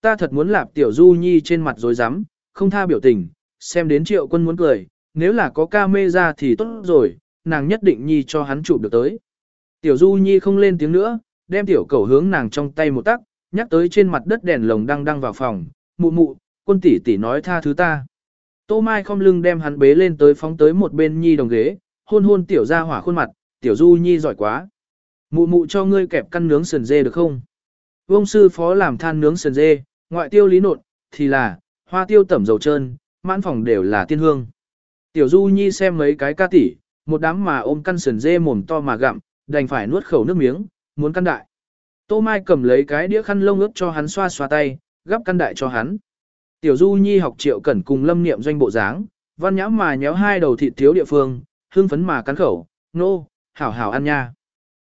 ta thật muốn lạp tiểu du nhi trên mặt dối rắm không tha biểu tình, xem đến triệu quân muốn cười, nếu là có ca mê ra thì tốt rồi, nàng nhất định nhi cho hắn chụp được tới. Tiểu du nhi không lên tiếng nữa, đem tiểu cầu hướng nàng trong tay một tắc, nhắc tới trên mặt đất đèn lồng đang đang vào phòng, mụ mụ, quân tỷ tỷ nói tha thứ ta. Tô Mai không lưng đem hắn bế lên tới phóng tới một bên nhi đồng ghế, hôn hôn tiểu ra hỏa khuôn mặt, tiểu du nhi giỏi quá. Mụ mụ cho ngươi kẹp căn nướng sườn dê được không? Vông sư phó làm than nướng sườn dê, ngoại tiêu lý nột, thì là, hoa tiêu tẩm dầu trơn, mãn phòng đều là tiên hương. Tiểu du nhi xem mấy cái ca tỷ, một đám mà ôm căn sườn dê mồm to mà gặm, đành phải nuốt khẩu nước miếng, muốn căn đại. Tô Mai cầm lấy cái đĩa khăn lông ướt cho hắn xoa xoa tay, gắp căn đại cho hắn. Tiểu Du Nhi học triệu cẩn cùng lâm niệm doanh bộ dáng, văn nhã mà nhéo hai đầu thịt thiếu địa phương, hương phấn mà cắn khẩu, nô, hảo hảo ăn nha.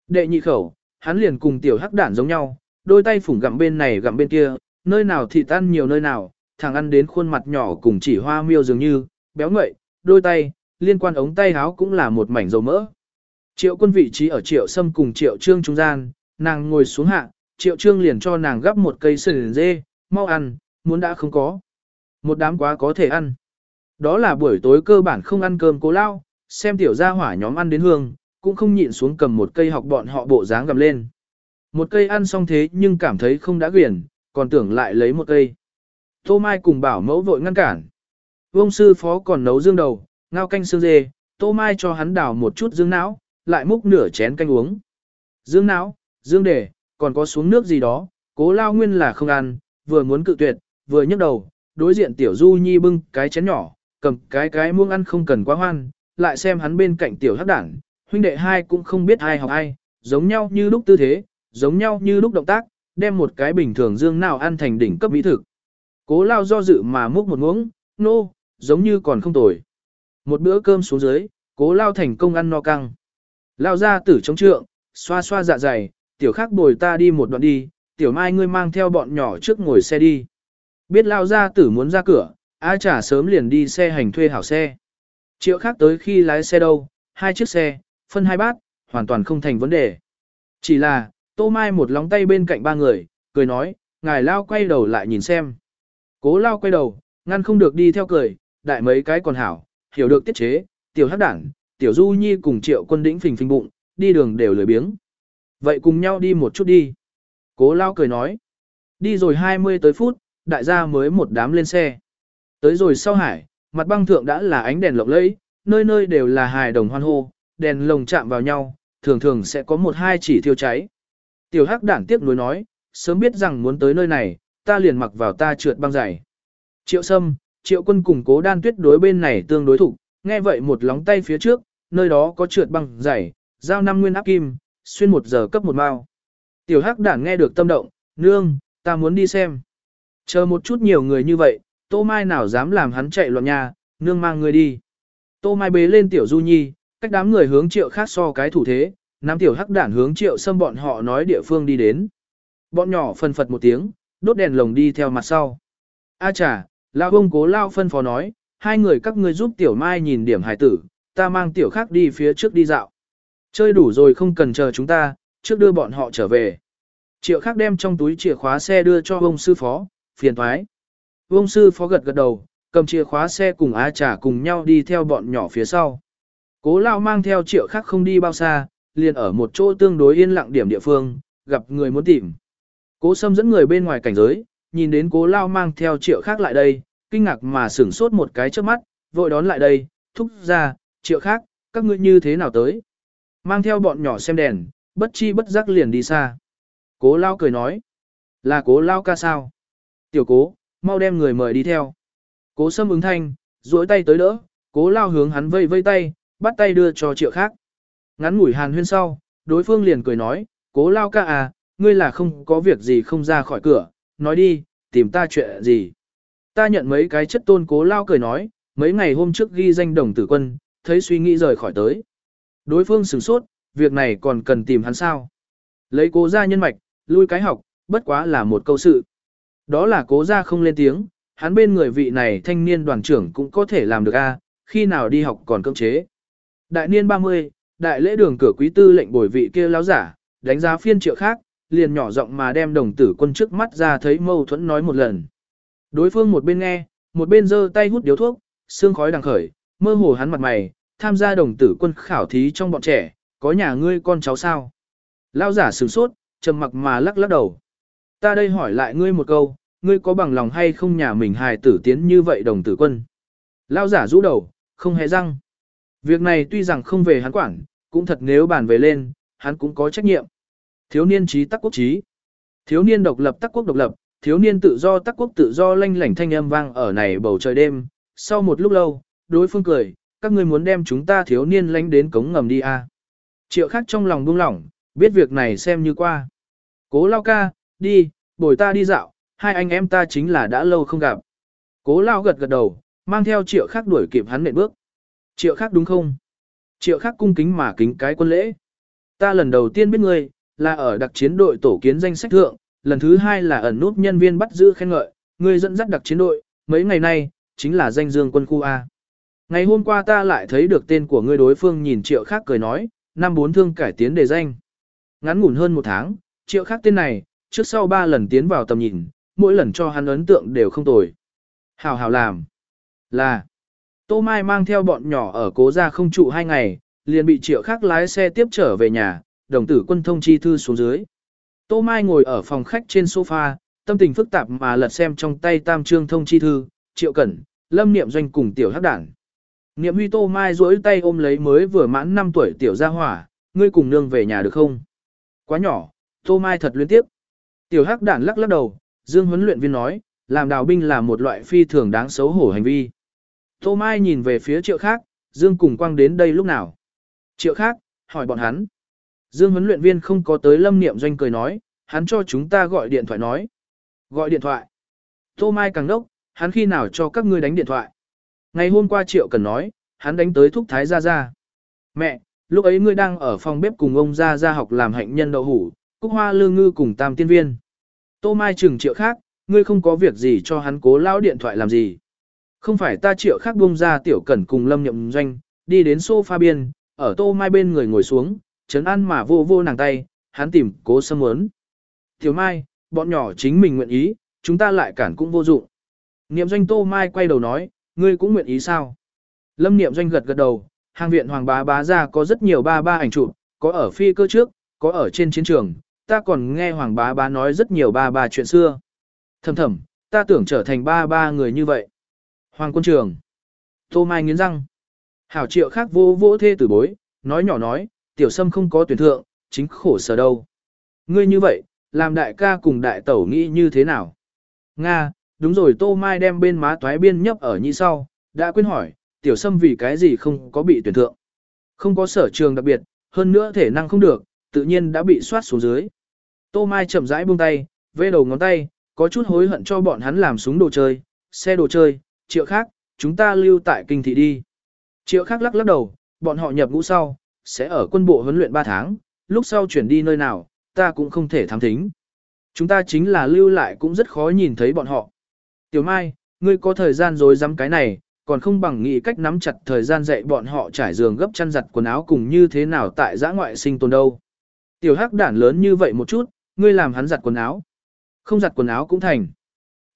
Đệ nhị khẩu, hắn liền cùng tiểu hắc đản giống nhau, đôi tay phủng gặm bên này gặm bên kia, nơi nào thịt ăn nhiều nơi nào, thằng ăn đến khuôn mặt nhỏ cùng chỉ hoa miêu dường như, béo ngậy, đôi tay, liên quan ống tay háo cũng là một mảnh dầu mỡ. Triệu quân vị trí ở triệu sâm cùng triệu trương trung gian, nàng ngồi xuống hạ, triệu trương liền cho nàng gắp một cây sườn dê, mau ăn, muốn đã không có. Một đám quá có thể ăn. Đó là buổi tối cơ bản không ăn cơm cố lao, xem tiểu gia hỏa nhóm ăn đến hương, cũng không nhịn xuống cầm một cây học bọn họ bộ dáng gầm lên. Một cây ăn xong thế nhưng cảm thấy không đã quyển, còn tưởng lại lấy một cây. Tô Mai cùng bảo mẫu vội ngăn cản. Vông sư phó còn nấu dương đầu, ngao canh xương dê, Tô Mai cho hắn đào một chút dương não, lại múc nửa chén canh uống. Dương não, dương đề, còn có xuống nước gì đó, cố lao nguyên là không ăn, vừa muốn cự tuyệt, vừa nhấc đầu, đối diện tiểu du nhi bưng cái chén nhỏ, cầm cái cái muông ăn không cần quá hoan, lại xem hắn bên cạnh tiểu hắc đảng, huynh đệ hai cũng không biết ai học ai, giống nhau như lúc tư thế, giống nhau như lúc động tác, đem một cái bình thường dương nào ăn thành đỉnh cấp mỹ thực. Cố lao do dự mà múc một muỗng, nô, no, giống như còn không tồi. Một bữa cơm xuống dưới, cố lao thành công ăn no căng. Lao ra tử chống trượng, xoa xoa dạ dày, tiểu khắc bồi ta đi một đoạn đi, tiểu mai ngươi mang theo bọn nhỏ trước ngồi xe đi. Biết lao ra tử muốn ra cửa, A trả sớm liền đi xe hành thuê hảo xe. Triệu khác tới khi lái xe đâu, hai chiếc xe, phân hai bát, hoàn toàn không thành vấn đề. Chỉ là, tô mai một lóng tay bên cạnh ba người, cười nói, ngài lao quay đầu lại nhìn xem. Cố lao quay đầu, ngăn không được đi theo cười, đại mấy cái còn hảo, hiểu được tiết chế, tiểu hắc đảng, tiểu du nhi cùng triệu quân đĩnh phình phình bụng, đi đường đều lười biếng. Vậy cùng nhau đi một chút đi. Cố lao cười nói. Đi rồi 20 tới phút, đại gia mới một đám lên xe. Tới rồi sau hải, mặt băng thượng đã là ánh đèn lộng lẫy, nơi nơi đều là hài đồng hoan hô, đèn lồng chạm vào nhau, thường thường sẽ có một hai chỉ thiêu cháy. Tiểu hắc đản tiếc nuối nói, sớm biết rằng muốn tới nơi này, ta liền mặc vào ta trượt băng dày. Triệu sâm, triệu quân cùng cố đan tuyết đối bên này tương đối thủ, nghe vậy một lóng tay phía trước, nơi đó có trượt băng dày, giao năm nguyên áp kim, xuyên một giờ cấp một mao. Tiểu hắc đản nghe được tâm động, nương, ta muốn đi xem. Chờ một chút nhiều người như vậy, tô mai nào dám làm hắn chạy loạn nhà, nương mang người đi. Tô mai bế lên tiểu du nhi, cách đám người hướng triệu khác so cái thủ thế, nam tiểu hắc đản hướng triệu xâm bọn họ nói địa phương đi đến. Bọn nhỏ phân phật một tiếng, đốt đèn lồng đi theo mặt sau. A chà, lao ông cố lao phân phó nói, hai người các ngươi giúp tiểu mai nhìn điểm hải tử, ta mang tiểu khác đi phía trước đi dạo. Chơi đủ rồi không cần chờ chúng ta, trước đưa bọn họ trở về. Triệu khác đem trong túi chìa khóa xe đưa cho ông sư phó, phiền thoái. Ông sư phó gật gật đầu, cầm chìa khóa xe cùng a trà cùng nhau đi theo bọn nhỏ phía sau. Cố lao mang theo triệu khác không đi bao xa, liền ở một chỗ tương đối yên lặng điểm địa phương, gặp người muốn tìm. Cố sâm dẫn người bên ngoài cảnh giới, nhìn đến cố lao mang theo triệu khác lại đây, kinh ngạc mà sửng sốt một cái trước mắt, vội đón lại đây, thúc ra, triệu khác, các ngươi như thế nào tới. Mang theo bọn nhỏ xem đèn, bất chi bất giác liền đi xa. Cố lao cười nói, là cố lao ca sao? Tiểu cố, mau đem người mời đi theo. Cố sâm ứng thanh, duỗi tay tới đỡ, cố lao hướng hắn vây vây tay, bắt tay đưa cho triệu khác. Ngắn ngủi hàn huyên sau, đối phương liền cười nói, cố lao ca à, ngươi là không có việc gì không ra khỏi cửa, nói đi, tìm ta chuyện gì. Ta nhận mấy cái chất tôn cố lao cười nói, mấy ngày hôm trước ghi danh đồng tử quân, thấy suy nghĩ rời khỏi tới. Đối phương sửng sốt, việc này còn cần tìm hắn sao. Lấy cố ra nhân mạch, lui cái học, bất quá là một câu sự. Đó là cố ra không lên tiếng, hắn bên người vị này thanh niên đoàn trưởng cũng có thể làm được a khi nào đi học còn cưỡng chế. Đại niên 30, đại lễ đường cửa quý tư lệnh bồi vị kia lão giả, đánh giá phiên triệu khác, liền nhỏ giọng mà đem đồng tử quân trước mắt ra thấy mâu thuẫn nói một lần. Đối phương một bên nghe, một bên giơ tay hút điếu thuốc, xương khói đang khởi, mơ hồ hắn mặt mày, tham gia đồng tử quân khảo thí trong bọn trẻ, có nhà ngươi con cháu sao? lão giả sửng sốt, trầm mặc mà lắc lắc đầu. Ta đây hỏi lại ngươi một câu, ngươi có bằng lòng hay không nhà mình hài tử tiến như vậy đồng tử quân? lão giả rũ đầu, không hề răng. Việc này tuy rằng không về hắn quản, cũng thật nếu bàn về lên, hắn cũng có trách nhiệm. Thiếu niên trí tắc quốc trí. Thiếu niên độc lập tắc quốc độc lập, thiếu niên tự do tắc quốc tự do lanh lảnh thanh âm vang ở này bầu trời đêm. Sau một lúc lâu, đối phương cười, các ngươi muốn đem chúng ta thiếu niên lánh đến cống ngầm đi à. Triệu khác trong lòng buông lỏng, biết việc này xem như qua. Cố lao ca, đi, bồi ta đi dạo, hai anh em ta chính là đã lâu không gặp. Cố lao gật gật đầu, mang theo triệu khác đuổi kịp hắn nện bước. Triệu khác đúng không? Triệu Khắc cung kính mà kính cái quân lễ. Ta lần đầu tiên biết ngươi, là ở đặc chiến đội tổ kiến danh sách thượng, lần thứ hai là ẩn nút nhân viên bắt giữ khen ngợi, ngươi dẫn dắt đặc chiến đội, mấy ngày nay, chính là danh dương quân khu A. Ngày hôm qua ta lại thấy được tên của ngươi đối phương nhìn triệu khác cười nói, năm bốn thương cải tiến đề danh. Ngắn ngủn hơn một tháng, triệu khác tên này, trước sau ba lần tiến vào tầm nhìn, mỗi lần cho hắn ấn tượng đều không tồi. Hào hào làm. Là. Tô Mai mang theo bọn nhỏ ở cố gia không trụ hai ngày, liền bị triệu khác lái xe tiếp trở về nhà, đồng tử quân thông chi thư xuống dưới. Tô Mai ngồi ở phòng khách trên sofa, tâm tình phức tạp mà lật xem trong tay tam trương thông chi thư, triệu cẩn, lâm niệm doanh cùng tiểu hắc đảng. Niệm huy Tô Mai duỗi tay ôm lấy mới vừa mãn 5 tuổi tiểu gia hỏa, ngươi cùng nương về nhà được không? Quá nhỏ, Tô Mai thật liên tiếp. Tiểu hắc đản lắc lắc đầu, Dương huấn luyện viên nói, làm đào binh là một loại phi thường đáng xấu hổ hành vi. Tô Mai nhìn về phía triệu khác, Dương cùng quang đến đây lúc nào? Triệu khác, hỏi bọn hắn. Dương huấn luyện viên không có tới lâm niệm doanh cười nói, hắn cho chúng ta gọi điện thoại nói. Gọi điện thoại. Tô Mai càng đốc, hắn khi nào cho các ngươi đánh điện thoại. Ngày hôm qua Triệu Cần nói, hắn đánh tới thúc Thái Gia Gia. Mẹ, lúc ấy ngươi đang ở phòng bếp cùng ông Gia Gia học làm hạnh nhân đậu hủ, cúc hoa lương ngư cùng tam tiên viên. Tô Mai chừng Triệu khác, ngươi không có việc gì cho hắn cố lao điện thoại làm gì. Không phải ta Triệu khác buông ra Tiểu Cẩn cùng Lâm Nhậm Doanh, đi đến sofa biên, ở Tô Mai bên người ngồi xuống, chấn ăn mà vô vô nàng tay, hắn tìm cố sâm muốn. Tiểu Mai, bọn nhỏ chính mình nguyện ý, chúng ta lại cản cũng vô dụng. Niệm doanh Tô Mai quay đầu nói, ngươi cũng nguyện ý sao? Lâm Niệm doanh gật gật đầu, hàng viện Hoàng bá bá ra có rất nhiều ba ba ảnh chụp, có ở phi cơ trước, có ở trên chiến trường, ta còn nghe Hoàng bá bá nói rất nhiều ba ba chuyện xưa. Thầm thầm, ta tưởng trở thành ba ba người như vậy. Hoàng quân trường. Tô Mai nghiến răng. Hảo triệu khác vô vô thê tử bối, nói nhỏ nói, tiểu sâm không có tuyển thượng, chính khổ sở đâu. Ngươi như vậy, làm đại ca cùng đại tẩu nghĩ như thế nào? Nga, đúng rồi Tô Mai đem bên má toái biên nhấp ở như sau, đã quên hỏi, tiểu sâm vì cái gì không có bị tuyển thượng. Không có sở trường đặc biệt, hơn nữa thể năng không được, tự nhiên đã bị soát xuống dưới. Tô Mai chậm rãi buông tay, vê đầu ngón tay, có chút hối hận cho bọn hắn làm súng đồ chơi, xe đồ chơi, triệu khác, chúng ta lưu tại kinh thị đi. Triệu khác lắc lắc đầu, bọn họ nhập ngũ sau, sẽ ở quân bộ huấn luyện 3 tháng, lúc sau chuyển đi nơi nào, ta cũng không thể thám thính. Chúng ta chính là lưu lại cũng rất khó nhìn thấy bọn họ. Tiểu Mai, ngươi có thời gian rồi dám cái này, còn không bằng nghĩ cách nắm chặt thời gian dạy bọn họ trải giường gấp chăn giặt quần áo cùng như thế nào tại giã ngoại sinh tồn đâu. Tiểu hắc đản lớn như vậy một chút, ngươi làm hắn giặt quần áo. Không giặt quần áo cũng thành.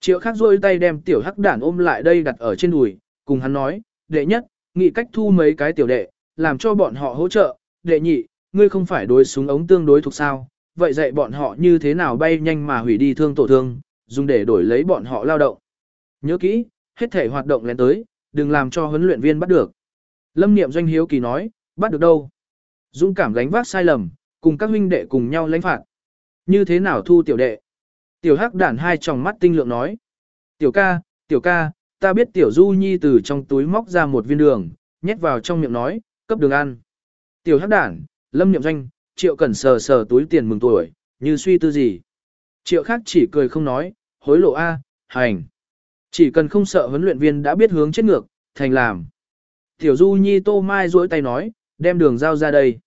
Triệu khắc rôi tay đem tiểu hắc đản ôm lại đây đặt ở trên đùi, cùng hắn nói, đệ nhất, nghĩ cách thu mấy cái tiểu đệ, làm cho bọn họ hỗ trợ, đệ nhị, ngươi không phải đối súng ống tương đối thuộc sao, vậy dạy bọn họ như thế nào bay nhanh mà hủy đi thương tổ thương, dùng để đổi lấy bọn họ lao động. Nhớ kỹ, hết thể hoạt động lên tới, đừng làm cho huấn luyện viên bắt được. Lâm Niệm Doanh Hiếu Kỳ nói, bắt được đâu? Dũng cảm gánh vác sai lầm, cùng các huynh đệ cùng nhau lãnh phạt. Như thế nào thu tiểu đệ? Tiểu Hắc đản hai tròng mắt tinh lượng nói. Tiểu ca, tiểu ca, ta biết tiểu Du Nhi từ trong túi móc ra một viên đường, nhét vào trong miệng nói, cấp đường ăn. Tiểu Hắc đản, Lâm Niệm Doanh, Triệu Cẩn sờ sờ túi tiền mừng tuổi, như suy tư gì. Triệu khác chỉ cười không nói, hối lộ A, hành. Chỉ cần không sợ huấn luyện viên đã biết hướng chết ngược, thành làm. Tiểu Du Nhi tô mai duỗi tay nói, đem đường giao ra đây.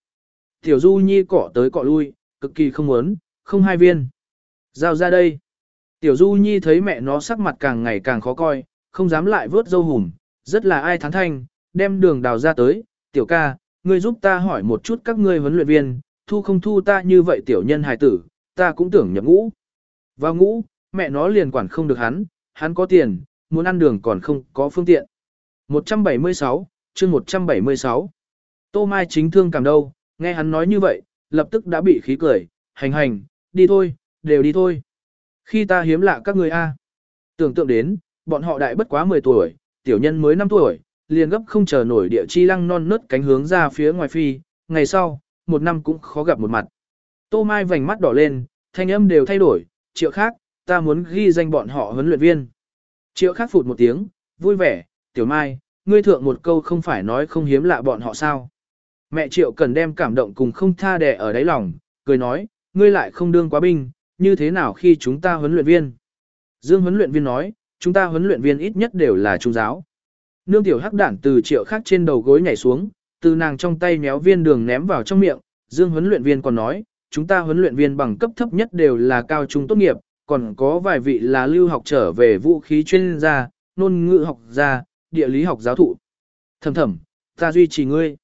Tiểu Du Nhi cọ tới cọ lui, cực kỳ không muốn, không hai viên. Giao ra đây. Tiểu Du Nhi thấy mẹ nó sắc mặt càng ngày càng khó coi, không dám lại vớt dâu hùm, rất là ai thắng thanh, đem đường đào ra tới. Tiểu ca, ngươi giúp ta hỏi một chút các ngươi huấn luyện viên, thu không thu ta như vậy tiểu nhân hài tử, ta cũng tưởng nhập ngũ. Vào ngũ, mẹ nó liền quản không được hắn, hắn có tiền, muốn ăn đường còn không có phương tiện. 176, chương 176. Tô Mai chính thương cảm đâu, nghe hắn nói như vậy, lập tức đã bị khí cười, hành hành, đi thôi, đều đi thôi. Khi ta hiếm lạ các người a, Tưởng tượng đến, bọn họ đại bất quá 10 tuổi, tiểu nhân mới 5 tuổi, liền gấp không chờ nổi địa chi lăng non nớt cánh hướng ra phía ngoài phi, ngày sau, một năm cũng khó gặp một mặt. Tô Mai vành mắt đỏ lên, thanh âm đều thay đổi, triệu khác, ta muốn ghi danh bọn họ huấn luyện viên. Triệu khác phụt một tiếng, vui vẻ, tiểu mai, ngươi thượng một câu không phải nói không hiếm lạ bọn họ sao. Mẹ triệu cần đem cảm động cùng không tha đẻ ở đáy lòng, cười nói, ngươi lại không đương quá binh, như thế nào khi chúng ta huấn luyện viên. Dương huấn luyện viên nói, chúng ta huấn luyện viên ít nhất đều là trung giáo. Nương tiểu hắc đản từ triệu khác trên đầu gối nhảy xuống, từ nàng trong tay méo viên đường ném vào trong miệng, Dương huấn luyện viên còn nói, chúng ta huấn luyện viên bằng cấp thấp nhất đều là cao trung tốt nghiệp, còn có vài vị là lưu học trở về vũ khí chuyên gia, ngôn ngữ học gia, địa lý học giáo thụ. Thầm thầm, ta duy trì ngươi.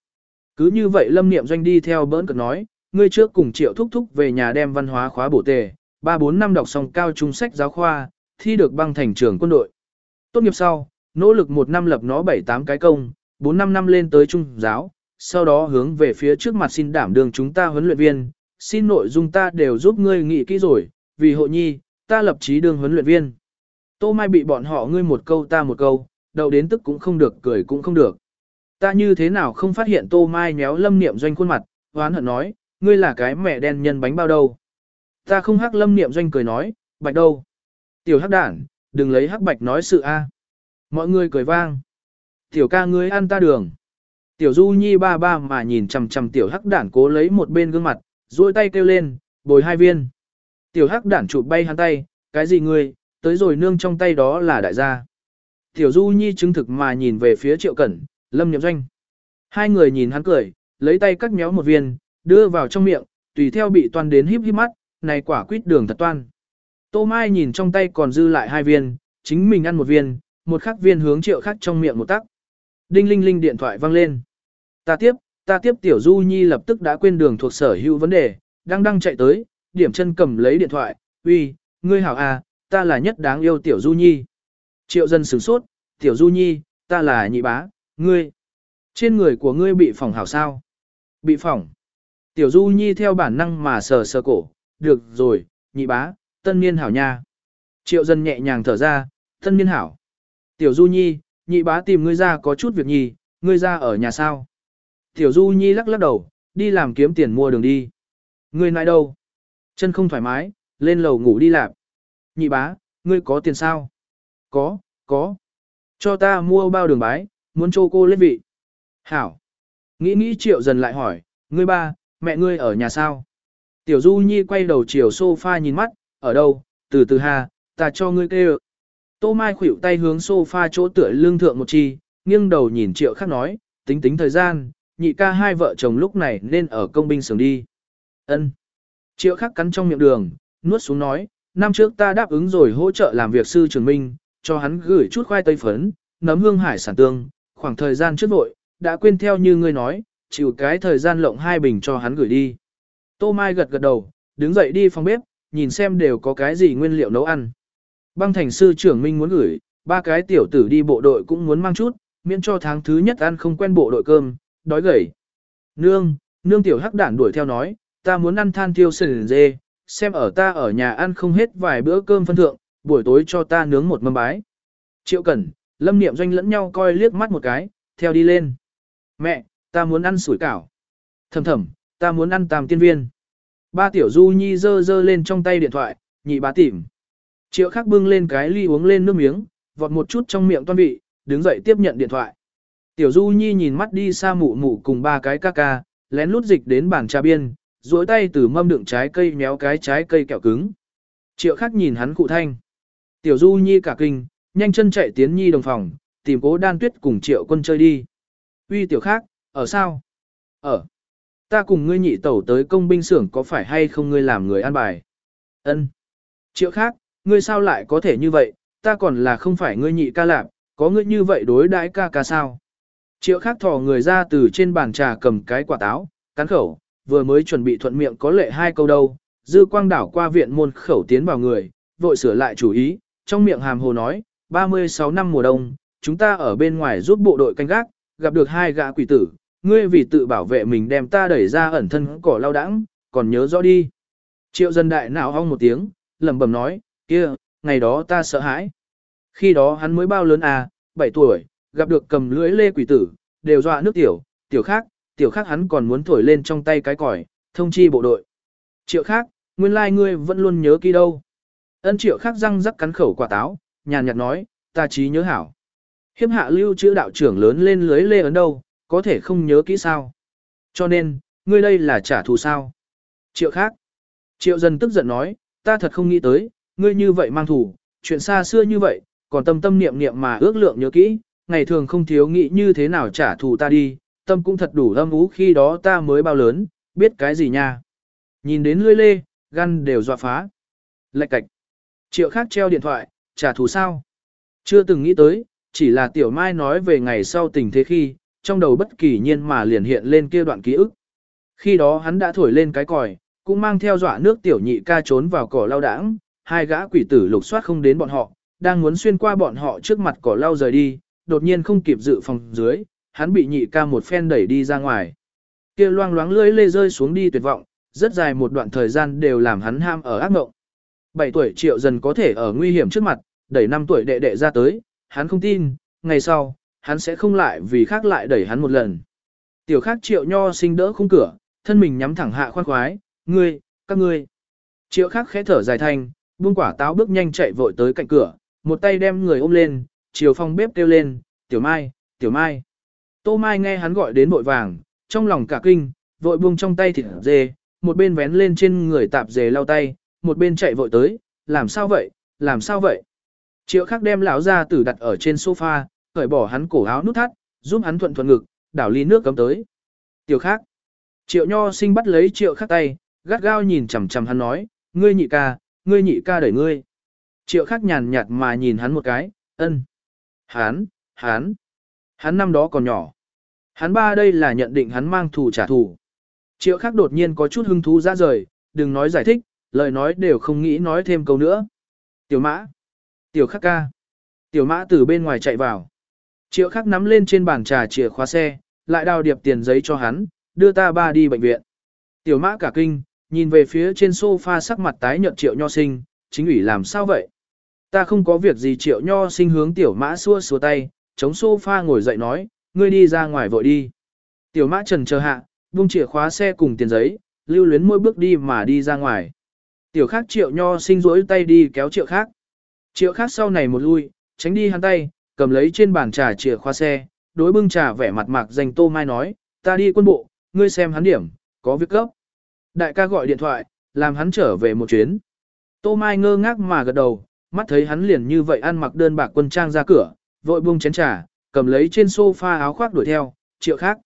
Cứ như vậy lâm niệm doanh đi theo bỡn cợt nói, ngươi trước cùng triệu thúc thúc về nhà đem văn hóa khóa bổ tề, 3-4 năm đọc xong cao trung sách giáo khoa, thi được băng thành trưởng quân đội. Tốt nghiệp sau, nỗ lực một năm lập nó 7-8 cái công, 4-5 năm lên tới trung giáo, sau đó hướng về phía trước mặt xin đảm đường chúng ta huấn luyện viên, xin nội dung ta đều giúp ngươi nghĩ kỹ rồi, vì hộ nhi, ta lập chí đương huấn luyện viên. Tô Mai bị bọn họ ngươi một câu ta một câu, đầu đến tức cũng không được cười cũng không được. Ta như thế nào không phát hiện Tô Mai nhéo lâm niệm doanh khuôn mặt, hoán hận nói, ngươi là cái mẹ đen nhân bánh bao đâu. Ta không hắc lâm niệm doanh cười nói, bạch đâu. Tiểu hắc đản, đừng lấy hắc bạch nói sự a. Mọi người cười vang. Tiểu ca ngươi ăn ta đường. Tiểu du nhi ba ba mà nhìn chằm chằm tiểu hắc đản cố lấy một bên gương mặt, duỗi tay kêu lên, bồi hai viên. Tiểu hắc đản chụp bay hắn tay, cái gì ngươi, tới rồi nương trong tay đó là đại gia. Tiểu du nhi chứng thực mà nhìn về phía triệu cẩn, lâm niệm doanh. Hai người nhìn hắn cười, lấy tay cắt méo một viên, đưa vào trong miệng, tùy theo bị toàn đến híp híp mắt, này quả quýt đường thật toan. Tô Mai nhìn trong tay còn dư lại hai viên, chính mình ăn một viên, một khắc viên hướng triệu khắc trong miệng một tắc. Đinh linh linh điện thoại vang lên. Ta tiếp, ta tiếp tiểu du nhi lập tức đã quên đường thuộc sở hữu vấn đề, đang đang chạy tới, điểm chân cầm lấy điện thoại, uy, ngươi hảo à, ta là nhất đáng yêu tiểu du nhi. Triệu dân sửng sốt, tiểu du nhi, ta là nhị bá, ngươi. Trên người của ngươi bị phỏng hảo sao? Bị phỏng. Tiểu du nhi theo bản năng mà sờ sờ cổ, được rồi, nhị bá, tân niên hảo nha. Triệu dân nhẹ nhàng thở ra, tân niên hảo. Tiểu du nhi, nhị bá tìm ngươi ra có chút việc nhì, ngươi ra ở nhà sao? Tiểu du nhi lắc lắc đầu, đi làm kiếm tiền mua đường đi. Ngươi nại đâu? Chân không thoải mái, lên lầu ngủ đi làm. Nhị bá, ngươi có tiền sao? Có, có. Cho ta mua bao đường bái, muốn cho cô lên vị. Hảo. Nghĩ nghĩ triệu dần lại hỏi, ngươi ba, mẹ ngươi ở nhà sao? Tiểu Du Nhi quay đầu chiều sofa nhìn mắt, ở đâu, từ từ hà, ta cho ngươi kêu. Tô Mai khuỷu tay hướng sofa chỗ tựa lương thượng một chi, nghiêng đầu nhìn triệu khác nói, tính tính thời gian, nhị ca hai vợ chồng lúc này nên ở công binh sướng đi. Ân. Triệu khắc cắn trong miệng đường, nuốt xuống nói, năm trước ta đáp ứng rồi hỗ trợ làm việc sư trường minh, cho hắn gửi chút khoai tây phấn, nấm hương hải sản tương, khoảng thời gian trước vội, đã quên theo như ngươi nói, chịu cái thời gian lộng hai bình cho hắn gửi đi. Tô Mai gật gật đầu, đứng dậy đi phòng bếp, nhìn xem đều có cái gì nguyên liệu nấu ăn. Băng thành sư trưởng Minh muốn gửi, ba cái tiểu tử đi bộ đội cũng muốn mang chút, miễn cho tháng thứ nhất ăn không quen bộ đội cơm, đói gầy. Nương, nương tiểu hắc đản đuổi theo nói, ta muốn ăn than tiêu sườn dê, xem ở ta ở nhà ăn không hết vài bữa cơm phân thượng, buổi tối cho ta nướng một mâm bái. Triệu Cẩn, Lâm Niệm Doanh lẫn nhau coi liếc mắt một cái, theo đi lên. Mẹ, ta muốn ăn sủi cảo. Thầm thầm, ta muốn ăn tam tiên viên. Ba tiểu du nhi dơ dơ lên trong tay điện thoại, nhị bá tìm. Triệu khắc bưng lên cái ly uống lên nước miếng, vọt một chút trong miệng toan vị, đứng dậy tiếp nhận điện thoại. Tiểu du nhi nhìn mắt đi xa mụ mụ cùng ba cái ca ca, lén lút dịch đến bàn trà biên, duỗi tay từ mâm đựng trái cây méo cái trái cây kẹo cứng. Triệu khắc nhìn hắn cụ thanh. Tiểu du nhi cả kinh, nhanh chân chạy tiến nhi đồng phòng, tìm cố đan tuyết cùng triệu quân chơi đi. Uy tiểu khác, ở sao? Ở. Ta cùng ngươi nhị tẩu tới công binh xưởng có phải hay không ngươi làm người an bài? Ân. Triệu khác, ngươi sao lại có thể như vậy, ta còn là không phải ngươi nhị ca lạp, có ngươi như vậy đối đãi ca ca sao? Triệu khác thò người ra từ trên bàn trà cầm cái quả táo, cắn khẩu, vừa mới chuẩn bị thuận miệng có lệ hai câu đâu, dư quang đảo qua viện môn khẩu tiến vào người, vội sửa lại chủ ý, trong miệng hàm hồ nói, 36 năm mùa đông, chúng ta ở bên ngoài giúp bộ đội canh gác, gặp được hai gã quỷ tử, ngươi vì tự bảo vệ mình đem ta đẩy ra ẩn thân cỏ lao đãng, còn nhớ rõ đi. Triệu dân đại nào hong một tiếng, lẩm bẩm nói, kia, ngày đó ta sợ hãi. Khi đó hắn mới bao lớn à, 7 tuổi, gặp được cầm lưỡi lê quỷ tử, đều dọa nước tiểu, tiểu khác, tiểu khác hắn còn muốn thổi lên trong tay cái còi, thông chi bộ đội. Triệu khác, nguyên lai like ngươi vẫn luôn nhớ kỳ đâu. Ân triệu khác răng rắc cắn khẩu quả táo, nhàn nhạt nói, ta trí nhớ hảo. Hiếp hạ lưu chữ đạo trưởng lớn lên lưới lê ấn đâu, có thể không nhớ kỹ sao. Cho nên, ngươi đây là trả thù sao. Triệu khác. Triệu dần tức giận nói, ta thật không nghĩ tới, ngươi như vậy mang thù, chuyện xa xưa như vậy, còn tâm tâm niệm niệm mà ước lượng nhớ kỹ, ngày thường không thiếu nghĩ như thế nào trả thù ta đi, tâm cũng thật đủ âm ú khi đó ta mới bao lớn, biết cái gì nha. Nhìn đến lươi lê, gan đều dọa phá. Lạch cạch. Triệu khác treo điện thoại, trả thù sao? Chưa từng nghĩ tới, chỉ là tiểu mai nói về ngày sau tình thế khi, trong đầu bất kỳ nhiên mà liền hiện lên kia đoạn ký ức. Khi đó hắn đã thổi lên cái còi, cũng mang theo dọa nước tiểu nhị ca trốn vào cỏ lao đãng, hai gã quỷ tử lục soát không đến bọn họ, đang muốn xuyên qua bọn họ trước mặt cỏ lao rời đi, đột nhiên không kịp dự phòng dưới, hắn bị nhị ca một phen đẩy đi ra ngoài. Kia loang loáng lưỡi lê rơi xuống đi tuyệt vọng, rất dài một đoạn thời gian đều làm hắn ham ở ác mộng. 7 tuổi triệu dần có thể ở nguy hiểm trước mặt, đẩy 5 tuổi đệ đệ ra tới, hắn không tin, ngày sau, hắn sẽ không lại vì khác lại đẩy hắn một lần. Tiểu khác triệu nho sinh đỡ khung cửa, thân mình nhắm thẳng hạ khoan khoái, ngươi, các ngươi. Triệu khác khẽ thở dài thanh, buông quả táo bước nhanh chạy vội tới cạnh cửa, một tay đem người ôm lên, chiều phong bếp kêu lên, tiểu mai, tiểu mai. Tô mai nghe hắn gọi đến vội vàng, trong lòng cả kinh, vội buông trong tay thịt dê, một bên vén lên trên người tạp dề lau tay, một bên chạy vội tới, làm sao vậy, làm sao vậy. Triệu khắc đem lão ra tử đặt ở trên sofa, cởi bỏ hắn cổ áo nút thắt, giúp hắn thuận thuận ngực, đảo ly nước cấm tới. Tiểu khác. Triệu nho sinh bắt lấy triệu khắc tay, gắt gao nhìn chằm chằm hắn nói, ngươi nhị ca, ngươi nhị ca đẩy ngươi. Triệu khắc nhàn nhạt mà nhìn hắn một cái, ân. Hắn, hắn, hắn năm đó còn nhỏ. Hắn ba đây là nhận định hắn mang thù trả thù. Triệu khắc đột nhiên có chút hứng thú ra rời, đừng nói giải thích, lời nói đều không nghĩ nói thêm câu nữa. Tiểu mã, tiểu khắc ca. Tiểu mã từ bên ngoài chạy vào. Triệu khắc nắm lên trên bàn trà chìa khóa xe, lại đào điệp tiền giấy cho hắn, đưa ta ba đi bệnh viện. Tiểu mã cả kinh, nhìn về phía trên sofa sắc mặt tái nhợt triệu nho sinh, chính ủy làm sao vậy? Ta không có việc gì triệu nho sinh hướng tiểu mã xua xua tay, chống sofa ngồi dậy nói, ngươi đi ra ngoài vội đi. Tiểu mã trần chờ hạ, buông chìa khóa xe cùng tiền giấy, lưu luyến mỗi bước đi mà đi ra ngoài. Tiểu khác triệu nho sinh rỗi tay đi kéo triệu khác. Triệu khác sau này một lui, tránh đi hắn tay, cầm lấy trên bàn trà chìa khóa xe, đối bưng trà vẻ mặt mạc dành tô mai nói, ta đi quân bộ, ngươi xem hắn điểm, có việc cấp. Đại ca gọi điện thoại, làm hắn trở về một chuyến. Tô mai ngơ ngác mà gật đầu, mắt thấy hắn liền như vậy ăn mặc đơn bạc quân trang ra cửa, vội buông chén trà, cầm lấy trên sofa áo khoác đuổi theo, triệu khác.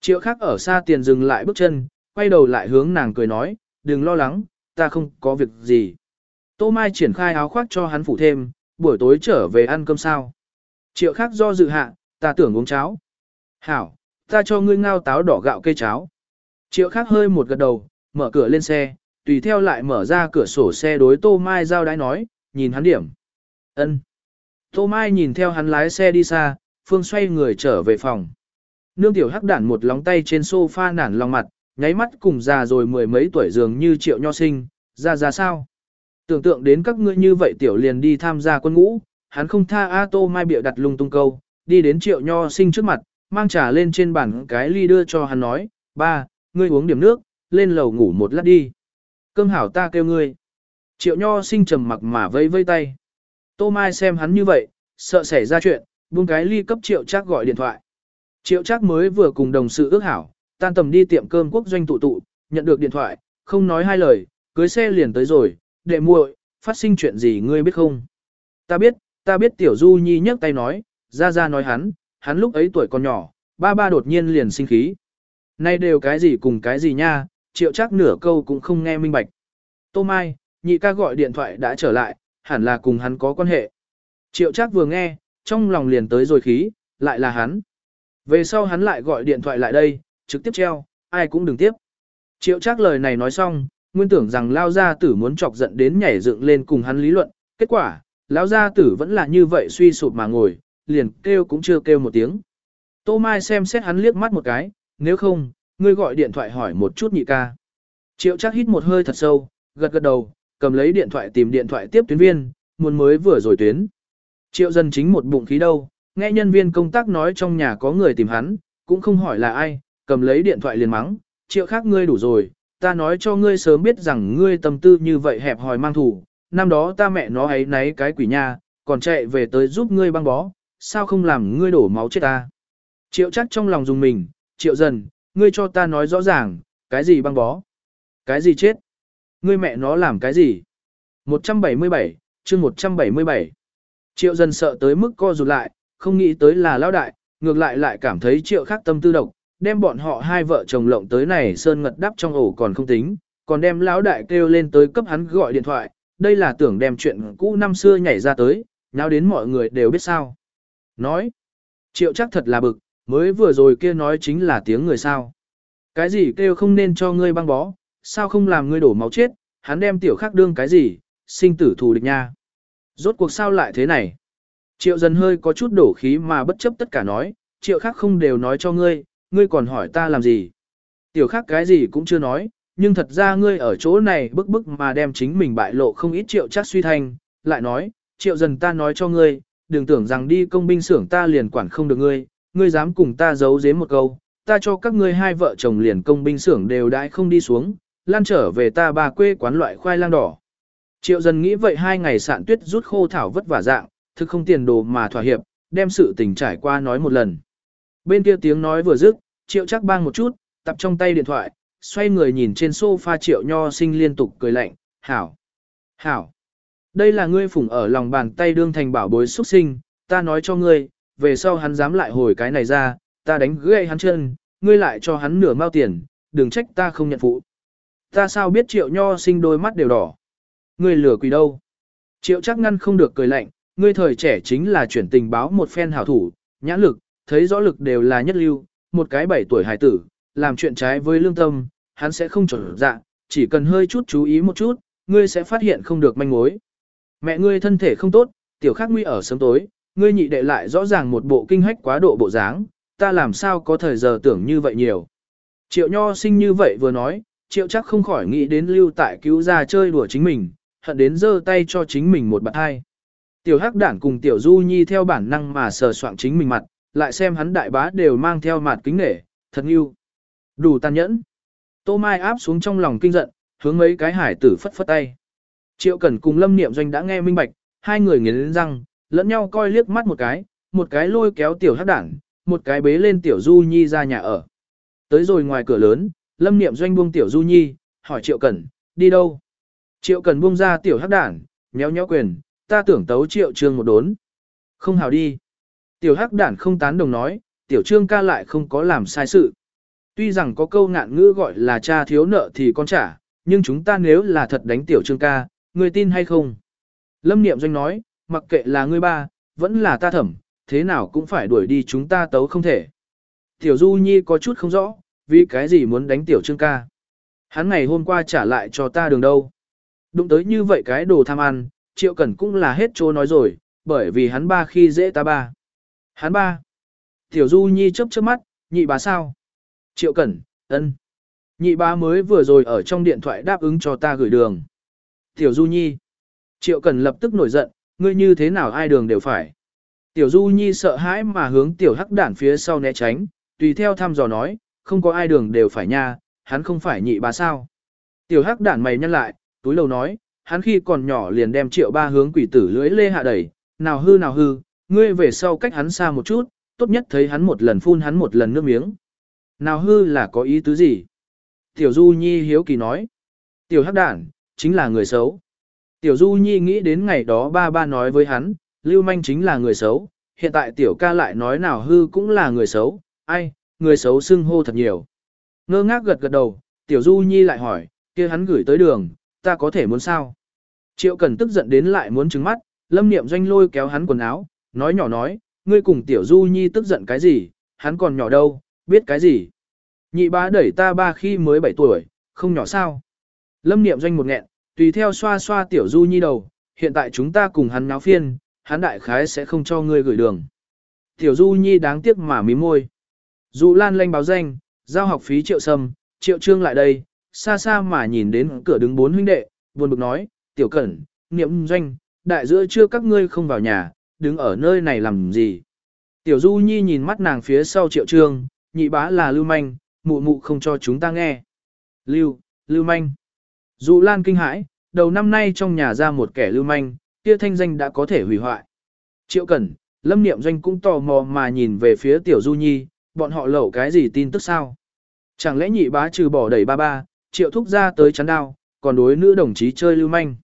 Triệu khác ở xa tiền dừng lại bước chân, quay đầu lại hướng nàng cười nói, đừng lo lắng, ta không có việc gì. Tô Mai triển khai áo khoác cho hắn phủ thêm, buổi tối trở về ăn cơm sao. Triệu khác do dự hạ, ta tưởng uống cháo. Hảo, ta cho ngươi ngao táo đỏ gạo cây cháo. Triệu khác hơi một gật đầu, mở cửa lên xe, tùy theo lại mở ra cửa sổ xe đối Tô Mai giao đái nói, nhìn hắn điểm. ân. Tô Mai nhìn theo hắn lái xe đi xa, Phương xoay người trở về phòng. Nương tiểu hắc đản một lóng tay trên sofa nản lòng mặt, nháy mắt cùng già rồi mười mấy tuổi dường như triệu nho sinh, ra ra sao. Tưởng tượng đến các ngươi như vậy tiểu liền đi tham gia quân ngũ, hắn không tha A Tô Mai bịa đặt lung tung câu, đi đến triệu nho sinh trước mặt, mang trà lên trên bàn cái ly đưa cho hắn nói, ba, ngươi uống điểm nước, lên lầu ngủ một lát đi. Cơm hảo ta kêu ngươi. Triệu nho sinh trầm mặc mà vây vây tay. Tô Mai xem hắn như vậy, sợ xảy ra chuyện, buông cái ly cấp triệu chắc gọi điện thoại. Triệu chắc mới vừa cùng đồng sự ước hảo, tan tầm đi tiệm cơm quốc doanh tụ tụ, nhận được điện thoại, không nói hai lời, cưới xe liền tới rồi, đệ muội, phát sinh chuyện gì ngươi biết không? Ta biết, ta biết tiểu du nhi nhấc tay nói, ra ra nói hắn, hắn lúc ấy tuổi còn nhỏ, ba ba đột nhiên liền sinh khí. Nay đều cái gì cùng cái gì nha, triệu chắc nửa câu cũng không nghe minh bạch. Tô Mai, nhị ca gọi điện thoại đã trở lại, hẳn là cùng hắn có quan hệ. Triệu chắc vừa nghe, trong lòng liền tới rồi khí, lại là hắn. Về sau hắn lại gọi điện thoại lại đây, trực tiếp treo, ai cũng đừng tiếp. Triệu chắc lời này nói xong, nguyên tưởng rằng lao gia tử muốn chọc giận đến nhảy dựng lên cùng hắn lý luận, kết quả, lão gia tử vẫn là như vậy suy sụp mà ngồi, liền kêu cũng chưa kêu một tiếng. Tô Mai xem xét hắn liếc mắt một cái, nếu không, ngươi gọi điện thoại hỏi một chút nhị ca. Triệu chắc hít một hơi thật sâu, gật gật đầu, cầm lấy điện thoại tìm điện thoại tiếp tuyến viên, muốn mới vừa rồi tuyến. Triệu dân chính một bụng khí đâu, nghe nhân viên công tác nói trong nhà có người tìm hắn, cũng không hỏi là ai, cầm lấy điện thoại liền mắng, triệu khác ngươi đủ rồi, ta nói cho ngươi sớm biết rằng ngươi tâm tư như vậy hẹp hòi mang thủ, năm đó ta mẹ nó ấy nấy cái quỷ nha, còn chạy về tới giúp ngươi băng bó, sao không làm ngươi đổ máu chết ta. Triệu chắc trong lòng dùng mình, triệu dần, ngươi cho ta nói rõ ràng, cái gì băng bó, cái gì chết, ngươi mẹ nó làm cái gì. 177, chương 177. Triệu dần sợ tới mức co rụt lại, không nghĩ tới là lão đại, ngược lại lại cảm thấy triệu khác tâm tư độc, đem bọn họ hai vợ chồng lộng tới này sơn ngật đắp trong ổ còn không tính, còn đem lão đại kêu lên tới cấp hắn gọi điện thoại, đây là tưởng đem chuyện cũ năm xưa nhảy ra tới, nháo đến mọi người đều biết sao. Nói, triệu chắc thật là bực, mới vừa rồi kia nói chính là tiếng người sao. Cái gì kêu không nên cho ngươi băng bó, sao không làm ngươi đổ máu chết, hắn đem tiểu khác đương cái gì, sinh tử thù địch nha. Rốt cuộc sao lại thế này? Triệu dần hơi có chút đổ khí mà bất chấp tất cả nói, triệu khác không đều nói cho ngươi, ngươi còn hỏi ta làm gì? Tiểu khác cái gì cũng chưa nói, nhưng thật ra ngươi ở chỗ này bức bức mà đem chính mình bại lộ không ít triệu chắc suy thanh, lại nói, triệu dần ta nói cho ngươi, đừng tưởng rằng đi công binh xưởng ta liền quản không được ngươi, ngươi dám cùng ta giấu giếm một câu, ta cho các ngươi hai vợ chồng liền công binh xưởng đều đãi không đi xuống, lan trở về ta bà quê quán loại khoai lang đỏ. Triệu dần nghĩ vậy hai ngày sạn tuyết rút khô thảo vất vả dạng, thực không tiền đồ mà thỏa hiệp, đem sự tình trải qua nói một lần. Bên kia tiếng nói vừa dứt, triệu chắc bang một chút, tập trong tay điện thoại, xoay người nhìn trên sofa triệu nho sinh liên tục cười lạnh, hảo, hảo. Đây là ngươi phủng ở lòng bàn tay đương thành bảo bối xuất sinh, ta nói cho ngươi, về sau hắn dám lại hồi cái này ra, ta đánh gãy hắn chân, ngươi lại cho hắn nửa mao tiền, đừng trách ta không nhận phụ. Ta sao biết triệu nho sinh đôi mắt đều đỏ. Ngươi lừa quỷ đâu. Triệu chắc ngăn không được cười lạnh, ngươi thời trẻ chính là chuyển tình báo một phen hảo thủ, nhãn lực, thấy rõ lực đều là nhất lưu, một cái bảy tuổi hải tử, làm chuyện trái với lương tâm, hắn sẽ không trở dạ, chỉ cần hơi chút chú ý một chút, ngươi sẽ phát hiện không được manh mối. Mẹ ngươi thân thể không tốt, tiểu khắc nguy ở sớm tối, ngươi nhị đệ lại rõ ràng một bộ kinh hách quá độ bộ dáng, ta làm sao có thời giờ tưởng như vậy nhiều. Triệu nho sinh như vậy vừa nói, triệu chắc không khỏi nghĩ đến lưu tại cứu ra chơi đùa chính mình, hận đến giơ tay cho chính mình một bạn hai. Tiểu hắc đản cùng tiểu du nhi theo bản năng mà sờ soạng chính mình mặt, lại xem hắn đại bá đều mang theo mặt kính nể, thật yêu. Đủ tàn nhẫn. Tô Mai áp xuống trong lòng kinh giận, hướng mấy cái hải tử phất phất tay. Triệu Cẩn cùng Lâm Niệm Doanh đã nghe minh bạch, hai người nghiến răng, lẫn nhau coi liếc mắt một cái, một cái lôi kéo tiểu hắc đảng, một cái bế lên tiểu Du Nhi ra nhà ở. Tới rồi ngoài cửa lớn, Lâm Niệm Doanh buông tiểu Du Nhi, hỏi Triệu Cẩn, đi đâu? Triệu Cẩn buông ra tiểu hắc đảng, nhéo nhéo quyền, ta tưởng tấu Triệu Trương một đốn. Không hào đi. Tiểu hắc đản không tán đồng nói, tiểu trương ca lại không có làm sai sự. Tuy rằng có câu ngạn ngữ gọi là cha thiếu nợ thì con trả, nhưng chúng ta nếu là thật đánh tiểu trương ca, người tin hay không? Lâm Niệm Doanh nói, mặc kệ là ngươi ba, vẫn là ta thẩm, thế nào cũng phải đuổi đi chúng ta tấu không thể. Tiểu Du Nhi có chút không rõ, vì cái gì muốn đánh tiểu trương ca. Hắn ngày hôm qua trả lại cho ta đường đâu. Đụng tới như vậy cái đồ tham ăn, triệu cẩn cũng là hết chỗ nói rồi, bởi vì hắn ba khi dễ ta ba. Hắn ba. Tiểu Du Nhi chớp chớp mắt, nhị bà sao? Triệu Cẩn, ân. Nhị bá mới vừa rồi ở trong điện thoại đáp ứng cho ta gửi đường. Tiểu Du Nhi. Triệu Cẩn lập tức nổi giận, ngươi như thế nào ai đường đều phải. Tiểu Du Nhi sợ hãi mà hướng tiểu hắc đản phía sau né tránh, tùy theo thăm dò nói, không có ai đường đều phải nha, hắn không phải nhị bá sao. Tiểu hắc đản mày nhăn lại, túi lầu nói, hắn khi còn nhỏ liền đem triệu ba hướng quỷ tử lưới lê hạ đẩy, nào hư nào hư, ngươi về sau cách hắn xa một chút, tốt nhất thấy hắn một lần phun hắn một lần nước miếng. Nào hư là có ý tứ gì? Tiểu Du Nhi hiếu kỳ nói. Tiểu Hắc Đản, chính là người xấu. Tiểu Du Nhi nghĩ đến ngày đó ba ba nói với hắn, Lưu Manh chính là người xấu, hiện tại Tiểu ca lại nói nào hư cũng là người xấu, ai, người xấu xưng hô thật nhiều. Ngơ ngác gật gật đầu, Tiểu Du Nhi lại hỏi, kia hắn gửi tới đường, ta có thể muốn sao? Triệu Cần tức giận đến lại muốn trừng mắt, Lâm Niệm Doanh lôi kéo hắn quần áo, nói nhỏ nói, ngươi cùng tiểu du nhi tức giận cái gì, hắn còn nhỏ đâu, biết cái gì. Nhị bá đẩy ta ba khi mới 7 tuổi, không nhỏ sao. Lâm niệm doanh một nghẹn, tùy theo xoa xoa tiểu du nhi đầu, hiện tại chúng ta cùng hắn náo phiên, hắn đại khái sẽ không cho ngươi gửi đường. Tiểu du nhi đáng tiếc mà mím môi. Dụ lan lanh báo danh, giao học phí triệu sâm, triệu trương lại đây, xa xa mà nhìn đến cửa đứng bốn huynh đệ, buồn bực nói, tiểu cẩn, niệm doanh, đại giữa trưa các ngươi không vào nhà, đứng ở nơi này làm gì. Tiểu du nhi nhìn mắt nàng phía sau triệu trương, nhị bá là lưu manh, mụ mụ không cho chúng ta nghe. Lưu, lưu manh. Dụ lan kinh hãi, đầu năm nay trong nhà ra một kẻ lưu manh, kia thanh danh đã có thể hủy hoại. Triệu cẩn, lâm niệm doanh cũng tò mò mà nhìn về phía tiểu du nhi, bọn họ lẩu cái gì tin tức sao? Chẳng lẽ nhị bá trừ bỏ đẩy ba ba, triệu thúc ra tới chắn đao, còn đối nữ đồng chí chơi lưu manh.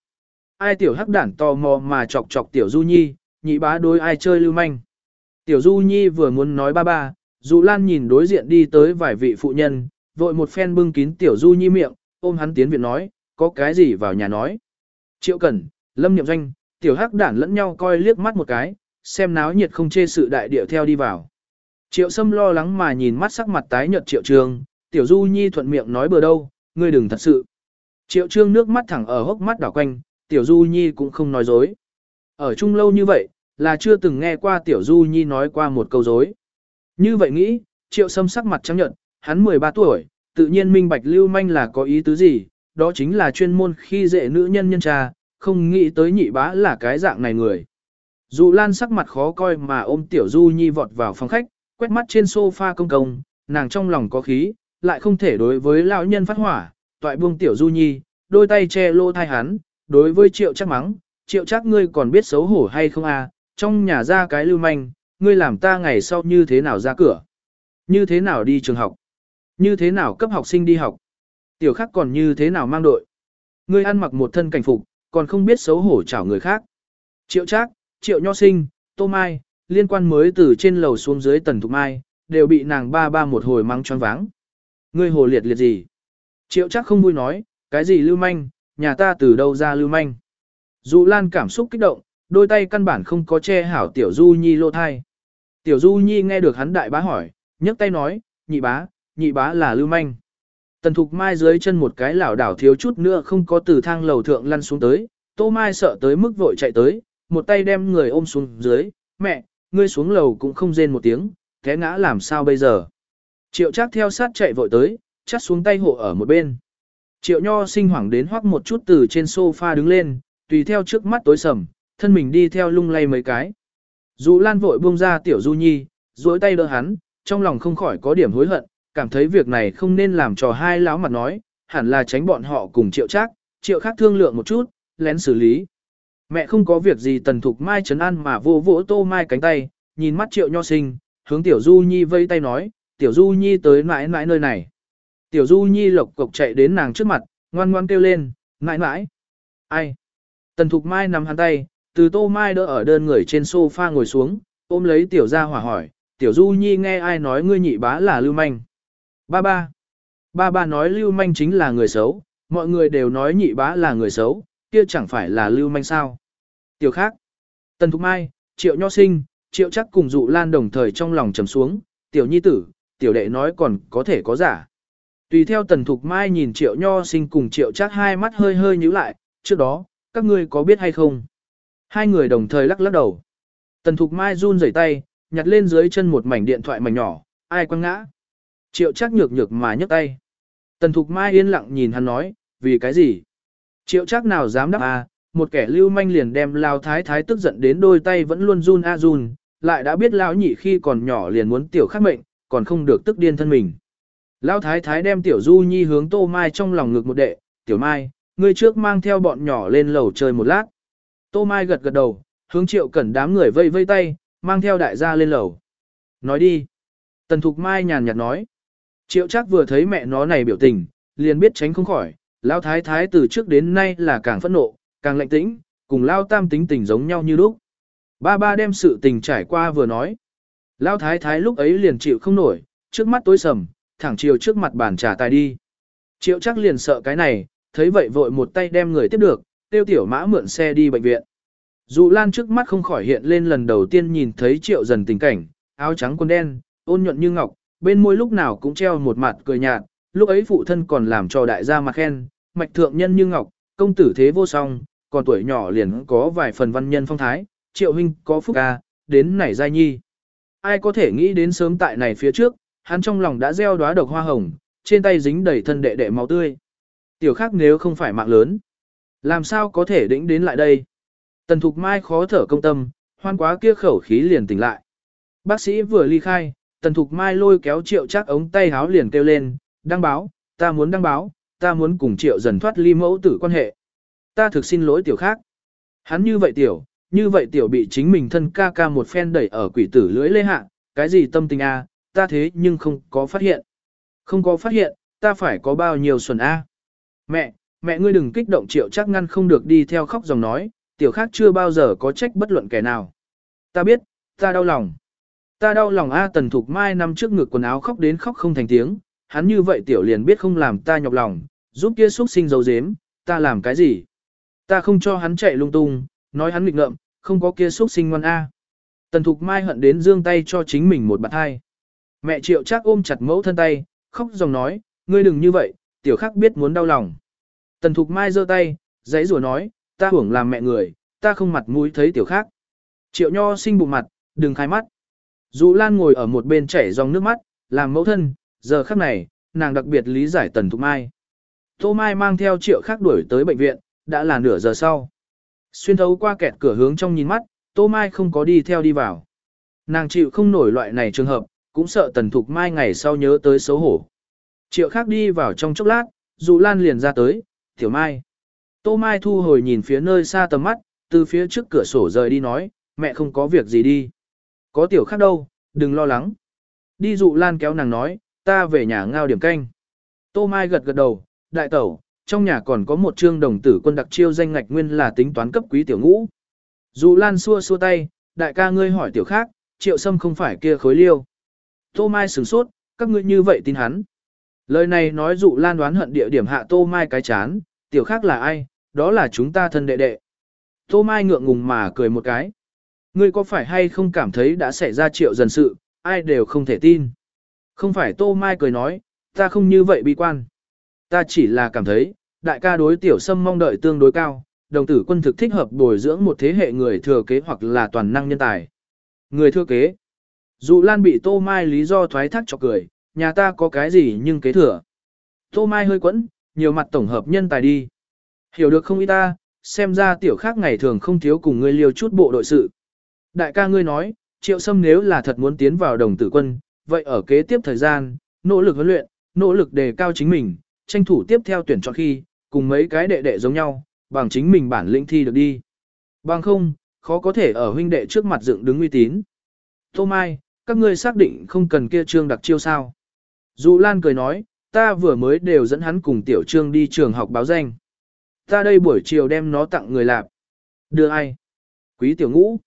Ai tiểu hắc đản tò mò mà chọc chọc tiểu du nhi, nhị bá đối ai chơi lưu manh. Tiểu du nhi vừa muốn nói ba ba, dụ lan nhìn đối diện đi tới vài vị phụ nhân, vội một phen bưng kín tiểu du nhi miệng, ôm hắn tiến viện nói, có cái gì vào nhà nói. Triệu cẩn, lâm Niệm doanh, tiểu hắc đản lẫn nhau coi liếc mắt một cái, xem náo nhiệt không chê sự đại địa theo đi vào. Triệu sâm lo lắng mà nhìn mắt sắc mặt tái nhợt triệu Trương, tiểu du nhi thuận miệng nói bừa đâu, ngươi đừng thật sự. Triệu trương nước mắt thẳng ở hốc mắt đảo quanh, tiểu du nhi cũng không nói dối. Ở chung lâu như vậy, là chưa từng nghe qua tiểu du nhi nói qua một câu dối. Như vậy nghĩ, triệu sâm sắc mặt trắng nhợt, hắn 13 tuổi, tự nhiên minh bạch lưu manh là có ý tứ gì, đó chính là chuyên môn khi dễ nữ nhân nhân cha, không nghĩ tới nhị bá là cái dạng này người. Dụ lan sắc mặt khó coi mà ôm tiểu du nhi vọt vào phòng khách, quét mắt trên sofa công công, nàng trong lòng có khí, lại không thể đối với lão nhân phát hỏa, toại buông tiểu du nhi, đôi tay che lô thai hắn, đối với triệu chắc mắng, triệu chắc ngươi còn biết xấu hổ hay không à, trong nhà ra cái lưu manh, ngươi làm ta ngày sau như thế nào ra cửa, như thế nào đi trường học, như thế nào cấp học sinh đi học, tiểu khác còn như thế nào mang đội, ngươi ăn mặc một thân cảnh phục, còn không biết xấu hổ chảo người khác. Triệu Trác, triệu nho sinh, tô mai, liên quan mới từ trên lầu xuống dưới tần thục mai, đều bị nàng ba ba một hồi mang choáng váng. Ngươi hồ liệt liệt gì? Triệu Trác không vui nói, cái gì lưu manh, nhà ta từ đâu ra lưu manh. Dụ Lan cảm xúc kích động, đôi tay căn bản không có che hảo Tiểu Du Nhi lô thai. Tiểu Du Nhi nghe được hắn đại bá hỏi, nhấc tay nói, nhị bá, nhị bá là lưu manh. Tần Thục Mai dưới chân một cái lảo đảo thiếu chút nữa không có từ thang lầu thượng lăn xuống tới, Tô Mai sợ tới mức vội chạy tới, một tay đem người ôm xuống dưới, mẹ, ngươi xuống lầu cũng không rên một tiếng, thế ngã làm sao bây giờ. Triệu Trác theo sát chạy vội tới, chắt xuống tay hộ ở một bên. Triệu nho sinh hoảng đến hoắc một chút từ trên sofa đứng lên, tùy theo trước mắt tối sầm, thân mình đi theo lung lay mấy cái. Dù lan vội buông ra tiểu du nhi, duỗi tay đỡ hắn, trong lòng không khỏi có điểm hối hận, cảm thấy việc này không nên làm trò hai láo mặt nói, hẳn là tránh bọn họ cùng triệu trác, triệu khác thương lượng một chút, lén xử lý. Mẹ không có việc gì tần thục mai trấn an mà vô vỗ tô mai cánh tay, nhìn mắt triệu nho sinh, hướng tiểu du nhi vây tay nói, tiểu du nhi tới mãi mãi nơi này. Tiểu du nhi lộc cộc chạy đến nàng trước mặt, ngoan ngoan kêu lên, mãi mãi. Ai? Tần thục mai nắm hắn tay, từ tô mai đỡ ở đơn người trên sofa ngồi xuống, ôm lấy tiểu Gia hỏa hỏi, tiểu du nhi nghe ai nói ngươi nhị bá là lưu manh. Ba ba. Ba ba nói lưu manh chính là người xấu, mọi người đều nói nhị bá là người xấu, kia chẳng phải là lưu manh sao. Tiểu khác. Tần thục mai, triệu nho sinh, triệu chắc cùng dụ lan đồng thời trong lòng trầm xuống, tiểu nhi tử, tiểu đệ nói còn có thể có giả. Tùy theo tần thục mai nhìn triệu nho sinh cùng triệu chắc hai mắt hơi hơi nhíu lại, trước đó, các ngươi có biết hay không? Hai người đồng thời lắc lắc đầu. Tần thục mai run rẩy tay, nhặt lên dưới chân một mảnh điện thoại mảnh nhỏ, ai quăng ngã. Triệu chắc nhược nhược mà nhấc tay. Tần thục mai yên lặng nhìn hắn nói, vì cái gì? Triệu chắc nào dám đáp à, một kẻ lưu manh liền đem lao thái thái tức giận đến đôi tay vẫn luôn run a run, lại đã biết lão nhị khi còn nhỏ liền muốn tiểu khắc mệnh, còn không được tức điên thân mình. Lão thái thái đem tiểu du nhi hướng tô mai trong lòng ngực một đệ, tiểu mai, ngươi trước mang theo bọn nhỏ lên lầu chơi một lát. Tô mai gật gật đầu, hướng triệu cẩn đám người vây vây tay, mang theo đại gia lên lầu. Nói đi. Tần thục mai nhàn nhạt nói. Triệu chắc vừa thấy mẹ nó này biểu tình, liền biết tránh không khỏi, lão thái thái từ trước đến nay là càng phẫn nộ, càng lạnh tĩnh, cùng lao tam tính tình giống nhau như lúc. Ba ba đem sự tình trải qua vừa nói. Lao thái thái lúc ấy liền chịu không nổi, trước mắt tối sầm, thẳng chiều trước mặt bàn trà tài đi. Triệu chắc liền sợ cái này, thấy vậy vội một tay đem người tiếp được, tiêu tiểu mã mượn xe đi bệnh viện. Dụ lan trước mắt không khỏi hiện lên lần đầu tiên nhìn thấy triệu dần tình cảnh, áo trắng quần đen, ôn nhuận như ngọc, bên môi lúc nào cũng treo một mặt cười nhạt, lúc ấy phụ thân còn làm cho đại gia mặt khen, mạch thượng nhân như ngọc, công tử thế vô song, còn tuổi nhỏ liền có vài phần văn nhân phong thái, triệu huynh có phúc ca, đến nảy giai nhi. Ai có thể nghĩ đến sớm tại này phía trước, hắn trong lòng đã gieo đóa độc hoa hồng, trên tay dính đầy thân đệ đệ máu tươi. Tiểu khác nếu không phải mạng lớn, làm sao có thể đĩnh đến lại đây? Tần Thục Mai khó thở công tâm, hoan quá kia khẩu khí liền tỉnh lại. Bác sĩ vừa ly khai, Tần Thục Mai lôi kéo triệu chắc ống tay háo liền kêu lên, đăng báo, ta muốn đăng báo, ta muốn cùng triệu dần thoát ly mẫu tử quan hệ. Ta thực xin lỗi tiểu khác. Hắn như vậy tiểu, như vậy tiểu bị chính mình thân ca ca một phen đẩy ở quỷ tử lưỡi lê hạ, cái gì tâm tình a, ta thế nhưng không có phát hiện. Không có phát hiện, ta phải có bao nhiêu xuẩn a. Mẹ, mẹ ngươi đừng kích động triệu chắc ngăn không được đi theo khóc dòng nói, tiểu khác chưa bao giờ có trách bất luận kẻ nào. Ta biết, ta đau lòng. Ta đau lòng A Tần Thục Mai nằm trước ngực quần áo khóc đến khóc không thành tiếng, hắn như vậy tiểu liền biết không làm ta nhọc lòng, giúp kia xuất sinh dấu dếm, ta làm cái gì? Ta không cho hắn chạy lung tung, nói hắn nghịch ngợm, không có kia xuất sinh ngoan A. Tần Thục Mai hận đến dương tay cho chính mình một bạn hai. Mẹ triệu chắc ôm chặt mẫu thân tay, khóc dòng nói, ngươi đừng như vậy, tiểu khắc biết muốn đau lòng. Tần Thục Mai giơ tay, giấy rùa nói, ta hưởng làm mẹ người, ta không mặt mũi thấy tiểu khác. Triệu Nho sinh bụng mặt, đừng khai mắt. Dụ Lan ngồi ở một bên chảy dòng nước mắt, làm mẫu thân, giờ khắc này, nàng đặc biệt lý giải Tần Thục Mai. Tô Mai mang theo Triệu khác đuổi tới bệnh viện, đã là nửa giờ sau. Xuyên thấu qua kẹt cửa hướng trong nhìn mắt, Tô Mai không có đi theo đi vào. Nàng chịu không nổi loại này trường hợp, cũng sợ Tần Thục Mai ngày sau nhớ tới xấu hổ. Triệu khác đi vào trong chốc lát, Dụ Lan liền ra tới, Tiểu Mai. Tô Mai thu hồi nhìn phía nơi xa tầm mắt, từ phía trước cửa sổ rời đi nói, mẹ không có việc gì đi. Có tiểu khác đâu, đừng lo lắng. Đi dụ lan kéo nàng nói, ta về nhà ngao điểm canh. Tô Mai gật gật đầu, đại tẩu, trong nhà còn có một trương đồng tử quân đặc chiêu danh ngạch nguyên là tính toán cấp quý tiểu ngũ. Dụ lan xua xua tay, đại ca ngươi hỏi tiểu khác, triệu sâm không phải kia khối liêu. Tô Mai sửng sốt, các ngươi như vậy tin hắn. Lời này nói dụ lan đoán hận địa điểm hạ Tô Mai cái chán, tiểu khác là ai, đó là chúng ta thân đệ đệ. Tô Mai ngượng ngùng mà cười một cái. Ngươi có phải hay không cảm thấy đã xảy ra triệu dần sự, ai đều không thể tin. Không phải Tô Mai cười nói, ta không như vậy bi quan. Ta chỉ là cảm thấy, đại ca đối tiểu sâm mong đợi tương đối cao, đồng tử quân thực thích hợp bồi dưỡng một thế hệ người thừa kế hoặc là toàn năng nhân tài. Người thừa kế. Dụ Lan bị Tô Mai lý do thoái thác cho cười, nhà ta có cái gì nhưng kế thừa. Tô Mai hơi quẫn, nhiều mặt tổng hợp nhân tài đi. Hiểu được không ý ta, xem ra tiểu khác ngày thường không thiếu cùng ngươi liêu chút bộ đội sự. Đại ca ngươi nói, triệu sâm nếu là thật muốn tiến vào đồng tử quân, vậy ở kế tiếp thời gian, nỗ lực huấn luyện, nỗ lực đề cao chính mình, tranh thủ tiếp theo tuyển chọn khi, cùng mấy cái đệ đệ giống nhau, bằng chính mình bản lĩnh thi được đi. Bằng không, khó có thể ở huynh đệ trước mặt dựng đứng uy tín. Tô Mai, các ngươi xác định không cần kia trương đặc chiêu sao. Dụ Lan cười nói, ta vừa mới đều dẫn hắn cùng tiểu trương đi trường học báo danh. Ta đây buổi chiều đem nó tặng người lạp. Đưa ai? Quý tiểu ngũ.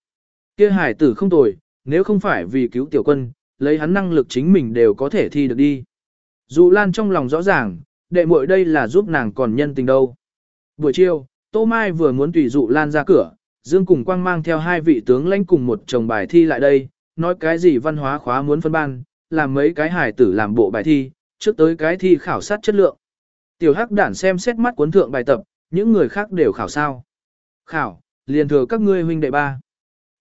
kia hải tử không tồi, nếu không phải vì cứu tiểu quân, lấy hắn năng lực chính mình đều có thể thi được đi. Dụ Lan trong lòng rõ ràng, đệ muội đây là giúp nàng còn nhân tình đâu. Buổi chiều, Tô Mai vừa muốn tùy Dụ Lan ra cửa, Dương cùng Quang mang theo hai vị tướng lãnh cùng một chồng bài thi lại đây, nói cái gì văn hóa khóa muốn phân ban, làm mấy cái hài tử làm bộ bài thi, trước tới cái thi khảo sát chất lượng. Tiểu Hắc đản xem xét mắt cuốn thượng bài tập, những người khác đều khảo sao. Khảo, liền thừa các ngươi huynh đệ ba.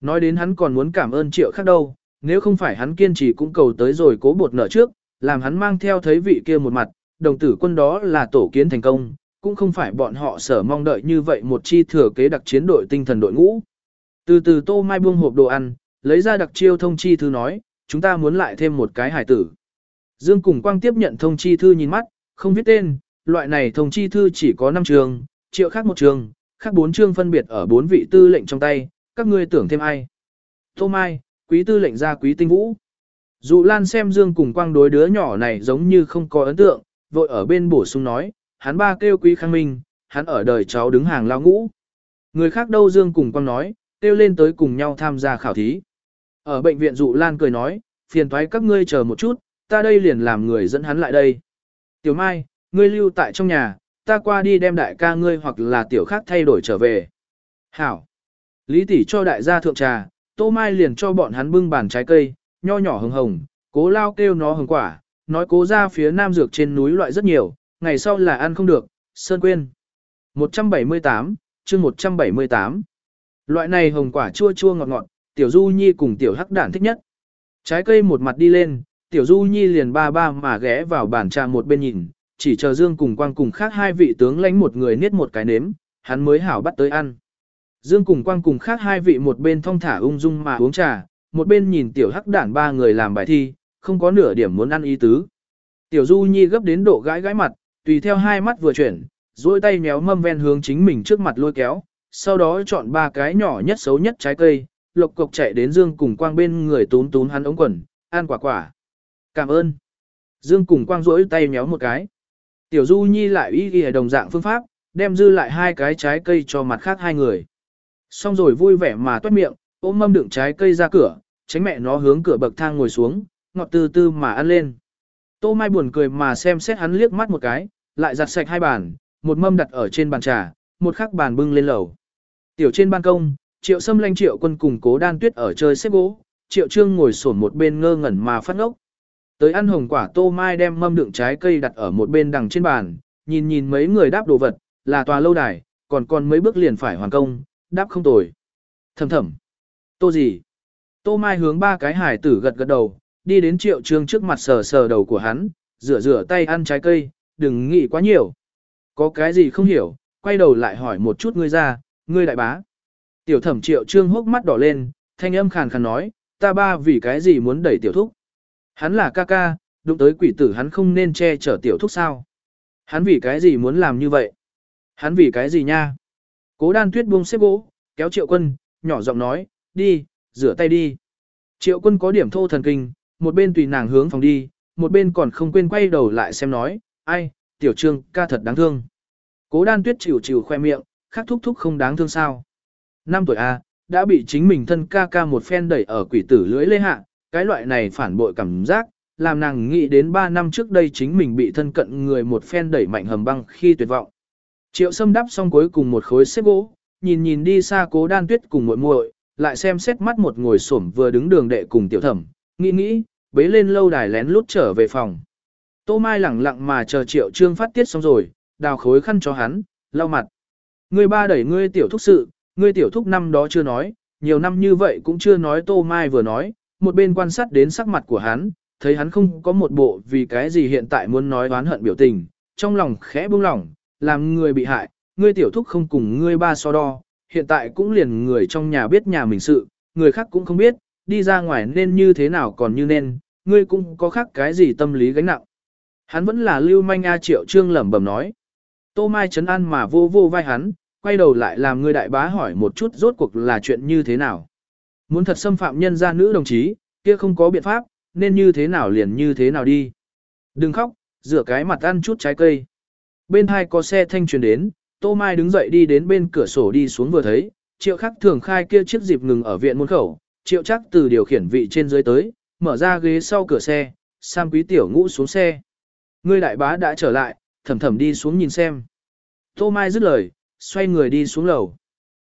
Nói đến hắn còn muốn cảm ơn triệu khác đâu, nếu không phải hắn kiên trì cũng cầu tới rồi cố bột nợ trước, làm hắn mang theo thấy vị kia một mặt, đồng tử quân đó là tổ kiến thành công, cũng không phải bọn họ sở mong đợi như vậy một chi thừa kế đặc chiến đội tinh thần đội ngũ. Từ từ tô mai buông hộp đồ ăn, lấy ra đặc chiêu thông chi thư nói, chúng ta muốn lại thêm một cái hải tử. Dương cùng quang tiếp nhận thông chi thư nhìn mắt, không viết tên, loại này thông chi thư chỉ có 5 trường, triệu khác một trường, khác bốn trường phân biệt ở bốn vị tư lệnh trong tay, các ngươi tưởng thêm ai. Tô Mai, quý tư lệnh ra quý tinh vũ. Dụ Lan xem Dương cùng quang đối đứa nhỏ này giống như không có ấn tượng, vội ở bên bổ sung nói, hắn ba kêu quý khang minh, hắn ở đời cháu đứng hàng lao ngũ. Người khác đâu Dương cùng quang nói, kêu lên tới cùng nhau tham gia khảo thí. Ở bệnh viện Dụ Lan cười nói, phiền thoái các ngươi chờ một chút, ta đây liền làm người dẫn hắn lại đây. Tiểu Mai, ngươi lưu tại trong nhà, ta qua đi đem đại ca ngươi hoặc là tiểu khác thay đổi trở về. Hảo. Lý tỷ cho đại gia thượng trà, tô mai liền cho bọn hắn bưng bàn trái cây, nho nhỏ hồng hồng, cố lao kêu nó hồng quả, nói cố ra phía nam dược trên núi loại rất nhiều, ngày sau là ăn không được, Sơn Quyên. 178, chương 178. Loại này hồng quả chua chua ngọt ngọt, Tiểu Du Nhi cùng Tiểu Hắc Đản thích nhất. Trái cây một mặt đi lên, Tiểu Du Nhi liền ba ba mà ghé vào bàn trà một bên nhìn, chỉ chờ Dương cùng Quang cùng khác hai vị tướng lãnh một người niết một cái nếm, hắn mới hảo bắt tới ăn. Dương cùng Quang cùng khác hai vị một bên thong thả ung dung mà uống trà, một bên nhìn Tiểu Hắc Đản ba người làm bài thi, không có nửa điểm muốn ăn ý tứ. Tiểu Du Nhi gấp đến độ gãi gãi mặt, tùy theo hai mắt vừa chuyển, duỗi tay méo mâm ven hướng chính mình trước mặt lôi kéo, sau đó chọn ba cái nhỏ nhất xấu nhất trái cây, lộc cộc chạy đến Dương cùng Quang bên người tún tún hắn ống quần, ăn quả quả. Cảm ơn. Dương cùng Quang duỗi tay méo một cái. Tiểu Du Nhi lại ý ghi đồng dạng phương pháp, đem dư lại hai cái trái cây cho mặt khác hai người. Xong rồi vui vẻ mà toát miệng, ôm mâm đựng trái cây ra cửa, tránh mẹ nó hướng cửa bậc thang ngồi xuống, ngọt từ từ mà ăn lên. Tô Mai buồn cười mà xem xét hắn liếc mắt một cái, lại giặt sạch hai bàn, một mâm đặt ở trên bàn trà, một khắc bàn bưng lên lầu. Tiểu trên ban công, triệu sâm lanh triệu quân cùng cố đan tuyết ở chơi xếp gỗ, triệu trương ngồi sổn một bên ngơ ngẩn mà phát ngốc. Tới ăn hồng quả tô mai đem mâm đựng trái cây đặt ở một bên đằng trên bàn, nhìn nhìn mấy người đáp đồ vật, là tòa lâu đài, còn còn mấy bước liền phải hoàn công, đáp không tồi. Thầm thầm. Tô gì? Tô mai hướng ba cái hải tử gật gật đầu, đi đến triệu trương trước mặt sờ sờ đầu của hắn, rửa rửa tay ăn trái cây, đừng nghĩ quá nhiều. Có cái gì không hiểu, quay đầu lại hỏi một chút ngươi ra, ngươi đại bá. Tiểu thẩm triệu trương hốc mắt đỏ lên, thanh âm khàn khàn nói, ta ba vì cái gì muốn đẩy tiểu thúc. Hắn là ca ca, đụng tới quỷ tử hắn không nên che chở tiểu thúc sao. Hắn vì cái gì muốn làm như vậy? Hắn vì cái gì nha? Cố đan tuyết buông xếp gỗ, kéo triệu quân, nhỏ giọng nói, đi, rửa tay đi. Triệu quân có điểm thô thần kinh, một bên tùy nàng hướng phòng đi, một bên còn không quên quay đầu lại xem nói, ai, tiểu trương ca thật đáng thương. Cố đan tuyết chịu chịu khoe miệng, khắc thúc thúc không đáng thương sao. Năm tuổi A, đã bị chính mình thân ca ca một phen đẩy ở quỷ tử lưỡi lê hạ, cái loại này phản bội cảm giác, làm nàng nghĩ đến 3 năm trước đây chính mình bị thân cận người một phen đẩy mạnh hầm băng khi tuyệt vọng. Triệu sâm đắp xong cuối cùng một khối xếp gỗ, nhìn nhìn đi xa cố đan tuyết cùng muội muội, lại xem xét mắt một ngồi xổm vừa đứng đường đệ cùng tiểu thẩm, nghĩ nghĩ, bế lên lâu đài lén lút trở về phòng. Tô Mai lẳng lặng mà chờ triệu trương phát tiết xong rồi, đào khối khăn cho hắn, lau mặt. Ngươi ba đẩy ngươi tiểu thúc sự, ngươi tiểu thúc năm đó chưa nói, nhiều năm như vậy cũng chưa nói Tô Mai vừa nói, một bên quan sát đến sắc mặt của hắn, thấy hắn không có một bộ vì cái gì hiện tại muốn nói oán hận biểu tình, trong lòng khẽ buông lỏng, làm người bị hại, ngươi tiểu thúc không cùng ngươi ba so đo, hiện tại cũng liền người trong nhà biết nhà mình sự, người khác cũng không biết, đi ra ngoài nên như thế nào còn như nên, ngươi cũng có khác cái gì tâm lý gánh nặng. Hắn vẫn là lưu manh A triệu trương lẩm bẩm nói. Tô Mai chấn an mà vô vô vai hắn, quay đầu lại làm người đại bá hỏi một chút rốt cuộc là chuyện như thế nào. Muốn thật xâm phạm nhân gia nữ đồng chí, kia không có biện pháp, nên như thế nào liền như thế nào đi. Đừng khóc, rửa cái mặt ăn chút trái cây. Bên hai có xe thanh truyền đến, Tô Mai đứng dậy đi đến bên cửa sổ đi xuống vừa thấy, triệu khắc thường khai kia chiếc dịp ngừng ở viện môn khẩu, triệu chắc từ điều khiển vị trên dưới tới, mở ra ghế sau cửa xe, Sam quý tiểu ngũ xuống xe. Ngươi đại bá đã trở lại, thầm thầm đi xuống nhìn xem. Tô Mai dứt lời, xoay người đi xuống lầu.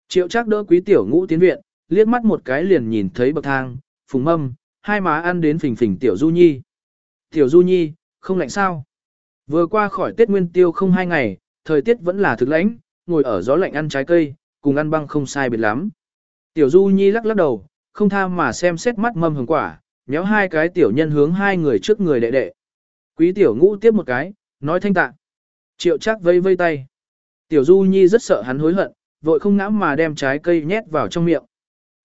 Triệu chắc đỡ quý tiểu ngũ tiến viện, liếc mắt một cái liền nhìn thấy bậc thang, phùng mâm, hai má ăn đến phình phình tiểu du nhi. Tiểu du nhi, không lạnh sao? Vừa qua khỏi Tết Nguyên Tiêu không hai ngày, thời tiết vẫn là thực lãnh, ngồi ở gió lạnh ăn trái cây, cùng ăn băng không sai biệt lắm. Tiểu du nhi lắc lắc đầu, không tha mà xem xét mắt mâm hồng quả, nhéo hai cái tiểu nhân hướng hai người trước người đệ đệ. Quý tiểu ngũ tiếp một cái, nói thanh tạ. Triệu chắc vây vây tay. Tiểu du nhi rất sợ hắn hối hận, vội không ngã mà đem trái cây nhét vào trong miệng.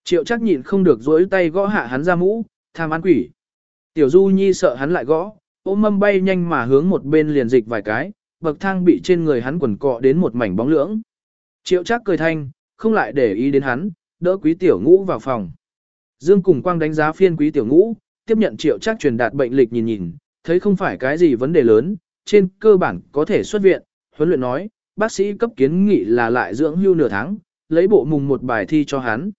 Triệu chắc nhịn không được dối tay gõ hạ hắn ra mũ, tham ăn quỷ. Tiểu du nhi sợ hắn lại gõ, ôm mâm bay nhanh mà hướng một bên liền dịch vài cái, bậc thang bị trên người hắn quần cọ đến một mảnh bóng lưỡng. Triệu chắc cười thanh, không lại để ý đến hắn, đỡ quý tiểu ngũ vào phòng. Dương cùng quang đánh giá phiên quý tiểu ngũ, tiếp nhận triệu chắc truyền đạt bệnh lịch nhìn nhìn, thấy không phải cái gì vấn đề lớn, trên cơ bản có thể xuất viện, huấn luyện nói, bác sĩ cấp kiến nghị là lại dưỡng hưu nửa tháng, lấy bộ mùng một bài thi cho hắn.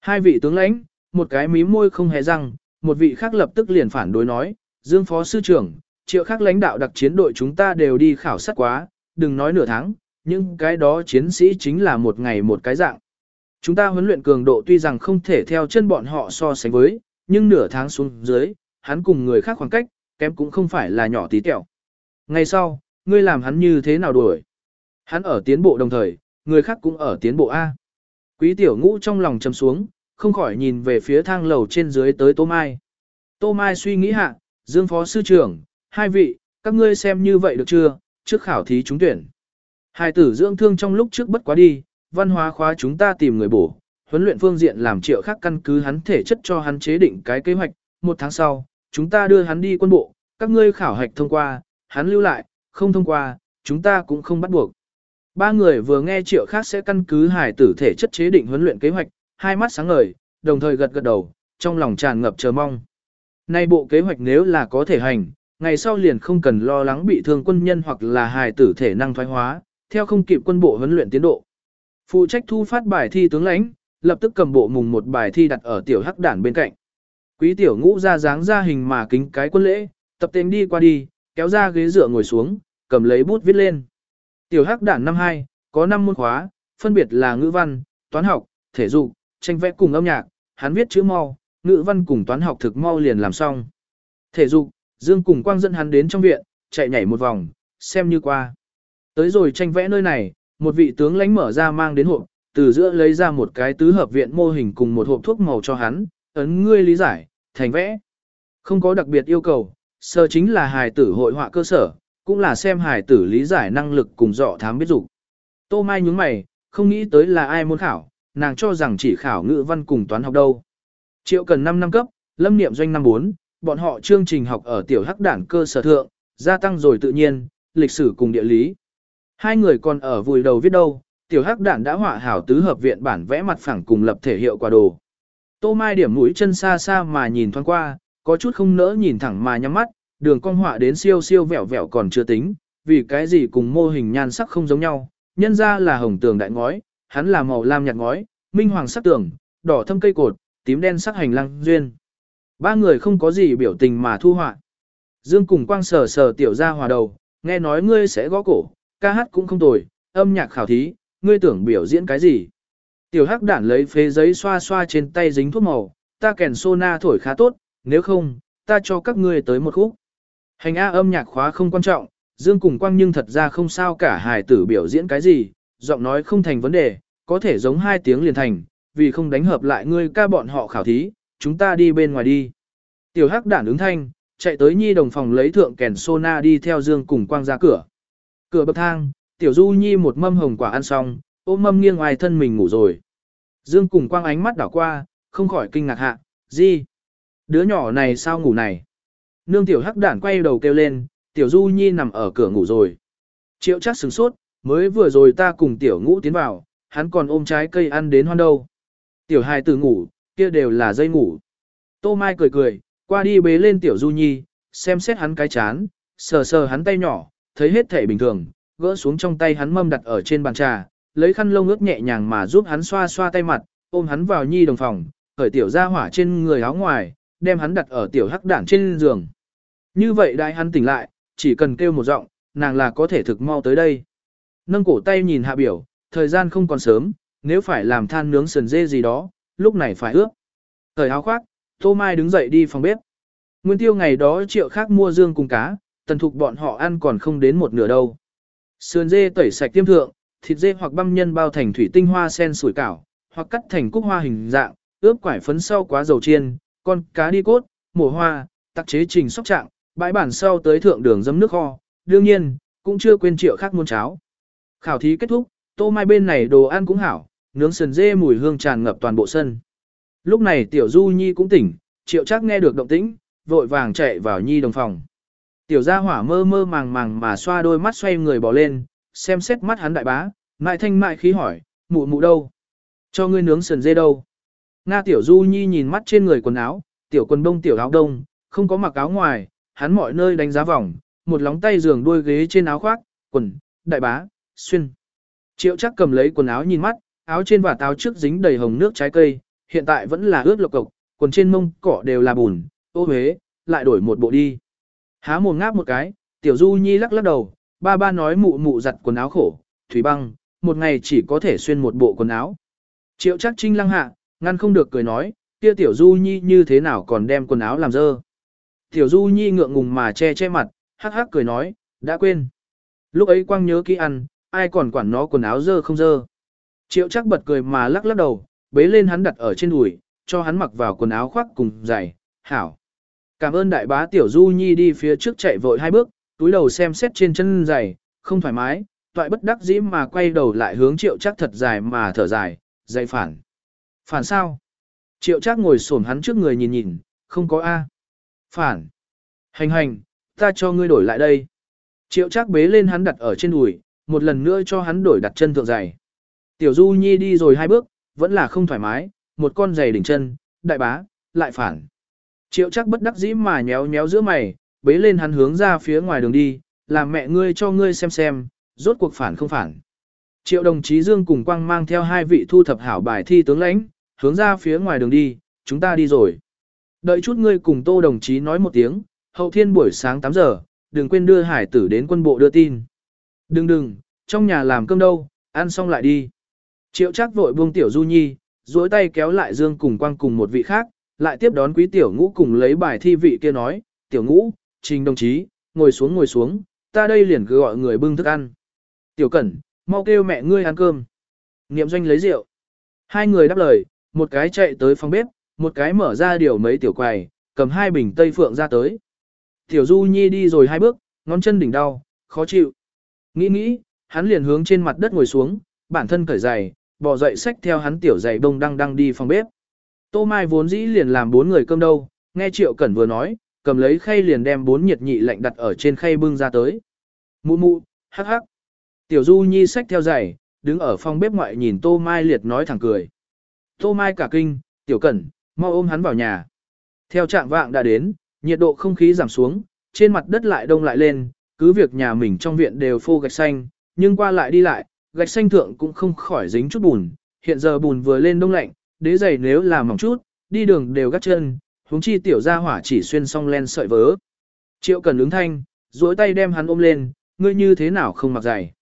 Hai vị tướng lãnh, một cái mí môi không hề răng, một vị khác lập tức liền phản đối nói, Dương Phó Sư trưởng, triệu khác lãnh đạo đặc chiến đội chúng ta đều đi khảo sát quá, đừng nói nửa tháng, nhưng cái đó chiến sĩ chính là một ngày một cái dạng. Chúng ta huấn luyện cường độ tuy rằng không thể theo chân bọn họ so sánh với, nhưng nửa tháng xuống dưới, hắn cùng người khác khoảng cách, kém cũng không phải là nhỏ tí tẹo. Ngày sau, ngươi làm hắn như thế nào đuổi? Hắn ở tiến bộ đồng thời, người khác cũng ở tiến bộ A. Quý tiểu ngũ trong lòng chầm xuống, không khỏi nhìn về phía thang lầu trên dưới tới Tô Mai. Tô Mai suy nghĩ hạ, Dương Phó Sư trưởng, hai vị, các ngươi xem như vậy được chưa, trước khảo thí trúng tuyển. Hai tử dưỡng thương trong lúc trước bất quá đi, văn hóa khóa chúng ta tìm người bổ, huấn luyện phương diện làm triệu khác căn cứ hắn thể chất cho hắn chế định cái kế hoạch, một tháng sau, chúng ta đưa hắn đi quân bộ, các ngươi khảo hạch thông qua, hắn lưu lại, không thông qua, chúng ta cũng không bắt buộc. Ba người vừa nghe triệu khác sẽ căn cứ hải tử thể chất chế định huấn luyện kế hoạch, hai mắt sáng ngời, đồng thời gật gật đầu, trong lòng tràn ngập chờ mong. Nay bộ kế hoạch nếu là có thể hành, ngày sau liền không cần lo lắng bị thương quân nhân hoặc là hài tử thể năng thoái hóa, theo không kịp quân bộ huấn luyện tiến độ. Phụ trách thu phát bài thi tướng lãnh, lập tức cầm bộ mùng một bài thi đặt ở tiểu hắc đản bên cạnh. Quý tiểu ngũ ra dáng ra hình mà kính cái quân lễ, tập tên đi qua đi, kéo ra ghế dựa ngồi xuống, cầm lấy bút viết lên. Tiểu hắc đản năm 2, có 5 môn khóa, phân biệt là ngữ văn, toán học, thể dục, tranh vẽ cùng âm nhạc, hắn viết chữ mau, ngữ văn cùng toán học thực mau liền làm xong. Thể dục, Dương cùng Quang dẫn hắn đến trong viện, chạy nhảy một vòng, xem như qua. Tới rồi tranh vẽ nơi này, một vị tướng lãnh mở ra mang đến hộp, từ giữa lấy ra một cái tứ hợp viện mô hình cùng một hộp thuốc màu cho hắn, ấn ngươi lý giải, thành vẽ. Không có đặc biệt yêu cầu, sơ chính là hài tử hội họa cơ sở, cũng là xem hài tử lý giải năng lực cùng dọ thám biết dục. Tô Mai nhúng mày, không nghĩ tới là ai muốn khảo, nàng cho rằng chỉ khảo ngữ văn cùng toán học đâu. Triệu cần 5 năm cấp, lâm niệm doanh năm 4, bọn họ chương trình học ở tiểu hắc đảng cơ sở thượng, gia tăng rồi tự nhiên, lịch sử cùng địa lý. Hai người còn ở vùi đầu viết đâu, tiểu hắc đản đã họa hảo tứ hợp viện bản vẽ mặt phẳng cùng lập thể hiệu quả đồ. Tô Mai điểm mũi chân xa xa mà nhìn thoáng qua, có chút không nỡ nhìn thẳng mà nhắm mắt, đường cong họa đến siêu siêu vẹo vẹo còn chưa tính, vì cái gì cùng mô hình nhan sắc không giống nhau, nhân ra là hồng tường đại ngói, hắn là màu lam nhạt ngói, minh hoàng sắc tường, đỏ thâm cây cột, tím đen sắc hành lang duyên. Ba người không có gì biểu tình mà thu họa. Dương cùng quang sờ sờ tiểu ra hòa đầu, nghe nói ngươi sẽ gõ cổ, ca hát cũng không tồi, âm nhạc khảo thí, ngươi tưởng biểu diễn cái gì. Tiểu hắc đản lấy phế giấy xoa xoa trên tay dính thuốc màu, ta kèn na thổi khá tốt, nếu không, ta cho các ngươi tới một khúc. Hành A âm nhạc khóa không quan trọng, Dương cùng quang nhưng thật ra không sao cả hài tử biểu diễn cái gì, giọng nói không thành vấn đề, có thể giống hai tiếng liền thành, vì không đánh hợp lại ngươi ca bọn họ khảo thí, chúng ta đi bên ngoài đi. Tiểu hắc đản ứng thanh, chạy tới nhi đồng phòng lấy thượng kèn sona đi theo Dương cùng quang ra cửa. Cửa bậc thang, tiểu du nhi một mâm hồng quả ăn xong, ôm mâm nghiêng ngoài thân mình ngủ rồi. Dương cùng quang ánh mắt đảo qua, không khỏi kinh ngạc hạ, gì? Đứa nhỏ này sao ngủ này? Nương tiểu hắc đản quay đầu kêu lên, tiểu du nhi nằm ở cửa ngủ rồi. Triệu chắc sửng sốt, mới vừa rồi ta cùng tiểu ngũ tiến vào, hắn còn ôm trái cây ăn đến hoan đâu. Tiểu hài tử ngủ, kia đều là dây ngủ. Tô Mai cười cười, qua đi bế lên tiểu du nhi, xem xét hắn cái chán, sờ sờ hắn tay nhỏ, thấy hết thể bình thường, gỡ xuống trong tay hắn mâm đặt ở trên bàn trà, lấy khăn lông ướt nhẹ nhàng mà giúp hắn xoa xoa tay mặt, ôm hắn vào nhi đồng phòng, khởi tiểu ra hỏa trên người áo ngoài, đem hắn đặt ở tiểu hắc đản trên giường. Như vậy đại hắn tỉnh lại, chỉ cần kêu một giọng, nàng là có thể thực mau tới đây. Nâng cổ tay nhìn hạ biểu, thời gian không còn sớm, nếu phải làm than nướng sườn dê gì đó, lúc này phải ướp. Thời áo khoác, Tô Mai đứng dậy đi phòng bếp. Nguyên tiêu ngày đó triệu khác mua dương cùng cá, tần thục bọn họ ăn còn không đến một nửa đâu. Sườn dê tẩy sạch tiêm thượng, thịt dê hoặc băm nhân bao thành thủy tinh hoa sen sủi cảo, hoặc cắt thành cúc hoa hình dạng, ướp quải phấn sau quá dầu chiên, con cá đi cốt, mổ hoa, tắc chế trình sóc trạng, bãi bản sau tới thượng đường dấm nước kho, đương nhiên, cũng chưa quên triệu khác muôn cháo. Khảo thí kết thúc, tô mai bên này đồ ăn cũng hảo, nướng sườn dê mùi hương tràn ngập toàn bộ sân. Lúc này tiểu du nhi cũng tỉnh, triệu chắc nghe được động tĩnh, vội vàng chạy vào nhi đồng phòng. Tiểu gia hỏa mơ mơ màng màng mà xoa đôi mắt xoay người bỏ lên, xem xét mắt hắn đại bá, mại thanh mại khí hỏi, mụ mụ đâu? Cho ngươi nướng sườn dê đâu? Nga tiểu du nhi nhìn mắt trên người quần áo, tiểu quần đông tiểu áo đông, không có mặc áo ngoài, hắn mọi nơi đánh giá vòng, một lóng tay giường đuôi ghế trên áo khoác, quần, đại bá, xuyên. Triệu chắc cầm lấy quần áo nhìn mắt, áo trên và táo trước dính đầy hồng nước trái cây, hiện tại vẫn là ướt lộc cộc, quần trên mông cỏ đều là bùn, ô huế, lại đổi một bộ đi. Há mồm ngáp một cái, tiểu du nhi lắc lắc đầu, ba ba nói mụ mụ giặt quần áo khổ, thủy băng, một ngày chỉ có thể xuyên một bộ quần áo. Triệu chắc trinh lăng hạ, ngăn không được cười nói, kia tiểu du nhi như thế nào còn đem quần áo làm dơ. Tiểu du nhi ngượng ngùng mà che che mặt, hắc hắc cười nói, đã quên. Lúc ấy quang nhớ kỹ ăn, ai còn quản nó quần áo dơ không dơ. Triệu chắc bật cười mà lắc lắc đầu, bế lên hắn đặt ở trên đùi, cho hắn mặc vào quần áo khoác cùng giày, hảo. Cảm ơn đại bá tiểu du nhi đi phía trước chạy vội hai bước, túi đầu xem xét trên chân giày, không thoải mái, toại bất đắc dĩ mà quay đầu lại hướng triệu chắc thật dài mà thở dài, dậy phản. Phản sao? Triệu chắc ngồi xổm hắn trước người nhìn nhìn, không có A. Phản. Hành hành, ta cho ngươi đổi lại đây. Triệu chắc bế lên hắn đặt ở trên đùi, một lần nữa cho hắn đổi đặt chân thượng giày. Tiểu Du Nhi đi rồi hai bước, vẫn là không thoải mái, một con giày đỉnh chân, đại bá, lại phản. Triệu chắc bất đắc dĩ mà nhéo nhéo giữa mày, bế lên hắn hướng ra phía ngoài đường đi, làm mẹ ngươi cho ngươi xem xem, rốt cuộc phản không phản. Triệu đồng chí Dương cùng Quang mang theo hai vị thu thập hảo bài thi tướng lãnh, hướng ra phía ngoài đường đi, chúng ta đi rồi. Đợi chút ngươi cùng tô đồng chí nói một tiếng, hậu thiên buổi sáng 8 giờ, đừng quên đưa hải tử đến quân bộ đưa tin. Đừng đừng, trong nhà làm cơm đâu, ăn xong lại đi. Triệu chắc vội buông tiểu du nhi, duỗi tay kéo lại Dương cùng Quang cùng một vị khác, lại tiếp đón quý tiểu ngũ cùng lấy bài thi vị kia nói, tiểu ngũ, trình đồng chí, ngồi xuống ngồi xuống, ta đây liền cứ gọi người bưng thức ăn. Tiểu cẩn, mau kêu mẹ ngươi ăn cơm. Niệm doanh lấy rượu. Hai người đáp lời, một cái chạy tới phòng bếp, một cái mở ra điều mấy tiểu quầy, cầm hai bình tây phượng ra tới. Tiểu du nhi đi rồi hai bước, ngón chân đỉnh đau, khó chịu. Nghĩ nghĩ, hắn liền hướng trên mặt đất ngồi xuống, bản thân cởi giày, bỏ dậy xách theo hắn tiểu giày bông đang đang đi phòng bếp. Tô Mai vốn dĩ liền làm bốn người cơm đâu, nghe Triệu Cẩn vừa nói, cầm lấy khay liền đem bốn nhiệt nhị lạnh đặt ở trên khay bưng ra tới. Mụ mụ, hắc hắc. Tiểu Du Nhi xách theo giày, đứng ở phòng bếp ngoại nhìn Tô Mai liệt nói thẳng cười. Tô Mai cả kinh, Tiểu Cẩn, mau ôm hắn vào nhà. Theo trạng vạng đã đến, nhiệt độ không khí giảm xuống, trên mặt đất lại đông lại lên, cứ việc nhà mình trong viện đều phô gạch xanh, nhưng qua lại đi lại, gạch xanh thượng cũng không khỏi dính chút bùn. Hiện giờ bùn vừa lên đông lạnh, đế giày nếu là mỏng chút, đi đường đều gắt chân, huống chi tiểu gia hỏa chỉ xuyên xong len sợi vớ. Triệu cần ứng thanh, duỗi tay đem hắn ôm lên, ngươi như thế nào không mặc giày.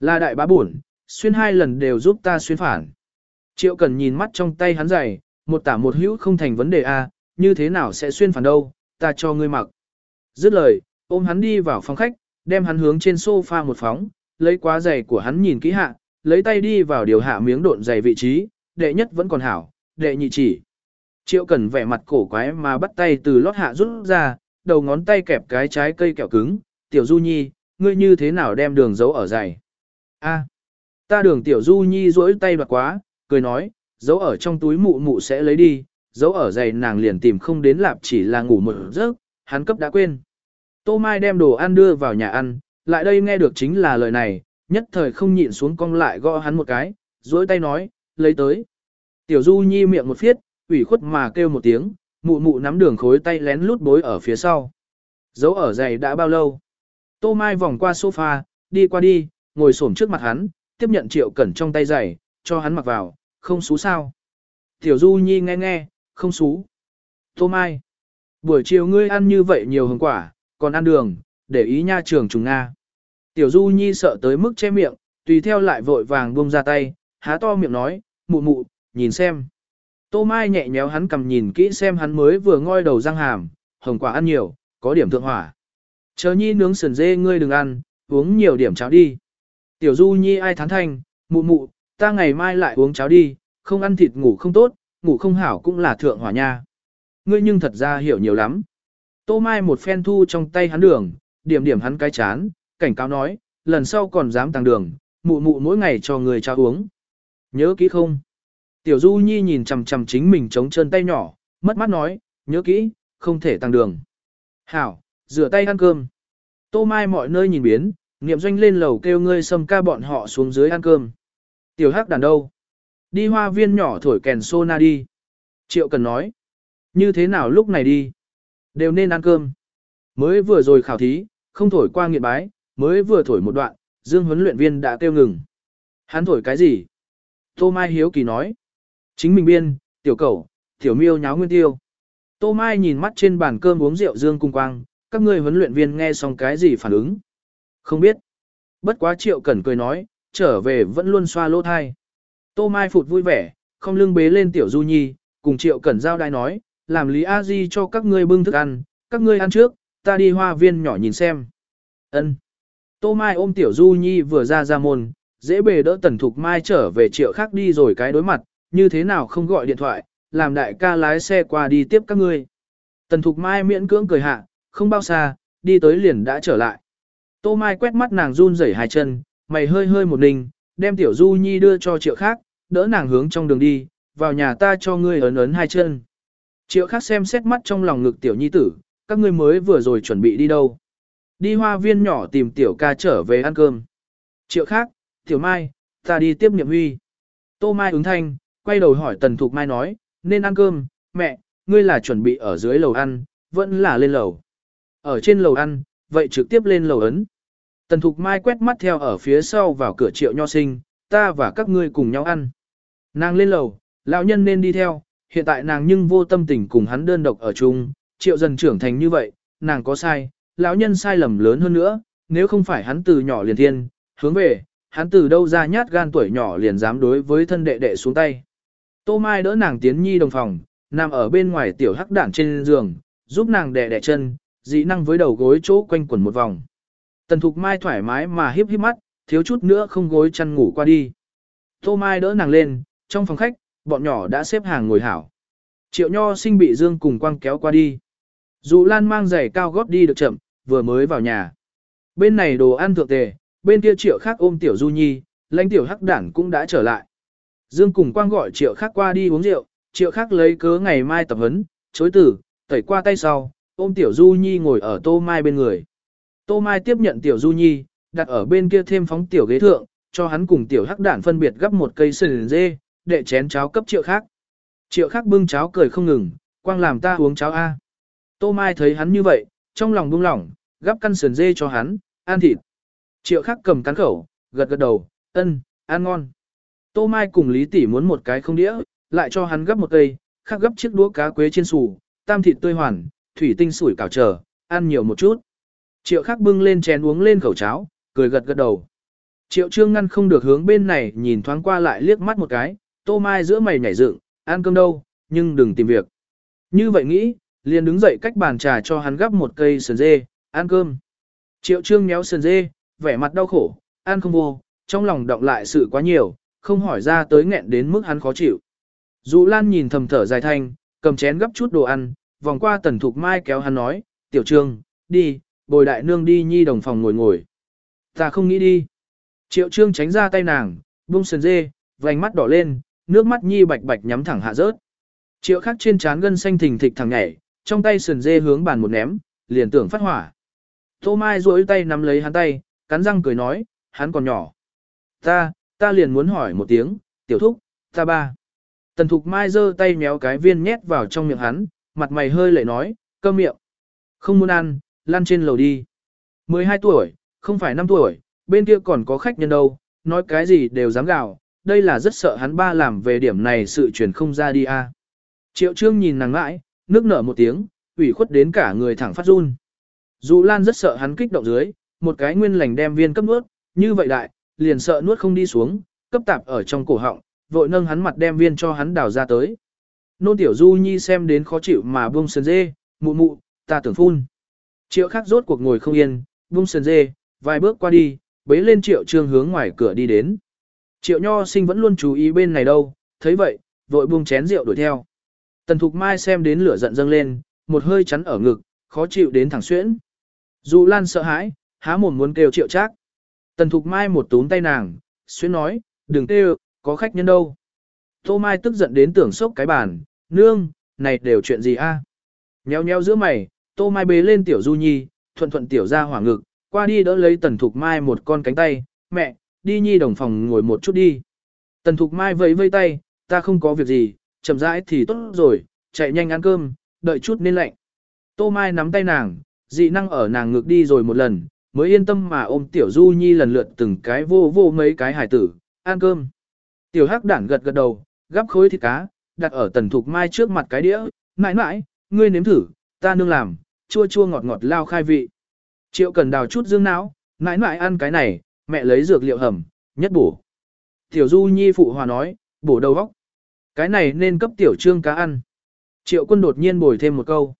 Là đại bá buồn, xuyên hai lần đều giúp ta xuyên phản. Triệu cần nhìn mắt trong tay hắn giày, một tả một hữu không thành vấn đề a, như thế nào sẽ xuyên phản đâu, ta cho ngươi mặc. Dứt lời, ôm hắn đi vào phòng khách, đem hắn hướng trên sofa một phóng, lấy quá giày của hắn nhìn kỹ hạ, lấy tay đi vào điều hạ miếng độn giày vị trí, đệ nhất vẫn còn hảo, đệ nhị chỉ. Triệu cần vẻ mặt cổ quái mà bắt tay từ lót hạ rút ra, đầu ngón tay kẹp cái trái cây kẹo cứng, tiểu du nhi, ngươi như thế nào đem đường giấu ở giày. A, ta đường tiểu du nhi duỗi tay đoạt quá, cười nói, giấu ở trong túi mụ mụ sẽ lấy đi, giấu ở giày nàng liền tìm không đến lạp chỉ là ngủ một giấc, hắn cấp đã quên. Tô Mai đem đồ ăn đưa vào nhà ăn, lại đây nghe được chính là lời này, nhất thời không nhịn xuống cong lại gõ hắn một cái, duỗi tay nói, lấy tới. Tiểu Du Nhi miệng một phiết, ủy khuất mà kêu một tiếng, mụ mụ nắm đường khối tay lén lút bối ở phía sau. Giấu ở giày đã bao lâu? Tô Mai vòng qua sofa, đi qua đi, ngồi xổm trước mặt hắn, tiếp nhận triệu cẩn trong tay giày, cho hắn mặc vào, không xú sao. Tiểu Du Nhi nghe nghe, không xú. Tô Mai, buổi chiều ngươi ăn như vậy nhiều hương quả, còn ăn đường, để ý nha trường trùng Nga. Tiểu Du Nhi sợ tới mức che miệng, tùy theo lại vội vàng buông ra tay, há to miệng nói, mụ mụ, nhìn xem. Tô Mai nhẹ nhéo hắn cầm nhìn kỹ xem hắn mới vừa ngoi đầu răng hàm, hồng quả ăn nhiều, có điểm thượng hỏa. Chờ nhi nướng sườn dê ngươi đừng ăn, uống nhiều điểm cháo đi. Tiểu Du Nhi ai thán thanh, mụ mụ, ta ngày mai lại uống cháo đi, không ăn thịt ngủ không tốt, ngủ không hảo cũng là thượng hỏa nha. Ngươi nhưng thật ra hiểu nhiều lắm. Tô Mai một phen thu trong tay hắn đường, điểm điểm hắn cái chán, cảnh cáo nói, lần sau còn dám tăng đường, mụ mụ mỗi ngày cho người cháo uống. Nhớ kỹ không? Tiểu Du Nhi nhìn chằm chằm chính mình chống chân tay nhỏ, mất mắt nói, nhớ kỹ, không thể tăng đường. Hảo, rửa tay ăn cơm. Tô Mai mọi nơi nhìn biến, niệm doanh lên lầu kêu ngươi xâm ca bọn họ xuống dưới ăn cơm. Tiểu Hắc đàn đâu? Đi hoa viên nhỏ thổi kèn sô-na đi. Triệu cần nói. Như thế nào lúc này đi? Đều nên ăn cơm. Mới vừa rồi khảo thí, không thổi qua nghiệt bái, mới vừa thổi một đoạn, Dương huấn luyện viên đã kêu ngừng. Hắn thổi cái gì? Tô Mai Hiếu Kỳ nói. Chính mình biên, tiểu cẩu, tiểu miêu nháo nguyên tiêu. Tô Mai nhìn mắt trên bàn cơm uống rượu Dương Cung Quang, các ngươi huấn luyện viên nghe xong cái gì phản ứng? Không biết. Bất quá triệu cẩn cười nói, trở về vẫn luôn xoa lỗ thai. Tô Mai phụt vui vẻ, không lưng bế lên tiểu du nhi, cùng triệu cẩn giao đai nói, làm lý a di cho các ngươi bưng thức ăn, các ngươi ăn trước, ta đi hoa viên nhỏ nhìn xem. Ân. Tô Mai ôm Tiểu Du Nhi vừa ra ra môn, dễ bề đỡ Tần Thục Mai trở về triệu khác đi rồi cái đối mặt, như thế nào không gọi điện thoại, làm đại ca lái xe qua đi tiếp các ngươi. Tần Thục Mai miễn cưỡng cười hạ, không bao xa, đi tới liền đã trở lại. Tô Mai quét mắt nàng run rẩy hai chân, mày hơi hơi một đình, đem Tiểu Du Nhi đưa cho triệu khác, đỡ nàng hướng trong đường đi, vào nhà ta cho ngươi ấn ấn hai chân. Triệu khác xem xét mắt trong lòng ngực Tiểu Nhi tử, các ngươi mới vừa rồi chuẩn bị đi đâu. Đi hoa viên nhỏ tìm Tiểu ca trở về ăn cơm. Triệu khác, Tiểu Mai, ta đi tiếp nhiệm huy. Tô Mai ứng thanh, quay đầu hỏi Tần Thục Mai nói, nên ăn cơm, mẹ, ngươi là chuẩn bị ở dưới lầu ăn, vẫn là lên lầu. Ở trên lầu ăn, vậy trực tiếp lên lầu ấn. Tần Thục Mai quét mắt theo ở phía sau vào cửa triệu nho sinh, ta và các ngươi cùng nhau ăn. Nàng lên lầu, lão nhân nên đi theo, hiện tại nàng nhưng vô tâm tình cùng hắn đơn độc ở chung, triệu dần trưởng thành như vậy, nàng có sai, lão nhân sai lầm lớn hơn nữa, nếu không phải hắn từ nhỏ liền thiên, hướng về, hắn từ đâu ra nhát gan tuổi nhỏ liền dám đối với thân đệ đệ xuống tay. Tô Mai đỡ nàng tiến nhi đồng phòng, nằm ở bên ngoài tiểu hắc đản trên giường, giúp nàng đè đè chân, dị năng với đầu gối chỗ quanh quẩn một vòng. Tần Thục Mai thoải mái mà híp híp mắt, thiếu chút nữa không gối chăn ngủ qua đi. Tô Mai đỡ nàng lên, trong phòng khách, bọn nhỏ đã xếp hàng ngồi hảo. Triệu Nho sinh bị Dương cùng Quang kéo qua đi. Dù Lan mang giày cao gót đi được chậm, vừa mới vào nhà. Bên này đồ ăn thượng tề, bên kia Triệu khác ôm Tiểu Du Nhi, lãnh Tiểu Hắc Đản cũng đã trở lại. Dương cùng quang gọi Triệu khác qua đi uống rượu, Triệu khác lấy cớ ngày mai tập huấn, chối tử, tẩy qua tay sau, ôm Tiểu Du Nhi ngồi ở Tô Mai bên người. Tô Mai tiếp nhận Tiểu Du Nhi, đặt ở bên kia thêm phóng Tiểu ghế thượng, cho hắn cùng Tiểu Hắc Đản phân biệt gấp một cây sườn dê, để chén cháo cấp Triệu khác. Triệu khác bưng cháo cười không ngừng, quang làm ta uống cháo A. Tô Mai thấy hắn như vậy, trong lòng buông lỏng, gắp căn sườn dê cho hắn, ăn thịt. Triệu khác cầm cắn khẩu, gật gật đầu, ân, ăn ngon. Tô Mai cùng Lý Tỷ muốn một cái không đĩa, lại cho hắn gấp một cây, khác gấp chiếc đũa cá quế trên sủ, tam thịt tươi hoàn, thủy tinh sủi cảo chờ, ăn nhiều một chút. Triệu khắc bưng lên chén uống lên khẩu cháo, cười gật gật đầu. Triệu trương ngăn không được hướng bên này nhìn thoáng qua lại liếc mắt một cái, tô mai giữa mày nhảy dựng, ăn cơm đâu, nhưng đừng tìm việc. Như vậy nghĩ, liền đứng dậy cách bàn trà cho hắn gắp một cây sườn dê, ăn cơm. Triệu trương méo sườn dê, vẻ mặt đau khổ, ăn không vô, trong lòng động lại sự quá nhiều, không hỏi ra tới nghẹn đến mức hắn khó chịu. Dụ Lan nhìn thầm thở dài thanh, cầm chén gấp chút đồ ăn, vòng qua tần thục mai kéo hắn nói, tiểu trương, đi, bồi đại nương đi nhi đồng phòng ngồi ngồi. Ta không nghĩ đi. Triệu trương tránh ra tay nàng, buông sườn dê, vành mắt đỏ lên, nước mắt nhi bạch bạch nhắm thẳng hạ rớt. Triệu khắc trên trán gân xanh thình thịch thẳng nhảy, trong tay sườn dê hướng bàn một ném, liền tưởng phát hỏa. Tô Mai duỗi tay nắm lấy hắn tay, cắn răng cười nói, hắn còn nhỏ. Ta, ta liền muốn hỏi một tiếng, tiểu thúc, ta ba. Tần Thục Mai giơ tay méo cái viên nhét vào trong miệng hắn, mặt mày hơi lệ nói, cơm miệng. Không muốn ăn, lăn trên lầu đi. 12 tuổi, không phải 5 tuổi, bên kia còn có khách nhân đâu, nói cái gì đều dám gào, đây là rất sợ hắn ba làm về điểm này sự truyền không ra đi a. Triệu Trương nhìn nàng ngãi, nước nở một tiếng, ủy khuất đến cả người thẳng phát run. dù Lan rất sợ hắn kích động dưới, một cái nguyên lành đem viên cấp nuốt, như vậy đại, liền sợ nuốt không đi xuống, cấp tạp ở trong cổ họng, vội nâng hắn mặt đem viên cho hắn đào ra tới. Nôn tiểu Du Nhi xem đến khó chịu mà buông sườn dê, mụ mụ, ta tưởng phun. Triệu khắc rốt cuộc ngồi không yên, bung sần dê, vài bước qua đi, bế lên triệu trương hướng ngoài cửa đi đến. Triệu nho sinh vẫn luôn chú ý bên này đâu, thấy vậy, vội buông chén rượu đuổi theo. Tần Thục Mai xem đến lửa giận dâng lên, một hơi chắn ở ngực, khó chịu đến thẳng xuyễn. Dù Lan sợ hãi, há mồm muốn kêu triệu trác. Tần Thục Mai một túm tay nàng, xuyên nói, đừng kêu, có khách nhân đâu. Tô Mai tức giận đến tưởng sốc cái bàn, nương, này đều chuyện gì a? À? Nheo nheo giữa mày, Tô Mai bế lên tiểu Du Nhi, thuận thuận tiểu ra hỏa ngực, qua đi đỡ lấy Tần Thục Mai một con cánh tay, mẹ, đi nhi đồng phòng ngồi một chút đi. Tần Thục Mai vẫy vây tay, ta không có việc gì, chậm rãi thì tốt rồi, chạy nhanh ăn cơm, đợi chút nên lạnh. Tô Mai nắm tay nàng, dị năng ở nàng ngược đi rồi một lần, mới yên tâm mà ôm Tiểu Du Nhi lần lượt từng cái vô vô mấy cái hải tử, ăn cơm. Tiểu Hắc đản gật gật đầu, gắp khối thịt cá, đặt ở Tần Thục Mai trước mặt cái đĩa, mãi mãi, ngươi nếm thử, ta nương làm, chua chua ngọt ngọt lao khai vị. Triệu cần đào chút dương não, mãi mãi ăn cái này, mẹ lấy dược liệu hầm, nhất bổ. Tiểu Du Nhi phụ hòa nói, bổ đầu óc. Cái này nên cấp tiểu trương cá ăn. Triệu quân đột nhiên bồi thêm một câu.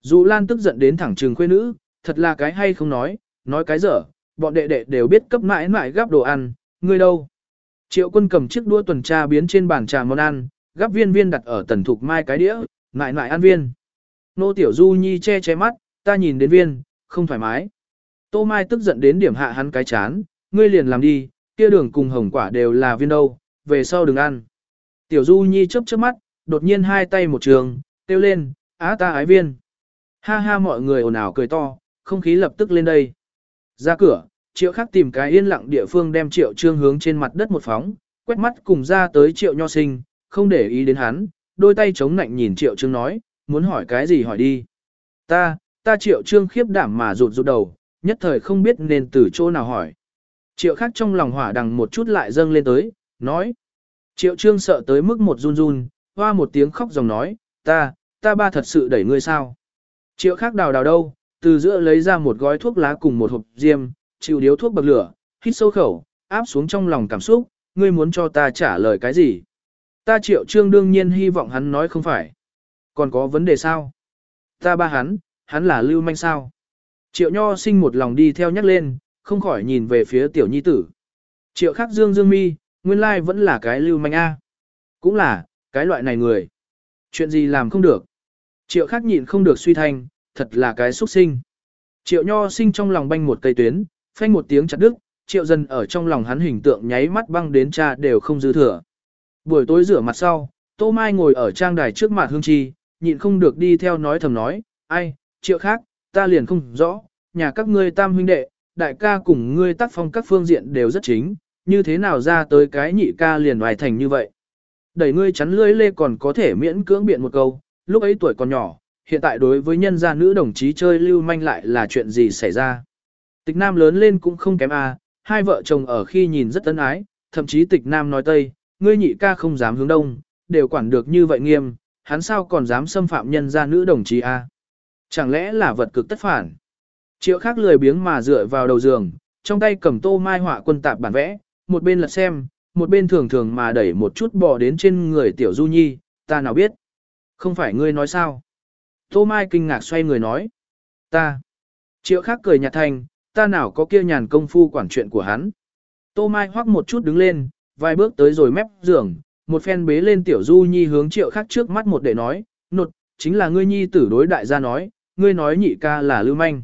Dù Lan tức giận đến thẳng trường khuê nữ, thật là cái hay không nói, nói cái dở, bọn đệ đệ đều biết cấp mãi mãi gắp đồ ăn, ngươi đâu? Triệu quân cầm chiếc đũa tuần tra biến trên bàn trà món ăn, gắp viên viên đặt ở tần thục mai cái đĩa, mãi mãi ăn viên. Nô tiểu du nhi che che mắt, ta nhìn đến viên, không thoải mái. Tô Mai tức giận đến điểm hạ hắn cái chán, ngươi liền làm đi, kia đường cùng hồng quả đều là viên đâu, về sau đừng ăn. Tiểu Du Nhi chớp chớp mắt, đột nhiên hai tay một trường, kêu lên, á ta ái viên. Ha ha mọi người ồn ào cười to, không khí lập tức lên đây. Ra cửa, triệu khắc tìm cái yên lặng địa phương đem triệu trương hướng trên mặt đất một phóng, quét mắt cùng ra tới triệu nho sinh, không để ý đến hắn, đôi tay chống nạnh nhìn triệu trương nói, muốn hỏi cái gì hỏi đi. Ta, ta triệu trương khiếp đảm mà rụt rụt đầu, nhất thời không biết nên từ chỗ nào hỏi. Triệu khắc trong lòng hỏa đằng một chút lại dâng lên tới, nói. Triệu trương sợ tới mức một run run, hoa một tiếng khóc dòng nói, ta, ta ba thật sự đẩy ngươi sao. Triệu khắc đào đào đâu, từ giữa lấy ra một gói thuốc lá cùng một hộp diêm, chịu điếu thuốc bậc lửa, hít sâu khẩu, áp xuống trong lòng cảm xúc, ngươi muốn cho ta trả lời cái gì. Ta triệu trương đương nhiên hy vọng hắn nói không phải. Còn có vấn đề sao? Ta ba hắn, hắn là lưu manh sao? Triệu nho sinh một lòng đi theo nhắc lên, không khỏi nhìn về phía tiểu nhi tử. Triệu khắc dương dương mi, nguyên lai vẫn là cái lưu manh A. Cũng là, cái loại này người. Chuyện gì làm không được. Triệu khắc nhịn không được suy thanh, thật là cái xuất sinh. Triệu nho sinh trong lòng banh một cây tuyến, phanh một tiếng chặt đứt, triệu dần ở trong lòng hắn hình tượng nháy mắt băng đến cha đều không dư thừa. Buổi tối rửa mặt sau, Tô Mai ngồi ở trang đài trước mặt hương chi, nhịn không được đi theo nói thầm nói, ai, triệu khác, ta liền không rõ, nhà các ngươi tam huynh đệ, đại ca cùng ngươi tác phong các phương diện đều rất chính, như thế nào ra tới cái nhị ca liền hoài thành như vậy. Đẩy ngươi chắn lưỡi lê còn có thể miễn cưỡng biện một câu, lúc ấy tuổi còn nhỏ, hiện tại đối với nhân gia nữ đồng chí chơi lưu manh lại là chuyện gì xảy ra. Tịch nam lớn lên cũng không kém à, hai vợ chồng ở khi nhìn rất ân ái, thậm chí tịch nam nói tây, ngươi nhị ca không dám hướng đông, đều quản được như vậy nghiêm, hắn sao còn dám xâm phạm nhân gia nữ đồng chí à. Chẳng lẽ là vật cực tất phản? Triệu khác lười biếng mà dựa vào đầu giường, trong tay cầm tô mai họa quân tạp bản vẽ, một bên lật xem, một bên thường thường mà đẩy một chút bò đến trên người tiểu du nhi, ta nào biết. Không phải ngươi nói sao? Tô mai kinh ngạc xoay người nói. Ta. Triệu khác cười nhạt thành, ta nào có kia nhàn công phu quản chuyện của hắn. Tô mai hoắc một chút đứng lên, vài bước tới rồi mép giường, một phen bế lên tiểu du nhi hướng triệu khác trước mắt một để nói, nột, chính là ngươi nhi tử đối đại gia nói, ngươi nói nhị ca là lưu manh.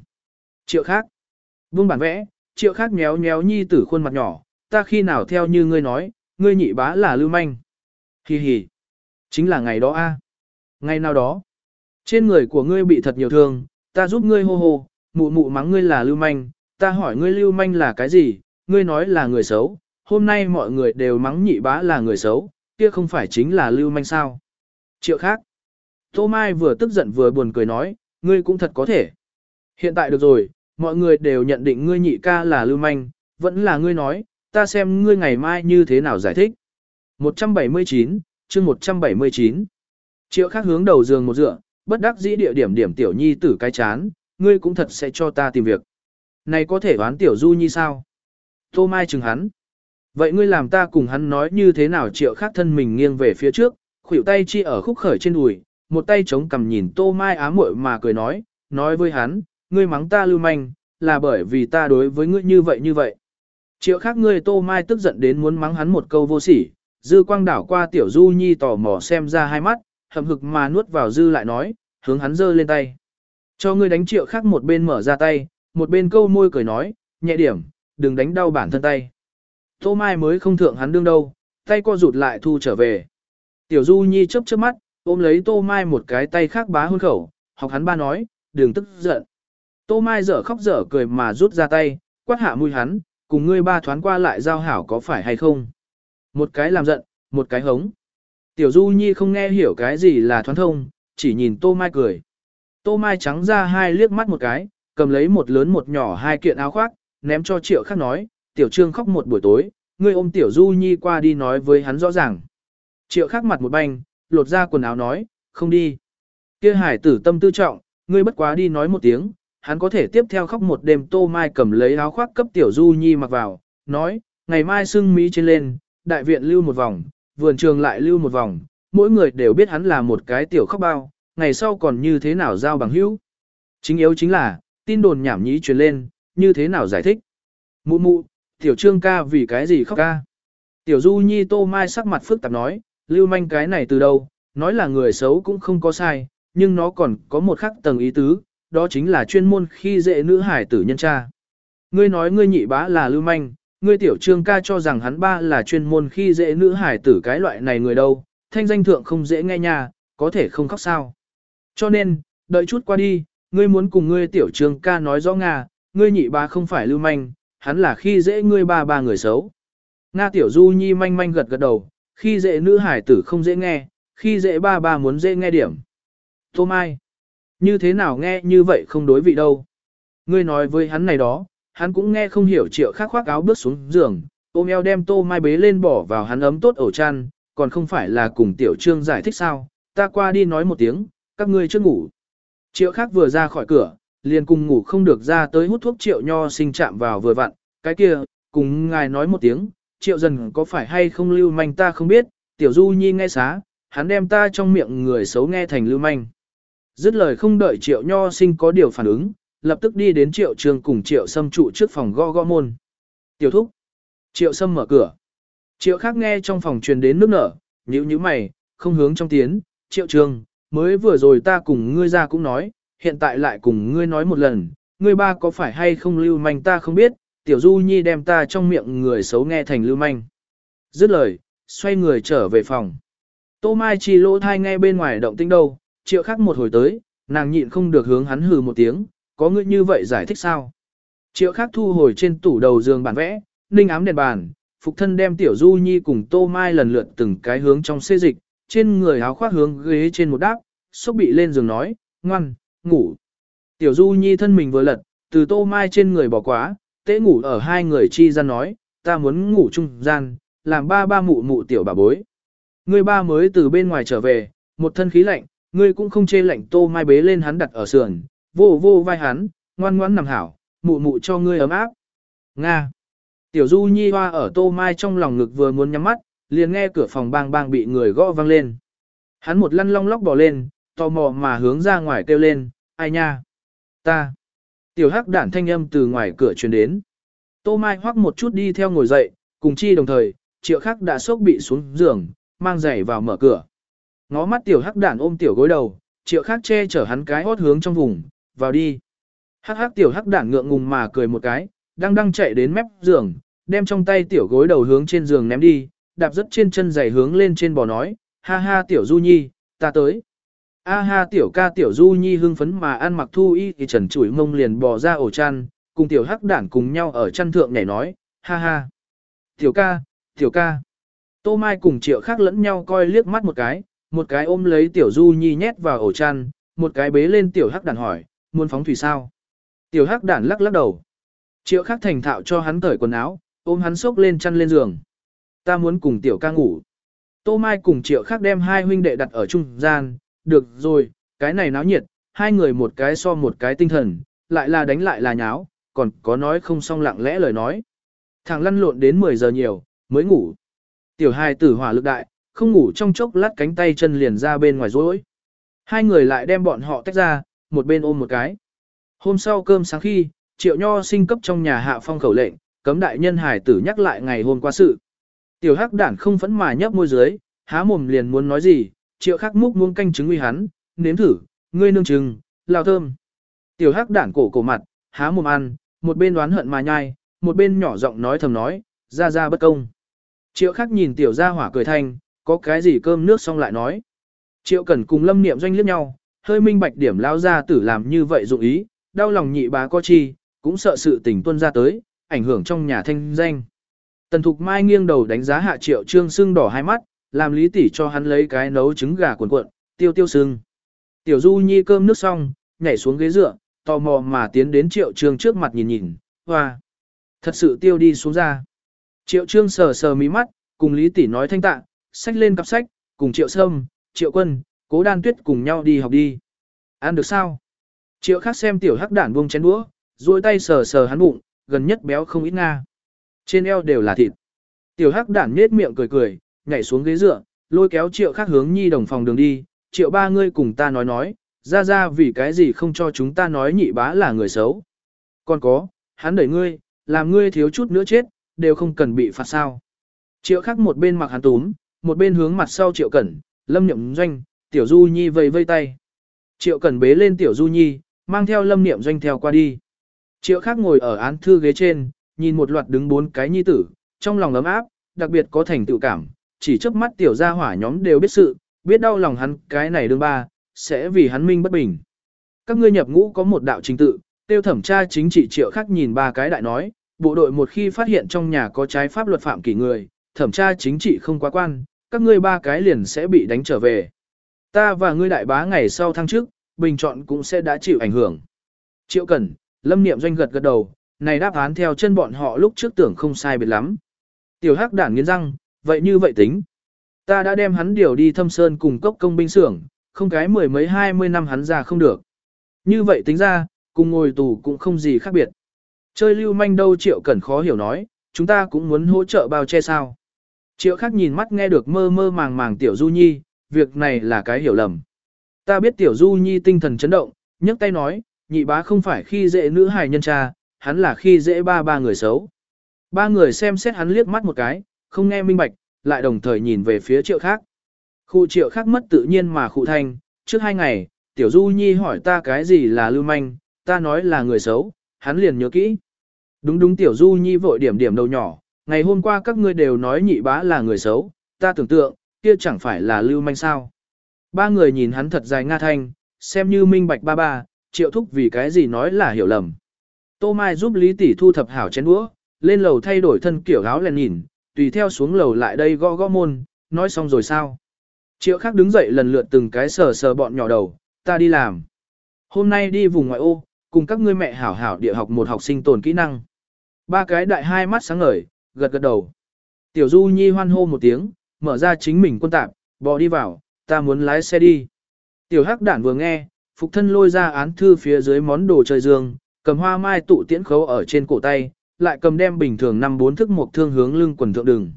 Triệu khác. vương bản vẽ, triệu khác méo méo nhi tử khuôn mặt nhỏ, ta khi nào theo như ngươi nói, ngươi nhị bá là lưu manh. Hi hi. Chính là ngày đó a. Ngày nào đó. Trên người của ngươi bị thật nhiều thương, ta giúp ngươi hô hô, mụ mụ mắng ngươi là lưu manh, ta hỏi ngươi lưu manh là cái gì, ngươi nói là người xấu, hôm nay mọi người đều mắng nhị bá là người xấu, kia không phải chính là lưu manh sao. Triệu khác. Tô Mai vừa tức giận vừa buồn cười nói, ngươi cũng thật có thể. Hiện tại được rồi, mọi người đều nhận định ngươi nhị ca là lưu manh, vẫn là ngươi nói, ta xem ngươi ngày mai như thế nào giải thích. 179, chương 179. Triệu khác hướng đầu giường một dựa, bất đắc dĩ địa điểm điểm tiểu nhi tử cái chán, ngươi cũng thật sẽ cho ta tìm việc. Này có thể đoán tiểu du nhi sao? Tô Mai chừng hắn. Vậy ngươi làm ta cùng hắn nói như thế nào triệu khác thân mình nghiêng về phía trước, khuỷu tay chi ở khúc khởi trên đùi, một tay chống cầm nhìn Tô Mai ám muội mà cười nói, nói với hắn, ngươi mắng ta lưu manh, là bởi vì ta đối với ngươi như vậy như vậy. Triệu khác ngươi Tô Mai tức giận đến muốn mắng hắn một câu vô sỉ, dư quang đảo qua tiểu du nhi tò mò xem ra hai mắt, hậm hực mà nuốt vào dư lại nói, hướng hắn giơ lên tay. Cho ngươi đánh triệu khác một bên mở ra tay, một bên câu môi cười nói, nhẹ điểm, đừng đánh đau bản thân tay. Tô Mai mới không thượng hắn đương đâu, tay co rụt lại thu trở về. Tiểu Du Nhi chớp chớp mắt, ôm lấy Tô Mai một cái tay khác bá hôn khẩu, học hắn ba nói, đừng tức giận. Tô Mai dở khóc dở cười mà rút ra tay, quát hạ mũi hắn, cùng ngươi ba thoáng qua lại giao hảo có phải hay không. Một cái làm giận, một cái hống. Tiểu Du Nhi không nghe hiểu cái gì là thoáng thông, chỉ nhìn Tô Mai cười. Tô Mai trắng ra hai liếc mắt một cái, cầm lấy một lớn một nhỏ hai kiện áo khoác, ném cho Triệu Khắc nói, Tiểu Trương khóc một buổi tối, ngươi ôm Tiểu Du Nhi qua đi nói với hắn rõ ràng. Triệu Khắc mặt một banh, lột ra quần áo nói, không đi. Kia hải tử tâm tư trọng, ngươi bất quá đi nói một tiếng, hắn có thể tiếp theo khóc một đêm Tô Mai cầm lấy áo khoác cấp Tiểu Du Nhi mặc vào, nói, ngày mai sưng mỹ trên lên, đại viện lưu một vòng, vườn trường lại lưu một vòng, mỗi người đều biết hắn là một cái tiểu khóc bao, ngày sau còn như thế nào giao bằng hữu. Chính yếu chính là, tin đồn nhảm nhí truyền lên, như thế nào giải thích. Mụ mụ, tiểu trương ca vì cái gì khóc ca? Tiểu du nhi tô mai sắc mặt phức tạp nói, lưu manh cái này từ đâu, nói là người xấu cũng không có sai, nhưng nó còn có một khắc tầng ý tứ, đó chính là chuyên môn khi dễ nữ hải tử nhân cha. Ngươi nói ngươi nhị bá là lưu manh, ngươi tiểu trương ca cho rằng hắn ba là chuyên môn khi dễ nữ hải tử cái loại này người đâu, thanh danh thượng không dễ nghe nha, có thể không khóc sao. Cho nên, đợi chút qua đi, ngươi muốn cùng ngươi tiểu trương ca nói rõ Nga, ngươi nhị bá không phải lưu manh, hắn là khi dễ ngươi ba ba người xấu. Nga tiểu du nhi manh manh gật gật đầu, khi dễ nữ hải tử không dễ nghe, khi dễ ba ba muốn dễ nghe điểm. Tô Mai, như thế nào nghe như vậy không đối vị đâu. Ngươi nói với hắn này đó, hắn cũng nghe không hiểu triệu khác khoác áo bước xuống giường, ôm eo đem Tô Mai bế lên bỏ vào hắn ấm tốt ổ chăn, còn không phải là cùng tiểu trương giải thích sao, ta qua đi nói một tiếng, các ngươi chưa ngủ. Triệu khác vừa ra khỏi cửa, liền cùng ngủ không được ra tới hút thuốc triệu nho sinh chạm vào vừa vặn, cái kia, cùng ngài nói một tiếng, triệu dần có phải hay không lưu manh ta không biết, tiểu du nhi nghe xá, hắn đem ta trong miệng người xấu nghe thành lưu manh. Dứt lời không đợi triệu nho sinh có điều phản ứng, lập tức đi đến triệu trường cùng triệu sâm trụ trước phòng gõ gõ môn. Tiểu thúc. Triệu sâm mở cửa. Triệu khác nghe trong phòng truyền đến nước nở, nhíu nhíu mày, không hướng trong tiến, triệu trường, mới vừa rồi ta cùng ngươi ra cũng nói, hiện tại lại cùng ngươi nói một lần, ngươi ba có phải hay không lưu manh ta không biết, tiểu du nhi đem ta trong miệng người xấu nghe thành lưu manh. Dứt lời, xoay người trở về phòng. Tô Mai chỉ lỗ thai nghe bên ngoài động tĩnh đâu, triệu khắc một hồi tới, nàng nhịn không được hướng hắn hừ một tiếng, có ngươi như vậy giải thích sao? Triệu khắc thu hồi trên tủ đầu giường bản vẽ, ninh ám đèn bàn, phục thân đem tiểu du nhi cùng Tô Mai lần lượt từng cái hướng trong xê dịch, trên người áo khoác hướng ghế trên một đáp, xúc bị lên giường nói, ngoan, ngủ. Tiểu du nhi thân mình vừa lật, từ Tô Mai trên người bỏ quá, tế ngủ ở hai người chi gian nói, ta muốn ngủ chung gian, làm ba ba mụ mụ tiểu bà bối. Người ba mới từ bên ngoài trở về, một thân khí lạnh, ngươi cũng không chê lạnh tô mai bế lên hắn đặt ở sườn, vô vô vai hắn, ngoan ngoãn nằm hảo, mụ mụ cho ngươi ấm áp. Nga. Tiểu Du Nhi hoa ở tô mai trong lòng ngực vừa muốn nhắm mắt, liền nghe cửa phòng bang bang bị người gõ vang lên. Hắn một lăn long lóc bò lên, tò mò mà hướng ra ngoài kêu lên, ai nha? Ta. Tiểu hắc đản thanh âm từ ngoài cửa truyền đến. Tô Mai hoắc một chút đi theo ngồi dậy, cùng chi đồng thời, triệu khắc đã sốc bị xuống giường, mang giày vào mở cửa. Ngó mắt tiểu hắc đản ôm tiểu gối đầu, triệu khắc che chở hắn cái hót hướng trong vùng, vào đi. Hắc hắc tiểu hắc đản ngượng ngùng mà cười một cái, đang đang chạy đến mép giường, đem trong tay tiểu gối đầu hướng trên giường ném đi, đạp rất trên chân giày hướng lên trên bò nói, ha ha tiểu du nhi, ta tới. A ha tiểu ca tiểu du nhi hưng phấn mà ăn mặc thu y thì trần chủi mông liền bò ra ổ chăn, cùng tiểu hắc đản cùng nhau ở chăn thượng nhảy nói, ha ha. Tiểu ca, tiểu ca. Tô Mai cùng triệu khác lẫn nhau coi liếc mắt một cái, một cái ôm lấy tiểu du nhi nhét vào ổ chăn, một cái bế lên tiểu hắc đản hỏi, muốn phóng thủy sao? Tiểu hắc đản lắc lắc đầu. Triệu khác thành thạo cho hắn cởi quần áo, ôm hắn xốc lên chăn lên giường. Ta muốn cùng tiểu ca ngủ. Tô Mai cùng triệu khác đem hai huynh đệ đặt ở trung gian, được rồi, cái này náo nhiệt, hai người một cái so một cái tinh thần, lại là đánh lại là nháo, còn có nói không xong lặng lẽ lời nói. Thằng lăn lộn đến 10 giờ nhiều, mới ngủ. Tiểu hài tử hỏa lực đại, không ngủ trong chốc lát cánh tay chân liền ra bên ngoài rối. Hai người lại đem bọn họ tách ra, một bên ôm một cái. Hôm sau cơm sáng khi, triệu nho sinh cấp trong nhà hạ phong khẩu lệnh, cấm đại nhân hải tử nhắc lại ngày hôm qua sự. Tiểu hắc đản không phẫn mà nhấp môi dưới, há mồm liền muốn nói gì, triệu khắc múc muông canh trứng uy hắn, nếm thử, ngươi nương trứng, lao thơm. Tiểu hắc đản cổ cổ mặt, há mồm ăn, một bên đoán hận mà nhai, một bên nhỏ giọng nói thầm nói, ra ra bất công. Triệu khắc nhìn tiểu gia hỏa cười thanh, có cái gì cơm nước xong lại nói. Triệu Cẩn cùng Lâm Niệm doanh liếc nhau, hơi minh bạch điểm lao ra tử làm như vậy dụng ý, đau lòng nhị bá có chi, cũng sợ sự tình tuân ra tới, ảnh hưởng trong nhà thanh danh. Tần Thục Mai nghiêng đầu đánh giá hạ Triệu Trương sưng đỏ hai mắt, làm lý tỷ cho hắn lấy cái nấu trứng gà cuộn cuộn, tiêu tiêu sưng. Tiểu Du Nhi cơm nước xong, nhảy xuống ghế dựa, tò mò mà tiến đến Triệu Trương trước mặt nhìn nhìn, hoa. Thật sự tiêu đi xuống ra. Triệu Trương sờ sờ mí mắt, cùng lý tỷ nói thanh tạ, sách lên cặp sách, cùng Triệu Sâm, Triệu Quân, Cố Đan Tuyết cùng nhau đi học đi. Ăn được sao? Triệu khác xem tiểu hắc đản buông chén đũa, duỗi tay sờ sờ hắn bụng, gần nhất béo không ít nga. Trên eo đều là thịt. Tiểu hắc đản nết miệng cười cười, nhảy xuống ghế dựa, lôi kéo triệu khác hướng nhi đồng phòng đường đi. Triệu ba ngươi cùng ta nói nói, ra ra vì cái gì không cho chúng ta nói nhị bá là người xấu. Còn có, hắn đẩy ngươi, làm ngươi thiếu chút nữa chết, đều không cần bị phạt sao. Triệu khác một bên mặc hắn túm, một bên hướng mặt sau triệu cẩn, lâm nhậm doanh, tiểu du nhi vây vây tay. Triệu cẩn bế lên tiểu du nhi, mang theo lâm niệm doanh theo qua đi. Triệu khác ngồi ở án thư ghế trên, nhìn một loạt đứng bốn cái nhi tử, trong lòng ấm áp, đặc biệt có thành tựu cảm, chỉ trước mắt tiểu gia hỏa nhóm đều biết sự, biết đau lòng hắn cái này đương ba, sẽ vì hắn minh bất bình. Các ngươi nhập ngũ có một đạo trình tự, tiêu thẩm tra chính trị triệu khắc nhìn ba cái đại nói, bộ đội một khi phát hiện trong nhà có trái pháp luật phạm kỷ người, thẩm tra chính trị không quá quan, các ngươi ba cái liền sẽ bị đánh trở về. Ta và ngươi đại bá ngày sau thăng trước, bình chọn cũng sẽ đã chịu ảnh hưởng. Triệu Cẩn, Lâm Niệm doanh gật gật đầu, này đáp án theo chân bọn họ lúc trước tưởng không sai biệt lắm. Tiểu Hắc đản nghiến răng, vậy như vậy tính. Ta đã đem hắn điều đi thâm sơn cùng cốc công binh xưởng, không cái mười mấy hai mươi năm hắn ra không được. Như vậy tính ra, cùng ngồi tù cũng không gì khác biệt. Chơi lưu manh đâu Triệu Cẩn khó hiểu nói, chúng ta cũng muốn hỗ trợ bao che sao. Triệu khác nhìn mắt nghe được mơ mơ màng màng Tiểu Du Nhi, việc này là cái hiểu lầm. Ta biết Tiểu Du Nhi tinh thần chấn động, nhấc tay nói, nhị bá không phải khi dễ nữ hài nhân cha, hắn là khi dễ ba ba người xấu. Ba người xem xét hắn liếc mắt một cái, không nghe minh bạch, lại đồng thời nhìn về phía triệu khác. Khu triệu khác mất tự nhiên mà khu thanh, trước hai ngày, Tiểu Du Nhi hỏi ta cái gì là lưu manh, ta nói là người xấu, hắn liền nhớ kỹ. Đúng đúng Tiểu Du Nhi vội điểm điểm đầu nhỏ, ngày hôm qua các ngươi đều nói nhị bá là người xấu, ta tưởng tượng, kia chẳng phải là lưu manh sao. Ba người nhìn hắn thật dài nga thanh, xem như minh bạch ba ba, triệu thúc vì cái gì nói là hiểu lầm. Tô Mai giúp Lý Tỷ thu thập hảo chén đũa, lên lầu thay đổi thân kiểu áo lèn nhìn, tùy theo xuống lầu lại đây gõ gõ môn, nói xong rồi sao. Triệu khác đứng dậy lần lượt từng cái sờ sờ bọn nhỏ đầu, ta đi làm. Hôm nay đi vùng ngoại ô, cùng các ngươi mẹ hảo hảo địa học một học sinh tồn kỹ năng. Ba cái đại hai mắt sáng ngời, gật gật đầu. Tiểu Du Nhi hoan hô một tiếng, mở ra chính mình quân tạp, bò đi vào, ta muốn lái xe đi. Tiểu Hắc Đản vừa nghe, phục thân lôi ra án thư phía dưới món đồ chơi dương, cầm hoa mai tụ tiễn khấu ở trên cổ tay, lại cầm đem bình thường năm bốn thức một thương hướng lưng quần thượng đường.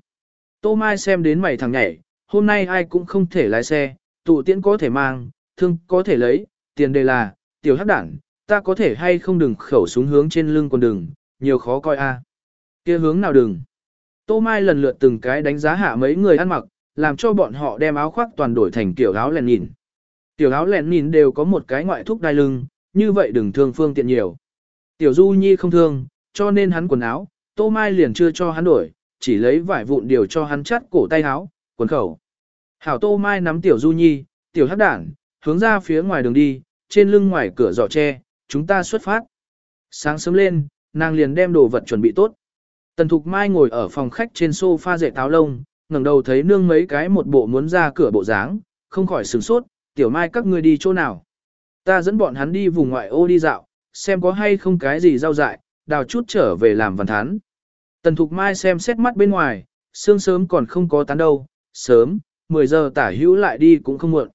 Tô Mai xem đến mày thằng nhảy, hôm nay ai cũng không thể lái xe, tụ tiễn có thể mang, thương có thể lấy, tiền đề là, tiểu hắc đảng, ta có thể hay không đừng khẩu súng hướng trên lưng quần đường, nhiều khó coi a. kia hướng nào đừng. Tô Mai lần lượt từng cái đánh giá hạ mấy người ăn mặc, làm cho bọn họ đem áo khoác toàn đổi thành kiểu áo lèn nhìn. Tiểu áo lèn nhìn đều có một cái ngoại thúc đai lưng, như vậy đừng thương phương tiện nhiều. Tiểu Du Nhi không thương, cho nên hắn quần áo, Tô Mai liền chưa cho hắn đổi, chỉ lấy vải vụn điều cho hắn chắt cổ tay áo, quần khẩu. Hảo Tô Mai nắm Tiểu Du Nhi, Tiểu Hắc Đản, hướng ra phía ngoài đường đi, trên lưng ngoài cửa giỏ tre, chúng ta xuất phát. Sáng sớm lên, nàng liền đem đồ vật chuẩn bị tốt. Tần Thục Mai ngồi ở phòng khách trên sofa dệt táo lông, ngẩng đầu thấy nương mấy cái một bộ muốn ra cửa bộ dáng, không khỏi sửng sốt, tiểu mai các ngươi đi chỗ nào. Ta dẫn bọn hắn đi vùng ngoại ô đi dạo, xem có hay không cái gì rau dại, đào chút trở về làm văn thán. Tần Thục Mai xem xét mắt bên ngoài, sương sớm còn không có tán đâu, sớm, 10 giờ tả hữu lại đi cũng không muộn.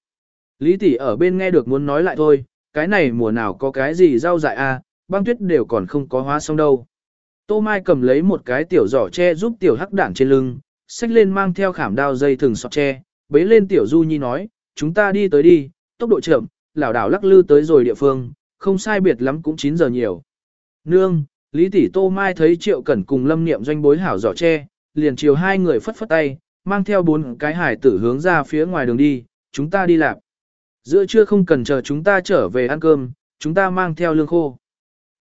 Lý tỷ ở bên nghe được muốn nói lại thôi, cái này mùa nào có cái gì rau dại à, băng tuyết đều còn không có hóa xong đâu. Tô Mai cầm lấy một cái tiểu giỏ tre giúp tiểu hắc đản trên lưng, xách lên mang theo khảm đao dây thừng sọt tre, bế lên tiểu du nhi nói, chúng ta đi tới đi, tốc độ chậm, lảo đảo lắc lư tới rồi địa phương, không sai biệt lắm cũng 9 giờ nhiều. Nương, Lý tỷ Tô Mai thấy Triệu Cẩn cùng Lâm Niệm doanh bối hảo giỏ tre, liền chiều hai người phất phất tay, mang theo bốn cái hải tử hướng ra phía ngoài đường đi, chúng ta đi làm. Giữa trưa không cần chờ chúng ta trở về ăn cơm, chúng ta mang theo lương khô.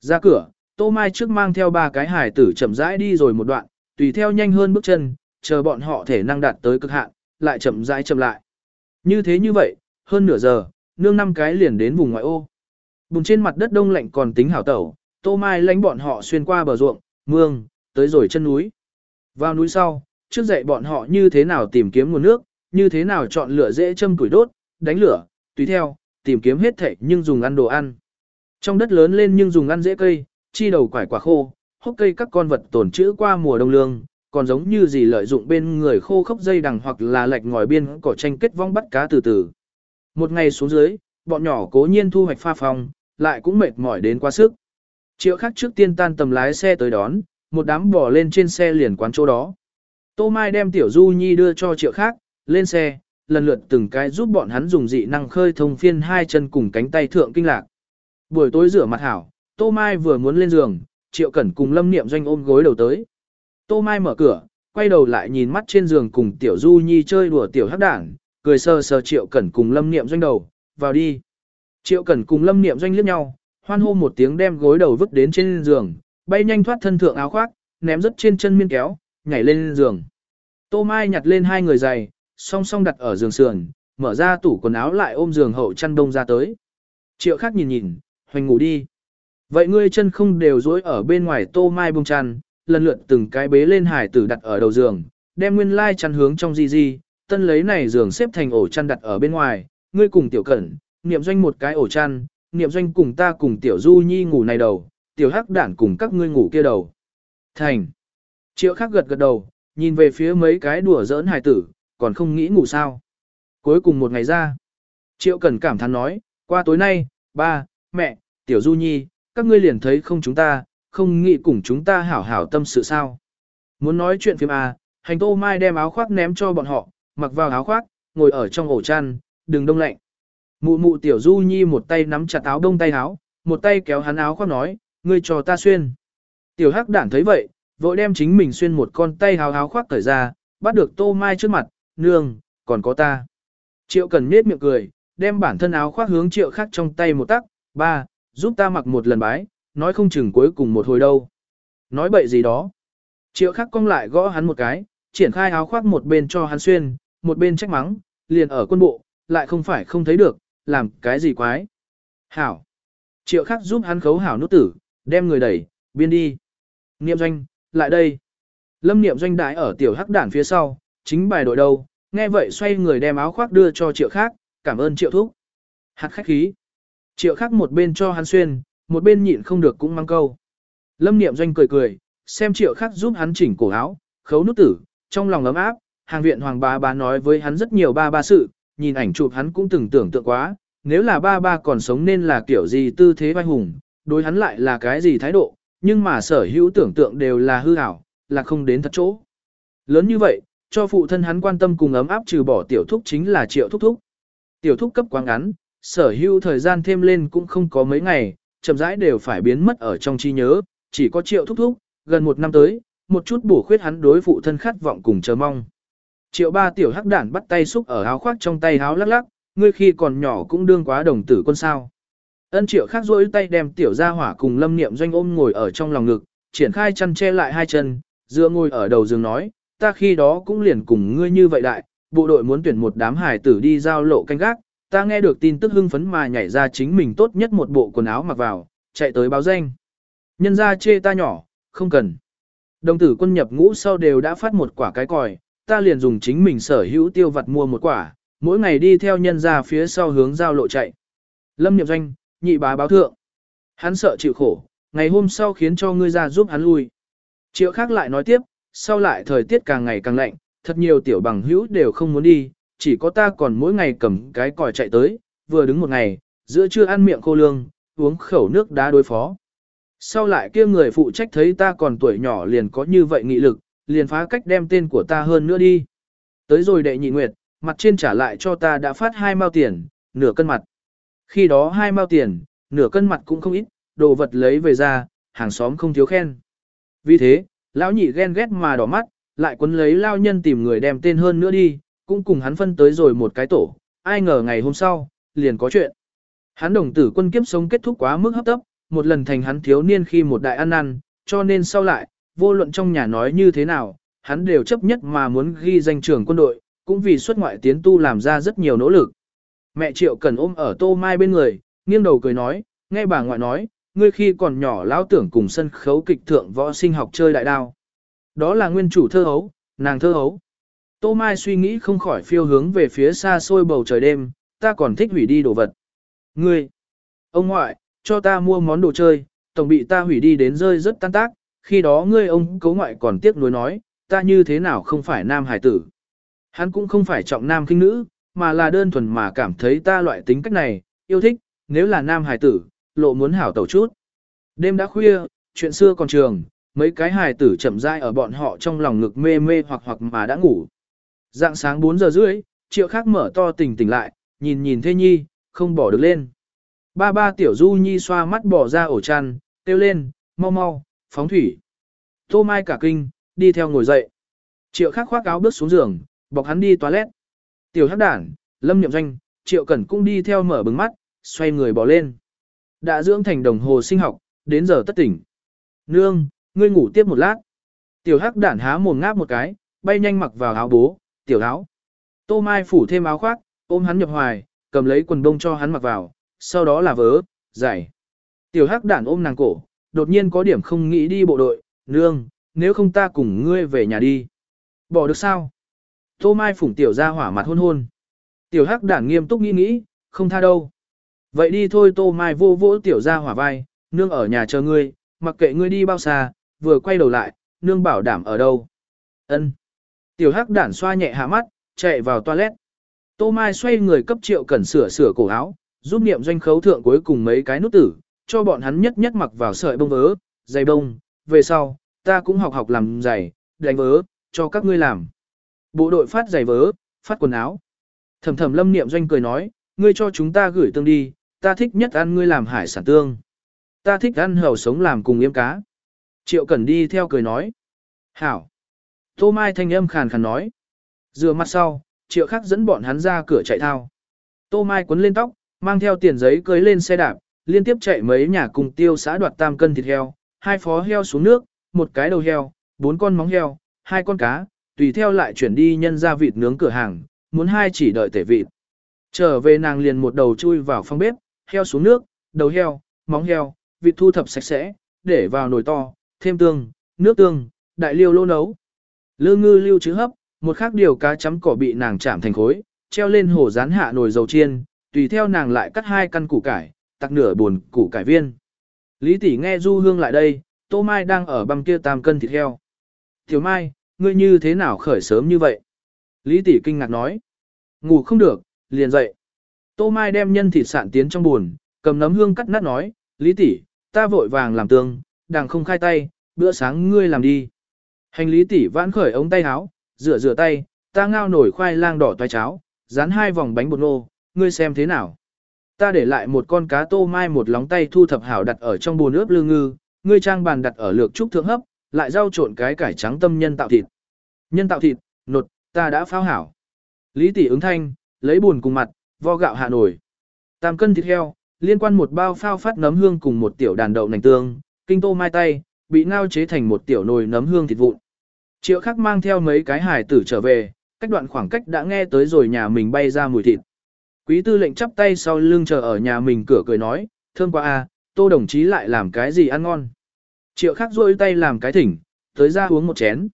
Ra cửa, Tô Mai trước mang theo ba cái hải tử chậm rãi đi rồi một đoạn, tùy theo nhanh hơn bước chân, chờ bọn họ thể năng đạt tới cực hạn, lại chậm rãi chậm lại. Như thế như vậy, hơn nửa giờ, nương năm cái liền đến vùng ngoại ô. Bùn trên mặt đất đông lạnh còn tính hảo tẩu, Tô Mai lánh bọn họ xuyên qua bờ ruộng, mương, tới rồi chân núi. Vào núi sau, trước dạy bọn họ như thế nào tìm kiếm nguồn nước, như thế nào chọn lựa dễ châm củi đốt, đánh lửa, tùy theo, tìm kiếm hết thảy nhưng dùng ăn đồ ăn. Trong đất lớn lên nhưng dùng ăn dễ cây, chi đầu quải quả khô, hốc cây các con vật tồn trữ qua mùa đông lương, còn giống như gì lợi dụng bên người khô khốc dây đằng hoặc là lạch ngòi biên cỏ tranh kết vong bắt cá từ từ. Một ngày xuống dưới, bọn nhỏ cố nhiên thu hoạch pha phòng, lại cũng mệt mỏi đến quá sức. Triệu khắc trước tiên tan tầm lái xe tới đón, một đám bỏ lên trên xe liền quán chỗ đó. Tô Mai đem Tiểu Du Nhi đưa cho triệu khác, lên xe, lần lượt từng cái giúp bọn hắn dùng dị năng khơi thông phiên hai chân cùng cánh tay thượng kinh lạc. Buổi tối rửa mặt hảo, Tô Mai vừa muốn lên giường, Triệu Cẩn cùng Lâm Niệm Doanh ôm gối đầu tới. Tô Mai mở cửa, quay đầu lại nhìn mắt trên giường cùng Tiểu Du Nhi chơi đùa Tiểu Hắc Đảng, cười sờ sờ Triệu Cẩn cùng Lâm Niệm Doanh đầu, vào đi. Triệu Cẩn cùng Lâm Niệm Doanh liếc nhau, hoan hô một tiếng đem gối đầu vứt đến trên giường, bay nhanh thoát thân thượng áo khoác, ném rất trên chân miên kéo, nhảy lên giường. Tô Mai nhặt lên hai người giày, song song đặt ở giường sườn, mở ra tủ quần áo lại ôm giường hậu chăn đông ra tới. Triệu khác nhìn nhìn, hoành ngủ đi. Vậy ngươi chân không đều dối ở bên ngoài Tô Mai bông chăn, lần lượt từng cái bế lên hải tử đặt ở đầu giường, đem nguyên lai chăn hướng trong di di, tân lấy này giường xếp thành ổ chăn đặt ở bên ngoài, ngươi cùng tiểu cẩn, niệm doanh một cái ổ chăn, niệm doanh cùng ta cùng tiểu du nhi ngủ này đầu, tiểu hắc đản cùng các ngươi ngủ kia đầu. Thành. Triệu khắc gật gật đầu, nhìn về phía mấy cái đùa giỡn hài tử, còn không nghĩ ngủ sao. Cuối cùng một ngày ra. Triệu cần cảm thán nói, qua tối nay, ba, mẹ, tiểu du nhi, các ngươi liền thấy không chúng ta, không nghĩ cùng chúng ta hảo hảo tâm sự sao. Muốn nói chuyện phim à, hành tô mai đem áo khoác ném cho bọn họ, mặc vào áo khoác, ngồi ở trong ổ chăn, đừng đông lạnh. Mụ mụ tiểu du nhi một tay nắm chặt áo đông tay áo, một tay kéo hắn áo khoác nói, ngươi cho ta xuyên. Tiểu hắc đản thấy vậy, vội đem chính mình xuyên một con tay áo áo khoác cởi ra, bắt được tô mai trước mặt, nương, còn có ta. Triệu cần nết miệng cười, đem bản thân áo khoác hướng triệu khác trong tay một tắc, ba, giúp ta mặc một lần bái, nói không chừng cuối cùng một hồi đâu. Nói bậy gì đó. Triệu khác cong lại gõ hắn một cái, triển khai áo khoác một bên cho hắn xuyên, một bên trách mắng, liền ở quân bộ, lại không phải không thấy được, làm cái gì quái. Hảo. Triệu khắc giúp hắn khấu hảo nút tử, đem người đẩy, biên đi. Niệm doanh, lại đây. Lâm niệm doanh đại ở tiểu hắc đản phía sau, chính bài đội đâu, nghe vậy xoay người đem áo khoác đưa cho triệu khác, cảm ơn triệu thúc. Hạt khách khí. Triệu khác một bên cho hắn xuyên, một bên nhịn không được cũng mang câu. Lâm niệm doanh cười cười, xem triệu khác giúp hắn chỉnh cổ áo, khấu nút tử, trong lòng ấm áp, hàng viện hoàng bá bá nói với hắn rất nhiều ba ba sự, nhìn ảnh chụp hắn cũng từng tưởng tượng quá, nếu là ba ba còn sống nên là kiểu gì tư thế vai hùng, đối hắn lại là cái gì thái độ, nhưng mà sở hữu tưởng tượng đều là hư ảo, là không đến thật chỗ. Lớn như vậy, cho phụ thân hắn quan tâm cùng ấm áp trừ bỏ tiểu thúc chính là triệu thúc thúc. Tiểu thúc cấp quá ngắn, sở hữu thời gian thêm lên cũng không có mấy ngày, chậm rãi đều phải biến mất ở trong trí nhớ, chỉ có triệu thúc thúc, gần một năm tới, một chút bổ khuyết hắn đối phụ thân khát vọng cùng chờ mong. Triệu ba tiểu hắc đản bắt tay xúc ở áo khoác trong tay áo lắc lắc, ngươi khi còn nhỏ cũng đương quá đồng tử quân sao. Ân triệu khác rỗi tay đem tiểu gia hỏa cùng lâm niệm doanh ôm ngồi ở trong lòng ngực, triển khai chăn che lại hai chân, dựa ngồi ở đầu giường nói, ta khi đó cũng liền cùng ngươi như vậy đại, bộ đội muốn tuyển một đám hải tử đi giao lộ canh gác, ta nghe được tin tức hưng phấn mà nhảy ra chính mình tốt nhất một bộ quần áo mặc vào, chạy tới báo danh. Nhân ra chê ta nhỏ, không cần. Đồng tử quân nhập ngũ sau đều đã phát một quả cái còi, ta liền dùng chính mình sở hữu tiêu vật mua một quả, mỗi ngày đi theo nhân ra phía sau hướng giao lộ chạy. Lâm Niệm Doanh, nhị bá báo thượng. Hắn sợ chịu khổ, ngày hôm sau khiến cho ngươi ra giúp hắn lui. Triệu khác lại nói tiếp, sau lại thời tiết càng ngày càng lạnh, thật nhiều tiểu bằng hữu đều không muốn đi, chỉ có ta còn mỗi ngày cầm cái còi chạy tới, vừa đứng một ngày, giữa trưa ăn miệng khô lương, uống khẩu nước đá đối phó. Sau lại kia người phụ trách thấy ta còn tuổi nhỏ liền có như vậy nghị lực, liền phá cách đem tên của ta hơn nữa đi. Tới rồi đệ nhị nguyệt, mặt trên trả lại cho ta đã phát hai mao tiền, nửa cân mặt. Khi đó hai mao tiền, nửa cân mặt cũng không ít, đồ vật lấy về ra, hàng xóm không thiếu khen. Vì thế, lão nhị ghen ghét mà đỏ mắt, lại quấn lấy lao nhân tìm người đem tên hơn nữa đi, cũng cùng hắn phân tới rồi một cái tổ, ai ngờ ngày hôm sau, liền có chuyện. Hắn đồng tử quân kiếp sống kết thúc quá mức hấp tấp, một lần thành hắn thiếu niên khi một đại ăn năn, cho nên sau lại, vô luận trong nhà nói như thế nào, hắn đều chấp nhất mà muốn ghi danh trưởng quân đội, cũng vì xuất ngoại tiến tu làm ra rất nhiều nỗ lực. Mẹ Triệu Cần ôm ở Tô Mai bên người, nghiêng đầu cười nói, nghe bà ngoại nói, ngươi khi còn nhỏ lão tưởng cùng sân khấu kịch thượng võ sinh học chơi đại đao. Đó là nguyên chủ thơ hấu, nàng thơ hấu. Tô Mai suy nghĩ không khỏi phiêu hướng về phía xa xôi bầu trời đêm, ta còn thích hủy đi đồ vật. Ngươi, ông ngoại, cho ta mua món đồ chơi, tổng bị ta hủy đi đến rơi rất tan tác, khi đó ngươi ông cấu ngoại còn tiếc nuối nói, ta như thế nào không phải nam hải tử. Hắn cũng không phải trọng nam khinh nữ, mà là đơn thuần mà cảm thấy ta loại tính cách này, yêu thích, nếu là nam hải tử, lộ muốn hảo tẩu chút. Đêm đã khuya, chuyện xưa còn trường, mấy cái hài tử chậm rãi ở bọn họ trong lòng ngực mê mê hoặc hoặc mà đã ngủ. Dạng sáng 4 giờ rưỡi, triệu khác mở to tỉnh tỉnh lại, nhìn nhìn thê nhi, không bỏ được lên. Ba ba tiểu du nhi xoa mắt bỏ ra ổ chăn, kêu lên, mau mau, phóng thủy. Tô Mai cả kinh, đi theo ngồi dậy. Triệu khắc khoác áo bước xuống giường, bọc hắn đi toilet. Tiểu hắc đản, lâm Niệm doanh, triệu cẩn cũng đi theo mở bừng mắt, xoay người bỏ lên. Đã dưỡng thành đồng hồ sinh học, đến giờ tất tỉnh. Nương, ngươi ngủ tiếp một lát. Tiểu hắc đản há mồm ngáp một cái, bay nhanh mặc vào áo bố, tiểu áo. Tô Mai phủ thêm áo khoác, ôm hắn nhập hoài, cầm lấy quần đông cho hắn mặc vào, sau đó là vớ, giày. Tiểu hắc đản ôm nàng cổ, đột nhiên có điểm không nghĩ đi bộ đội, nương, nếu không ta cùng ngươi về nhà đi. Bỏ được sao? Tô Mai phủng tiểu ra hỏa mặt hôn hôn. Tiểu hắc đản nghiêm túc nghĩ nghĩ, không tha đâu. Vậy đi thôi Tô Mai vô vỗ tiểu ra hỏa vai, nương ở nhà chờ ngươi, mặc kệ ngươi đi bao xa, vừa quay đầu lại, nương bảo đảm ở đâu. Ân. Tiểu hắc đản xoa nhẹ hạ mắt, chạy vào toilet. Tô Mai xoay người cấp triệu cẩn sửa sửa cổ áo, giúp niệm doanh khấu thượng cuối cùng mấy cái nút tử, cho bọn hắn nhất nhất mặc vào sợi bông vớ, giày bông, về sau, ta cũng học học làm giày, đánh vớ, cho các ngươi làm. Bộ đội phát giày vớ, phát quần áo. Thầm thầm lâm niệm doanh cười nói, ngươi cho chúng ta gửi tương đi, ta thích nhất ăn ngươi làm hải sản tương. Ta thích ăn hầu sống làm cùng yếm cá. Triệu Cẩn đi theo cười nói. Hảo. Tô Mai thanh âm khàn khàn nói. Rửa mặt sau, Triệu Khắc dẫn bọn hắn ra cửa chạy thao. Tô Mai quấn lên tóc, mang theo tiền giấy cưới lên xe đạp, liên tiếp chạy mấy nhà cùng tiêu xã đoạt tam cân thịt heo, hai phó heo xuống nước, một cái đầu heo, bốn con móng heo, hai con cá, tùy theo lại chuyển đi nhân ra vịt nướng cửa hàng, muốn hai chỉ đợi tể vịt. Trở về nàng liền một đầu chui vào phòng bếp, heo xuống nước, đầu heo, móng heo, vịt thu thập sạch sẽ, để vào nồi to, thêm tương, nước tương, đại liêu lô nấu. Lư ngư lưu chữ hấp, một khác điều cá chấm cỏ bị nàng chạm thành khối, treo lên hồ rán hạ nồi dầu chiên, tùy theo nàng lại cắt hai căn củ cải, tặc nửa buồn củ cải viên. Lý tỷ nghe Du Hương lại đây, Tô Mai đang ở băm kia tam cân thịt heo. Tiểu Mai, ngươi như thế nào khởi sớm như vậy? Lý tỷ kinh ngạc nói. Ngủ không được, liền dậy. Tô Mai đem nhân thịt sạn tiến trong buồn, cầm nấm hương cắt nát nói, Lý tỷ, ta vội vàng làm tương, đàng không khai tay, bữa sáng ngươi làm đi. Hành lý tỷ vãn khởi ống tay áo, rửa rửa tay, ta ngao nổi khoai lang đỏ toái cháo, dán hai vòng bánh bột nô, ngươi xem thế nào. Ta để lại một con cá tô mai một lóng tay thu thập hảo đặt ở trong bồn ướp lương ngư, ngươi trang bàn đặt ở lược trúc thượng hấp, lại rau trộn cái cải trắng tâm nhân tạo thịt. Nhân tạo thịt, nột, ta đã phao hảo. Lý tỷ ứng thanh, lấy buồn cùng mặt, vo gạo hạ nổi. Tam cân thịt heo, liên quan một bao phao phát nấm hương cùng một tiểu đàn đậu nành tương, kinh tô mai tay, bị ngao chế thành một tiểu nồi nấm hương thịt vụn. Triệu khắc mang theo mấy cái hải tử trở về, cách đoạn khoảng cách đã nghe tới rồi nhà mình bay ra mùi thịt. Quý tư lệnh chắp tay sau lưng chờ ở nhà mình cửa cười nói, thơm quá a, à, tô đồng chí lại làm cái gì ăn ngon. Triệu khắc rôi tay làm cái thỉnh, tới ra uống một chén.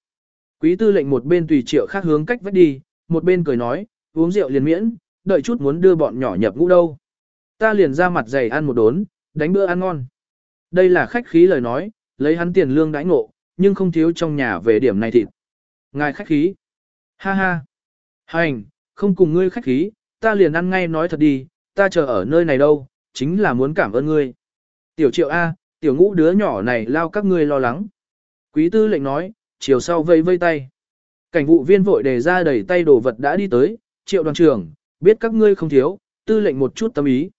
Quý tư lệnh một bên tùy triệu khắc hướng cách vách đi, một bên cười nói, uống rượu liền miễn, đợi chút muốn đưa bọn nhỏ nhập ngũ đâu. Ta liền ra mặt dày ăn một đốn, đánh bữa ăn ngon. Đây là khách khí lời nói, lấy hắn tiền lương đãi ngộ, nhưng không thiếu trong nhà về điểm này thịt. Ngài khách khí. Ha ha. Hành, không cùng ngươi khách khí, ta liền ăn ngay nói thật đi, ta chờ ở nơi này đâu, chính là muốn cảm ơn ngươi. Tiểu triệu A, tiểu ngũ đứa nhỏ này lao các ngươi lo lắng. Quý tư lệnh nói, chiều sau vây vây tay. Cảnh vụ viên vội đề ra đẩy tay đồ vật đã đi tới, triệu đoàn trưởng, biết các ngươi không thiếu, tư lệnh một chút tâm ý.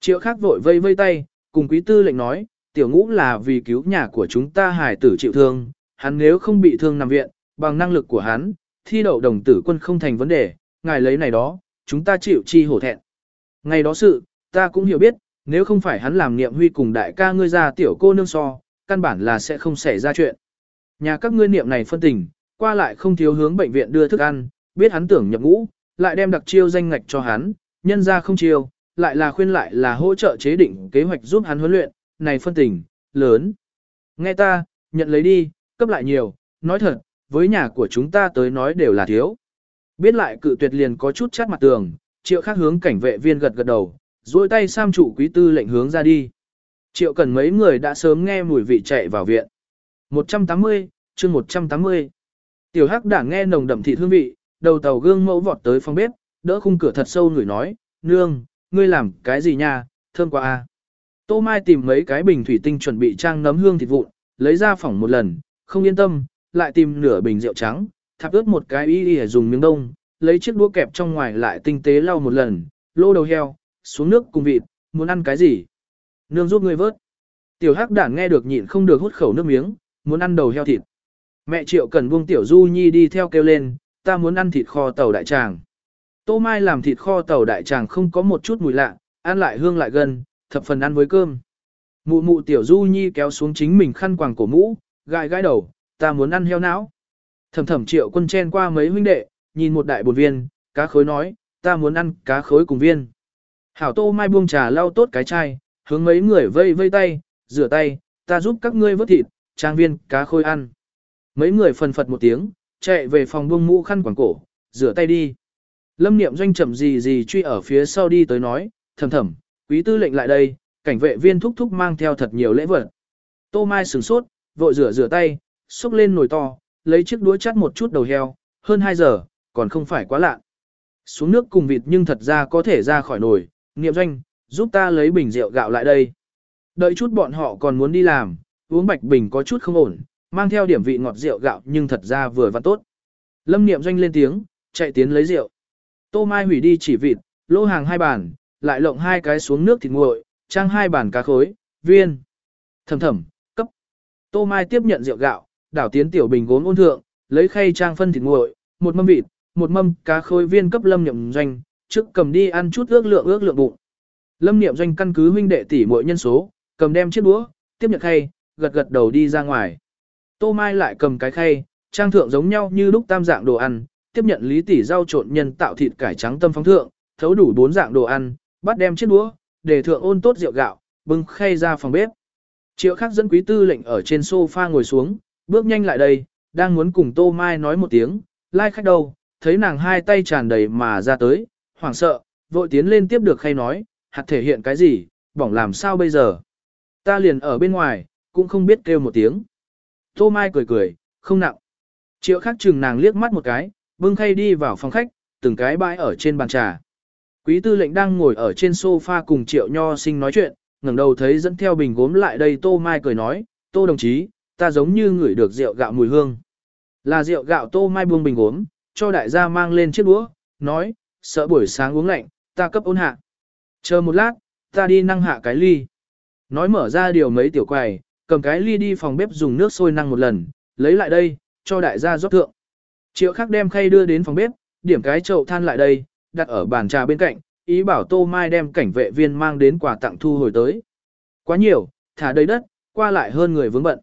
Triệu khác vội vây vây tay, cùng quý tư lệnh nói, tiểu ngũ là vì cứu nhà của chúng ta hải tử chịu thương, hắn nếu không bị thương nằm viện, bằng năng lực của hắn, thi đậu đồng tử quân không thành vấn đề, ngài lấy này đó, chúng ta chịu chi hổ thẹn. Ngày đó sự, ta cũng hiểu biết, nếu không phải hắn làm niệm huy cùng đại ca ngươi ra tiểu cô nương so, căn bản là sẽ không xảy ra chuyện. Nhà các ngươi niệm này phân tình, qua lại không thiếu hướng bệnh viện đưa thức ăn, biết hắn tưởng nhập ngũ, lại đem đặc chiêu danh ngạch cho hắn, nhân ra không chiêu, lại là khuyên lại là hỗ trợ chế định kế hoạch giúp hắn huấn luyện, này phân tình, lớn. Nghe ta, nhận lấy đi, cấp lại nhiều, nói thật, với nhà của chúng ta tới nói đều là thiếu. Biết lại cự tuyệt liền có chút chát mặt tường, triệu khác hướng cảnh vệ viên gật gật đầu, duỗi tay sam trụ quý tư lệnh hướng ra đi. Triệu cần mấy người đã sớm nghe mùi vị chạy vào viện. 180, chương 180. Tiểu hắc đảng nghe nồng đậm thị hương vị, đầu tàu gương mẫu vọt tới phòng bếp, đỡ khung cửa thật sâu người nói, nương, ngươi làm cái gì nha, thơm quá a. Tô Mai tìm mấy cái bình thủy tinh chuẩn bị trang nấm hương thịt vụn, lấy ra phỏng một lần, không yên tâm, lại tìm nửa bình rượu trắng, thạp ướt một cái y y dùng miếng đông, lấy chiếc đũa kẹp trong ngoài lại tinh tế lau một lần, lô đầu heo, xuống nước cùng vịt, muốn ăn cái gì? Nương giúp ngươi vớt. Tiểu hắc đản nghe được nhịn không được hút khẩu nước miếng, muốn ăn đầu heo thịt. Mẹ triệu cần buông tiểu du nhi đi theo kêu lên, ta muốn ăn thịt kho tàu đại tràng. Tô Mai làm thịt kho tàu đại tràng không có một chút mùi lạ, ăn lại hương lại gần, thập phần ăn với cơm. Mụ mụ tiểu du nhi kéo xuống chính mình khăn quàng cổ mũ, gãi gãi đầu, ta muốn ăn heo não. Thầm thầm triệu quân chen qua mấy huynh đệ, nhìn một đại bột viên, cá khối nói, ta muốn ăn cá khối cùng viên. Hảo tô mai buông trà lau tốt cái chai, hướng mấy người vây vây tay, rửa tay, ta giúp các ngươi vớt thịt, trang viên, cá khối ăn. Mấy người phần phật một tiếng, chạy về phòng buông mũ khăn quảng cổ, rửa tay đi. Lâm niệm doanh chậm gì gì truy ở phía sau đi tới nói, thầm thầm, quý tư lệnh lại đây, cảnh vệ viên thúc thúc mang theo thật nhiều lễ vật. Tô Mai sửng sốt, vội rửa rửa tay, xúc lên nồi to, lấy chiếc đũa chắt một chút đầu heo, hơn 2 giờ, còn không phải quá lạ. Xuống nước cùng vịt nhưng thật ra có thể ra khỏi nồi, niệm doanh, giúp ta lấy bình rượu gạo lại đây. Đợi chút bọn họ còn muốn đi làm, uống bạch bình có chút không ổn, mang theo điểm vị ngọt rượu gạo nhưng thật ra vừa và tốt. Lâm niệm doanh lên tiếng, chạy tiến lấy rượu. Tô Mai hủy đi chỉ vịt, lô hàng hai bàn, lại lộng hai cái xuống nước thịt nguội, trang hai bàn cá khối, viên. Thầm thầm, cấp. Tô Mai tiếp nhận rượu gạo, đảo tiến tiểu bình gốm ôn thượng, lấy khay trang phân thịt nguội, một mâm vịt, một mâm cá khối viên cấp lâm niệm doanh, trước cầm đi ăn chút ước lượng ước lượng bụng. Lâm niệm doanh căn cứ huynh đệ tỷ muội nhân số, cầm đem chiếc đũa, tiếp nhận khay, gật gật đầu đi ra ngoài. Tô Mai lại cầm cái khay, trang thượng giống nhau như lúc tam dạng đồ ăn, tiếp nhận lý tỷ rau trộn nhân tạo thịt cải trắng tâm phóng thượng, thấu đủ bốn dạng đồ ăn, bắt đem chiếc đũa, để thượng ôn tốt rượu gạo, bưng khay ra phòng bếp. Triệu khắc dẫn quý tư lệnh ở trên sofa ngồi xuống, bước nhanh lại đây, đang muốn cùng Tô Mai nói một tiếng, lai like khách đâu, thấy nàng hai tay tràn đầy mà ra tới, hoảng sợ, vội tiến lên tiếp được khay nói, hạt thể hiện cái gì, bỏng làm sao bây giờ. Ta liền ở bên ngoài, cũng không biết kêu một tiếng. Tô Mai cười cười, không nặng. Triệu khắc chừng nàng liếc mắt một cái, bưng khay đi vào phòng khách, từng cái bãi ở trên bàn trà. Quý tư lệnh đang ngồi ở trên sofa cùng triệu nho sinh nói chuyện, ngẩng đầu thấy dẫn theo bình gốm lại đây Tô Mai cười nói, Tô đồng chí, ta giống như ngửi được rượu gạo mùi hương. Là rượu gạo Tô Mai buông bình uống, cho đại gia mang lên chiếc đũa, nói, sợ buổi sáng uống lạnh, ta cấp ôn hạ. Chờ một lát, ta đi năng hạ cái ly. Nói mở ra điều mấy tiểu quầy, cầm cái ly đi phòng bếp dùng nước sôi năng một lần, lấy lại đây, cho đại gia rót thượng. Triệu khắc đem khay đưa đến phòng bếp, điểm cái chậu than lại đây, đặt ở bàn trà bên cạnh, ý bảo Tô Mai đem cảnh vệ viên mang đến quà tặng thu hồi tới. Quá nhiều, thả đầy đất, qua lại hơn người vướng bận.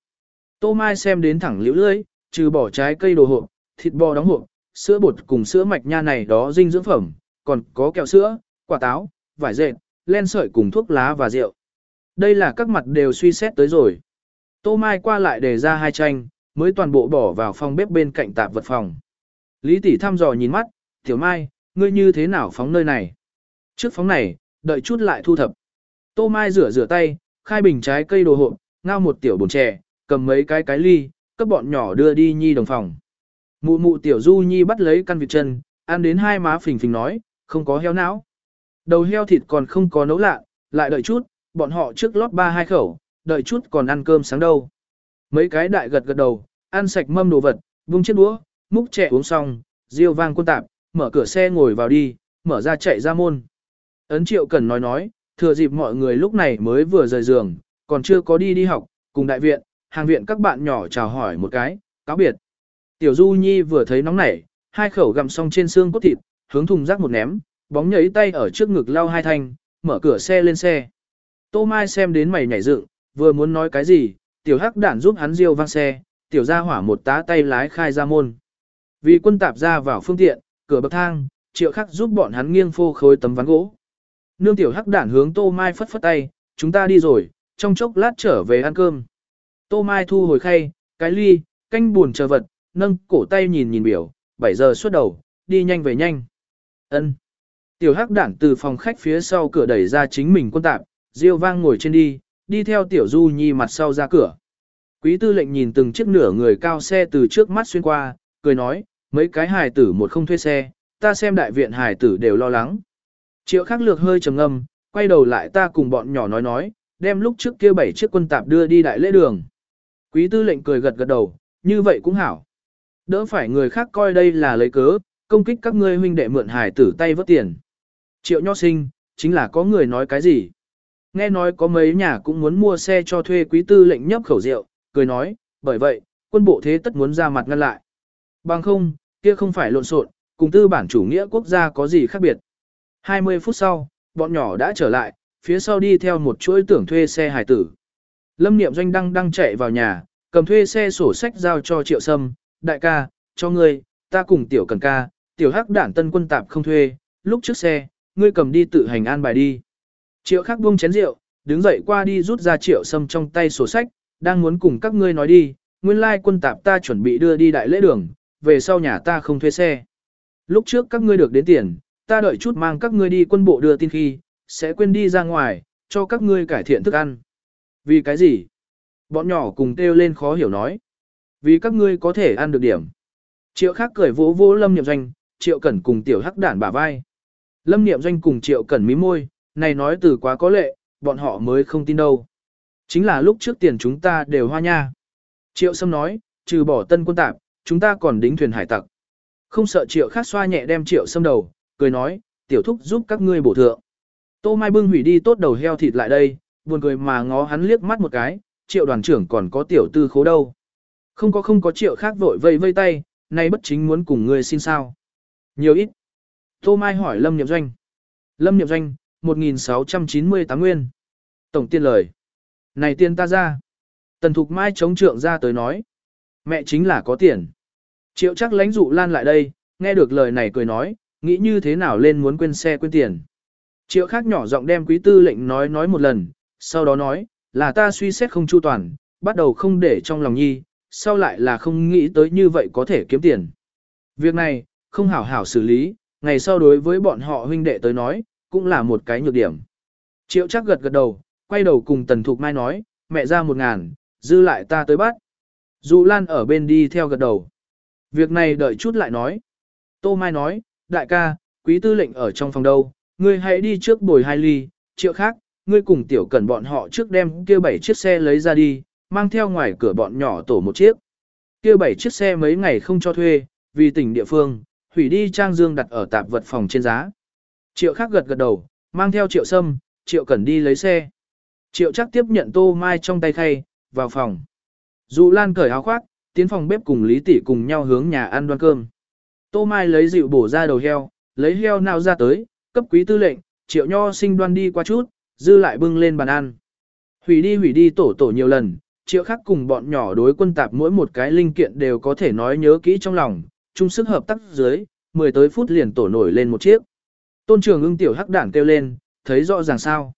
Tô Mai xem đến thẳng liễu lưỡi, trừ bỏ trái cây đồ hộp, thịt bò đóng hộp, sữa bột cùng sữa mạch nha này đó dinh dưỡng phẩm, còn có kẹo sữa, quả táo, vải dệt, len sợi cùng thuốc lá và rượu. Đây là các mặt đều suy xét tới rồi. Tô Mai qua lại để ra hai tranh, mới toàn bộ bỏ vào phòng bếp bên cạnh tạp vật phòng. Lý tỷ thăm dò nhìn mắt, Tiểu Mai, ngươi như thế nào phóng nơi này? Trước phóng này, đợi chút lại thu thập. Tô Mai rửa rửa tay, khai bình trái cây đồ hộp, ngao một tiểu bồn chè, cầm mấy cái cái ly, cấp bọn nhỏ đưa đi nhi đồng phòng. Mụ mụ tiểu du nhi bắt lấy căn vịt chân, ăn đến hai má phình phình nói, không có heo não. Đầu heo thịt còn không có nấu lạ, lại đợi chút, bọn họ trước lót ba hai khẩu, đợi chút còn ăn cơm sáng đâu. Mấy cái đại gật gật đầu, ăn sạch mâm đồ vật, vung chiếc đũa, múc trẻ uống xong, riêu vang quân tạp, mở cửa xe ngồi vào đi, mở ra chạy ra môn. Ấn triệu cần nói nói, thừa dịp mọi người lúc này mới vừa rời giường, còn chưa có đi đi học, cùng đại viện, hàng viện các bạn nhỏ chào hỏi một cái, cáo biệt. Tiểu Du Nhi vừa thấy nóng nảy, hai khẩu gặm xong trên xương cốt thịt, hướng thùng rác một ném, bóng nhảy tay ở trước ngực lao hai thanh, mở cửa xe lên xe. Tô Mai xem đến mày nhảy dựng, vừa muốn nói cái gì, tiểu hắc đản giúp hắn diêu vang xe, tiểu gia hỏa một tá tay lái khai ra môn. Vì quân tạp ra vào phương tiện, cửa bậc thang, triệu khắc giúp bọn hắn nghiêng phô khối tấm ván gỗ. Nương tiểu hắc đản hướng Tô Mai phất phất tay, chúng ta đi rồi, trong chốc lát trở về ăn cơm. Tô Mai thu hồi khay, cái ly, canh buồn chờ vật, nâng cổ tay nhìn nhìn biểu, 7 giờ xuất đầu, đi nhanh về nhanh. Ân. Tiểu hắc đản từ phòng khách phía sau cửa đẩy ra chính mình quân tạp, Diêu vang ngồi trên đi, đi theo tiểu du nhi mặt sau ra cửa. Quý tư lệnh nhìn từng chiếc nửa người cao xe từ trước mắt xuyên qua, cười nói, mấy cái hài tử một không thuê xe, ta xem đại viện hài tử đều lo lắng. Triệu khắc lược hơi trầm ngâm, quay đầu lại ta cùng bọn nhỏ nói nói, đem lúc trước kia bảy chiếc quân tạp đưa đi đại lễ đường. Quý tư lệnh cười gật gật đầu, như vậy cũng hảo. Đỡ phải người khác coi đây là lấy cớ, công kích các ngươi huynh đệ mượn hải tử tay vớt tiền. Triệu nho sinh, chính là có người nói cái gì. Nghe nói có mấy nhà cũng muốn mua xe cho thuê quý tư lệnh nhấp khẩu rượu, cười nói, bởi vậy, quân bộ thế tất muốn ra mặt ngăn lại. Bằng không, kia không phải lộn xộn, cùng tư bản chủ nghĩa quốc gia có gì khác biệt. 20 phút sau, bọn nhỏ đã trở lại, phía sau đi theo một chuỗi tưởng thuê xe hải tử. Lâm Niệm Doanh đang đang chạy vào nhà, cầm thuê xe sổ sách giao cho Triệu Sâm, đại ca, cho ngươi, ta cùng tiểu cần ca, tiểu hắc đản tân quân tạp không thuê, lúc trước xe, ngươi cầm đi tự hành an bài đi. Triệu khắc buông chén rượu, đứng dậy qua đi rút ra triệu sâm trong tay sổ sách, đang muốn cùng các ngươi nói đi, nguyên lai quân tạp ta chuẩn bị đưa đi đại lễ đường, về sau nhà ta không thuê xe. Lúc trước các ngươi được đến tiền, ta đợi chút mang các ngươi đi quân bộ đưa tin khi, sẽ quên đi ra ngoài, cho các ngươi cải thiện thức ăn. Vì cái gì? Bọn nhỏ cùng kêu lên khó hiểu nói. Vì các ngươi có thể ăn được điểm. Triệu khác cười vỗ vỗ lâm niệm doanh, triệu cẩn cùng tiểu hắc đản bả vai. Lâm niệm doanh cùng triệu cẩn mí môi, này nói từ quá có lệ, bọn họ mới không tin đâu. Chính là lúc trước tiền chúng ta đều hoa nha. Triệu Sâm nói, trừ bỏ tân quân tạp, chúng ta còn đính thuyền hải tặc. Không sợ triệu khác xoa nhẹ đem triệu Sâm đầu, cười nói, tiểu thúc giúp các ngươi bổ thượng. Tô Mai bưng hủy đi tốt đầu heo thịt lại đây, buồn cười mà ngó hắn liếc mắt một cái, triệu đoàn trưởng còn có tiểu tư khố đâu. Không có không có triệu khác vội vây vây tay, nay bất chính muốn cùng ngươi xin sao. Nhiều ít. Tô Mai hỏi Lâm Niệm Doanh. Lâm Niệm Doanh, 1.698 nguyên. Tổng tiên lời. Này tiền ta ra. Tần Thục Mai chống trượng ra tới nói. Mẹ chính là có tiền. Triệu chắc lãnh dụ lan lại đây, nghe được lời này cười nói, nghĩ như thế nào lên muốn quên xe quên tiền. Triệu khác nhỏ giọng đem quý tư lệnh nói nói một lần, sau đó nói, là ta suy xét không chu toàn, bắt đầu không để trong lòng nhi, sau lại là không nghĩ tới như vậy có thể kiếm tiền. Việc này, không hảo hảo xử lý, ngày sau đối với bọn họ huynh đệ tới nói, cũng là một cái nhược điểm. Triệu chắc gật gật đầu, quay đầu cùng Tần Thục Mai nói, mẹ ra một ngàn, dư lại ta tới bắt. Dù Lan ở bên đi theo gật đầu. Việc này đợi chút lại nói. Tô Mai nói, đại ca, quý tư lệnh ở trong phòng đâu, ngươi hãy đi trước bồi hai ly, triệu khác, ngươi cùng tiểu Cần bọn họ trước đem kia bảy chiếc xe lấy ra đi, mang theo ngoài cửa bọn nhỏ tổ một chiếc. Kia bảy chiếc xe mấy ngày không cho thuê, vì tỉnh địa phương, hủy đi trang dương đặt ở tạp vật phòng trên giá. Triệu khác gật gật đầu, mang theo triệu sâm, triệu Cần đi lấy xe. Triệu chắc tiếp nhận tô mai trong tay khay, vào phòng. Dụ Lan cởi áo khoác, tiến phòng bếp cùng Lý Tỷ cùng nhau hướng nhà ăn đoan cơm. Tô Mai lấy rượu bổ ra đầu heo, lấy heo nào ra tới, cấp quý tư lệnh, triệu nho sinh đoan đi qua chút, dư lại bưng lên bàn ăn. Hủy đi hủy đi tổ tổ nhiều lần, triệu khắc cùng bọn nhỏ đối quân tạp mỗi một cái linh kiện đều có thể nói nhớ kỹ trong lòng, chung sức hợp tác dưới, 10 tới phút liền tổ nổi lên một chiếc. Tôn trường ưng tiểu hắc đảng kêu lên, thấy rõ ràng sao.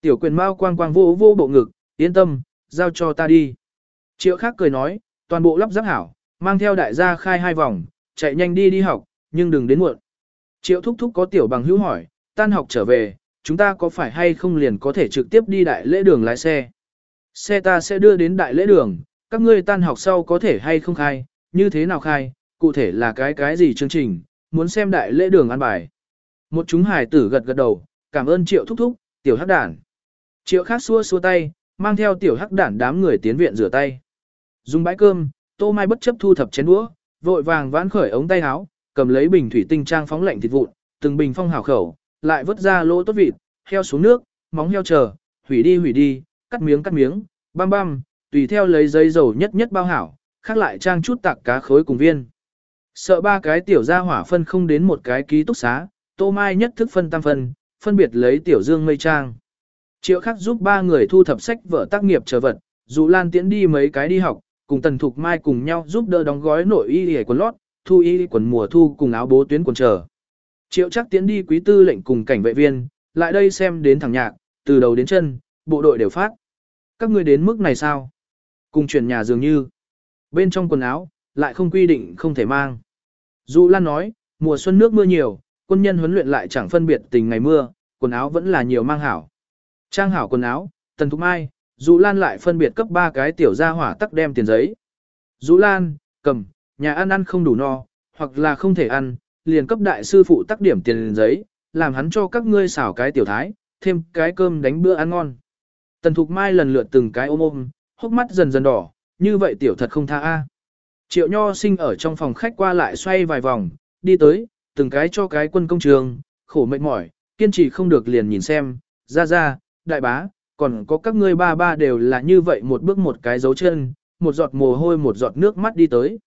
Tiểu quyền mau quang quang vô vô bộ ngực, yên tâm, giao cho ta đi. Triệu khác cười nói, toàn bộ lắp ráp hảo, mang theo đại gia khai hai vòng, chạy nhanh đi đi học, nhưng đừng đến muộn. Triệu thúc thúc có tiểu bằng hữu hỏi, tan học trở về, chúng ta có phải hay không liền có thể trực tiếp đi đại lễ đường lái xe. Xe ta sẽ đưa đến đại lễ đường, các ngươi tan học sau có thể hay không khai, như thế nào khai, cụ thể là cái cái gì chương trình, muốn xem đại lễ đường ăn bài. Một chúng hài tử gật gật đầu, cảm ơn triệu thúc thúc, tiểu hắc đản. Triệu khác xua xua tay, mang theo tiểu hắc đản đám người tiến viện rửa tay. Dùng bãi cơm, tô mai bất chấp thu thập chén đũa, vội vàng vãn khởi ống tay áo, cầm lấy bình thủy tinh trang phóng lạnh thịt vụn, từng bình phong hào khẩu, lại vớt ra lỗ tốt vịt, heo xuống nước, móng heo chờ, hủy đi hủy đi, cắt miếng cắt miếng, băm băm, tùy theo lấy giấy dầu nhất nhất bao hảo, khác lại trang chút tạc cá khối cùng viên. Sợ ba cái tiểu gia hỏa phân không đến một cái ký túc xá, Tô Mai nhất thức phân tam phân, phân biệt lấy tiểu dương mây trang. Triệu khắc giúp ba người thu thập sách vở tác nghiệp chờ vật, dù Lan tiễn đi mấy cái đi học, cùng Tần Thục Mai cùng nhau giúp đỡ đóng gói nội y hề quần lót, thu y quần mùa thu cùng áo bố tuyến quần chờ. Triệu chắc tiến đi quý tư lệnh cùng cảnh vệ viên, lại đây xem đến thằng nhạc, từ đầu đến chân, bộ đội đều phát. Các ngươi đến mức này sao? Cùng chuyển nhà dường như. Bên trong quần áo, lại không quy định không thể mang. Dù Lan nói, mùa xuân nước mưa nhiều, quân nhân huấn luyện lại chẳng phân biệt tình ngày mưa, quần áo vẫn là nhiều mang hảo. Trang hảo quần áo, Tần thúc Mai, Dụ Lan lại phân biệt cấp ba cái tiểu gia hỏa tắc đem tiền giấy. Dụ Lan, cầm, nhà ăn ăn không đủ no, hoặc là không thể ăn, liền cấp đại sư phụ tắc điểm tiền giấy, làm hắn cho các ngươi xảo cái tiểu thái, thêm cái cơm đánh bữa ăn ngon. Tần Thục Mai lần lượt từng cái ôm ôm, hốc mắt dần dần đỏ, như vậy tiểu thật không tha a. Triệu Nho sinh ở trong phòng khách qua lại xoay vài vòng, đi tới, từng cái cho cái quân công trường, khổ mệt mỏi, kiên trì không được liền nhìn xem, ra ra, đại bá, còn có các ngươi ba ba đều là như vậy một bước một cái dấu chân, một giọt mồ hôi một giọt nước mắt đi tới.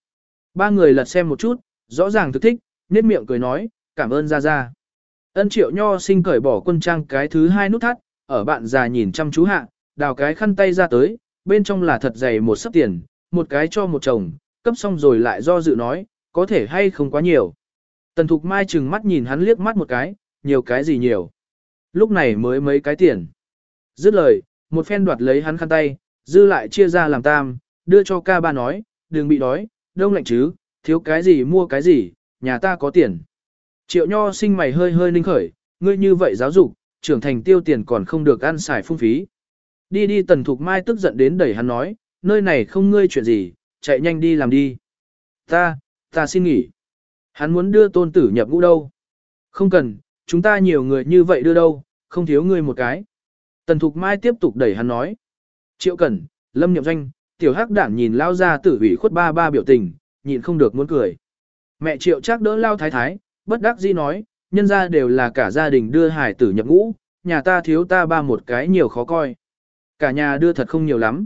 Ba người lật xem một chút, rõ ràng thực thích, nét miệng cười nói, cảm ơn ra ra. Ân triệu nho sinh cởi bỏ quân trang cái thứ hai nút thắt, ở bạn già nhìn chăm chú hạ, đào cái khăn tay ra tới, bên trong là thật dày một sấp tiền, một cái cho một chồng, cấp xong rồi lại do dự nói, có thể hay không quá nhiều. Tần Thục Mai chừng mắt nhìn hắn liếc mắt một cái, nhiều cái gì nhiều. Lúc này mới mấy cái tiền. Dứt lời, một phen đoạt lấy hắn khăn tay, dư lại chia ra làm tam, đưa cho ca ba nói, đừng bị đói, đông lạnh chứ, thiếu cái gì mua cái gì, nhà ta có tiền. Triệu nho sinh mày hơi hơi ninh khởi, ngươi như vậy giáo dục, trưởng thành tiêu tiền còn không được ăn xài phung phí. Đi đi tần thục mai tức giận đến đẩy hắn nói, nơi này không ngươi chuyện gì, chạy nhanh đi làm đi. Ta, ta xin nghỉ. Hắn muốn đưa tôn tử nhập ngũ đâu. Không cần, chúng ta nhiều người như vậy đưa đâu, không thiếu ngươi một cái. Tần thục mai tiếp tục đẩy hắn nói. Triệu cẩn, lâm nhậm Doanh, tiểu hắc đản nhìn lao ra tử ủy khuất ba ba biểu tình, nhịn không được muốn cười. Mẹ triệu chắc đỡ lao thái thái, bất đắc dĩ nói, nhân ra đều là cả gia đình đưa hải tử nhập ngũ, nhà ta thiếu ta ba một cái nhiều khó coi. Cả nhà đưa thật không nhiều lắm.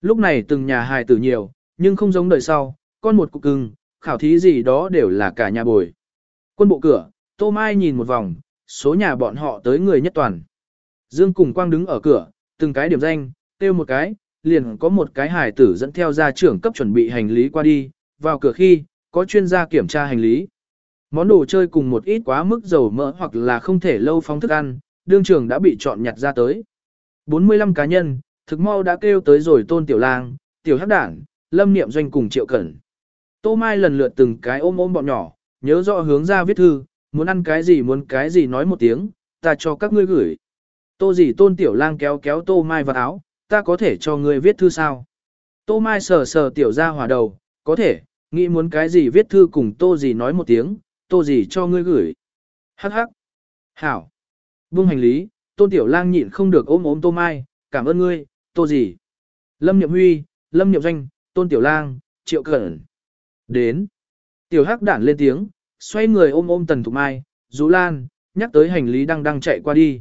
Lúc này từng nhà hài tử nhiều, nhưng không giống đời sau, con một cục cưng, khảo thí gì đó đều là cả nhà bồi. Quân bộ cửa, Tô Mai nhìn một vòng, số nhà bọn họ tới người nhất toàn. Dương cùng Quang đứng ở cửa, từng cái điểm danh, tiêu một cái, liền có một cái hài tử dẫn theo gia trưởng cấp chuẩn bị hành lý qua đi, vào cửa khi, có chuyên gia kiểm tra hành lý. Món đồ chơi cùng một ít quá mức dầu mỡ hoặc là không thể lâu phóng thức ăn, đương trường đã bị chọn nhặt ra tới. 45 cá nhân, thực mau đã kêu tới rồi tôn tiểu lang, tiểu hắc đảng, lâm niệm doanh cùng triệu cẩn. Tô Mai lần lượt từng cái ôm ôm bọn nhỏ, nhớ rõ hướng ra viết thư, muốn ăn cái gì muốn cái gì nói một tiếng, ta cho các ngươi gửi. Tô gì tôn tiểu lang kéo kéo Tô Mai vào áo, ta có thể cho ngươi viết thư sao? Tô Mai sờ sờ tiểu ra hỏa đầu, có thể, nghĩ muốn cái gì viết thư cùng Tô gì nói một tiếng, Tô gì cho ngươi gửi. Hắc hắc. Hảo. Vương hành lý, tôn tiểu lang nhịn không được ôm ôm Tô Mai, cảm ơn ngươi, Tô gì. Lâm Nhậm Huy, Lâm Nhậm Doanh, tôn tiểu lang, triệu cẩn. Đến. Tiểu hắc đản lên tiếng, xoay người ôm ôm tần thục mai, Dũ lan, nhắc tới hành lý đang đang chạy qua đi.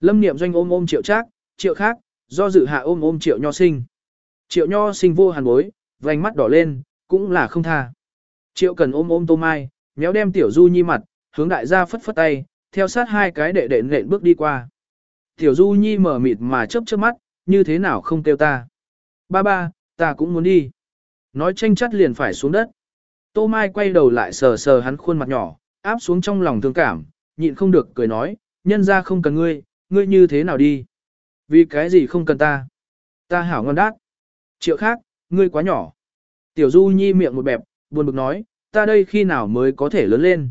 Lâm niệm doanh ôm ôm triệu trác, triệu khác, do dự hạ ôm ôm triệu nho sinh. Triệu nho sinh vô hàn bối, vành mắt đỏ lên, cũng là không tha. Triệu cần ôm ôm tô mai, méo đem tiểu du nhi mặt, hướng đại gia phất phất tay, theo sát hai cái đệ đệ nện bước đi qua. Tiểu du nhi mở mịt mà chớp chớp mắt, như thế nào không kêu ta. Ba ba, ta cũng muốn đi. Nói tranh chắt liền phải xuống đất. Tô Mai quay đầu lại sờ sờ hắn khuôn mặt nhỏ, áp xuống trong lòng thương cảm, nhịn không được cười nói, nhân ra không cần ngươi, ngươi như thế nào đi? Vì cái gì không cần ta? Ta hảo ngon đát. Triệu khác, ngươi quá nhỏ. Tiểu Du Nhi miệng một bẹp, buồn bực nói, ta đây khi nào mới có thể lớn lên?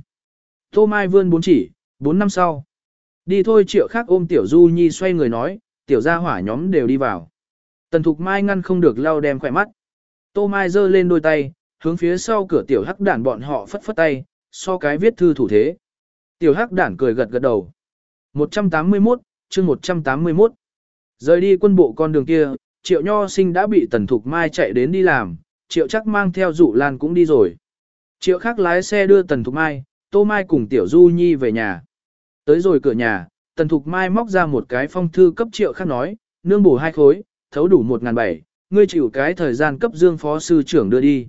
Tô Mai vươn bốn chỉ, bốn năm sau. Đi thôi triệu khác ôm Tiểu Du Nhi xoay người nói, tiểu gia hỏa nhóm đều đi vào. Tần Thục Mai ngăn không được lau đem khỏe mắt. Tô Mai giơ lên đôi tay, hướng phía sau cửa tiểu hắc đản bọn họ phất phất tay, so cái viết thư thủ thế. Tiểu hắc đản cười gật gật đầu. 181, chương 181. Rời đi quân bộ con đường kia, triệu nho sinh đã bị tần thục mai chạy đến đi làm, triệu chắc mang theo dụ lan cũng đi rồi. Triệu khác lái xe đưa tần thục mai, tô mai cùng tiểu du nhi về nhà. Tới rồi cửa nhà, tần thục mai móc ra một cái phong thư cấp triệu khác nói, nương bổ hai khối, thấu đủ một ngàn bảy, ngươi chịu cái thời gian cấp dương phó sư trưởng đưa đi.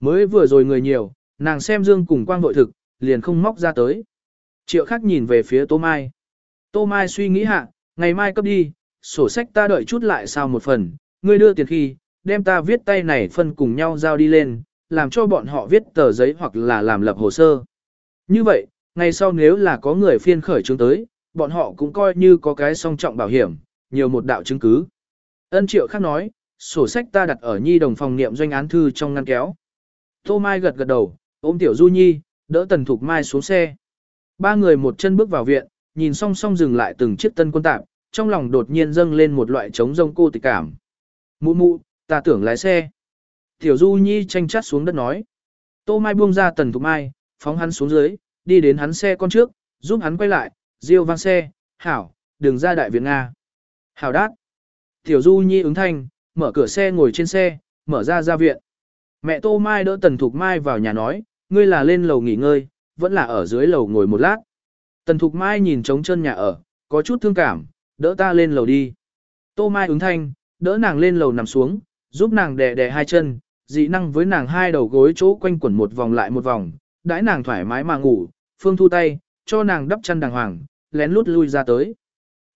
Mới vừa rồi người nhiều, nàng xem dương cùng quang vội thực, liền không móc ra tới. Triệu khác nhìn về phía Tô Mai. Tô Mai suy nghĩ hạ, ngày mai cấp đi, sổ sách ta đợi chút lại sao một phần, ngươi đưa tiền khi, đem ta viết tay này phân cùng nhau giao đi lên, làm cho bọn họ viết tờ giấy hoặc là làm lập hồ sơ. Như vậy, ngày sau nếu là có người phiên khởi chứng tới, bọn họ cũng coi như có cái song trọng bảo hiểm, nhiều một đạo chứng cứ. Ân triệu khác nói, sổ sách ta đặt ở nhi đồng phòng niệm doanh án thư trong ngăn kéo. Tô Mai gật gật đầu, ôm tiểu Du Nhi, đỡ Tần Thục Mai xuống xe. Ba người một chân bước vào viện, nhìn song song dừng lại từng chiếc tân quân tạp, trong lòng đột nhiên dâng lên một loại trống rông cô tịch cảm. Mụ mụ, ta tưởng lái xe. Tiểu Du Nhi tranh chát xuống đất nói. Tô Mai buông ra Tần Thục Mai, phóng hắn xuống dưới, đi đến hắn xe con trước, giúp hắn quay lại, diêu vang xe, hảo, đừng ra đại viện Nga. Hảo đát. Tiểu Du Nhi ứng thanh, mở cửa xe ngồi trên xe, mở ra ra viện. Mẹ Tô Mai đỡ Tần Thục Mai vào nhà nói, ngươi là lên lầu nghỉ ngơi, vẫn là ở dưới lầu ngồi một lát. Tần Thục Mai nhìn trống chân nhà ở, có chút thương cảm, đỡ ta lên lầu đi. Tô Mai ứng thanh, đỡ nàng lên lầu nằm xuống, giúp nàng đè đè hai chân, dị năng với nàng hai đầu gối chỗ quanh quẩn một vòng lại một vòng, đãi nàng thoải mái mà ngủ, phương thu tay, cho nàng đắp chăn đàng hoàng, lén lút lui ra tới.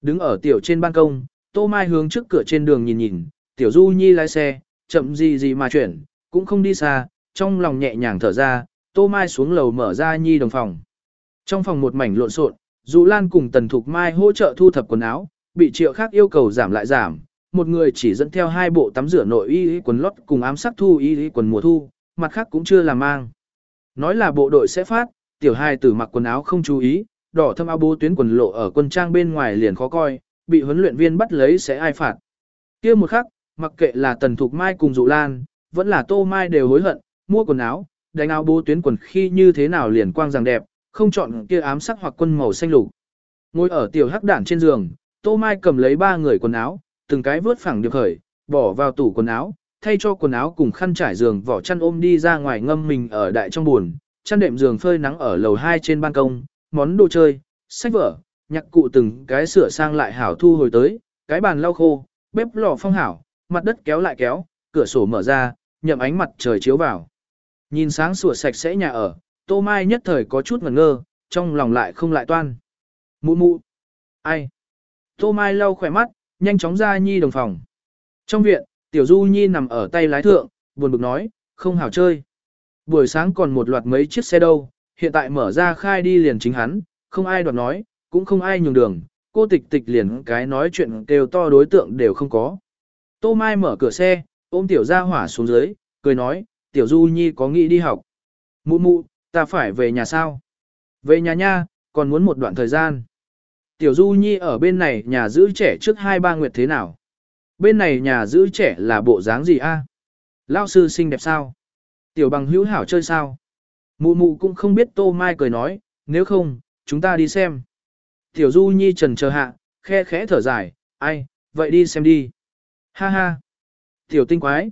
Đứng ở tiểu trên ban công, Tô Mai hướng trước cửa trên đường nhìn nhìn, tiểu du nhi lái xe, chậm gì gì mà chuyển, cũng không đi xa, trong lòng nhẹ nhàng thở ra, Tô Mai xuống lầu mở ra nhi đồng phòng. Trong phòng một mảnh lộn xộn, Dụ Lan cùng Tần Thục Mai hỗ trợ thu thập quần áo, bị triệu khác yêu cầu giảm lại giảm, một người chỉ dẫn theo hai bộ tắm rửa nội y quần lót cùng ám sắc thu y quần mùa thu, mặt khác cũng chưa làm mang. Nói là bộ đội sẽ phát, tiểu hai tử mặc quần áo không chú ý, đỏ thâm áo bố tuyến quần lộ ở quân trang bên ngoài liền khó coi, bị huấn luyện viên bắt lấy sẽ ai phạt. kia một khắc, mặc kệ là Tần Thục Mai cùng Dụ Lan, vẫn là Tô Mai đều hối hận, mua quần áo, đánh áo bố tuyến quần khi như thế nào liền quang rằng đẹp, không chọn kia ám sắc hoặc quân màu xanh lục. Ngồi ở tiểu hắc đản trên giường, Tô Mai cầm lấy ba người quần áo, từng cái vớt phẳng điệp khởi, bỏ vào tủ quần áo, thay cho quần áo cùng khăn trải giường vỏ chăn ôm đi ra ngoài ngâm mình ở đại trong buồn, chăn đệm giường phơi nắng ở lầu 2 trên ban công, món đồ chơi, sách vở, nhạc cụ từng cái sửa sang lại hảo thu hồi tới, cái bàn lau khô, bếp lò phong hảo, mặt đất kéo lại kéo, cửa sổ mở ra, nhậm ánh mặt trời chiếu vào. Nhìn sáng sủa sạch sẽ nhà ở, Tô Mai nhất thời có chút ngẩn ngơ, trong lòng lại không lại toan. Mụ mụ. Ai? Tô Mai lau khỏe mắt, nhanh chóng ra Nhi đồng phòng. Trong viện, Tiểu Du Nhi nằm ở tay lái thượng, buồn bực nói, không hảo chơi. Buổi sáng còn một loạt mấy chiếc xe đâu, hiện tại mở ra khai đi liền chính hắn, không ai đoạt nói, cũng không ai nhường đường, cô tịch tịch liền cái nói chuyện kêu to đối tượng đều không có. Tô Mai mở cửa xe, ôm Tiểu Gia Hỏa xuống dưới, cười nói, Tiểu Du Nhi có nghĩ đi học. Mụ mụ, ta phải về nhà sao? Về nhà nha, còn muốn một đoạn thời gian. Tiểu Du Nhi ở bên này nhà giữ trẻ trước hai ba nguyệt thế nào? Bên này nhà giữ trẻ là bộ dáng gì a? À? Lao sư xinh đẹp sao? Tiểu bằng hữu hảo chơi sao? Mụ mụ cũng không biết Tô Mai cười nói, nếu không, chúng ta đi xem. Tiểu Du Nhi trần chờ hạ, khe khẽ thở dài, ai, vậy đi xem đi. Ha ha. Tiểu tinh quái.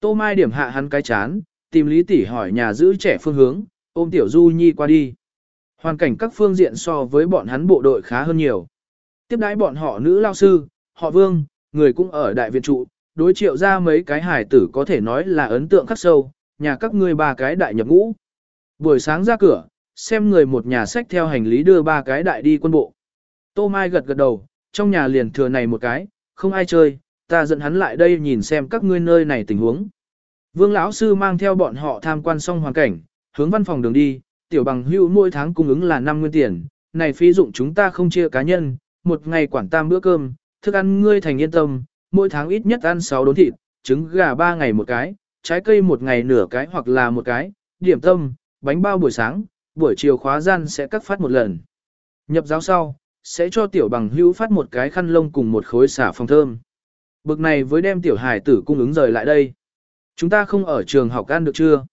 Tô Mai điểm hạ hắn cái chán, tìm Lý Tỷ hỏi nhà giữ trẻ phương hướng, ôm Tiểu Du Nhi qua đi. Hoàn cảnh các phương diện so với bọn hắn bộ đội khá hơn nhiều. Tiếp đãi bọn họ nữ lao sư, họ vương, người cũng ở đại viện trụ, đối triệu ra mấy cái hải tử có thể nói là ấn tượng khắc sâu, nhà các ngươi ba cái đại nhập ngũ. Buổi sáng ra cửa, xem người một nhà sách theo hành lý đưa ba cái đại đi quân bộ. Tô Mai gật gật đầu, trong nhà liền thừa này một cái, không ai chơi, ta dẫn hắn lại đây nhìn xem các ngươi nơi này tình huống. Vương lão sư mang theo bọn họ tham quan xong hoàn cảnh, hướng văn phòng đường đi, tiểu bằng hưu mỗi tháng cung ứng là 5 nguyên tiền, này phí dụng chúng ta không chia cá nhân, một ngày quản tam bữa cơm, thức ăn ngươi thành yên tâm, mỗi tháng ít nhất ăn 6 đốn thịt, trứng gà 3 ngày một cái, trái cây một ngày nửa cái hoặc là một cái, điểm tâm, bánh bao buổi sáng, buổi chiều khóa gian sẽ cắt phát một lần. Nhập giáo sau, sẽ cho tiểu bằng hữu phát một cái khăn lông cùng một khối xả phòng thơm. Bực này với đem tiểu hải tử cung ứng rời lại đây. Chúng ta không ở trường học ăn được chưa?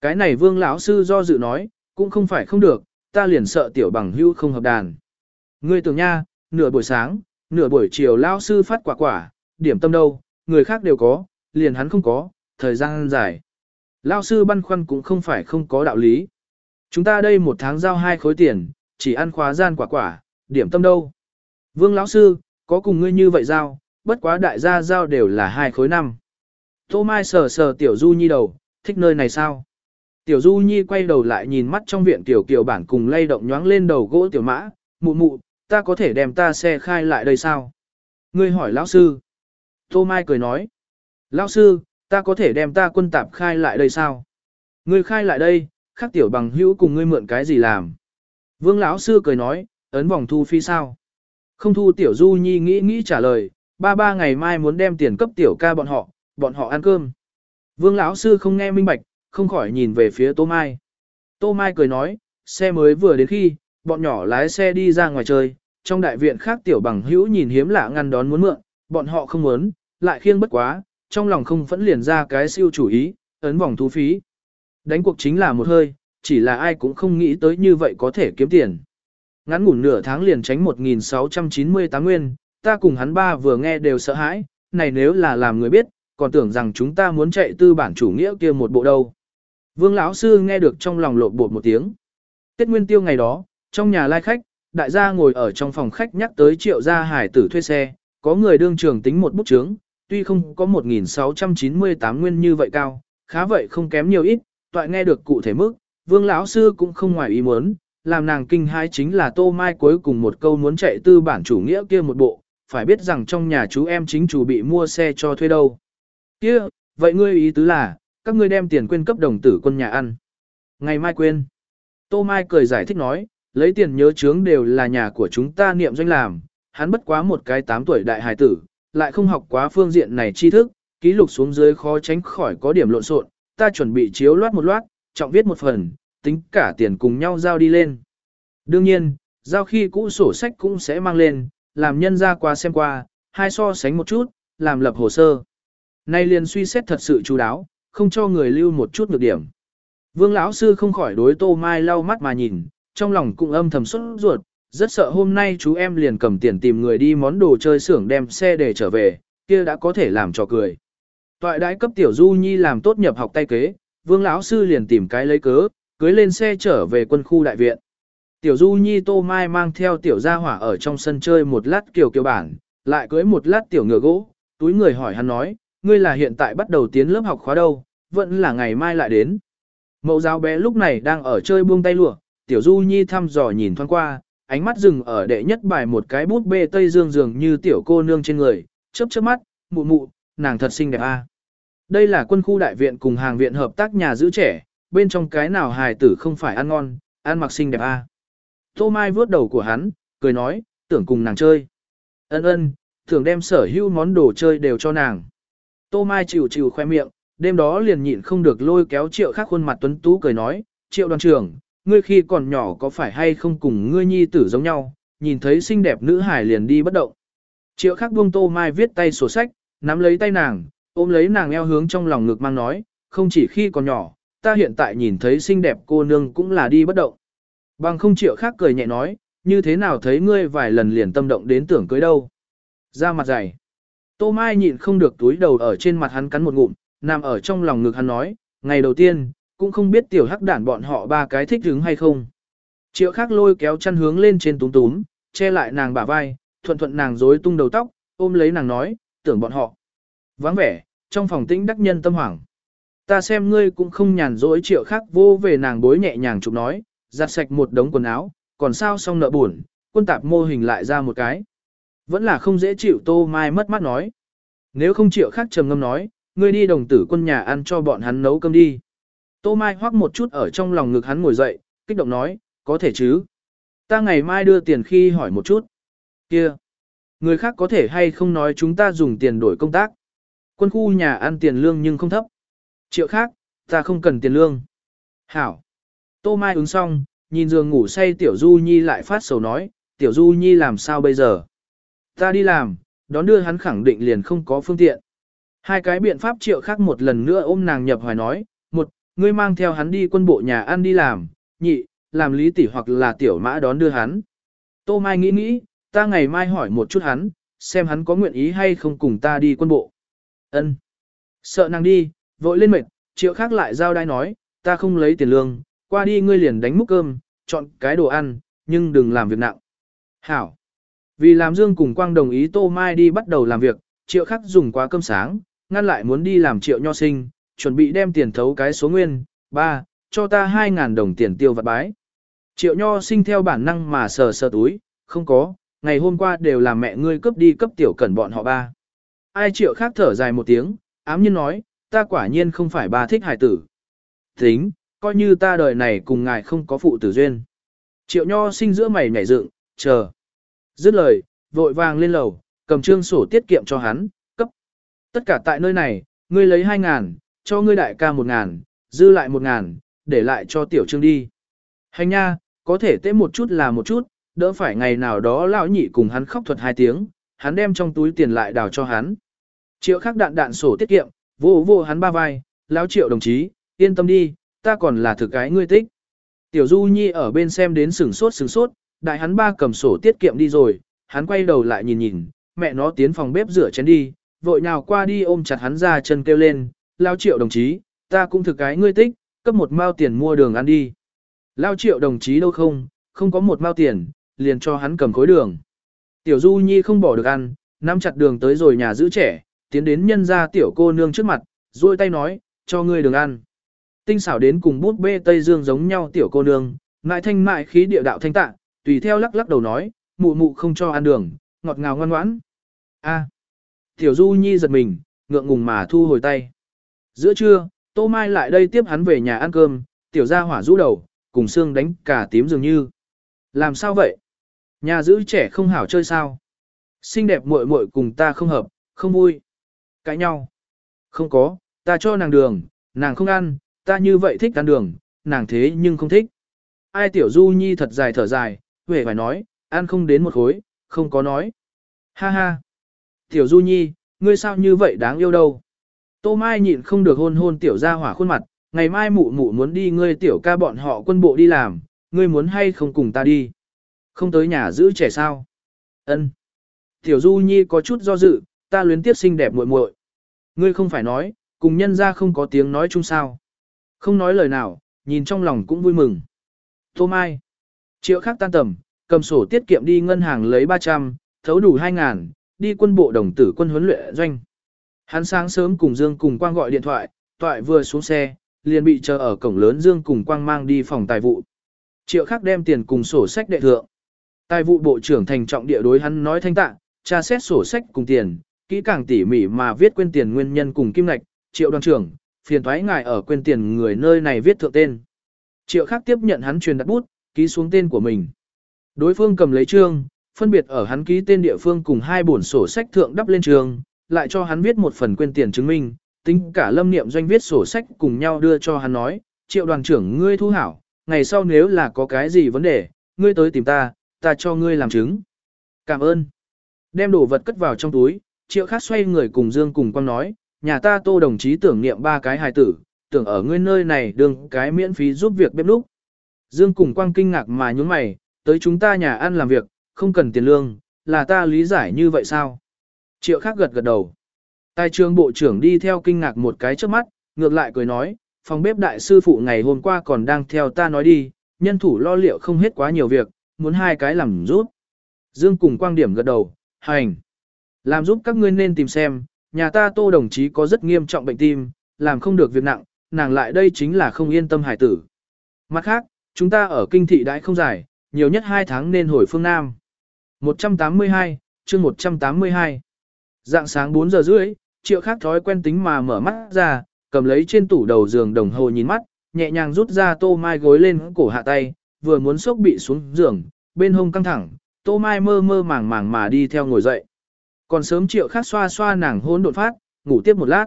Cái này vương lão sư do dự nói, cũng không phải không được, ta liền sợ tiểu bằng hữu không hợp đàn. Ngươi tưởng nha, nửa buổi sáng, nửa buổi chiều lão sư phát quả quả, điểm tâm đâu, người khác đều có, liền hắn không có, thời gian dài. Lão sư băn khoăn cũng không phải không có đạo lý. Chúng ta đây một tháng giao hai khối tiền, chỉ ăn khóa gian quả quả, điểm tâm đâu. Vương lão sư, có cùng ngươi như vậy giao, bất quá đại gia giao đều là hai khối năm. Tô Mai sờ sờ Tiểu Du Nhi đầu, thích nơi này sao? Tiểu Du Nhi quay đầu lại nhìn mắt trong viện Tiểu Kiều bản cùng lay động nhoáng lên đầu gỗ Tiểu Mã, mụ mụ, ta có thể đem ta xe khai lại đây sao? Ngươi hỏi lão sư. Tô Mai cười nói. Lão sư, ta có thể đem ta quân tạp khai lại đây sao? Ngươi khai lại đây, khắc tiểu bằng hữu cùng ngươi mượn cái gì làm? Vương lão sư cười nói, ấn vòng thu phi sao? Không thu tiểu du nhi nghĩ nghĩ trả lời, ba ba ngày mai muốn đem tiền cấp tiểu ca bọn họ, bọn họ ăn cơm. Vương lão sư không nghe minh bạch, không khỏi nhìn về phía Tô Mai. Tô Mai cười nói, xe mới vừa đến khi, bọn nhỏ lái xe đi ra ngoài chơi, trong đại viện khác tiểu bằng hữu nhìn hiếm lạ ngăn đón muốn mượn, bọn họ không muốn, lại khiêng bất quá, trong lòng không phẫn liền ra cái siêu chủ ý, ấn vòng thu phí. Đánh cuộc chính là một hơi, chỉ là ai cũng không nghĩ tới như vậy có thể kiếm tiền. Ngắn ngủn nửa tháng liền tránh 1.698 nguyên, ta cùng hắn ba vừa nghe đều sợ hãi, này nếu là làm người biết, còn tưởng rằng chúng ta muốn chạy tư bản chủ nghĩa kia một bộ đâu. Vương lão sư nghe được trong lòng lộn bột một tiếng. Tết Nguyên Tiêu ngày đó, trong nhà lai khách, đại gia ngồi ở trong phòng khách nhắc tới triệu gia hải tử thuê xe, có người đương trường tính một bút chướng, tuy không có 1.698 nguyên như vậy cao, khá vậy không kém nhiều ít, toại nghe được cụ thể mức, vương lão sư cũng không ngoài ý muốn, làm nàng kinh hai chính là tô mai cuối cùng một câu muốn chạy tư bản chủ nghĩa kia một bộ, phải biết rằng trong nhà chú em chính chủ bị mua xe cho thuê đâu. Kia, vậy ngươi ý tứ là, các ngươi đem tiền quên cấp đồng tử quân nhà ăn. Ngày mai quên. Tô Mai cười giải thích nói, lấy tiền nhớ chướng đều là nhà của chúng ta niệm doanh làm, hắn bất quá một cái 8 tuổi đại hài tử, lại không học quá phương diện này tri thức, ký lục xuống dưới khó tránh khỏi có điểm lộn xộn, ta chuẩn bị chiếu loát một loát, trọng viết một phần, tính cả tiền cùng nhau giao đi lên. Đương nhiên, giao khi cũ sổ sách cũng sẽ mang lên, làm nhân ra qua xem qua, hai so sánh một chút, làm lập hồ sơ. Nay liền suy xét thật sự chú đáo, không cho người lưu một chút nhược điểm. Vương lão sư không khỏi đối Tô Mai lau mắt mà nhìn, trong lòng cũng âm thầm xuất ruột, rất sợ hôm nay chú em liền cầm tiền tìm người đi món đồ chơi xưởng đem xe để trở về, kia đã có thể làm cho cười. Toại đãi cấp tiểu Du Nhi làm tốt nhập học tay kế, Vương lão sư liền tìm cái lấy cớ, cưới lên xe trở về quân khu đại viện. Tiểu Du Nhi Tô Mai mang theo tiểu gia hỏa ở trong sân chơi một lát kiểu kiểu bản, lại cưới một lát tiểu ngựa gỗ, túi người hỏi hắn nói, ngươi là hiện tại bắt đầu tiến lớp học khóa đâu, vẫn là ngày mai lại đến. Mậu giáo bé lúc này đang ở chơi buông tay lụa, tiểu Du Nhi thăm dò nhìn thoáng qua, ánh mắt dừng ở đệ nhất bài một cái bút bê tây dương dường như tiểu cô nương trên người, chớp chớp mắt, mụ mụ, nàng thật xinh đẹp a. Đây là quân khu đại viện cùng hàng viện hợp tác nhà giữ trẻ, bên trong cái nào hài tử không phải ăn ngon, ăn mặc xinh đẹp a. Tô Mai vuốt đầu của hắn, cười nói, tưởng cùng nàng chơi. Ân ân, tưởng đem sở hữu món đồ chơi đều cho nàng. Tô Mai chịu chịu khoe miệng, đêm đó liền nhịn không được lôi kéo triệu khác khuôn mặt tuấn tú cười nói, triệu đoàn trưởng, ngươi khi còn nhỏ có phải hay không cùng ngươi nhi tử giống nhau, nhìn thấy xinh đẹp nữ hải liền đi bất động. Triệu khắc buông Tô Mai viết tay sổ sách, nắm lấy tay nàng, ôm lấy nàng eo hướng trong lòng ngực mang nói, không chỉ khi còn nhỏ, ta hiện tại nhìn thấy xinh đẹp cô nương cũng là đi bất động. Bằng không triệu khác cười nhẹ nói, như thế nào thấy ngươi vài lần liền tâm động đến tưởng cưới đâu. Ra mặt dày. Tô Mai nhịn không được túi đầu ở trên mặt hắn cắn một ngụm, nằm ở trong lòng ngực hắn nói, ngày đầu tiên, cũng không biết tiểu hắc đản bọn họ ba cái thích hứng hay không. Triệu khác lôi kéo chăn hướng lên trên túm túm, che lại nàng bả vai, thuận thuận nàng rối tung đầu tóc, ôm lấy nàng nói, tưởng bọn họ. Vắng vẻ, trong phòng tĩnh đắc nhân tâm hoảng. Ta xem ngươi cũng không nhàn rỗi triệu khác vô về nàng bối nhẹ nhàng chụp nói, giặt sạch một đống quần áo, còn sao xong nợ buồn, quân tạp mô hình lại ra một cái. Vẫn là không dễ chịu tô mai mất mắt nói. Nếu không chịu khác trầm ngâm nói, ngươi đi đồng tử quân nhà ăn cho bọn hắn nấu cơm đi. Tô mai hoắc một chút ở trong lòng ngực hắn ngồi dậy, kích động nói, có thể chứ. Ta ngày mai đưa tiền khi hỏi một chút. Kia, người khác có thể hay không nói chúng ta dùng tiền đổi công tác. Quân khu nhà ăn tiền lương nhưng không thấp. Triệu khác, ta không cần tiền lương. Hảo. Tô Mai ứng xong, nhìn giường ngủ say Tiểu Du Nhi lại phát sầu nói, Tiểu Du Nhi làm sao bây giờ? Ta đi làm, đón đưa hắn khẳng định liền không có phương tiện. Hai cái biện pháp triệu khác một lần nữa ôm nàng nhập hoài nói, một, ngươi mang theo hắn đi quân bộ nhà ăn đi làm, nhị, làm lý tỷ hoặc là tiểu mã đón đưa hắn. Tô Mai nghĩ nghĩ, ta ngày mai hỏi một chút hắn, xem hắn có nguyện ý hay không cùng ta đi quân bộ. Ân. Sợ nàng đi, vội lên mệt, triệu khác lại giao đai nói, ta không lấy tiền lương, qua đi ngươi liền đánh múc cơm, chọn cái đồ ăn, nhưng đừng làm việc nặng. Hảo. Vì làm Dương cùng Quang đồng ý Tô Mai đi bắt đầu làm việc, triệu khắc dùng quá cơm sáng, ngăn lại muốn đi làm triệu nho sinh, chuẩn bị đem tiền thấu cái số nguyên, ba, cho ta 2.000 đồng tiền tiêu vặt bái. Triệu nho sinh theo bản năng mà sờ sờ túi, không có, ngày hôm qua đều là mẹ ngươi cấp đi cấp tiểu cẩn bọn họ ba. Ai triệu Khắc thở dài một tiếng, ám nhiên nói, ta quả nhiên không phải ba thích hải tử. Tính, coi như ta đời này cùng ngài không có phụ tử duyên. Triệu nho sinh giữa mày nhảy dựng, chờ. Dứt lời, vội vàng lên lầu, cầm trương sổ tiết kiệm cho hắn, cấp. Tất cả tại nơi này, ngươi lấy hai ngàn, cho ngươi đại ca một ngàn, dư lại một ngàn, để lại cho tiểu trương đi. Hành nha, có thể tế một chút là một chút, đỡ phải ngày nào đó lão nhị cùng hắn khóc thuật hai tiếng, hắn đem trong túi tiền lại đào cho hắn. Triệu khắc đạn đạn sổ tiết kiệm, vô vô hắn ba vai, lão triệu đồng chí, yên tâm đi, ta còn là thực cái ngươi thích. Tiểu Du Nhi ở bên xem đến sừng sốt sừng sốt, đại hắn ba cầm sổ tiết kiệm đi rồi, hắn quay đầu lại nhìn nhìn, mẹ nó tiến phòng bếp rửa chén đi, vội nhào qua đi ôm chặt hắn ra chân kêu lên, lao triệu đồng chí, ta cũng thực cái ngươi tích, cấp một mao tiền mua đường ăn đi. Lao triệu đồng chí đâu không, không có một mao tiền, liền cho hắn cầm khối đường. Tiểu Du Nhi không bỏ được ăn, nắm chặt đường tới rồi nhà giữ trẻ, tiến đến nhân ra tiểu cô nương trước mặt, duỗi tay nói, cho ngươi đường ăn. Tinh xảo đến cùng bút bê Tây Dương giống nhau tiểu cô nương, ngại thanh mại khí địa đạo thanh tạ, tùy theo lắc lắc đầu nói, mụ mụ không cho ăn đường, ngọt ngào ngoan ngoãn. A. Tiểu Du Nhi giật mình, ngượng ngùng mà thu hồi tay. Giữa trưa, Tô Mai lại đây tiếp hắn về nhà ăn cơm, tiểu gia hỏa rũ đầu, cùng xương đánh cả tím dường như. Làm sao vậy? Nhà giữ trẻ không hảo chơi sao? Xinh đẹp muội muội cùng ta không hợp, không vui. Cãi nhau. Không có, ta cho nàng đường, nàng không ăn, ta như vậy thích ăn đường, nàng thế nhưng không thích. Ai tiểu du nhi thật dài thở dài, huệ phải nói, ăn không đến một khối, không có nói. Ha ha. Tiểu du nhi, ngươi sao như vậy đáng yêu đâu. Tô Mai nhịn không được hôn hôn tiểu ra hỏa khuôn mặt, ngày mai mụ mụ muốn đi ngươi tiểu ca bọn họ quân bộ đi làm, ngươi muốn hay không cùng ta đi. Không tới nhà giữ trẻ sao. Ân. Tiểu Du Nhi có chút do dự, ta luyến tiếp xinh đẹp muội muội. Ngươi không phải nói, cùng nhân ra không có tiếng nói chung sao. Không nói lời nào, nhìn trong lòng cũng vui mừng. Tô Mai. Triệu khác tan tầm, cầm sổ tiết kiệm đi ngân hàng lấy 300, thấu đủ 2 ngàn, đi quân bộ đồng tử quân huấn luyện doanh. Hắn sáng sớm cùng Dương cùng Quang gọi điện thoại, toại vừa xuống xe, liền bị chờ ở cổng lớn Dương cùng Quang mang đi phòng tài vụ. Triệu khắc đem tiền cùng sổ sách đệ thượng. Tài vụ bộ trưởng thành trọng địa đối hắn nói thanh tạng, tra xét sổ sách cùng tiền, kỹ càng tỉ mỉ mà viết quên tiền nguyên nhân cùng kim ngạch, triệu đoàn trưởng, phiền thoái ngài ở quên tiền người nơi này viết thượng tên. Triệu khắc tiếp nhận hắn truyền đặt bút, ký xuống tên của mình. Đối phương cầm lấy trương, phân biệt ở hắn ký tên địa phương cùng hai bổn sổ sách thượng đắp lên trường, lại cho hắn viết một phần quên tiền chứng minh, tính cả lâm niệm doanh viết sổ sách cùng nhau đưa cho hắn nói, triệu đoàn trưởng ngươi thu hảo, ngày sau nếu là có cái gì vấn đề, ngươi tới tìm ta, ta cho ngươi làm chứng. Cảm ơn. Đem đồ vật cất vào trong túi, triệu khác xoay người cùng Dương cùng quang nói, nhà ta tô đồng chí tưởng niệm ba cái hài tử, tưởng ở ngươi nơi này đừng cái miễn phí giúp việc bếp lúc. Dương cùng quang kinh ngạc mà nhún mày, tới chúng ta nhà ăn làm việc, không cần tiền lương, là ta lý giải như vậy sao? Triệu khác gật gật đầu. Tài trường bộ trưởng đi theo kinh ngạc một cái trước mắt, ngược lại cười nói, phòng bếp đại sư phụ ngày hôm qua còn đang theo ta nói đi, nhân thủ lo liệu không hết quá nhiều việc, muốn hai cái làm giúp. Dương cùng quang điểm gật đầu, hành. Làm giúp các ngươi nên tìm xem, nhà ta tô đồng chí có rất nghiêm trọng bệnh tim, làm không được việc nặng, nàng lại đây chính là không yên tâm hải tử. Mặt khác, chúng ta ở kinh thị đãi không dài, nhiều nhất 2 tháng nên hồi phương Nam. 182, chương 182. Dạng sáng 4 giờ rưỡi, triệu khác thói quen tính mà mở mắt ra, cầm lấy trên tủ đầu giường đồng hồ nhìn mắt, nhẹ nhàng rút ra tô mai gối lên cổ hạ tay, vừa muốn sốc bị xuống giường, bên hông căng thẳng, tô mai mơ mơ màng màng mà đi theo ngồi dậy. Còn sớm triệu khác xoa xoa nàng hôn đột phát, ngủ tiếp một lát.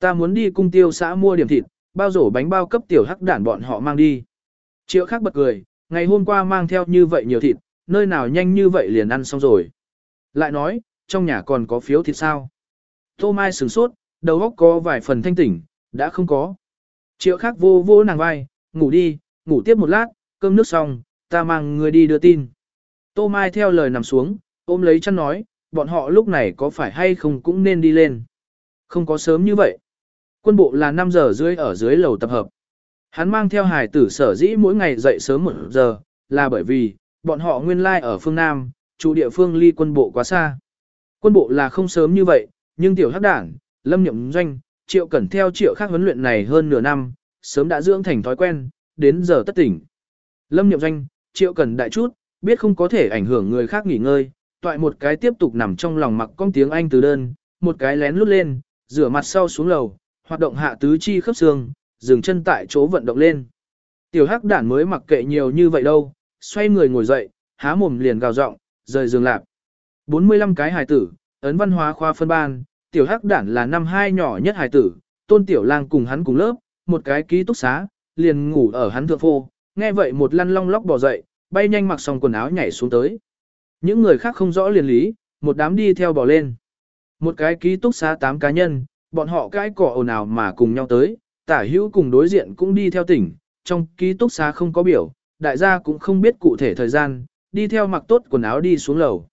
Ta muốn đi cung tiêu xã mua điểm thịt, bao rổ bánh bao cấp tiểu hắc đản bọn họ mang đi. Triệu khác bật cười, ngày hôm qua mang theo như vậy nhiều thịt, nơi nào nhanh như vậy liền ăn xong rồi. Lại nói, trong nhà còn có phiếu thịt sao? Tô Mai sửng sốt, đầu óc có vài phần thanh tỉnh, đã không có. Triệu khác vô vô nàng vai, ngủ đi, ngủ tiếp một lát, cơm nước xong, ta mang người đi đưa tin. Tô Mai theo lời nằm xuống, ôm lấy chăn nói, bọn họ lúc này có phải hay không cũng nên đi lên. Không có sớm như vậy. Quân bộ là 5 giờ rưỡi ở dưới lầu tập hợp. Hắn mang theo hài tử sở dĩ mỗi ngày dậy sớm một giờ, là bởi vì, bọn họ nguyên lai ở phương Nam, chủ địa phương ly quân bộ quá xa. Quân bộ là không sớm như vậy, nhưng tiểu hắc đảng, lâm nhậm doanh, triệu cẩn theo triệu khác huấn luyện này hơn nửa năm, sớm đã dưỡng thành thói quen, đến giờ tất tỉnh. Lâm nhậm doanh, triệu cẩn đại chút, biết không có thể ảnh hưởng người khác nghỉ ngơi, toại một cái tiếp tục nằm trong lòng mặc con tiếng Anh từ đơn, một cái lén lút lên, rửa mặt sau xuống lầu, hoạt động hạ tứ chi khớp xương, dừng chân tại chỗ vận động lên. Tiểu hắc đản mới mặc kệ nhiều như vậy đâu, xoay người ngồi dậy, há mồm liền gào giọng, rời giường lạp. 45 cái hài tử, ấn văn hóa khoa phân ban, tiểu hắc đản là năm hai nhỏ nhất hài tử, tôn tiểu lang cùng hắn cùng lớp, một cái ký túc xá, liền ngủ ở hắn thượng phô, nghe vậy một lăn long lóc bỏ dậy, bay nhanh mặc xong quần áo nhảy xuống tới. Những người khác không rõ liền lý, một đám đi theo bỏ lên. Một cái ký túc xá tám cá nhân, bọn họ cái cỏ ồn ào mà cùng nhau tới, tả hữu cùng đối diện cũng đi theo tỉnh, trong ký túc xá không có biểu, đại gia cũng không biết cụ thể thời gian, đi theo mặc tốt quần áo đi xuống lầu.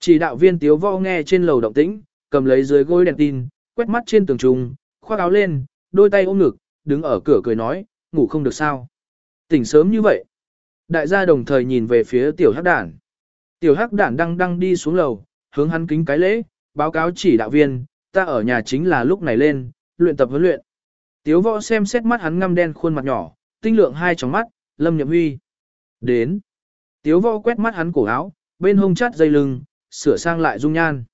Chỉ đạo viên tiếu vo nghe trên lầu động tĩnh, cầm lấy dưới gối đèn tin, quét mắt trên tường trùng, khoác áo lên, đôi tay ôm ngực, đứng ở cửa cười nói, ngủ không được sao. Tỉnh sớm như vậy. Đại gia đồng thời nhìn về phía tiểu hắc đản. Tiểu hắc đản đang đang đi xuống lầu, hướng hắn kính cái lễ, báo cáo chỉ đạo viên, ta ở nhà chính là lúc này lên, luyện tập huấn luyện. Tiếu võ xem xét mắt hắn ngăm đen khuôn mặt nhỏ, tinh lượng hai tròng mắt, lâm nhậm huy. Đến. Tiếu võ quét mắt hắn cổ áo, bên hông chát dây lưng, sửa sang lại dung nhan.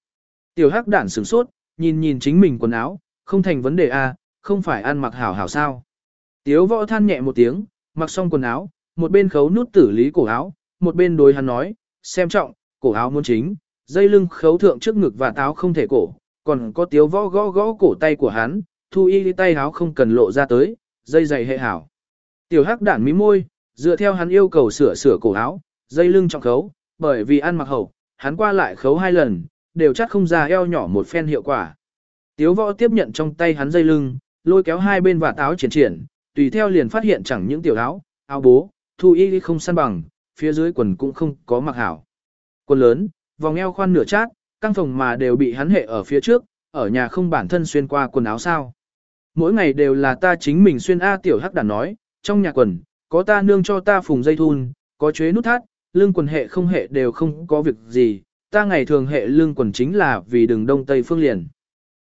Tiểu hắc đản sửng sốt, nhìn nhìn chính mình quần áo, không thành vấn đề a, à, không phải ăn mặc hảo hảo sao. Tiếu võ than nhẹ một tiếng, mặc xong quần áo, một bên khấu nút tử lý cổ áo, một bên đối hắn nói, xem trọng, cổ áo muốn chính, dây lưng khấu thượng trước ngực và táo không thể cổ, còn có tiếu võ gõ gõ cổ tay của hắn, thu y tay áo không cần lộ ra tới, dây dày hệ hảo. Tiểu hắc đản mí môi, dựa theo hắn yêu cầu sửa sửa cổ áo, dây lưng trọng khấu, bởi vì ăn mặc hậu, hắn qua lại khấu hai lần, đều chắc không ra eo nhỏ một phen hiệu quả. Tiếu võ tiếp nhận trong tay hắn dây lưng, lôi kéo hai bên và táo triển triển, tùy theo liền phát hiện chẳng những tiểu áo, áo bố, thu y không săn bằng, phía dưới quần cũng không có mặc hảo. Quần lớn, vòng eo khoan nửa chát, căng phòng mà đều bị hắn hệ ở phía trước, ở nhà không bản thân xuyên qua quần áo sao. Mỗi ngày đều là ta chính mình xuyên A tiểu hắc đàn nói, trong nhà quần, có ta nương cho ta phùng dây thun, có chế nút thắt, lưng quần hệ không hệ đều không có việc gì, ta ngày thường hệ lưng quần chính là vì đường đông tây phương liền.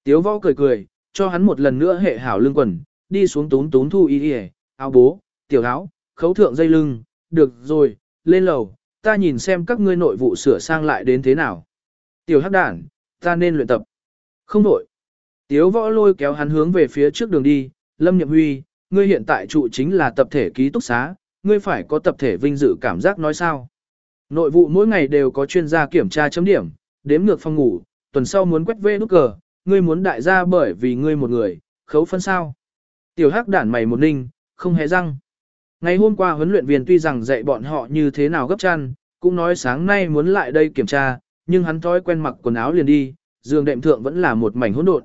Tiếu võ cười cười, cho hắn một lần nữa hệ hảo lưng quần, đi xuống tún tún thu y y, áo bố, tiểu áo, khấu thượng dây lưng, được rồi, lên lầu, ta nhìn xem các ngươi nội vụ sửa sang lại đến thế nào. Tiểu hắc đản, ta nên luyện tập. Không đổi. Tiếu võ lôi kéo hắn hướng về phía trước đường đi, Lâm Nhậm Huy, ngươi hiện tại trụ chính là tập thể ký túc xá, ngươi phải có tập thể vinh dự cảm giác nói sao. Nội vụ mỗi ngày đều có chuyên gia kiểm tra chấm điểm, đếm ngược phòng ngủ, tuần sau muốn quét vê nút cờ, ngươi muốn đại gia bởi vì ngươi một người, khấu phân sao. Tiểu hắc đản mày một ninh, không hề răng. Ngày hôm qua huấn luyện viên tuy rằng dạy bọn họ như thế nào gấp chăn, cũng nói sáng nay muốn lại đây kiểm tra, nhưng hắn thói quen mặc quần áo liền đi, giường đệm thượng vẫn là một mảnh hỗn độn.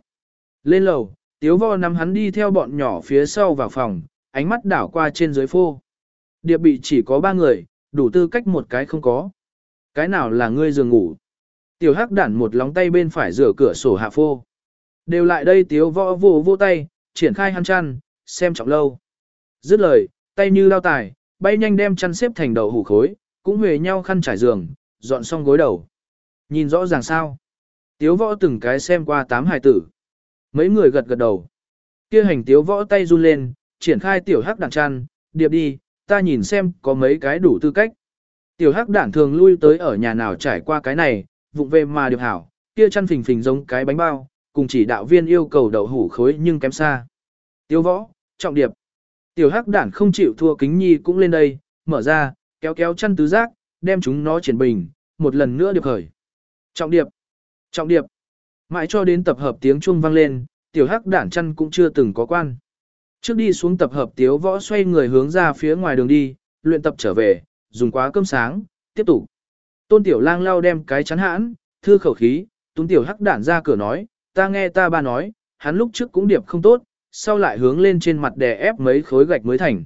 Lên lầu, tiếu vo nắm hắn đi theo bọn nhỏ phía sau vào phòng, ánh mắt đảo qua trên dưới phô. Điệp bị chỉ có ba người, đủ tư cách một cái không có. Cái nào là ngươi giường ngủ? Tiểu hắc đản một lóng tay bên phải rửa cửa sổ hạ phô. Đều lại đây tiếu võ vô vô tay, triển khai hắn chăn, xem trọng lâu. Dứt lời, tay như lao tài, bay nhanh đem chăn xếp thành đầu hủ khối, cũng huề nhau khăn trải giường, dọn xong gối đầu. Nhìn rõ ràng sao? Tiếu võ từng cái xem qua tám hài tử. Mấy người gật gật đầu. Kia hành tiếu võ tay run lên, triển khai tiểu hắc đàn chăn, điệp đi, ta nhìn xem có mấy cái đủ tư cách. Tiểu hắc đản thường lui tới ở nhà nào trải qua cái này, vụng về mà điệp hảo, kia chăn phình phình giống cái bánh bao, cùng chỉ đạo viên yêu cầu đậu hủ khối nhưng kém xa. Tiêu võ, trọng điệp. Tiểu hắc đản không chịu thua kính nhi cũng lên đây, mở ra, kéo kéo chăn tứ giác, đem chúng nó triển bình, một lần nữa điệp khởi. Trọng điệp, trọng điệp. Mãi cho đến tập hợp tiếng chuông vang lên, tiểu hắc đản chăn cũng chưa từng có quan. Trước đi xuống tập hợp tiếu võ xoay người hướng ra phía ngoài đường đi, luyện tập trở về, dùng quá cơm sáng, tiếp tục. Tôn tiểu lang lau đem cái chắn hãn, thư khẩu khí, Tôn tiểu hắc đản ra cửa nói, ta nghe ta ba nói, hắn lúc trước cũng điệp không tốt, sau lại hướng lên trên mặt đè ép mấy khối gạch mới thành.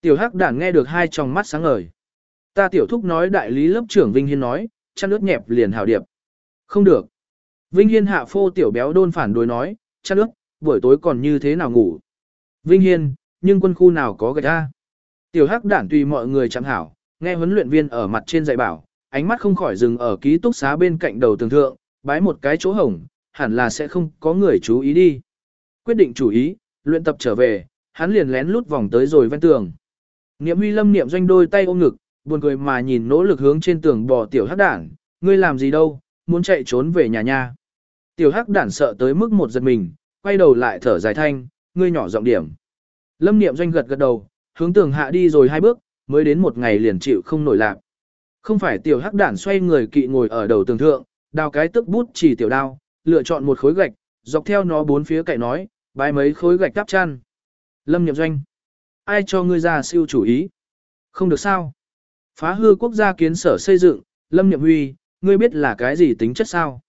Tiểu hắc đản nghe được hai tròng mắt sáng ngời. Ta tiểu thúc nói đại lý lớp trưởng Vinh Hiên nói, chăn ướt nhẹp liền hảo điệp. Không được. Vinh Hiên hạ phô tiểu béo đôn phản đối nói, chăn ước, buổi tối còn như thế nào ngủ. Vinh Hiên, nhưng quân khu nào có gạch A. Tiểu hắc đản tùy mọi người chẳng hảo, nghe huấn luyện viên ở mặt trên dạy bảo, ánh mắt không khỏi dừng ở ký túc xá bên cạnh đầu tường thượng, bái một cái chỗ hổng, hẳn là sẽ không có người chú ý đi. Quyết định chủ ý, luyện tập trở về, hắn liền lén lút vòng tới rồi ven tường. Niệm huy lâm niệm doanh đôi tay ôm ngực, buồn cười mà nhìn nỗ lực hướng trên tường bò tiểu hắc đản, ngươi làm gì đâu, muốn chạy trốn về nhà nha. Tiểu hắc đản sợ tới mức một giật mình, quay đầu lại thở dài thanh, ngươi nhỏ giọng điểm. Lâm niệm doanh gật gật đầu, hướng tường hạ đi rồi hai bước, mới đến một ngày liền chịu không nổi lạc. Không phải tiểu hắc đản xoay người kỵ ngồi ở đầu tường thượng, đào cái tức bút chỉ tiểu đao, lựa chọn một khối gạch, dọc theo nó bốn phía cậy nói, bái mấy khối gạch đắp chăn. Lâm Niệm Doanh. Ai cho ngươi ra siêu chủ ý? Không được sao? Phá hư quốc gia kiến sở xây dựng, Lâm Niệm Huy, ngươi biết là cái gì tính chất sao?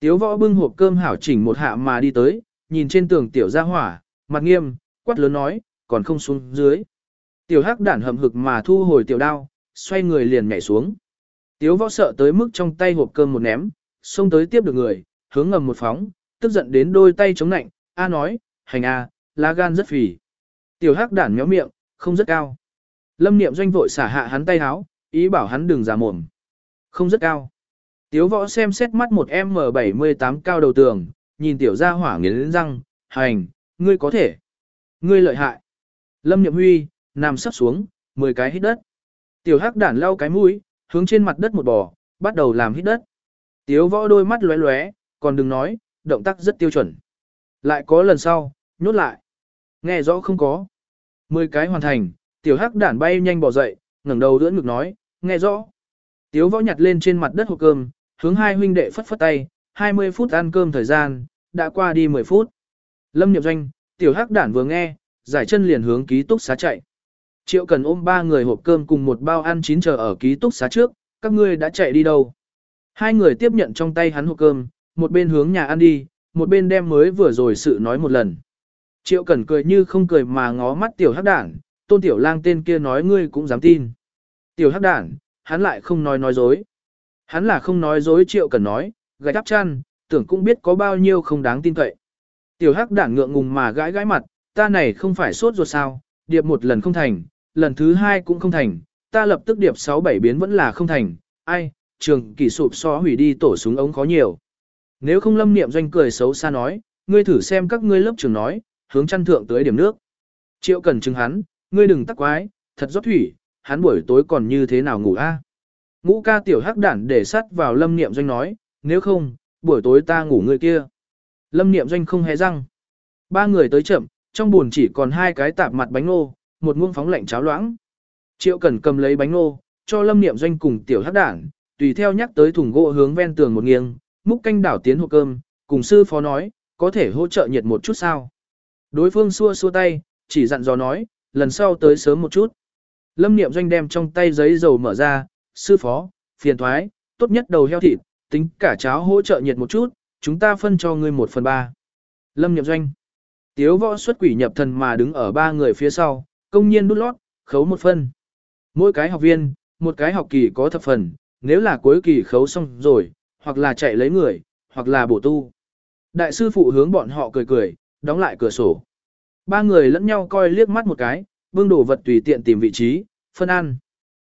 Tiếu võ bưng hộp cơm hảo chỉnh một hạ mà đi tới, nhìn trên tường tiểu gia hỏa, mặt nghiêm, quát lớn nói, còn không xuống dưới. Tiểu hắc đản hầm hực mà thu hồi tiểu đao, xoay người liền nhảy xuống. Tiếu võ sợ tới mức trong tay hộp cơm một ném, xông tới tiếp được người, hướng ngầm một phóng, tức giận đến đôi tay chống nạnh, A nói, hành A, lá gan rất phì. Tiểu hắc đản méo miệng, không rất cao. Lâm Niệm Doanh vội xả hạ hắn tay háo, ý bảo hắn đừng giả mồm. Không rất cao. Tiếu võ xem xét mắt một M78 cao đầu tường, nhìn tiểu gia hỏa nghiến răng, hành, ngươi có thể. Ngươi lợi hại. Lâm Niệm Huy, nằm sắp xuống, 10 cái hít đất. Tiểu hắc đản lau cái mũi, hướng trên mặt đất một bò, bắt đầu làm hít đất. Tiếu võ đôi mắt lóe lóe, còn đừng nói, động tác rất tiêu chuẩn. Lại có lần sau, nhốt lại. Nghe rõ không có. 10 cái hoàn thành, tiểu hắc đản bay nhanh bỏ dậy, ngẩng đầu đỡ ngực nói, nghe rõ. Tiếu võ nhặt lên trên mặt đất hộp cơm, hướng hai huynh đệ phất phất tay, 20 phút ăn cơm thời gian, đã qua đi 10 phút. Lâm Niệm Doanh, tiểu hắc đản vừa nghe, giải chân liền hướng ký túc xá chạy. Triệu cần ôm ba người hộp cơm cùng một bao ăn chín chờ ở ký túc xá trước, các ngươi đã chạy đi đâu? Hai người tiếp nhận trong tay hắn hộp cơm, một bên hướng nhà ăn đi, một bên đem mới vừa rồi sự nói một lần. Triệu Cẩn cười như không cười mà ngó mắt tiểu hắc đản, tôn tiểu lang tên kia nói ngươi cũng dám tin. Tiểu hắc đản, hắn lại không nói nói dối. Hắn là không nói dối Triệu cần nói, gạch đắp chăn, tưởng cũng biết có bao nhiêu không đáng tin cậy. Tiểu hắc đản ngượng ngùng mà gãi gãi mặt, ta này không phải sốt ruột sao, điệp một lần không thành, lần thứ hai cũng không thành, ta lập tức điệp 6-7 biến vẫn là không thành, ai, trường kỳ sụp so hủy đi tổ súng ống khó nhiều. Nếu không lâm niệm doanh cười xấu xa nói, ngươi thử xem các ngươi lớp trường nói, hướng chăn thượng tới điểm nước. Triệu cần chứng hắn, ngươi đừng tắc quái, thật rót thủy, hắn buổi tối còn như thế nào ngủ a? Ngũ ca tiểu hắc đản để sắt vào lâm niệm doanh nói, nếu không, buổi tối ta ngủ người kia. Lâm niệm doanh không hề răng. Ba người tới chậm, trong buồn chỉ còn hai cái tạp mặt bánh nô, một muông phóng lạnh cháo loãng. Triệu Cẩn cầm lấy bánh nô, cho Lâm Niệm Doanh cùng tiểu hắc đảng, tùy theo nhắc tới thùng gỗ hướng ven tường một nghiêng, múc canh đảo tiến hộp cơm, cùng sư phó nói, có thể hỗ trợ nhiệt một chút sao. Đối phương xua xua tay, chỉ dặn dò nói, lần sau tới sớm một chút. Lâm Niệm Doanh đem trong tay giấy dầu mở ra, sư phó, phiền thoái, tốt nhất đầu heo thịt, tính cả cháo hỗ trợ nhiệt một chút, chúng ta phân cho ngươi một phần ba. Lâm Niệm Doanh. Tiếu võ xuất quỷ nhập thần mà đứng ở ba người phía sau, công nhiên đút lót, khấu một phân. Mỗi cái học viên, một cái học kỳ có thập phần, nếu là cuối kỳ khấu xong rồi, hoặc là chạy lấy người, hoặc là bổ tu. Đại sư phụ hướng bọn họ cười cười, đóng lại cửa sổ. Ba người lẫn nhau coi liếc mắt một cái, vương đồ vật tùy tiện tìm vị trí, phân ăn.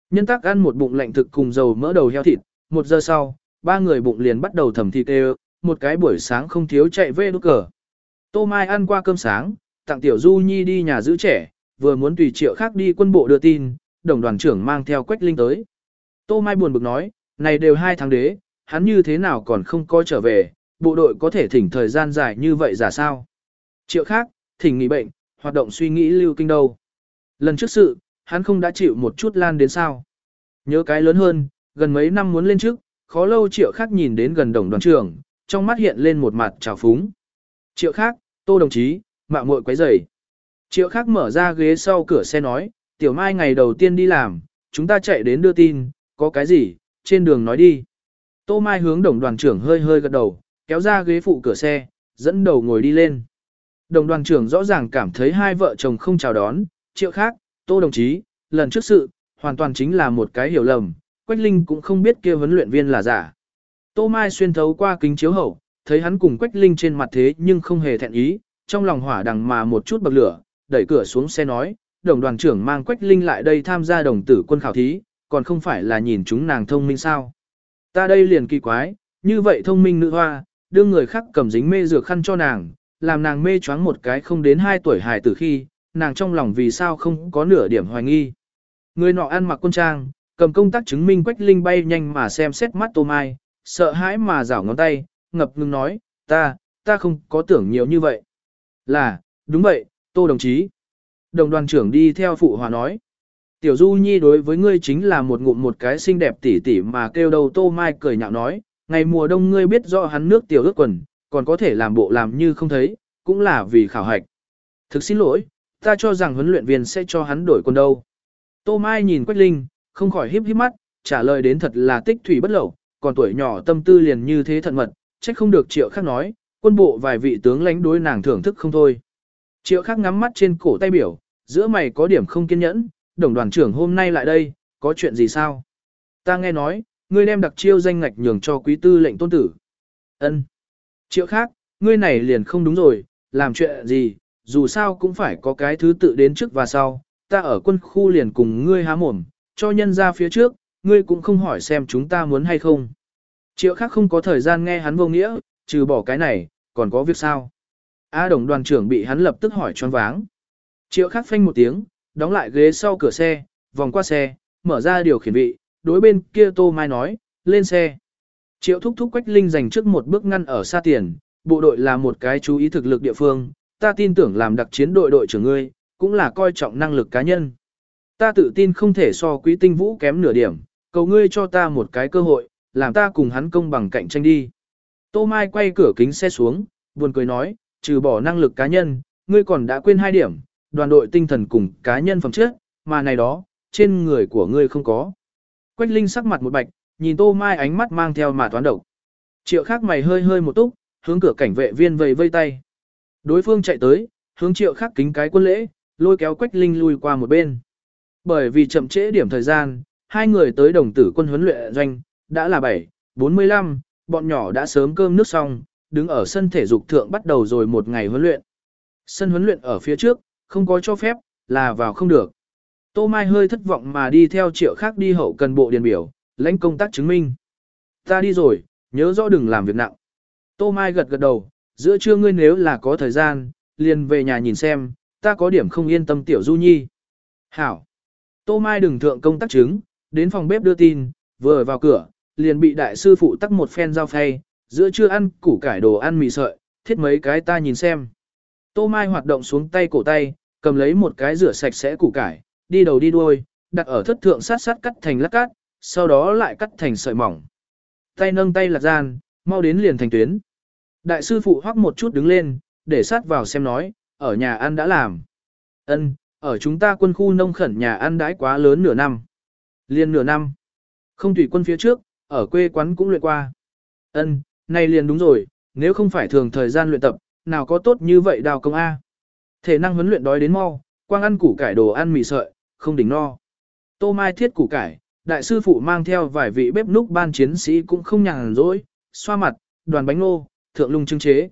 Nhân tác ăn một bụng lạnh thực cùng dầu mỡ đầu heo thịt, một giờ sau, ba người bụng liền bắt đầu thầm thịt đều, một cái buổi sáng không thiếu chạy về đốt cờ. Tô Mai ăn qua cơm sáng, tặng Tiểu Du Nhi đi nhà giữ trẻ, vừa muốn tùy triệu khác đi quân bộ đưa tin, đồng đoàn trưởng mang theo Quách Linh tới. Tô Mai buồn bực nói, này đều hai tháng đế, hắn như thế nào còn không coi trở về, bộ đội có thể thỉnh thời gian dài như vậy giả sao. Triệu khác, thỉnh nghỉ bệnh, hoạt động suy nghĩ lưu kinh đâu. Lần trước sự, hắn không đã chịu một chút lan đến sao. Nhớ cái lớn hơn, gần mấy năm muốn lên trước, khó lâu triệu khác nhìn đến gần đồng đoàn trưởng, trong mắt hiện lên một mặt trào phúng. Triệu khác, tô đồng chí, mạo muội quấy rầy. Triệu khác mở ra ghế sau cửa xe nói, tiểu mai ngày đầu tiên đi làm, chúng ta chạy đến đưa tin, có cái gì, trên đường nói đi. Tô Mai hướng đồng đoàn trưởng hơi hơi gật đầu, kéo ra ghế phụ cửa xe, dẫn đầu ngồi đi lên. Đồng đoàn trưởng rõ ràng cảm thấy hai vợ chồng không chào đón, triệu khác, tô đồng chí, lần trước sự, hoàn toàn chính là một cái hiểu lầm, Quách Linh cũng không biết kia huấn luyện viên là giả. Tô Mai xuyên thấu qua kính chiếu hậu, thấy hắn cùng Quách Linh trên mặt thế nhưng không hề thẹn ý, trong lòng hỏa đằng mà một chút bậc lửa, đẩy cửa xuống xe nói, đồng đoàn trưởng mang Quách Linh lại đây tham gia đồng tử quân khảo thí, còn không phải là nhìn chúng nàng thông minh sao. Ta đây liền kỳ quái, như vậy thông minh nữ hoa, đưa người khác cầm dính mê dược khăn cho nàng, làm nàng mê choáng một cái không đến 2 tuổi hài tử khi, nàng trong lòng vì sao không có nửa điểm hoài nghi. Người nọ ăn mặc quân trang, cầm công tác chứng minh Quách Linh bay nhanh mà xem xét mắt Tô Mai, sợ hãi mà rảo ngón tay, ngập ngừng nói, ta, ta không có tưởng nhiều như vậy. Là, đúng vậy, Tô đồng chí. Đồng đoàn trưởng đi theo phụ hòa nói. Tiểu Du Nhi đối với ngươi chính là một ngụm một cái xinh đẹp tỉ tỉ mà kêu đầu Tô Mai cười nhạo nói, ngày mùa đông ngươi biết rõ hắn nước tiểu ướt quần, còn có thể làm bộ làm như không thấy, cũng là vì khảo hạch. Thực xin lỗi, ta cho rằng huấn luyện viên sẽ cho hắn đổi quần đâu. Tô Mai nhìn Quách Linh, không khỏi híp híp mắt, trả lời đến thật là tích thủy bất lậu, còn tuổi nhỏ tâm tư liền như thế thận mật, trách không được triệu khác nói, quân bộ vài vị tướng lãnh đối nàng thưởng thức không thôi. Triệu khác ngắm mắt trên cổ tay biểu, giữa mày có điểm không kiên nhẫn, đồng đoàn trưởng hôm nay lại đây, có chuyện gì sao? Ta nghe nói, ngươi đem đặc chiêu danh ngạch nhường cho quý tư lệnh tôn tử. Ân. Triệu khác, ngươi này liền không đúng rồi, làm chuyện gì, dù sao cũng phải có cái thứ tự đến trước và sau, ta ở quân khu liền cùng ngươi há mồm, cho nhân ra phía trước, ngươi cũng không hỏi xem chúng ta muốn hay không. Triệu khác không có thời gian nghe hắn vô nghĩa, trừ bỏ cái này, còn có việc sao. A đồng đoàn trưởng bị hắn lập tức hỏi choáng váng. Triệu khác phanh một tiếng, đóng lại ghế sau cửa xe, vòng qua xe, mở ra điều khiển vị, đối bên kia Tô Mai nói, lên xe. Triệu thúc thúc Quách Linh dành trước một bước ngăn ở xa tiền, bộ đội là một cái chú ý thực lực địa phương, ta tin tưởng làm đặc chiến đội đội trưởng ngươi, cũng là coi trọng năng lực cá nhân. Ta tự tin không thể so quý tinh vũ kém nửa điểm, cầu ngươi cho ta một cái cơ hội, làm ta cùng hắn công bằng cạnh tranh đi. Tô Mai quay cửa kính xe xuống, buồn cười nói, trừ bỏ năng lực cá nhân, ngươi còn đã quên hai điểm, đoàn đội tinh thần cùng cá nhân phẩm chất, mà này đó, trên người của ngươi không có. Quách Linh sắc mặt một bạch, nhìn Tô Mai ánh mắt mang theo mà toán độc. Triệu khác mày hơi hơi một túc, hướng cửa cảnh vệ viên vầy vây tay. Đối phương chạy tới, hướng triệu khác kính cái quân lễ, lôi kéo Quách Linh lui qua một bên. Bởi vì chậm trễ điểm thời gian, hai người tới đồng tử quân huấn luyện doanh, đã là 7, 45, bọn nhỏ đã sớm cơm nước xong, đứng ở sân thể dục thượng bắt đầu rồi một ngày huấn luyện. Sân huấn luyện ở phía trước, không có cho phép, là vào không được. Tô Mai hơi thất vọng mà đi theo triệu khác đi hậu cần bộ điền biểu, lãnh công tác chứng minh. Ta đi rồi, nhớ rõ đừng làm việc nặng. Tô Mai gật gật đầu, giữa trưa ngươi nếu là có thời gian, liền về nhà nhìn xem, ta có điểm không yên tâm tiểu du nhi. Hảo. Tô Mai đừng thượng công tác chứng, đến phòng bếp đưa tin, vừa vào cửa, liền bị đại sư phụ tắc một phen dao phay, giữa trưa ăn củ cải đồ ăn mì sợi, thiết mấy cái ta nhìn xem. Tô Mai hoạt động xuống tay cổ tay, cầm lấy một cái rửa sạch sẽ củ cải, đi đầu đi đuôi, đặt ở thất thượng sát sát cắt thành lát cát, sau đó lại cắt thành sợi mỏng. Tay nâng tay lạc gian, mau đến liền thành tuyến. Đại sư phụ hoắc một chút đứng lên, để sát vào xem nói, ở nhà ăn đã làm. Ân, ở chúng ta quân khu nông khẩn nhà ăn đãi quá lớn nửa năm. Liên nửa năm. Không tùy quân phía trước, ở quê quán cũng luyện qua. Ân, này liền đúng rồi, nếu không phải thường thời gian luyện tập, nào có tốt như vậy đào công A. Thể năng huấn luyện đói đến mau, quang ăn củ cải đồ ăn mì sợi, không đỉnh no. Tô Mai thiết củ cải, đại sư phụ mang theo vài vị bếp núc ban chiến sĩ cũng không nhàn rỗi, xoa mặt, đoàn bánh nô thượng lung trưng chế.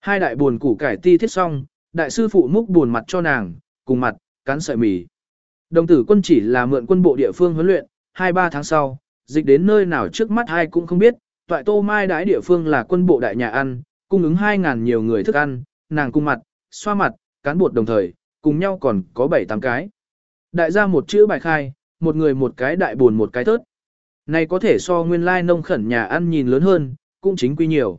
Hai đại buồn củ cải ti thiết xong, đại sư phụ múc buồn mặt cho nàng, cùng mặt, cắn sợi mì. Đồng tử quân chỉ là mượn quân bộ địa phương huấn luyện, 2-3 tháng sau, dịch đến nơi nào trước mắt ai cũng không biết, toại tô mai đái địa phương là quân bộ đại nhà ăn, cung ứng 2.000 nhiều người thức ăn, nàng cung mặt, xoa mặt, cán bột đồng thời, cùng nhau còn có 7-8 cái. Đại gia một chữ bài khai, một người một cái đại buồn một cái tớt. Này có thể so nguyên lai nông khẩn nhà ăn nhìn lớn hơn, cũng chính quy nhiều.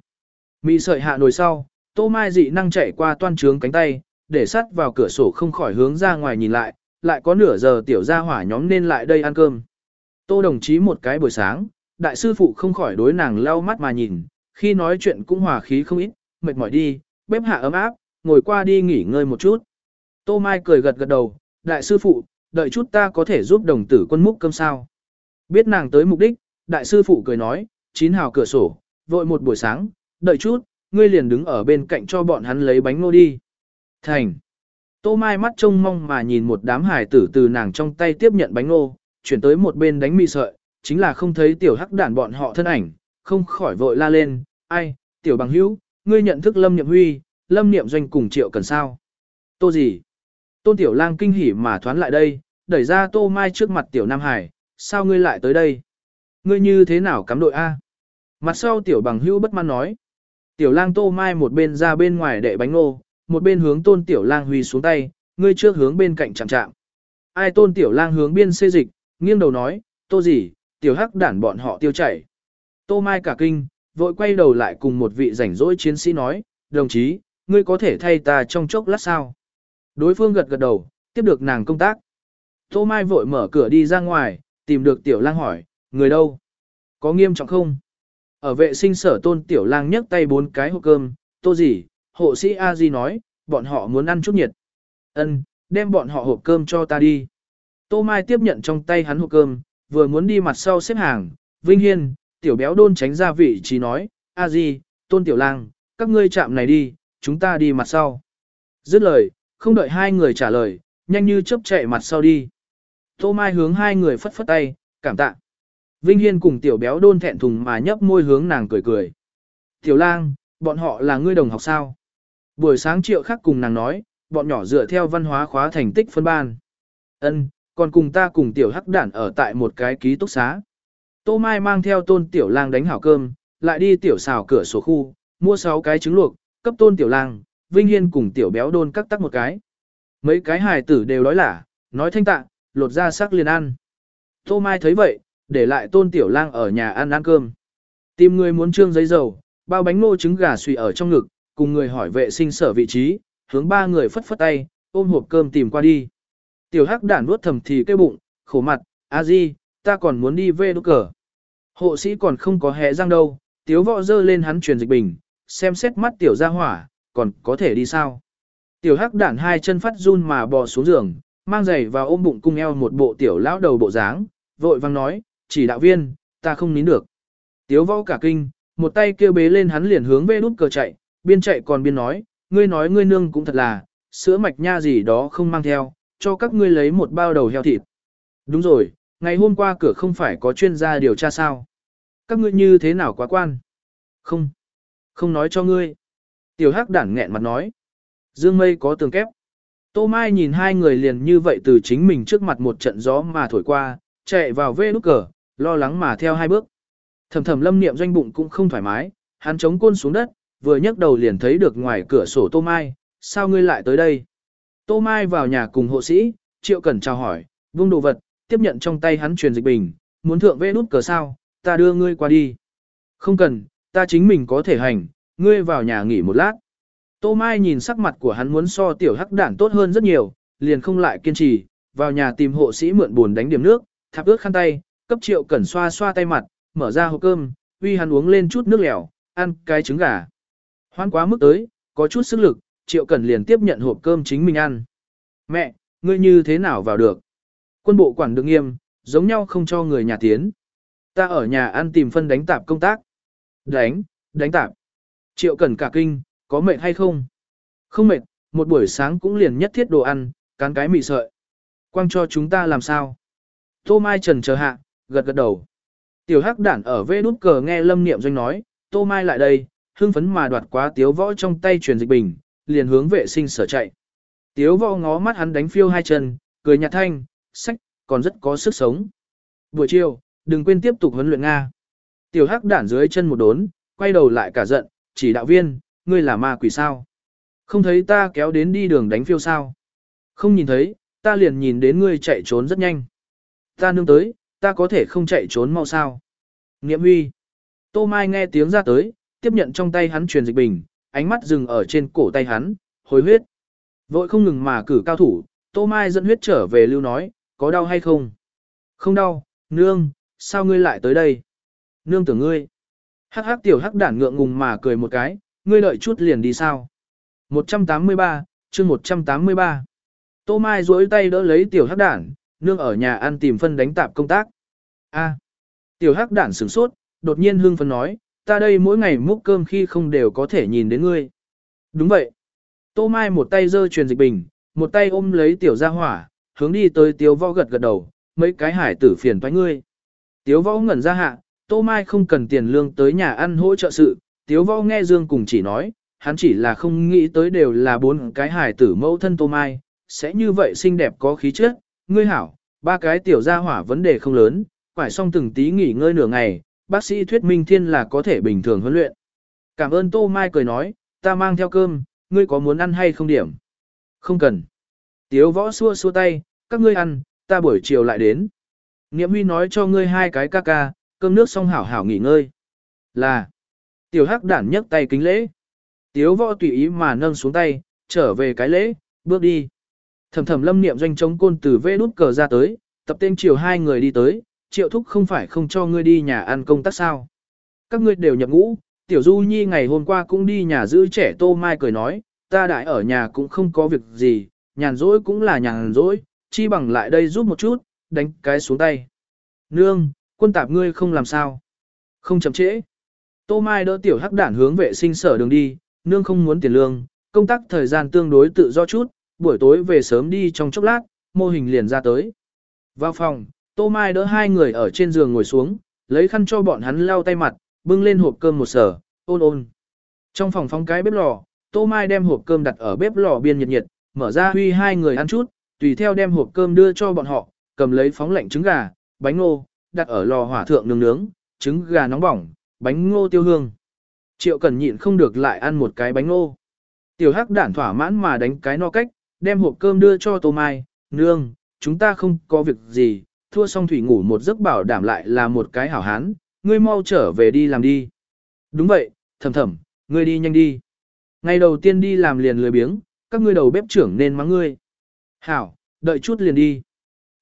Mị sợi hạ nồi sau, tô mai dị năng chạy qua toan trướng cánh tay, để sắt vào cửa sổ không khỏi hướng ra ngoài nhìn lại, lại có nửa giờ tiểu gia hỏa nhóm nên lại đây ăn cơm. Tô đồng chí một cái buổi sáng, đại sư phụ không khỏi đối nàng lau mắt mà nhìn, khi nói chuyện cũng hòa khí không ít, mệt mỏi đi, bếp hạ ấm áp, ngồi qua đi nghỉ ngơi một chút. Tô Mai cười gật gật đầu, đại sư phụ, đợi chút ta có thể giúp đồng tử quân múc cơm sao. Biết nàng tới mục đích, đại sư phụ cười nói, chín hào cửa sổ, vội một buổi sáng, đợi chút, ngươi liền đứng ở bên cạnh cho bọn hắn lấy bánh ngô đi. Thành. Tô Mai mắt trông mong mà nhìn một đám hải tử từ nàng trong tay tiếp nhận bánh ngô, chuyển tới một bên đánh mì sợi, chính là không thấy tiểu hắc đản bọn họ thân ảnh, không khỏi vội la lên, ai, tiểu bằng hữu, ngươi nhận thức lâm niệm huy, lâm niệm doanh cùng triệu cần sao. Tô gì? Tôn tiểu lang kinh hỉ mà thoán lại đây, đẩy ra tô mai trước mặt tiểu nam hải, sao ngươi lại tới đây? Ngươi như thế nào cắm đội A? Mặt sau tiểu bằng hữu bất mãn nói. Tiểu lang tô mai một bên ra bên ngoài đệ bánh nô, một bên hướng tôn tiểu lang huy xuống tay, ngươi trước hướng bên cạnh chạm chạm. Ai tôn tiểu lang hướng biên xê dịch, nghiêng đầu nói, tô gì, tiểu hắc đản bọn họ tiêu chảy. Tô mai cả kinh, vội quay đầu lại cùng một vị rảnh rỗi chiến sĩ nói, đồng chí, ngươi có thể thay ta trong chốc lát sao? Đối phương gật gật đầu, tiếp được nàng công tác. Tô mai vội mở cửa đi ra ngoài, tìm được tiểu lang hỏi, người đâu? Có nghiêm trọng không? Ở vệ sinh sở tôn tiểu lang nhấc tay bốn cái hộp cơm, tô gì, hộ sĩ A Di nói, bọn họ muốn ăn chút nhiệt. Ân, đem bọn họ hộp cơm cho ta đi. Tô Mai tiếp nhận trong tay hắn hộp cơm, vừa muốn đi mặt sau xếp hàng, Vinh Hiên, tiểu béo đôn tránh ra vị trí nói, A Di, tôn tiểu lang, các ngươi chạm này đi, chúng ta đi mặt sau. Dứt lời, không đợi hai người trả lời, nhanh như chớp chạy mặt sau đi. Tô Mai hướng hai người phất phất tay, cảm tạ. Vinh Hiên cùng tiểu béo đôn thẹn thùng mà nhấp môi hướng nàng cười cười. Tiểu lang, bọn họ là ngươi đồng học sao? Buổi sáng triệu khắc cùng nàng nói, bọn nhỏ dựa theo văn hóa khóa thành tích phân ban. Ân, còn cùng ta cùng tiểu hắc đản ở tại một cái ký túc xá. Tô Mai mang theo tôn tiểu lang đánh hảo cơm, lại đi tiểu xào cửa sổ khu, mua 6 cái trứng luộc, cấp tôn tiểu lang, Vinh Hiên cùng tiểu béo đôn cắt tắc một cái. Mấy cái hài tử đều đói lả, nói thanh tạ, lột ra sắc liền ăn. Tô Mai thấy vậy, để lại tôn tiểu lang ở nhà ăn ăn cơm. Tìm người muốn trương giấy dầu, bao bánh nô trứng gà suy ở trong ngực, cùng người hỏi vệ sinh sở vị trí, hướng ba người phất phất tay, ôm hộp cơm tìm qua đi. Tiểu hắc đản nuốt thầm thì kêu bụng, khổ mặt, a di, ta còn muốn đi về đốt cờ. Hộ sĩ còn không có hẹ răng đâu, tiếu võ dơ lên hắn truyền dịch bình, xem xét mắt tiểu ra hỏa, còn có thể đi sao. Tiểu hắc đản hai chân phát run mà bò xuống giường, mang giày và ôm bụng cung eo một bộ tiểu lão đầu bộ dáng, vội vang nói, chỉ đạo viên, ta không nín được. Tiếu võ cả kinh, một tay kêu bế lên hắn liền hướng về đút cờ chạy, biên chạy còn biên nói, ngươi nói ngươi nương cũng thật là, sữa mạch nha gì đó không mang theo, cho các ngươi lấy một bao đầu heo thịt. Đúng rồi, ngày hôm qua cửa không phải có chuyên gia điều tra sao? Các ngươi như thế nào quá quan? Không, không nói cho ngươi. Tiểu hắc đản nghẹn mặt nói. Dương mây có tường kép. Tô Mai nhìn hai người liền như vậy từ chính mình trước mặt một trận gió mà thổi qua, chạy vào vê nút cờ, lo lắng mà theo hai bước. Thầm thầm lâm niệm doanh bụng cũng không thoải mái, hắn chống côn xuống đất, vừa nhấc đầu liền thấy được ngoài cửa sổ Tô Mai, sao ngươi lại tới đây? Tô Mai vào nhà cùng hộ sĩ, Triệu Cẩn chào hỏi, vung đồ vật, tiếp nhận trong tay hắn truyền dịch bình, muốn thượng vê nút cờ sao, ta đưa ngươi qua đi. Không cần, ta chính mình có thể hành, ngươi vào nhà nghỉ một lát. Tô Mai nhìn sắc mặt của hắn muốn so tiểu hắc đản tốt hơn rất nhiều, liền không lại kiên trì, vào nhà tìm hộ sĩ mượn buồn đánh điểm nước, thạp ướt khăn tay, cấp triệu cẩn xoa xoa tay mặt, mở ra hộp cơm, uy hắn uống lên chút nước lèo, ăn cái trứng gà. Hoan quá mức tới, có chút sức lực, triệu cẩn liền tiếp nhận hộp cơm chính mình ăn. Mẹ, ngươi như thế nào vào được? Quân bộ quản được nghiêm, giống nhau không cho người nhà tiến. Ta ở nhà ăn tìm phân đánh tạp công tác. Đánh, đánh tạp. Triệu cẩn cả kinh, có mệt hay không? Không mệt, một buổi sáng cũng liền nhất thiết đồ ăn, cán cái mì sợi. Quang cho chúng ta làm sao? Tô Mai trần chờ hạ, gật gật đầu. Tiểu hắc đản ở vê nút cờ nghe lâm niệm doanh nói, Tô Mai lại đây, hưng phấn mà đoạt quá tiếu võ trong tay truyền dịch bình, liền hướng vệ sinh sở chạy. Tiếu võ ngó mắt hắn đánh phiêu hai chân, cười nhạt thanh, sách, còn rất có sức sống. Buổi chiều, đừng quên tiếp tục huấn luyện Nga. Tiểu hắc đản dưới chân một đốn, quay đầu lại cả giận, chỉ đạo viên, ngươi là ma quỷ sao? Không thấy ta kéo đến đi đường đánh phiêu sao? Không nhìn thấy, ta liền nhìn đến ngươi chạy trốn rất nhanh. Ta nương tới, ta có thể không chạy trốn mau sao? Nghiệm huy. Tô Mai nghe tiếng ra tới, tiếp nhận trong tay hắn truyền dịch bình, ánh mắt dừng ở trên cổ tay hắn, hồi huyết. Vội không ngừng mà cử cao thủ, Tô Mai dẫn huyết trở về lưu nói, có đau hay không? Không đau, nương, sao ngươi lại tới đây? Nương tưởng ngươi. Hắc hắc tiểu hắc đản ngượng ngùng mà cười một cái, ngươi đợi chút liền đi sao? 183, chương 183. Tô Mai duỗi tay đỡ lấy tiểu hắc đản, nương ở nhà ăn tìm phân đánh tạp công tác. A. Tiểu hắc đản sửng sốt, đột nhiên hương Phấn nói, ta đây mỗi ngày múc cơm khi không đều có thể nhìn đến ngươi. Đúng vậy. Tô Mai một tay giơ truyền dịch bình, một tay ôm lấy tiểu gia hỏa, hướng đi tới tiếu võ gật gật đầu, mấy cái hải tử phiền toái ngươi. Tiếu võ ngẩn ra hạ, Tô Mai không cần tiền lương tới nhà ăn hỗ trợ sự, tiếu võ nghe Dương cùng chỉ nói, hắn chỉ là không nghĩ tới đều là bốn cái hải tử mẫu thân Tô Mai, sẽ như vậy xinh đẹp có khí chất, ngươi hảo, ba cái tiểu gia hỏa vấn đề không lớn, phải xong từng tí nghỉ ngơi nửa ngày, bác sĩ thuyết minh thiên là có thể bình thường huấn luyện. Cảm ơn Tô Mai cười nói, ta mang theo cơm, ngươi có muốn ăn hay không điểm? Không cần. Tiếu võ xua xua tay, các ngươi ăn, ta buổi chiều lại đến. Niệm huy nói cho ngươi hai cái ca ca, cơm nước xong hảo hảo nghỉ ngơi. Là. Tiểu hắc đản nhấc tay kính lễ. Tiếu võ tùy ý mà nâng xuống tay, trở về cái lễ, bước đi. Thầm thầm lâm niệm doanh chống côn từ vê đút cờ ra tới, tập tên chiều hai người đi tới, triệu thúc không phải không cho ngươi đi nhà ăn công tác sao. Các ngươi đều nhập ngũ, tiểu du nhi ngày hôm qua cũng đi nhà giữ trẻ tô mai cười nói, ta đại ở nhà cũng không có việc gì, nhàn rỗi cũng là nhàn rỗi, chi bằng lại đây giúp một chút, đánh cái xuống tay. Nương, quân tạp ngươi không làm sao. Không chậm trễ. Tô Mai đỡ tiểu hắc đản hướng vệ sinh sở đường đi, nương không muốn tiền lương, công tác thời gian tương đối tự do chút, buổi tối về sớm đi trong chốc lát, mô hình liền ra tới. Vào phòng, Tô Mai đỡ hai người ở trên giường ngồi xuống, lấy khăn cho bọn hắn lau tay mặt, bưng lên hộp cơm một sở, ôn ôn. Trong phòng phóng cái bếp lò, Tô Mai đem hộp cơm đặt ở bếp lò biên nhiệt nhiệt, mở ra huy hai người ăn chút, tùy theo đem hộp cơm đưa cho bọn họ, cầm lấy phóng lạnh trứng gà, bánh ngô, đặt ở lò hỏa thượng nướng nướng, trứng gà nóng bỏng, bánh ngô tiêu hương. Triệu Cẩn nhịn không được lại ăn một cái bánh ngô. Tiểu Hắc đản thỏa mãn mà đánh cái no cách, đem hộp cơm đưa cho Tô Mai, nương, chúng ta không có việc gì, thua xong thủy ngủ một giấc bảo đảm lại là một cái hảo hán, ngươi mau trở về đi làm đi. Đúng vậy, thầm thầm, ngươi đi nhanh đi. Ngày đầu tiên đi làm liền lười biếng, các ngươi đầu bếp trưởng nên mắng ngươi. Hảo, đợi chút liền đi.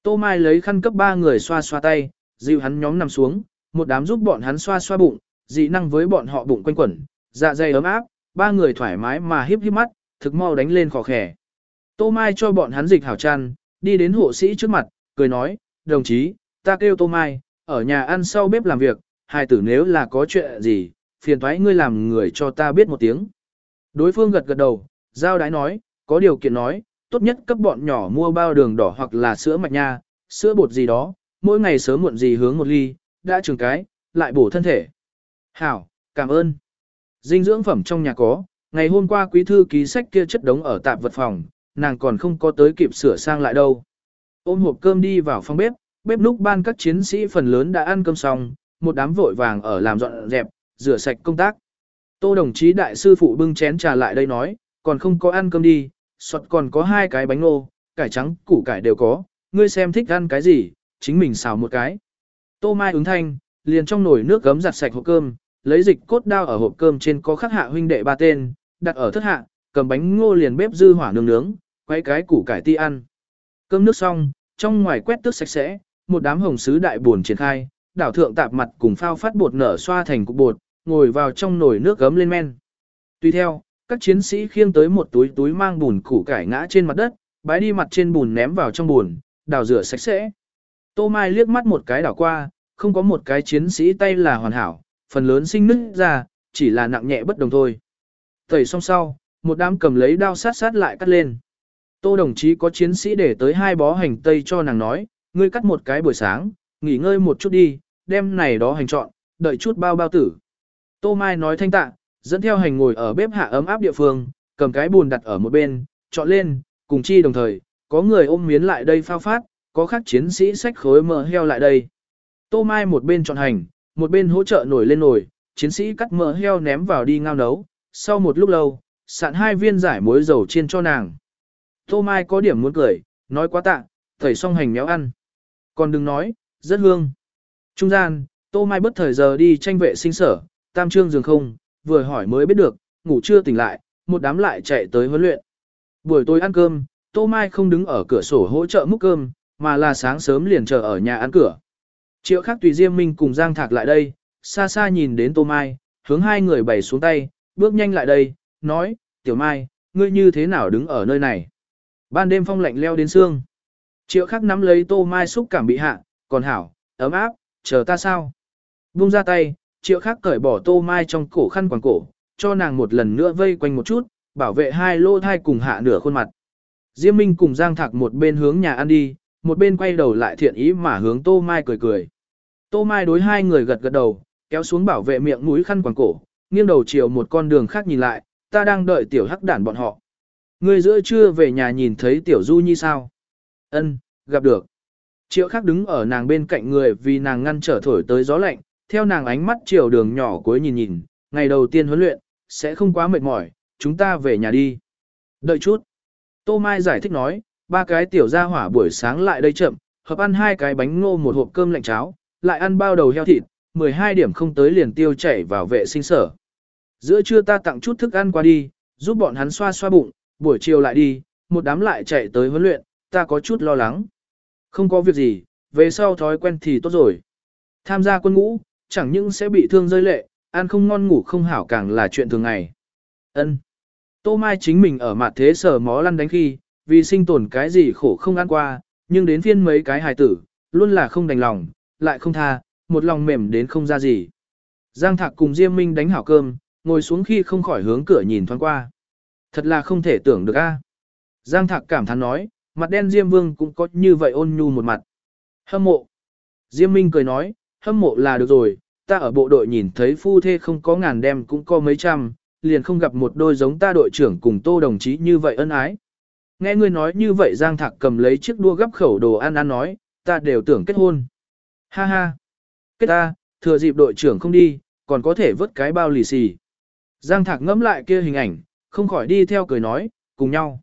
Tô Mai lấy khăn cấp ba người xoa xoa tay, dịu hắn nhóm nằm xuống, một đám giúp bọn hắn xoa xoa bụng, dị năng với bọn họ bụng quanh quẩn, dạ dày ấm áp, ba người thoải mái mà híp híp mắt, thực mau đánh lên khó khẻ. Tô Mai cho bọn hắn dịch hảo chăn, đi đến hộ sĩ trước mặt, cười nói, đồng chí, ta kêu Tô Mai, ở nhà ăn sau bếp làm việc, hai tử nếu là có chuyện gì, phiền thoái ngươi làm người cho ta biết một tiếng. Đối phương gật gật đầu, giao đái nói, có điều kiện nói, tốt nhất cấp bọn nhỏ mua bao đường đỏ hoặc là sữa mạch nha, sữa bột gì đó, mỗi ngày sớm muộn gì hướng một ly, đã trường cái, lại bổ thân thể. Hảo, cảm ơn. Dinh dưỡng phẩm trong nhà có, ngày hôm qua quý thư ký sách kia chất đống ở tạp vật phòng, nàng còn không có tới kịp sửa sang lại đâu. Ôm hộp cơm đi vào phòng bếp, bếp núc ban các chiến sĩ phần lớn đã ăn cơm xong, một đám vội vàng ở làm dọn dẹp, rửa sạch công tác. Tô đồng chí đại sư phụ bưng chén trà lại đây nói, còn không có ăn cơm đi, sọt còn có hai cái bánh nô, cải trắng, củ cải đều có, ngươi xem thích ăn cái gì, chính mình xào một cái. Tô Mai ứng thanh, liền trong nồi nước gấm giặt sạch hộp cơm, lấy dịch cốt đao ở hộp cơm trên có khắc hạ huynh đệ ba tên, đặt ở thất hạ, cầm bánh ngô liền bếp dư hỏa nướng nướng, quay cái củ cải ti ăn. Cơm nước xong, trong ngoài quét tước sạch sẽ, một đám hồng sứ đại buồn triển khai, đảo thượng tạp mặt cùng phao phát bột nở xoa thành cục bột, ngồi vào trong nồi nước gấm lên men. Tuy theo, các chiến sĩ khiêng tới một túi túi mang bùn củ cải ngã trên mặt đất, bái đi mặt trên bùn ném vào trong bùn, đào rửa sạch sẽ. Tô Mai liếc mắt một cái đảo qua, không có một cái chiến sĩ tay là hoàn hảo, phần lớn sinh nứt ra, chỉ là nặng nhẹ bất đồng thôi. Tẩy xong sau, một đám cầm lấy đao sát sát lại cắt lên. Tô đồng chí có chiến sĩ để tới hai bó hành tây cho nàng nói, ngươi cắt một cái buổi sáng, nghỉ ngơi một chút đi, đem này đó hành chọn, đợi chút bao bao tử. Tô Mai nói thanh tạ, dẫn theo hành ngồi ở bếp hạ ấm áp địa phương, cầm cái bùn đặt ở một bên, chọn lên, cùng chi đồng thời, có người ôm miến lại đây phao phát, có khác chiến sĩ xách khối mỡ heo lại đây. Tô Mai một bên chọn hành, một bên hỗ trợ nổi lên nồi, chiến sĩ cắt mỡ heo ném vào đi ngao nấu, sau một lúc lâu, sạn hai viên giải muối dầu chiên cho nàng. Tô Mai có điểm muốn cười, nói quá tạ, thầy xong hành méo ăn. Còn đừng nói, rất hương. Trung gian, Tô Mai bất thời giờ đi tranh vệ sinh sở, tam trương giường không, vừa hỏi mới biết được, ngủ chưa tỉnh lại, một đám lại chạy tới huấn luyện. Buổi tối ăn cơm, Tô Mai không đứng ở cửa sổ hỗ trợ múc cơm, mà là sáng sớm liền chờ ở nhà ăn cửa. Triệu Khắc tùy Diêm Minh cùng Giang Thạc lại đây, xa xa nhìn đến Tô Mai, hướng hai người bày xuống tay, bước nhanh lại đây, nói, Tiểu Mai, ngươi như thế nào đứng ở nơi này? Ban đêm phong lạnh leo đến xương. Triệu khắc nắm lấy Tô Mai xúc cảm bị hạ, còn hảo, ấm áp, chờ ta sao? Vung ra tay, triệu khắc cởi bỏ Tô Mai trong cổ khăn quàng cổ, cho nàng một lần nữa vây quanh một chút, bảo vệ hai lô thai cùng hạ nửa khuôn mặt. Diêm Minh cùng Giang Thạc một bên hướng nhà ăn đi, một bên quay đầu lại thiện ý mà hướng Tô Mai cười cười. Tô Mai đối hai người gật gật đầu, kéo xuống bảo vệ miệng mũi khăn quàng cổ, nghiêng đầu chiều một con đường khác nhìn lại, ta đang đợi tiểu hắc đản bọn họ. Ngươi giữa trưa về nhà nhìn thấy tiểu du nhi sao? Ân, gặp được. Triệu khắc đứng ở nàng bên cạnh người vì nàng ngăn trở thổi tới gió lạnh, theo nàng ánh mắt chiều đường nhỏ cuối nhìn nhìn, ngày đầu tiên huấn luyện, sẽ không quá mệt mỏi, chúng ta về nhà đi. Đợi chút. Tô Mai giải thích nói, ba cái tiểu gia hỏa buổi sáng lại đây chậm, hợp ăn hai cái bánh ngô một hộp cơm lạnh cháo, lại ăn bao đầu heo thịt, 12 điểm không tới liền tiêu chảy vào vệ sinh sở. Giữa trưa ta tặng chút thức ăn qua đi, giúp bọn hắn xoa xoa bụng, buổi chiều lại đi, một đám lại chạy tới huấn luyện, ta có chút lo lắng. Không có việc gì, về sau thói quen thì tốt rồi. Tham gia quân ngũ, chẳng những sẽ bị thương rơi lệ, ăn không ngon ngủ không hảo càng là chuyện thường ngày. Ân. Tô Mai chính mình ở mặt thế sở mó lăn đánh khi, vì sinh tồn cái gì khổ không ăn qua, nhưng đến phiên mấy cái hài tử, luôn là không đành lòng, lại không tha, một lòng mềm đến không ra gì. Giang Thạc cùng Diêm Minh đánh hảo cơm, ngồi xuống khi không khỏi hướng cửa nhìn thoáng qua. Thật là không thể tưởng được a. Giang Thạc cảm thán nói, mặt đen Diêm Vương cũng có như vậy ôn nhu một mặt. Hâm mộ. Diêm Minh cười nói, hâm mộ là được rồi, ta ở bộ đội nhìn thấy phu thê không có ngàn đem cũng có mấy trăm, liền không gặp một đôi giống ta đội trưởng cùng tô đồng chí như vậy ân ái. Nghe ngươi nói như vậy Giang Thạc cầm lấy chiếc đua gấp khẩu đồ ăn ăn nói, ta đều tưởng kết hôn. Ha ha. Kết ta, thừa dịp đội trưởng không đi, còn có thể vớt cái bao lì xì. Giang Thạc ngẫm lại kia hình ảnh, không khỏi đi theo cười nói, cùng nhau.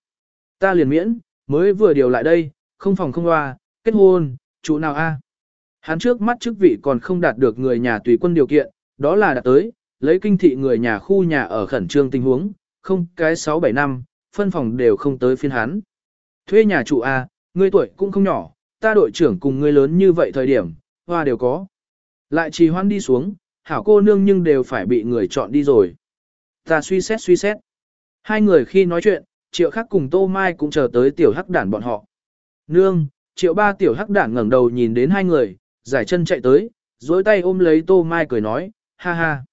Ta liền miễn, mới vừa điều lại đây, không phòng không loa, kết hôn, chủ nào a? Hắn trước mắt chức vị còn không đạt được người nhà tùy quân điều kiện, đó là đạt tới, lấy kinh thị người nhà khu nhà ở khẩn trương tình huống, không cái 6-7 năm, phân phòng đều không tới phiên hắn. Thuê nhà chủ A, ngươi tuổi cũng không nhỏ, ta đội trưởng cùng ngươi lớn như vậy thời điểm, hoa đều có. Lại trì hoãn đi xuống, hảo cô nương nhưng đều phải bị người chọn đi rồi. Ta suy xét suy xét. Hai người khi nói chuyện, triệu khắc cùng tô mai cũng chờ tới tiểu hắc đản bọn họ. Nương, triệu ba tiểu hắc đản ngẩng đầu nhìn đến hai người, giải chân chạy tới, dối tay ôm lấy tô mai cười nói, ha ha.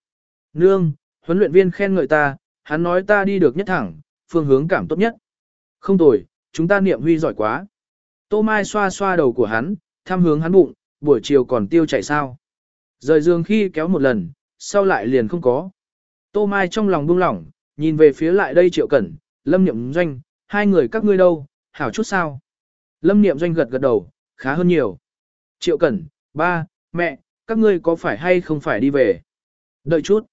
Nương, huấn luyện viên khen ngợi ta, hắn nói ta đi được nhất thẳng, phương hướng cảm tốt nhất. Không tồi, chúng ta niệm huy giỏi quá. Tô Mai xoa xoa đầu của hắn, thăm hướng hắn bụng, buổi chiều còn tiêu chảy sao. Rời giường khi kéo một lần, sau lại liền không có. Tô Mai trong lòng buông lỏng, nhìn về phía lại đây triệu cẩn, lâm niệm doanh, hai người các ngươi đâu, hảo chút sao. Lâm niệm doanh gật gật đầu, khá hơn nhiều. Triệu cẩn, ba, mẹ, các ngươi có phải hay không phải đi về? Đợi chút.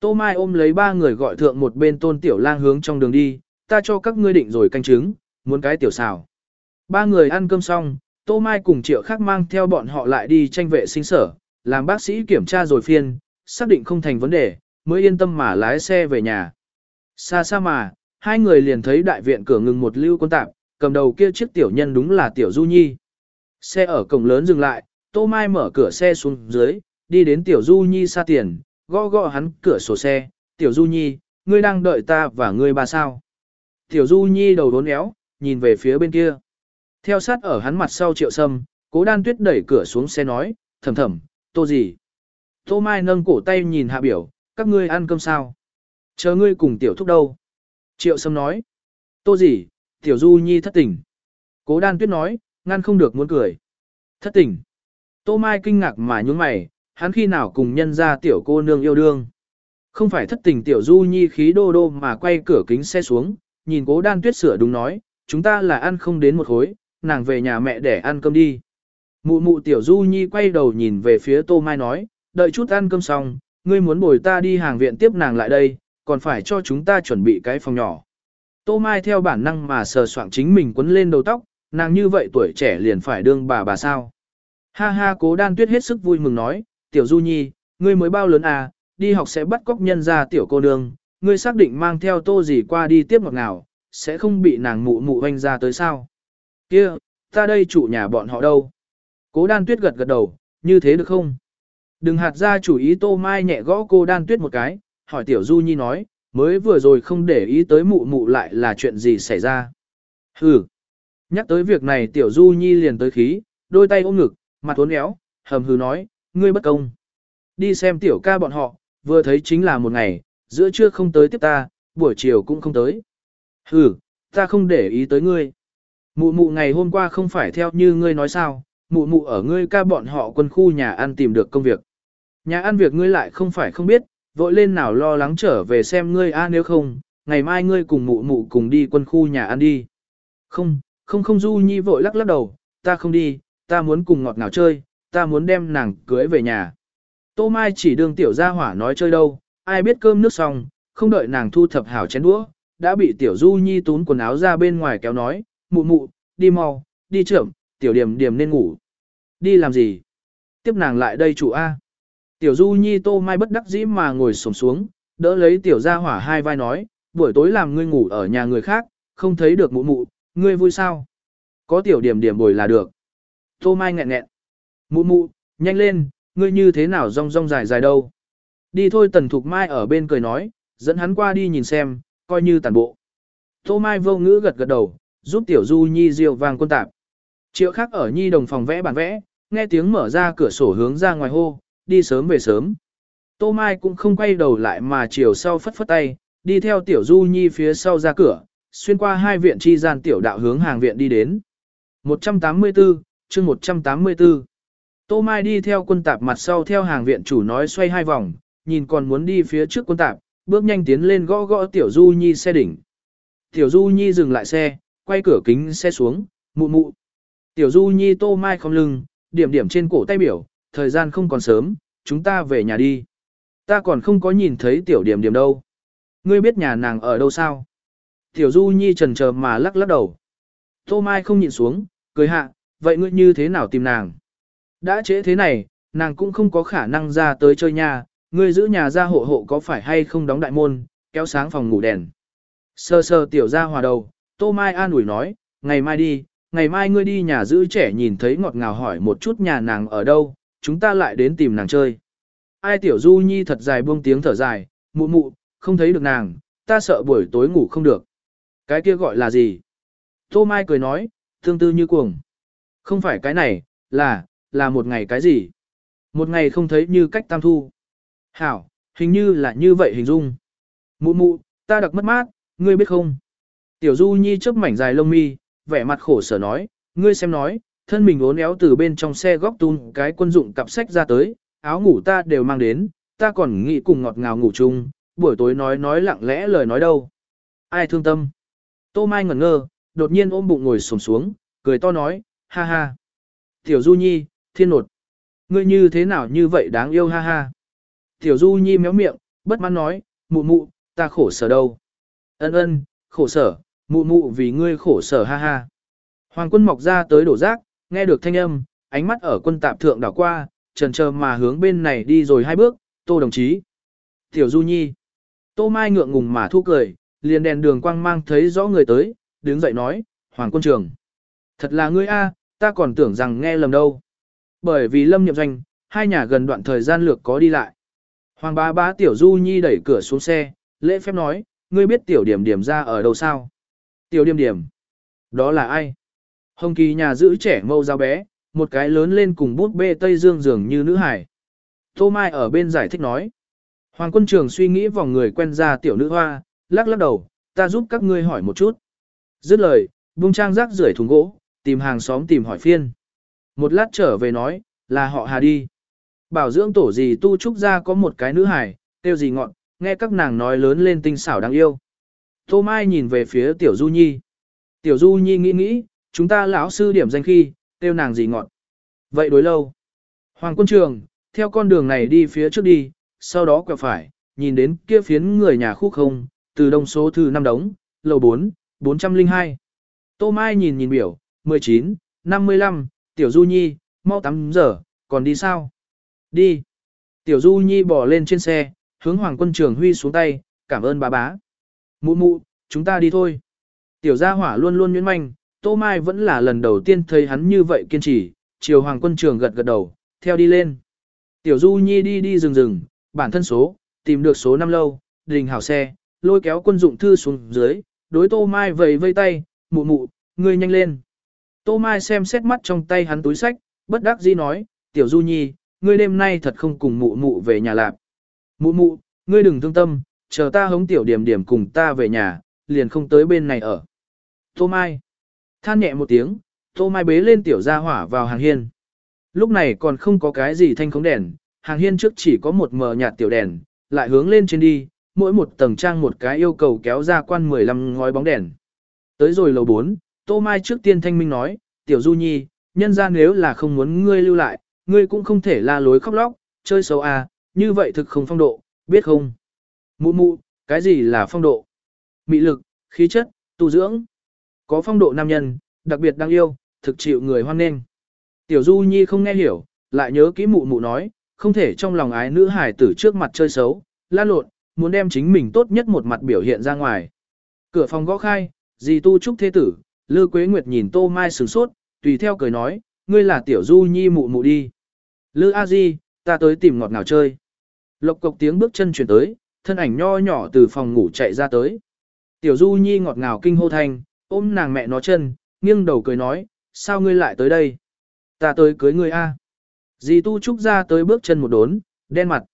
Tô Mai ôm lấy ba người gọi thượng một bên tôn tiểu lang hướng trong đường đi, ta cho các ngươi định rồi canh trứng, muốn cái tiểu xào. Ba người ăn cơm xong, Tô Mai cùng triệu khác mang theo bọn họ lại đi tranh vệ sinh sở, làm bác sĩ kiểm tra rồi phiên, xác định không thành vấn đề, mới yên tâm mà lái xe về nhà. Xa xa mà, hai người liền thấy đại viện cửa ngừng một lưu quân tạp, cầm đầu kia chiếc tiểu nhân đúng là tiểu Du Nhi. Xe ở cổng lớn dừng lại, Tô Mai mở cửa xe xuống dưới, đi đến tiểu Du Nhi xa tiền, gõ gõ hắn cửa sổ xe, tiểu Du Nhi, ngươi đang đợi ta và ngươi bà sao. Tiểu Du Nhi đầu đốn éo, nhìn về phía bên kia. Theo sát ở hắn mặt sau triệu sâm, cố đan tuyết đẩy cửa xuống xe nói, thầm thầm, tô gì. Tô Mai nâng cổ tay nhìn hạ biểu, các ngươi ăn cơm sao? Chờ ngươi cùng tiểu thúc đâu? Triệu sâm nói, tô gì, tiểu Du Nhi thất tình. Cố đan tuyết nói, ngăn không được muốn cười. Thất tình. Tô Mai kinh ngạc mà nhún mày, hắn khi nào cùng nhân ra tiểu cô nương yêu đương. Không phải thất tình tiểu du nhi khí đô đô mà quay cửa kính xe xuống, nhìn cố đan tuyết sửa đúng nói, chúng ta là ăn không đến một khối, nàng về nhà mẹ để ăn cơm đi. Mụ mụ tiểu du nhi quay đầu nhìn về phía tô mai nói, đợi chút ăn cơm xong, ngươi muốn bồi ta đi hàng viện tiếp nàng lại đây, còn phải cho chúng ta chuẩn bị cái phòng nhỏ. Tô mai theo bản năng mà sờ soạng chính mình quấn lên đầu tóc, nàng như vậy tuổi trẻ liền phải đương bà bà sao. Ha ha cố đan tuyết hết sức vui mừng nói, tiểu du nhi, ngươi mới bao lớn à, đi học sẽ bắt cóc nhân ra tiểu cô nương, ngươi xác định mang theo tô gì qua đi tiếp ngọt nào, sẽ không bị nàng mụ mụ hoanh ra tới sao. Kia, ta đây chủ nhà bọn họ đâu? Cố đan tuyết gật gật đầu, như thế được không? Đừng hạt ra chủ ý tô mai nhẹ gõ cô đan tuyết một cái, hỏi tiểu du nhi nói, mới vừa rồi không để ý tới mụ mụ lại là chuyện gì xảy ra. Hừ. Nhắc tới việc này tiểu du nhi liền tới khí, đôi tay ôm ngực, mặt uốn éo, hầm hừ nói, ngươi bất công. Đi xem tiểu ca bọn họ, vừa thấy chính là một ngày, giữa trưa không tới tiếp ta, buổi chiều cũng không tới. Hừ, ta không để ý tới ngươi. Mụ mụ ngày hôm qua không phải theo như ngươi nói sao, mụ mụ ở ngươi ca bọn họ quân khu nhà ăn tìm được công việc. Nhà ăn việc ngươi lại không phải không biết, vội lên nào lo lắng trở về xem ngươi a nếu không, ngày mai ngươi cùng mụ mụ cùng đi quân khu nhà ăn đi. Không, không không du nhi vội lắc lắc đầu, ta không đi, ta muốn cùng ngọt ngào chơi, ta muốn đem nàng cưới về nhà. Tô Mai chỉ đương tiểu gia hỏa nói chơi đâu, ai biết cơm nước xong, không đợi nàng thu thập hảo chén đũa, đã bị tiểu du nhi tún quần áo ra bên ngoài kéo nói, mụ mụ, đi mau, đi trưởng, tiểu điểm điểm nên ngủ. Đi làm gì? Tiếp nàng lại đây chủ A. Tiểu du nhi tô mai bất đắc dĩ mà ngồi xổm xuống, đỡ lấy tiểu gia hỏa hai vai nói, buổi tối làm ngươi ngủ ở nhà người khác, không thấy được mụ mụ, ngươi vui sao? Có tiểu điểm điểm bồi là được. Tô mai nghẹn nghẹn. Mụ mụ, nhanh lên, ngươi như thế nào rong rong dài dài đâu. Đi thôi tần thục mai ở bên cười nói, dẫn hắn qua đi nhìn xem, coi như tàn bộ. Tô mai vô ngữ gật gật đầu, giúp tiểu du nhi diều vàng quân tạp. Triệu khác ở nhi đồng phòng vẽ bản vẽ, nghe tiếng mở ra cửa sổ hướng ra ngoài hô, đi sớm về sớm. Tô Mai cũng không quay đầu lại mà chiều sau phất phất tay, đi theo tiểu du nhi phía sau ra cửa, xuyên qua hai viện chi gian tiểu đạo hướng hàng viện đi đến. 184, chương 184. Tô Mai đi theo quân tạp mặt sau theo hàng viện chủ nói xoay hai vòng, nhìn còn muốn đi phía trước quân tạp, bước nhanh tiến lên gõ gõ Tiểu Du Nhi xe đỉnh. Tiểu Du Nhi dừng lại xe, quay cửa kính xe xuống, mụ mụ. Tiểu Du Nhi tô mai không lưng, điểm điểm trên cổ tay biểu, thời gian không còn sớm, chúng ta về nhà đi. Ta còn không có nhìn thấy tiểu điểm điểm đâu. Ngươi biết nhà nàng ở đâu sao? Tiểu Du Nhi trần chờ mà lắc lắc đầu. Tô Mai không nhìn xuống, cười hạ, vậy ngươi như thế nào tìm nàng? Đã trễ thế này, nàng cũng không có khả năng ra tới chơi nhà, ngươi giữ nhà ra hộ hộ có phải hay không đóng đại môn, kéo sáng phòng ngủ đèn. Sơ sơ tiểu ra hòa đầu, Tô Mai an ủi nói, ngày mai đi, ngày mai ngươi đi nhà giữ trẻ nhìn thấy ngọt ngào hỏi một chút nhà nàng ở đâu, chúng ta lại đến tìm nàng chơi. Ai tiểu du nhi thật dài buông tiếng thở dài, mụ mụ, không thấy được nàng, ta sợ buổi tối ngủ không được. Cái kia gọi là gì? Tô Mai cười nói, tương tư như cuồng. Không phải cái này, là, là một ngày cái gì? Một ngày không thấy như cách tam thu. Hảo, hình như là như vậy hình dung. Mụ mụ, ta đặc mất mát, ngươi biết không? Tiểu Du Nhi chớp mảnh dài lông mi, vẻ mặt khổ sở nói, ngươi xem nói, thân mình uốn éo từ bên trong xe góc tung cái quân dụng cặp sách ra tới, áo ngủ ta đều mang đến, ta còn nghĩ cùng ngọt ngào ngủ chung, buổi tối nói nói lặng lẽ lời nói đâu. Ai thương tâm? Tô Mai ngẩn ngơ, đột nhiên ôm bụng ngồi xổm xuống, cười to nói, ha ha. Tiểu Du Nhi, thiên nột. Ngươi như thế nào như vậy đáng yêu ha ha. Tiểu Du Nhi méo miệng, bất mãn nói, mụ mụ, ta khổ sở đâu. Ân ân, khổ sở, mụ mụ vì ngươi khổ sở ha ha. Hoàng quân mọc ra tới đổ rác, nghe được thanh âm, ánh mắt ở quân tạp thượng đảo qua, trần chờ mà hướng bên này đi rồi hai bước, tô đồng chí. Tiểu Du Nhi. Tô Mai ngượng ngùng mà thu cười, liền đèn đường quang mang thấy rõ người tới, đứng dậy nói, Hoàng quân trường. Thật là ngươi a, ta còn tưởng rằng nghe lầm đâu. Bởi vì lâm nhậm doanh, hai nhà gần đoạn thời gian lược có đi lại. Hoàng bá bá tiểu du nhi đẩy cửa xuống xe, lễ phép nói, ngươi biết tiểu điểm điểm ra ở đâu sao? Tiểu điểm điểm. Đó là ai? Hồng kỳ nhà giữ trẻ mâu giao bé, một cái lớn lên cùng bút bê Tây Dương dường như nữ hải. Tô Mai ở bên giải thích nói. Hoàng quân trường suy nghĩ vòng người quen ra tiểu nữ hoa, lắc lắc đầu, ta giúp các ngươi hỏi một chút. Dứt lời, buông trang rác rưởi thùng gỗ, tìm hàng xóm tìm hỏi phiên. Một lát trở về nói, là họ Hà đi. Bảo dưỡng tổ gì tu trúc ra có một cái nữ hải, tiêu gì ngọn, nghe các nàng nói lớn lên tinh xảo đáng yêu. Tô Mai nhìn về phía Tiểu Du Nhi. Tiểu Du Nhi nghĩ nghĩ, chúng ta lão sư điểm danh khi, tiêu nàng gì ngọn. Vậy đối lâu. Hoàng quân trường, theo con đường này đi phía trước đi, sau đó quẹo phải, nhìn đến kia phiến người nhà khu không, từ đông số thư năm đống, lầu 4, 402. Tô Mai nhìn nhìn biểu, 19, 55, Tiểu Du Nhi, mau 8 giờ, còn đi sao? Đi. Tiểu Du Nhi bỏ lên trên xe, hướng Hoàng quân trường huy xuống tay, cảm ơn bà bá. Mụ mụ, chúng ta đi thôi. Tiểu gia hỏa luôn luôn nhuyễn manh, Tô Mai vẫn là lần đầu tiên thấy hắn như vậy kiên trì, chiều Hoàng quân trường gật gật đầu, theo đi lên. Tiểu Du Nhi đi đi rừng rừng, bản thân số, tìm được số năm lâu, đình hảo xe, lôi kéo quân dụng thư xuống dưới, đối Tô Mai vầy vây tay, mụ mụ, ngươi nhanh lên. Tô Mai xem xét mắt trong tay hắn túi sách, bất đắc dĩ nói, tiểu du nhi, ngươi đêm nay thật không cùng mụ mụ về nhà lạp. Mụ mụ, ngươi đừng thương tâm, chờ ta hống tiểu điểm điểm cùng ta về nhà, liền không tới bên này ở. Tô Mai. Than nhẹ một tiếng, Tô Mai bế lên tiểu gia hỏa vào hàng hiên. Lúc này còn không có cái gì thanh khống đèn, hàng hiên trước chỉ có một mờ nhạt tiểu đèn, lại hướng lên trên đi, mỗi một tầng trang một cái yêu cầu kéo ra quan 15 ngói bóng đèn. Tới rồi lầu 4, Tô Mai trước tiên thanh minh nói, tiểu du nhi, nhân ra nếu là không muốn ngươi lưu lại, ngươi cũng không thể la lối khóc lóc, chơi xấu à, như vậy thực không phong độ, biết không? Mụ mụ, cái gì là phong độ? Mị lực, khí chất, tu dưỡng. Có phong độ nam nhân, đặc biệt đáng yêu, thực chịu người hoan nghênh. Tiểu du nhi không nghe hiểu, lại nhớ kỹ mụ mụ nói, không thể trong lòng ái nữ hải tử trước mặt chơi xấu, la lộn, muốn đem chính mình tốt nhất một mặt biểu hiện ra ngoài. Cửa phòng gõ khai, dì tu trúc thế tử, Lư Quế Nguyệt nhìn Tô Mai sửng sốt, tùy theo cười nói, ngươi là tiểu du nhi mụ mụ đi. Lư A Di, ta tới tìm ngọt ngào chơi. Lộc cộc tiếng bước chân chuyển tới, thân ảnh nho nhỏ từ phòng ngủ chạy ra tới. Tiểu du nhi ngọt ngào kinh hô thanh, ôm nàng mẹ nó chân, nghiêng đầu cười nói, sao ngươi lại tới đây? Ta tới cưới ngươi A. Dì tu trúc ra tới bước chân một đốn, đen mặt.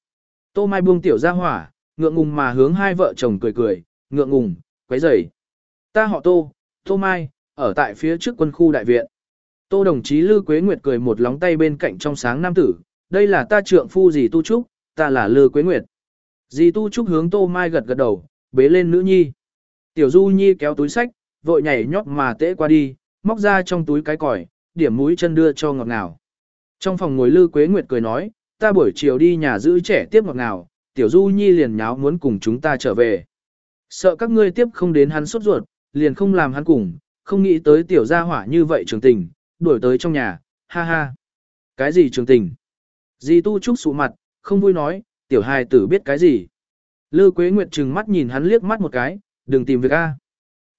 Tô Mai buông tiểu ra hỏa, ngượng ngùng mà hướng hai vợ chồng cười cười, ngượng ngùng, quấy rầy. Ta họ Tô, Tô Mai, ở tại phía trước quân khu đại viện. Tô đồng chí Lư Quế Nguyệt cười một lóng tay bên cạnh trong sáng nam tử, đây là ta trượng phu dì Tu Trúc, ta là Lư Quế Nguyệt. Dì Tu Trúc hướng Tô Mai gật gật đầu, bế lên nữ nhi. Tiểu Du Nhi kéo túi sách, vội nhảy nhót mà tễ qua đi, móc ra trong túi cái còi, điểm mũi chân đưa cho ngọt ngào. Trong phòng ngồi Lư Quế Nguyệt cười nói, ta buổi chiều đi nhà giữ trẻ tiếp ngọt ngào, tiểu du nhi liền nháo muốn cùng chúng ta trở về. Sợ các ngươi tiếp không đến hắn sốt ruột, liền không làm hắn cùng, không nghĩ tới tiểu gia hỏa như vậy trường tình, đuổi tới trong nhà, ha ha. Cái gì trường tình? Di tu trúc sụ mặt, không vui nói, tiểu hài tử biết cái gì. Lư Quế Nguyệt trừng mắt nhìn hắn liếc mắt một cái, đừng tìm việc a.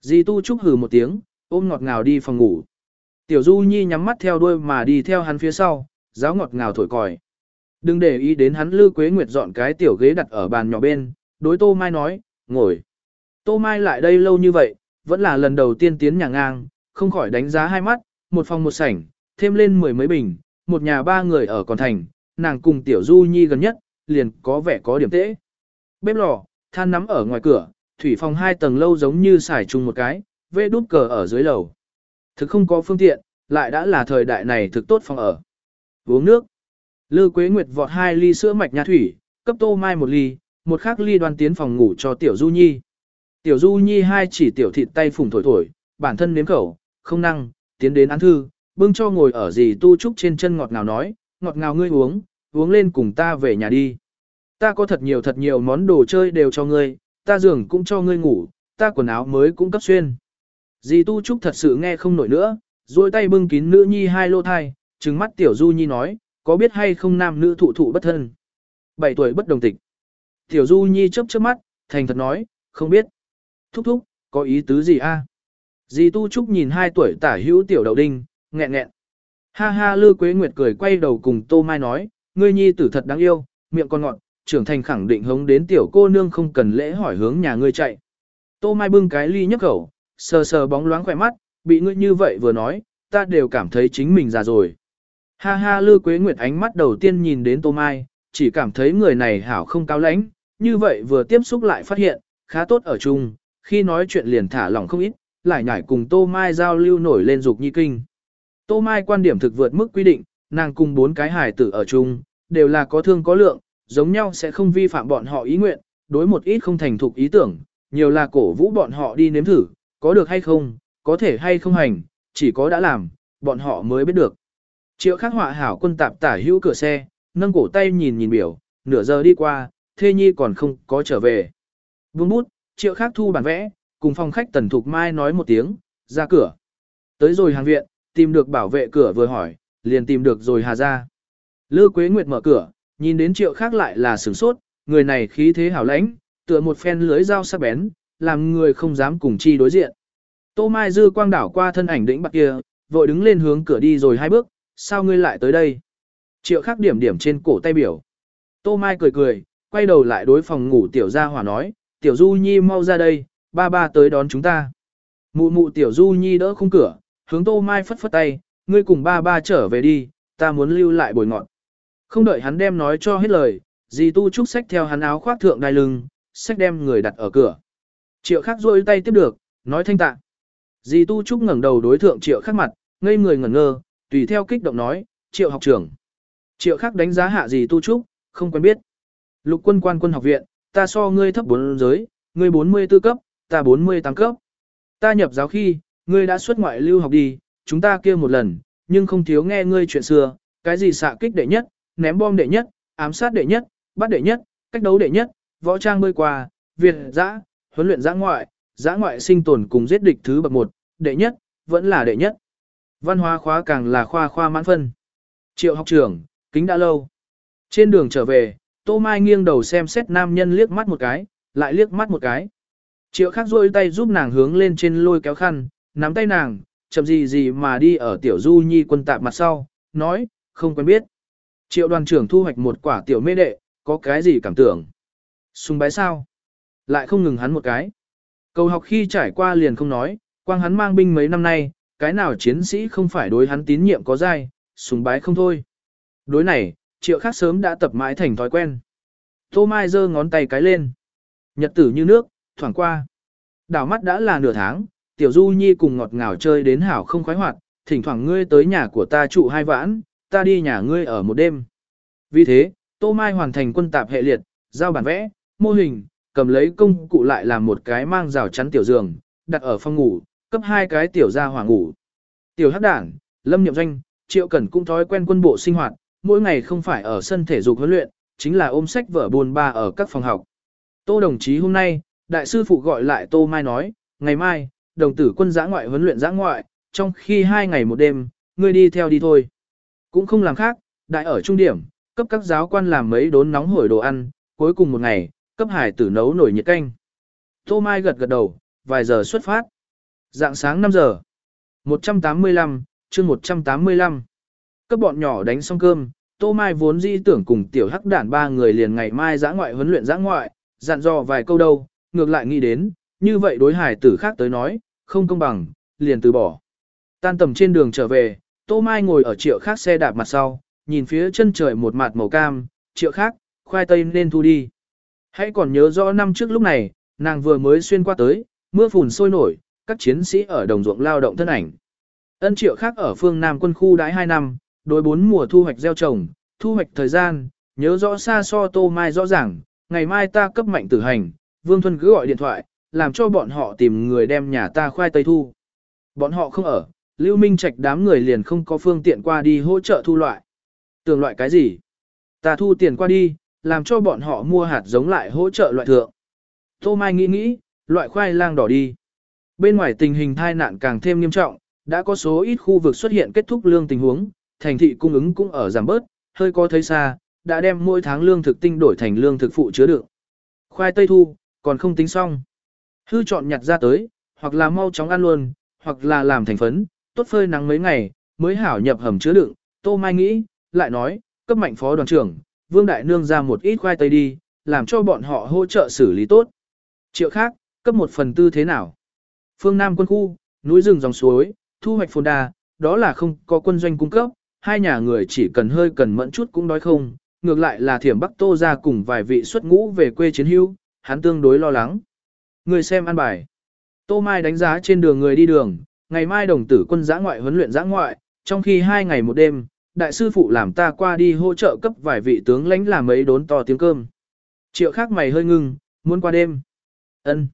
Di tu trúc hừ một tiếng, ôm ngọt ngào đi phòng ngủ. Tiểu Du Nhi nhắm mắt theo đuôi mà đi theo hắn phía sau, giáo ngọt ngào thổi còi. Đừng để ý đến hắn Lư Quế Nguyệt dọn cái tiểu ghế đặt ở bàn nhỏ bên, đối Tô Mai nói, ngồi. Tô Mai lại đây lâu như vậy, vẫn là lần đầu tiên tiến nhà ngang, không khỏi đánh giá hai mắt, một phòng một sảnh, thêm lên mười mấy bình, một nhà ba người ở còn thành, nàng cùng Tiểu Du Nhi gần nhất, liền có vẻ có điểm tễ. Bếp lò, than nắm ở ngoài cửa, thủy phòng hai tầng lâu giống như xài chung một cái, vê đút cờ ở dưới lầu. Thực không có phương tiện, lại đã là thời đại này thực tốt phòng ở. Uống nước. Lư Quế Nguyệt vọt hai ly sữa mạch nha thủy, cấp Tô Mai một ly, một khác ly đoan tiến phòng ngủ cho Tiểu Du Nhi. Tiểu Du Nhi hai chỉ tiểu thịt tay phùng thổi thổi, bản thân nếm khẩu, không năng, tiến đến án thư, bưng cho ngồi ở gì tu trúc trên chân ngọt ngào nói, ngọt ngào ngươi uống, uống lên cùng ta về nhà đi. Ta có thật nhiều thật nhiều món đồ chơi đều cho ngươi, ta giường cũng cho ngươi ngủ, ta quần áo mới cũng cấp xuyên. Dì Tu Trúc thật sự nghe không nổi nữa, duỗi tay bưng kín nữ nhi hai lô thai, trừng mắt Tiểu Du Nhi nói, có biết hay không nam nữ thụ thụ bất thân. Bảy tuổi bất đồng tịch. Tiểu Du Nhi chớp chớp mắt, thành thật nói, không biết. Thúc thúc, có ý tứ gì a? Dì Tu Trúc nhìn hai tuổi tả hữu Tiểu Đậu Đinh, nghẹn nghẹn. Ha ha Lư Quế Nguyệt cười quay đầu cùng Tô Mai nói, ngươi nhi tử thật đáng yêu, miệng con ngọn, trưởng thành khẳng định hống đến tiểu cô nương không cần lễ hỏi hướng nhà ngươi chạy. Tô Mai bưng cái ly nhấp khẩu, sờ sờ bóng loáng khỏe mắt, bị ngươi như vậy vừa nói, ta đều cảm thấy chính mình già rồi. Ha ha Lư Quế Nguyệt ánh mắt đầu tiên nhìn đến Tô Mai, chỉ cảm thấy người này hảo không cao lãnh, như vậy vừa tiếp xúc lại phát hiện, khá tốt ở chung, khi nói chuyện liền thả lỏng không ít, lại nhảy cùng Tô Mai giao lưu nổi lên dục nhi kinh. Tô Mai quan điểm thực vượt mức quy định, nàng cùng bốn cái hài tử ở chung, đều là có thương có lượng, giống nhau sẽ không vi phạm bọn họ ý nguyện, đối một ít không thành thục ý tưởng, nhiều là cổ vũ bọn họ đi nếm thử, có được hay không, có thể hay không hành, chỉ có đã làm, bọn họ mới biết được. Triệu khắc họa hảo quân tạp tả hữu cửa xe, nâng cổ tay nhìn nhìn biểu, nửa giờ đi qua, thê nhi còn không có trở về. Vương bút, triệu khắc thu bản vẽ, cùng phòng khách tần thục mai nói một tiếng, ra cửa. Tới rồi hàng viện, tìm được bảo vệ cửa vừa hỏi, liền tìm được rồi hà ra. Lư Quế Nguyệt mở cửa, nhìn đến triệu khác lại là sửng sốt, người này khí thế hảo lãnh, tựa một phen lưới dao sắc bén, làm người không dám cùng chi đối diện. Tô Mai dư quang đảo qua thân ảnh đĩnh bạc kia, vội đứng lên hướng cửa đi rồi hai bước, sao ngươi lại tới đây? Triệu khác điểm điểm trên cổ tay biểu. Tô Mai cười cười, quay đầu lại đối phòng ngủ tiểu gia hỏa nói, tiểu du nhi mau ra đây, ba ba tới đón chúng ta. Mụ mụ tiểu du nhi đỡ khung cửa, hướng Tô Mai phất phất tay, ngươi cùng ba ba trở về đi, ta muốn lưu lại bồi ngọn. Không đợi hắn đem nói cho hết lời, dì tu trúc sách theo hắn áo khoác thượng đai lưng, sách đem người đặt ở cửa. Triệu khắc rôi tay tiếp được, nói thanh tạ. Dì tu trúc ngẩng đầu đối thượng triệu khắc mặt, ngây người ngẩn ngơ, tùy theo kích động nói, triệu học trưởng. Triệu khắc đánh giá hạ dì tu trúc, không quen biết. Lục quân quan quân học viện, ta so ngươi thấp bốn giới, ngươi 44 cấp, ta 48 cấp. Ta nhập giáo khi, ngươi đã xuất ngoại lưu học đi, chúng ta kia một lần, nhưng không thiếu nghe ngươi chuyện xưa, cái gì xạ kích đệ nhất, ném bom đệ nhất, ám sát đệ nhất, bắt đệ nhất, cách đấu đệ nhất, võ trang bơi qua, việt giã, huấn luyện giã ngoại, giã ngoại sinh tồn cùng giết địch thứ bậc một, đệ nhất, vẫn là đệ nhất. Văn hóa khóa càng là khoa khoa mãn phân. Triệu học trưởng, kính đã lâu. Trên đường trở về, Tô Mai nghiêng đầu xem xét nam nhân liếc mắt một cái, lại liếc mắt một cái. Triệu khắc rôi tay giúp nàng hướng lên trên lôi kéo khăn, nắm tay nàng, chậm gì gì mà đi ở tiểu du nhi quân tạp mặt sau, nói, không quen biết. Triệu đoàn trưởng thu hoạch một quả tiểu mê đệ, có cái gì cảm tưởng? Sùng bái sao? Lại không ngừng hắn một cái. Cầu học khi trải qua liền không nói, quang hắn mang binh mấy năm nay, cái nào chiến sĩ không phải đối hắn tín nhiệm có dai, sùng bái không thôi. Đối này, triệu khác sớm đã tập mãi thành thói quen. Tô Mai giơ ngón tay cái lên. Nhật tử như nước, thoảng qua. Đảo mắt đã là nửa tháng, tiểu du nhi cùng ngọt ngào chơi đến hảo không khoái hoạt, thỉnh thoảng ngươi tới nhà của ta trụ hai vãn, ta đi nhà ngươi ở một đêm. Vì thế, Tô Mai hoàn thành quân tạp hệ liệt, giao bản vẽ, mô hình, cầm lấy công cụ lại làm một cái mang rào chắn tiểu giường, đặt ở phòng ngủ, cấp hai cái tiểu ra hỏa ngủ. Tiểu hắc đảng, lâm niệm doanh, triệu cẩn cũng thói quen quân bộ sinh hoạt, mỗi ngày không phải ở sân thể dục huấn luyện, chính là ôm sách vở buồn ba ở các phòng học. Tô đồng chí hôm nay, đại sư phụ gọi lại Tô Mai nói, ngày mai, đồng tử quân giã ngoại huấn luyện giã ngoại, trong khi hai ngày một đêm, ngươi đi theo đi thôi. Cũng không làm khác, đại ở trung điểm, cấp các giáo quan làm mấy đốn nóng hổi đồ ăn, cuối cùng một ngày, cấp hải tử nấu nổi nhiệt canh. Tô Mai gật gật đầu, vài giờ xuất phát. Dạng sáng 5 giờ. 185, chương 185. Các bọn nhỏ đánh xong cơm, Tô Mai vốn di tưởng cùng tiểu hắc đản ba người liền ngày mai giã ngoại huấn luyện giã ngoại, dặn dò vài câu đâu, ngược lại nghĩ đến, như vậy đối hải tử khác tới nói, không công bằng, liền từ bỏ. Tan tầm trên đường trở về, Tô Mai ngồi ở triệu khác xe đạp mặt sau, nhìn phía chân trời một mặt màu cam, triệu khác, khoai tây nên thu đi. Hãy còn nhớ rõ năm trước lúc này, nàng vừa mới xuyên qua tới, mưa phùn sôi nổi, các chiến sĩ ở đồng ruộng lao động thân ảnh. Ân triệu khác ở phương Nam quân khu đãi 2 năm, đối bốn mùa thu hoạch gieo trồng, thu hoạch thời gian, nhớ rõ xa so tô mai rõ ràng, ngày mai ta cấp mạnh tử hành, Vương Thuân cứ gọi điện thoại, làm cho bọn họ tìm người đem nhà ta khoai tây thu. Bọn họ không ở, Lưu Minh Trạch đám người liền không có phương tiện qua đi hỗ trợ thu loại. Tường loại cái gì? Ta thu tiền qua đi, làm cho bọn họ mua hạt giống lại hỗ trợ loại thượng. Tô Mai nghĩ nghĩ, loại khoai lang đỏ đi. Bên ngoài tình hình thai nạn càng thêm nghiêm trọng, đã có số ít khu vực xuất hiện kết thúc lương tình huống, thành thị cung ứng cũng ở giảm bớt, hơi có thấy xa, đã đem mỗi tháng lương thực tinh đổi thành lương thực phụ chứa đựng. Khoai tây thu, còn không tính xong. Hư chọn nhặt ra tới, hoặc là mau chóng ăn luôn, hoặc là làm thành phấn, tốt phơi nắng mấy ngày, mới hảo nhập hầm chứa đựng. Tô Mai nghĩ, lại nói, cấp mạnh phó đoàn trưởng, Vương Đại Nương ra một ít khoai tây đi, làm cho bọn họ hỗ trợ xử lý tốt. Triệu khác, cấp một phần tư thế nào? Phương Nam quân khu, núi rừng dòng suối, thu hoạch phồn đa, đó là không có quân doanh cung cấp, hai nhà người chỉ cần hơi cần mẫn chút cũng đói không, ngược lại là thiểm Bắc Tô ra cùng vài vị xuất ngũ về quê chiến hưu, hắn tương đối lo lắng. Người xem ăn bài. Tô Mai đánh giá trên đường người đi đường, ngày mai đồng tử quân giã ngoại huấn luyện giã ngoại, trong khi hai ngày một đêm, đại sư phụ làm ta qua đi hỗ trợ cấp vài vị tướng lãnh làm mấy đốn to tiếng cơm. Triệu khác mày hơi ngưng, muốn qua đêm. ân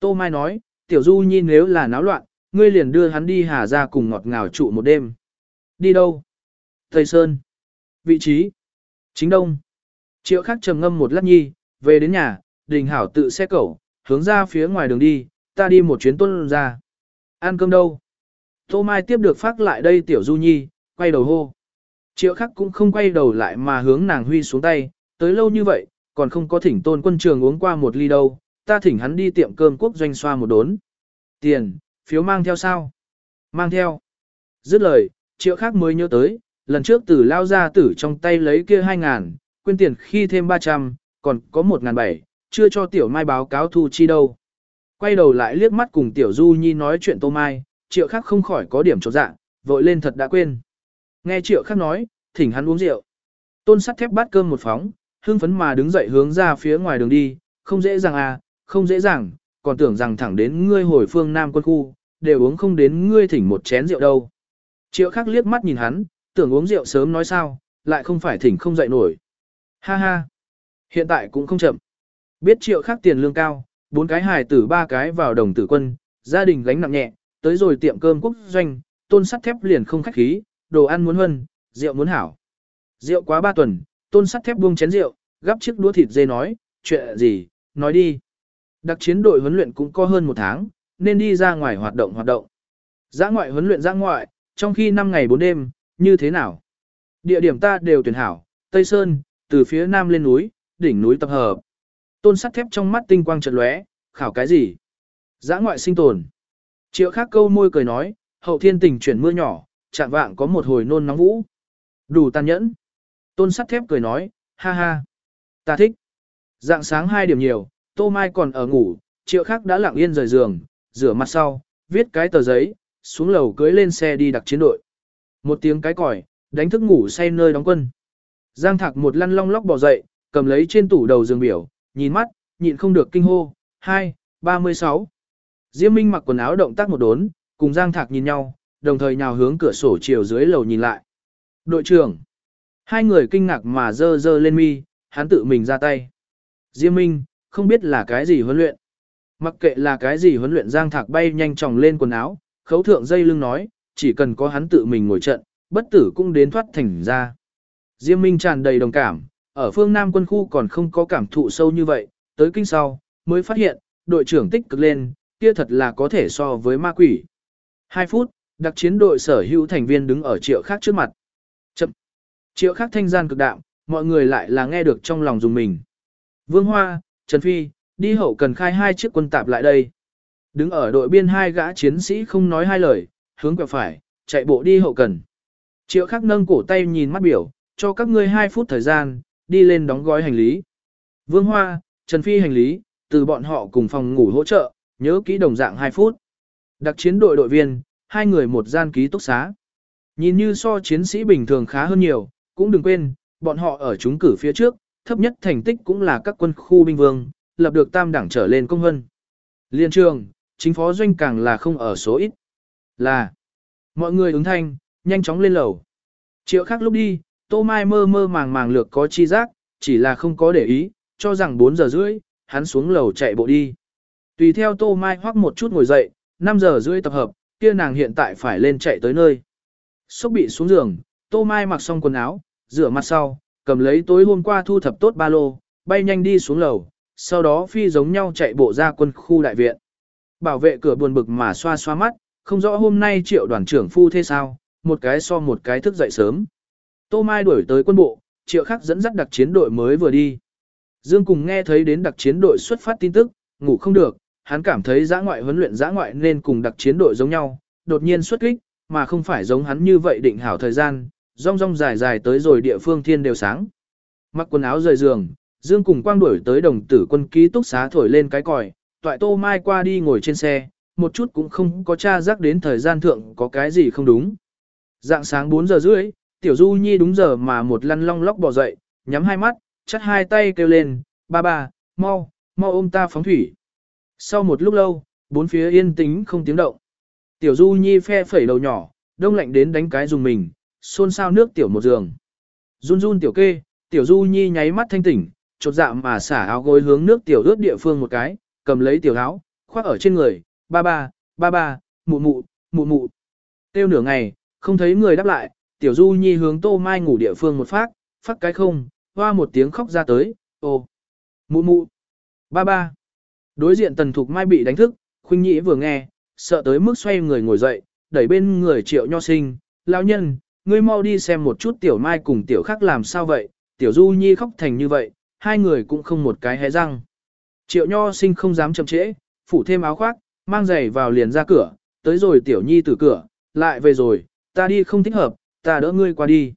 Tô Mai nói, tiểu du nhi nếu là náo loạn, ngươi liền đưa hắn đi hà ra cùng ngọt ngào trụ một đêm. Đi đâu? Tây Sơn. Vị trí? Chính Đông. Triệu khắc trầm ngâm một lát nhi, về đến nhà, đình hảo tự xe cẩu, hướng ra phía ngoài đường đi, ta đi một chuyến tuân ra. Ăn cơm đâu? Tô Mai tiếp được phát lại đây tiểu du nhi, quay đầu hô. Triệu khắc cũng không quay đầu lại mà hướng nàng huy xuống tay, tới lâu như vậy, còn không có thỉnh tôn quân trường uống qua một ly đâu, ta thỉnh hắn đi tiệm cơm quốc doanh xoa một đốn. Tiền, phiếu mang theo sao? Mang theo. Dứt lời, triệu Khắc mới nhớ tới, lần trước từ lao ra tử trong tay lấy kia hai ngàn, quên tiền khi thêm 300, còn có một ngàn bảy. chưa cho tiểu mai báo cáo thu chi đâu. Quay đầu lại liếc mắt cùng tiểu du nhi nói chuyện tô mai, triệu Khắc không khỏi có điểm chỗ dạ, vội lên thật đã quên. Nghe triệu Khắc nói, thỉnh hắn uống rượu. Tôn sắt thép bát cơm một phóng, hương phấn mà đứng dậy hướng ra phía ngoài đường đi, không dễ dàng à, không dễ dàng, còn tưởng rằng thẳng đến ngươi hồi phương Nam quân khu, đều uống không đến ngươi thỉnh một chén rượu đâu. Triệu khắc liếc mắt nhìn hắn, tưởng uống rượu sớm nói sao, lại không phải thỉnh không dậy nổi. Ha ha, hiện tại cũng không chậm. Biết triệu khắc tiền lương cao, bốn cái hài tử ba cái vào đồng tử quân, gia đình gánh nặng nhẹ, tới rồi tiệm cơm quốc doanh, tôn sắt thép liền không khách khí, đồ ăn muốn hơn rượu muốn hảo. Rượu quá ba tuần, tôn sắt thép buông chén rượu, gắp chiếc đũa thịt dê nói, chuyện gì, nói đi. Đặc chiến đội huấn luyện cũng có hơn một tháng, nên đi ra ngoài hoạt động hoạt động. Giã ngoại huấn luyện giã ngoại, trong khi 5 ngày 4 đêm, như thế nào? Địa điểm ta đều tuyển hảo, Tây Sơn, từ phía nam lên núi, đỉnh núi tập hợp. Tôn sắt thép trong mắt tinh quang chợt lóe, khảo cái gì? Giã ngoại sinh tồn. Triệu khác câu môi cười nói, hậu thiên tình chuyển mưa nhỏ, chạm vạng có một hồi nôn nóng vũ. Đủ tàn nhẫn. Tôn sắt thép cười nói, ha ha. Ta thích. Dạng sáng hai điểm nhiều, Tô Mai còn ở ngủ, triệu khác đã lặng yên rời giường, rửa mặt sau, viết cái tờ giấy, xuống lầu cưới lên xe đi đặc chiến đội. Một tiếng cái còi, đánh thức ngủ say nơi đóng quân. Giang Thạc một lăn long lóc bỏ dậy, cầm lấy trên tủ đầu giường biểu, nhìn mắt, nhịn không được kinh hô, 2, 36. Diêm Minh mặc quần áo động tác một đốn, cùng Giang Thạc nhìn nhau, đồng thời nhào hướng cửa sổ chiều dưới lầu nhìn lại. Đội trưởng. Hai người kinh ngạc mà dơ dơ lên mi, hắn tự mình ra tay. Diêm Minh, không biết là cái gì huấn luyện. Mặc kệ là cái gì huấn luyện Giang Thạc bay nhanh chóng lên quần áo, khấu thượng dây lưng nói, chỉ cần có hắn tự mình ngồi trận, bất tử cũng đến thoát thành ra. Diêm Minh tràn đầy đồng cảm, ở phương Nam quân khu còn không có cảm thụ sâu như vậy, tới kinh sau, mới phát hiện, đội trưởng tích cực lên, kia thật là có thể so với ma quỷ. 2 phút, đặc chiến đội sở hữu thành viên đứng ở triệu khác trước mặt. Chậm. Triệu khác thanh gian cực đạm, mọi người lại là nghe được trong lòng dùng mình. Vương Hoa, Trần Phi, đi hậu cần khai hai chiếc quân tạp lại đây. Đứng ở đội biên hai gã chiến sĩ không nói hai lời, hướng quẹo phải, chạy bộ đi hậu cần. Triệu khắc nâng cổ tay nhìn mắt biểu, cho các ngươi 2 phút thời gian, đi lên đóng gói hành lý. Vương Hoa, Trần Phi hành lý, từ bọn họ cùng phòng ngủ hỗ trợ, nhớ kỹ đồng dạng 2 phút. Đặc chiến đội đội viên, hai người một gian ký túc xá. Nhìn như so chiến sĩ bình thường khá hơn nhiều, cũng đừng quên, bọn họ ở chúng cử phía trước, thấp nhất thành tích cũng là các quân khu binh vương, lập được tam đẳng trở lên công hân. Liên trường, chính phó doanh càng là không ở số ít. Là, mọi người ứng thanh, nhanh chóng lên lầu. Triệu khác lúc đi, Tô Mai mơ mơ màng màng lược có chi giác, chỉ là không có để ý, cho rằng 4 giờ rưỡi, hắn xuống lầu chạy bộ đi. Tùy theo Tô Mai hoắc một chút ngồi dậy, 5 giờ rưỡi tập hợp, kia nàng hiện tại phải lên chạy tới nơi. Xúc bị xuống giường, Tô Mai mặc xong quần áo, rửa mặt sau, cầm lấy tối hôm qua thu thập tốt ba lô, bay nhanh đi xuống lầu, sau đó phi giống nhau chạy bộ ra quân khu đại viện. Bảo vệ cửa buồn bực mà xoa xoa mắt, không rõ hôm nay triệu đoàn trưởng phu thế sao, một cái so một cái thức dậy sớm. Tô Mai đuổi tới quân bộ, triệu khắc dẫn dắt đặc chiến đội mới vừa đi. Dương cùng nghe thấy đến đặc chiến đội xuất phát tin tức, ngủ không được, hắn cảm thấy giã ngoại huấn luyện giã ngoại nên cùng đặc chiến đội giống nhau, đột nhiên xuất kích, mà không phải giống hắn như vậy định hảo thời gian, rong rong dài dài tới rồi địa phương thiên đều sáng. Mặc quần áo rời giường, Dương cùng quang đuổi tới đồng tử quân ký túc xá thổi lên cái còi, toại tô mai qua đi ngồi trên xe, một chút cũng không có tra giác đến thời gian thượng có cái gì không đúng. Dạng sáng 4 giờ rưỡi, tiểu du nhi đúng giờ mà một lăn long lóc bò dậy, nhắm hai mắt, chắt hai tay kêu lên, ba ba, mau, mau ôm ta phóng thủy. Sau một lúc lâu, bốn phía yên tĩnh không tiếng động. Tiểu du nhi phe phẩy đầu nhỏ, đông lạnh đến đánh cái dùng mình, xôn xao nước tiểu một giường. Run run tiểu kê, tiểu du nhi nháy mắt thanh tỉnh, chột dạ mà xả áo gối hướng nước tiểu ướt địa phương một cái, cầm lấy tiểu áo, khoác ở trên người, ba ba, ba ba, mụ mụ, mụ mụ. Tiêu nửa ngày, không thấy người đáp lại, tiểu du nhi hướng tô mai ngủ địa phương một phát, phát cái không, hoa một tiếng khóc ra tới, ô, mụ mụ, ba ba. Đối diện tần thục mai bị đánh thức, khuynh nhĩ vừa nghe, sợ tới mức xoay người ngồi dậy, đẩy bên người triệu nho sinh, lão nhân, ngươi mau đi xem một chút tiểu mai cùng tiểu Khác làm sao vậy, tiểu du nhi khóc thành như vậy, hai người cũng không một cái hé răng. Triệu nho sinh không dám chậm trễ, phủ thêm áo khoác, mang giày vào liền ra cửa, tới rồi tiểu nhi từ cửa, lại về rồi, ta đi không thích hợp, ta đỡ ngươi qua đi.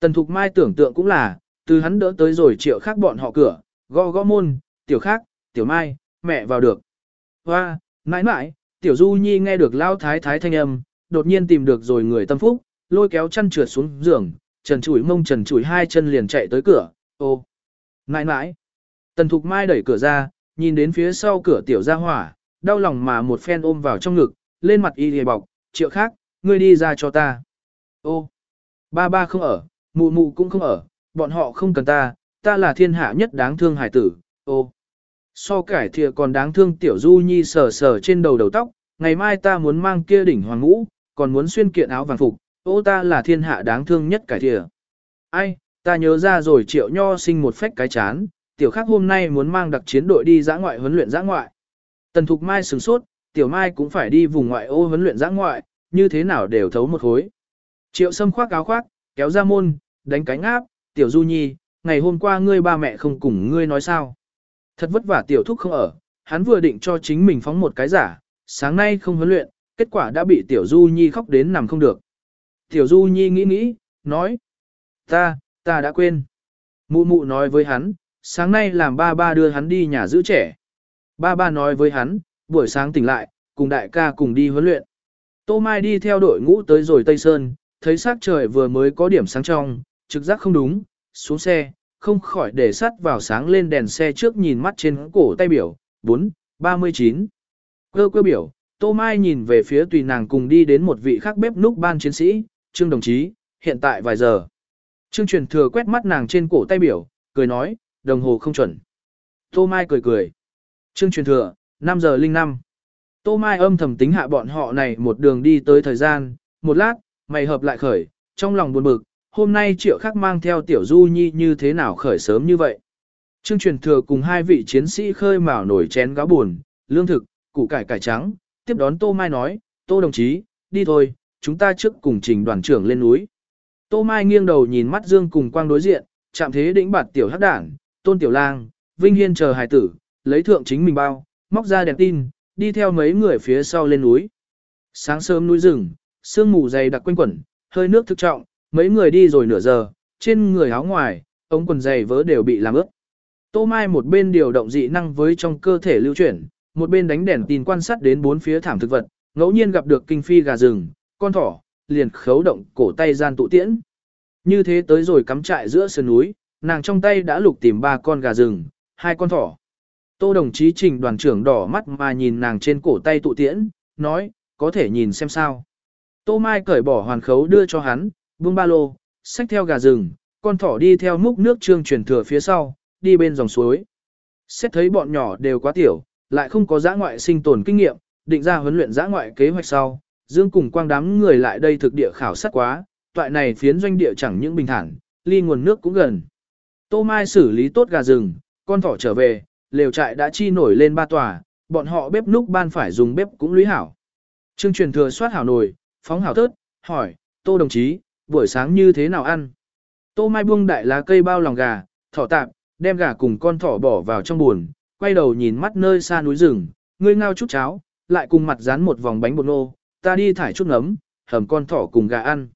Tần Thục Mai tưởng tượng cũng là, từ hắn đỡ tới rồi triệu khác bọn họ cửa, gõ gõ môn, tiểu khác, tiểu mai, mẹ vào được. Hoa, mãi mãi, tiểu du nhi nghe được lao thái thái thanh âm, đột nhiên tìm được rồi người tâm phúc, lôi kéo chăn trượt xuống giường, trần chủi mông trần chủi hai chân liền chạy tới cửa, ô. Mãi mãi, tần thục mai đẩy cửa ra, nhìn đến phía sau cửa tiểu gia hỏa, đau lòng mà một phen ôm vào trong ngực, lên mặt y hề bọc, triệu khác, ngươi đi ra cho ta. Ô, ba ba không ở, mụ mụ cũng không ở, bọn họ không cần ta, ta là thiên hạ nhất đáng thương hải tử, ô. So cải thìa còn đáng thương tiểu du nhi sờ sờ trên đầu đầu tóc, ngày mai ta muốn mang kia đỉnh hoàng ngũ, còn muốn xuyên kiện áo vàng phục, ô ta là thiên hạ đáng thương nhất cải thìa. Ai, ta nhớ ra rồi triệu nho sinh một phách cái chán, tiểu khác hôm nay muốn mang đặc chiến đội đi giã ngoại huấn luyện giã ngoại. Tần Thục Mai sửng sốt, tiểu mai cũng phải đi vùng ngoại ô huấn luyện giã ngoại, như thế nào đều thấu một khối. Triệu sâm khoác áo khoác, kéo ra môn, đánh cánh áp, tiểu du nhi, ngày hôm qua ngươi ba mẹ không cùng ngươi nói sao. Thật vất vả tiểu thúc không ở, hắn vừa định cho chính mình phóng một cái giả, sáng nay không huấn luyện, kết quả đã bị tiểu du nhi khóc đến nằm không được. Tiểu du nhi nghĩ nghĩ, nói, ta, ta đã quên. Mụ mụ nói với hắn, sáng nay làm ba ba đưa hắn đi nhà giữ trẻ. Ba ba nói với hắn, buổi sáng tỉnh lại, cùng đại ca cùng đi huấn luyện. Tô Mai đi theo đội ngũ tới rồi Tây Sơn, thấy sắc trời vừa mới có điểm sáng trong, trực giác không đúng, xuống xe, không khỏi để sắt vào sáng lên đèn xe trước nhìn mắt trên cổ tay biểu, 4, 39. Cơ cơ biểu, Tô Mai nhìn về phía tùy nàng cùng đi đến một vị khác bếp núc ban chiến sĩ, Trương đồng chí, hiện tại vài giờ. Trương truyền thừa quét mắt nàng trên cổ tay biểu, cười nói, đồng hồ không chuẩn. Tô Mai cười cười. Trương truyền thừa, 5 giờ linh năm. Tô Mai âm thầm tính hạ bọn họ này một đường đi tới thời gian, một lát, mày hợp lại khởi, trong lòng buồn bực, hôm nay triệu khắc mang theo tiểu du nhi như thế nào khởi sớm như vậy. Trương truyền thừa cùng hai vị chiến sĩ khơi mào nổi chén gáo buồn, lương thực, củ cải cải trắng, tiếp đón Tô Mai nói, Tô đồng chí, đi thôi, chúng ta trước cùng trình đoàn trưởng lên núi. Tô Mai nghiêng đầu nhìn mắt Dương cùng quang đối diện, chạm thế đỉnh bạt tiểu hắc đảng, tôn tiểu lang, Vinh Hiên chờ hài tử, lấy thượng chính mình bao, móc ra đèn tin, đi theo mấy người phía sau lên núi. Sáng sớm núi rừng, sương mù dày đặc quanh quẩn, hơi nước thực trọng, mấy người đi rồi nửa giờ, trên người áo ngoài, ống quần dày vớ đều bị làm ướt. Tô Mai một bên điều động dị năng với trong cơ thể lưu chuyển, một bên đánh đèn tin quan sát đến bốn phía thảm thực vật, ngẫu nhiên gặp được kinh phi gà rừng, con thỏ, liền khấu động cổ tay gian tụ tiễn. Như thế tới rồi cắm trại giữa sườn núi, nàng trong tay đã lục tìm ba con gà rừng, hai con thỏ. Tô đồng chí trình đoàn trưởng đỏ mắt mà nhìn nàng trên cổ tay tụ tiễn, nói, có thể nhìn xem sao. Tô Mai cởi bỏ hoàn khấu đưa cho hắn, buông ba lô, xách theo gà rừng, con thỏ đi theo múc nước trương truyền thừa phía sau, đi bên dòng suối. Xét thấy bọn nhỏ đều quá tiểu, lại không có giã ngoại sinh tồn kinh nghiệm, định ra huấn luyện giã ngoại kế hoạch sau, Dương cùng quang đám người lại đây thực địa khảo sát quá, toại này phiến doanh địa chẳng những bình thản, ly nguồn nước cũng gần. Tô Mai xử lý tốt gà rừng, con thỏ trở về, lều trại đã chi nổi lên ba tòa, bọn họ bếp núc ban phải dùng bếp cũng lũy hảo. Trương truyền thừa soát hảo nồi, phóng hảo thớt, hỏi, tô đồng chí, buổi sáng như thế nào ăn? Tô Mai buông đại lá cây bao lòng gà, thỏ tạp, đem gà cùng con thỏ bỏ vào trong buồn, quay đầu nhìn mắt nơi xa núi rừng, ngươi ngao chút cháo, lại cùng mặt dán một vòng bánh bột nô, ta đi thải chút nấm, hầm con thỏ cùng gà ăn.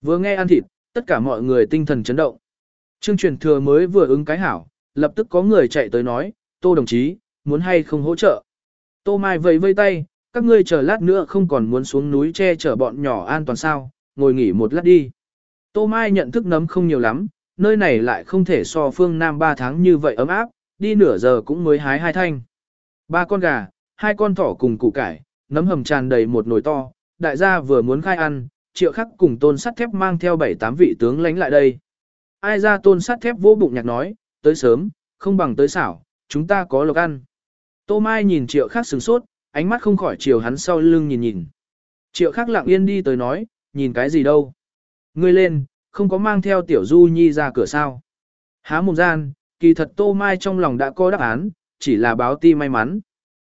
Vừa nghe ăn thịt, tất cả mọi người tinh thần chấn động. Trương truyền thừa mới vừa ứng cái hảo, lập tức có người chạy tới nói, tô đồng chí, muốn hay không hỗ trợ. Tô Mai vẫy vây tay, các ngươi chờ lát nữa không còn muốn xuống núi che chở bọn nhỏ an toàn sao, ngồi nghỉ một lát đi. Tô Mai nhận thức nấm không nhiều lắm, nơi này lại không thể so phương Nam 3 tháng như vậy ấm áp, đi nửa giờ cũng mới hái hai thanh. Ba con gà, hai con thỏ cùng củ cải, nấm hầm tràn đầy một nồi to, đại gia vừa muốn khai ăn, triệu khắc cùng tôn sắt thép mang theo bảy tám vị tướng lánh lại đây. Ai ra tôn sắt thép vô bụng nhạc nói, tới sớm, không bằng tới xảo, chúng ta có lộc ăn. Tô Mai nhìn triệu khắc sừng sốt, ánh mắt không khỏi chiều hắn sau lưng nhìn nhìn. Triệu khắc lặng yên đi tới nói, nhìn cái gì đâu. Ngươi lên, không có mang theo tiểu du nhi ra cửa sao. Há mồm gian, kỳ thật Tô Mai trong lòng đã có đáp án, chỉ là báo ti may mắn.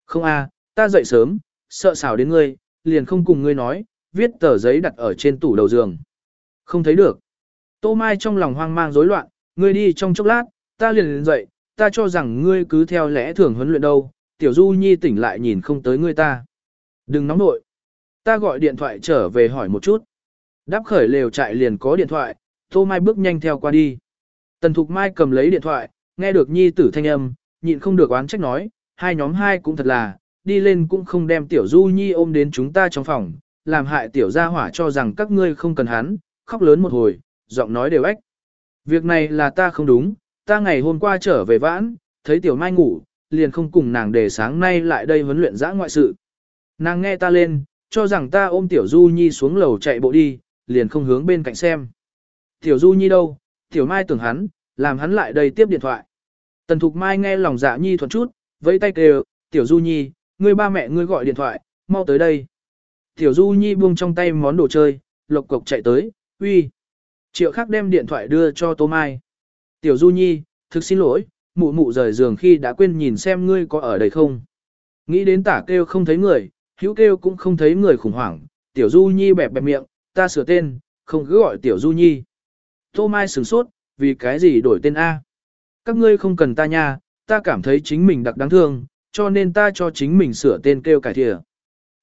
Không a, ta dậy sớm, sợ xảo đến ngươi, liền không cùng ngươi nói, viết tờ giấy đặt ở trên tủ đầu giường. Không thấy được. Tô Mai trong lòng hoang mang rối loạn, ngươi đi trong chốc lát, ta liền liền dậy, ta cho rằng ngươi cứ theo lẽ thường huấn luyện đâu, tiểu du nhi tỉnh lại nhìn không tới ngươi ta. Đừng nóng nội. Ta gọi điện thoại trở về hỏi một chút. Đáp khởi lều trại liền có điện thoại, Tô Mai bước nhanh theo qua đi. Tần Thục Mai cầm lấy điện thoại, nghe được nhi tử thanh âm, nhịn không được oán trách nói, hai nhóm hai cũng thật là, đi lên cũng không đem tiểu du nhi ôm đến chúng ta trong phòng, làm hại tiểu gia hỏa cho rằng các ngươi không cần hắn, khóc lớn một hồi, giọng nói đều ếch. Việc này là ta không đúng, ta ngày hôm qua trở về vãn, thấy tiểu mai ngủ, liền không cùng nàng để sáng nay lại đây huấn luyện giã ngoại sự. Nàng nghe ta lên, cho rằng ta ôm tiểu du nhi xuống lầu chạy bộ đi, liền không hướng bên cạnh xem. Tiểu du nhi đâu, tiểu mai tưởng hắn, làm hắn lại đây tiếp điện thoại. Tần Thục Mai nghe lòng dạ nhi thuận chút, vẫy tay kêu, tiểu du nhi, ngươi ba mẹ ngươi gọi điện thoại, mau tới đây. Tiểu Du Nhi buông trong tay món đồ chơi, lộc cộc chạy tới, uy. Triệu khắc đem điện thoại đưa cho Tô Mai. Tiểu Du Nhi, thực xin lỗi, mụ mụ rời giường khi đã quên nhìn xem ngươi có ở đây không. Nghĩ đến tả kêu không thấy người, hữu kêu cũng không thấy người khủng hoảng. Tiểu Du Nhi bẹp bẹp miệng, ta sửa tên, không cứ gọi Tiểu Du Nhi. Tô Mai sửng sốt, vì cái gì đổi tên A. Các ngươi không cần ta nha, ta cảm thấy chính mình đặc đáng thương, cho nên ta cho chính mình sửa tên kêu cải thìa.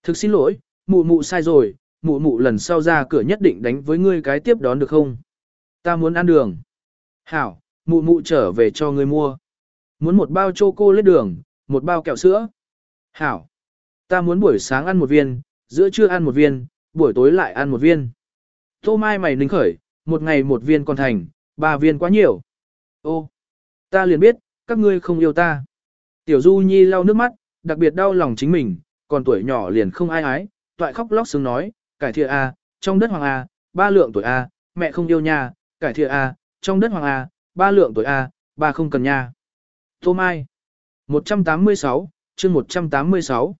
Thực xin lỗi, mụ mụ sai rồi, mụ mụ lần sau ra cửa nhất định đánh với ngươi cái tiếp đón được không? Ta muốn ăn đường. Hảo, mụ mụ trở về cho ngươi mua. Muốn một bao chocolate lết đường, một bao kẹo sữa. Hảo, ta muốn buổi sáng ăn một viên, giữa trưa ăn một viên, buổi tối lại ăn một viên. Tô mai mày nính khởi, một ngày một viên còn thành, ba viên quá nhiều. Ô, ta liền biết, các ngươi không yêu ta. Tiểu Du Nhi lau nước mắt, đặc biệt đau lòng chính mình, còn tuổi nhỏ liền không ai ái, toại khóc lóc sướng nói, cải thiện A, trong đất hoàng A, ba lượng tuổi A, mẹ không yêu nha, cải thiện A, trong đất hoàng A, ba lượng tuổi A, ba không cần nha. Tô Mai 186, chương 186.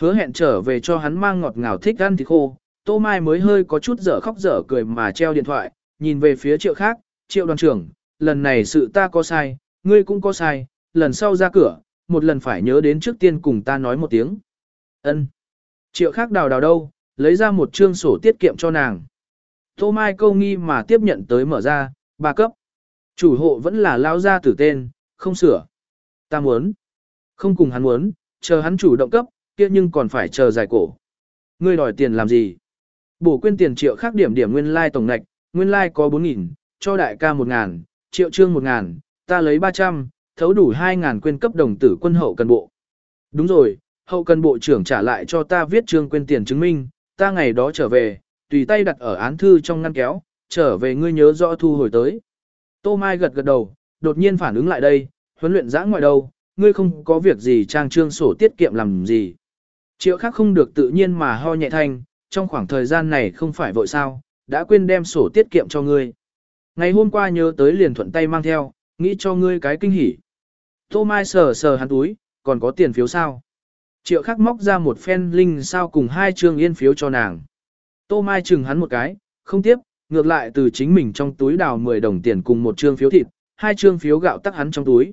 Hứa hẹn trở về cho hắn mang ngọt ngào thích ăn thịt khô, Tô Mai mới hơi có chút dở khóc dở cười mà treo điện thoại, nhìn về phía triệu khác, triệu đoàn trưởng, lần này sự ta có sai, ngươi cũng có sai, lần sau ra cửa, một lần phải nhớ đến trước tiên cùng ta nói một tiếng. ân Triệu khác đào đào đâu, lấy ra một chương sổ tiết kiệm cho nàng. Tô Mai câu nghi mà tiếp nhận tới mở ra, ba cấp. Chủ hộ vẫn là lao ra tử tên, không sửa. Ta muốn. Không cùng hắn muốn, chờ hắn chủ động cấp, kia nhưng còn phải chờ giải cổ. Ngươi đòi tiền làm gì? Bổ quyên tiền triệu khác điểm điểm nguyên lai like tổng ngạch, nguyên lai like có 4.000, cho đại ca 1.000, triệu trương 1.000, ta lấy 300, thấu đủ 2.000 quyên cấp đồng tử quân hậu cần bộ. Đúng rồi, hậu cần bộ trưởng trả lại cho ta viết trương quyên tiền chứng minh, ta ngày đó trở về, tùy tay đặt ở án thư trong ngăn kéo, trở về ngươi nhớ rõ thu hồi tới. Tô Mai gật gật đầu, đột nhiên phản ứng lại đây, huấn luyện giã ngoại đâu, ngươi không có việc gì trang trương sổ tiết kiệm làm gì. Triệu khác không được tự nhiên mà ho nhẹ thanh, trong khoảng thời gian này không phải vội sao, đã quên đem sổ tiết kiệm cho ngươi. Ngày hôm qua nhớ tới liền thuận tay mang theo, nghĩ cho ngươi cái kinh hỉ. Tô Mai sờ sờ hắn túi, còn có tiền phiếu sao? Triệu khắc móc ra một phen linh sao cùng hai trương yên phiếu cho nàng. Tô Mai chừng hắn một cái, không tiếp, ngược lại từ chính mình trong túi đào 10 đồng tiền cùng một trương phiếu thịt, hai trương phiếu gạo tắc hắn trong túi.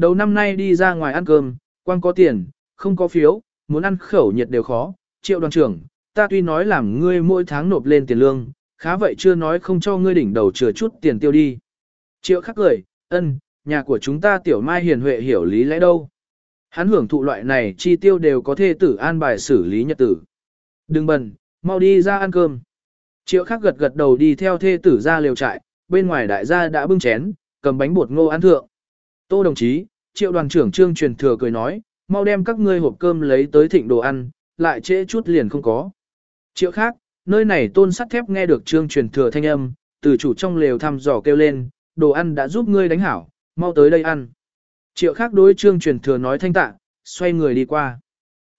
Đầu năm nay đi ra ngoài ăn cơm, quang có tiền, không có phiếu, muốn ăn khẩu nhiệt đều khó. Triệu đoàn trưởng, ta tuy nói làm ngươi mỗi tháng nộp lên tiền lương, khá vậy chưa nói không cho ngươi đỉnh đầu chừa chút tiền tiêu đi. Triệu khắc cười, ân, nhà của chúng ta tiểu mai hiền huệ hiểu lý lẽ đâu. Hắn hưởng thụ loại này chi tiêu đều có thể tử an bài xử lý nhật tử. Đừng bần, mau đi ra ăn cơm. Triệu khắc gật gật đầu đi theo thê tử ra liều trại, bên ngoài đại gia đã bưng chén, cầm bánh bột ngô ăn thượng. Tô đồng chí, triệu đoàn trưởng trương truyền thừa cười nói, mau đem các ngươi hộp cơm lấy tới thịnh đồ ăn, lại trễ chút liền không có. Triệu khác, nơi này tôn sắt thép nghe được trương truyền thừa thanh âm, từ chủ trong lều thăm dò kêu lên, đồ ăn đã giúp ngươi đánh hảo, mau tới đây ăn. Triệu khác đối trương truyền thừa nói thanh tạ, xoay người đi qua.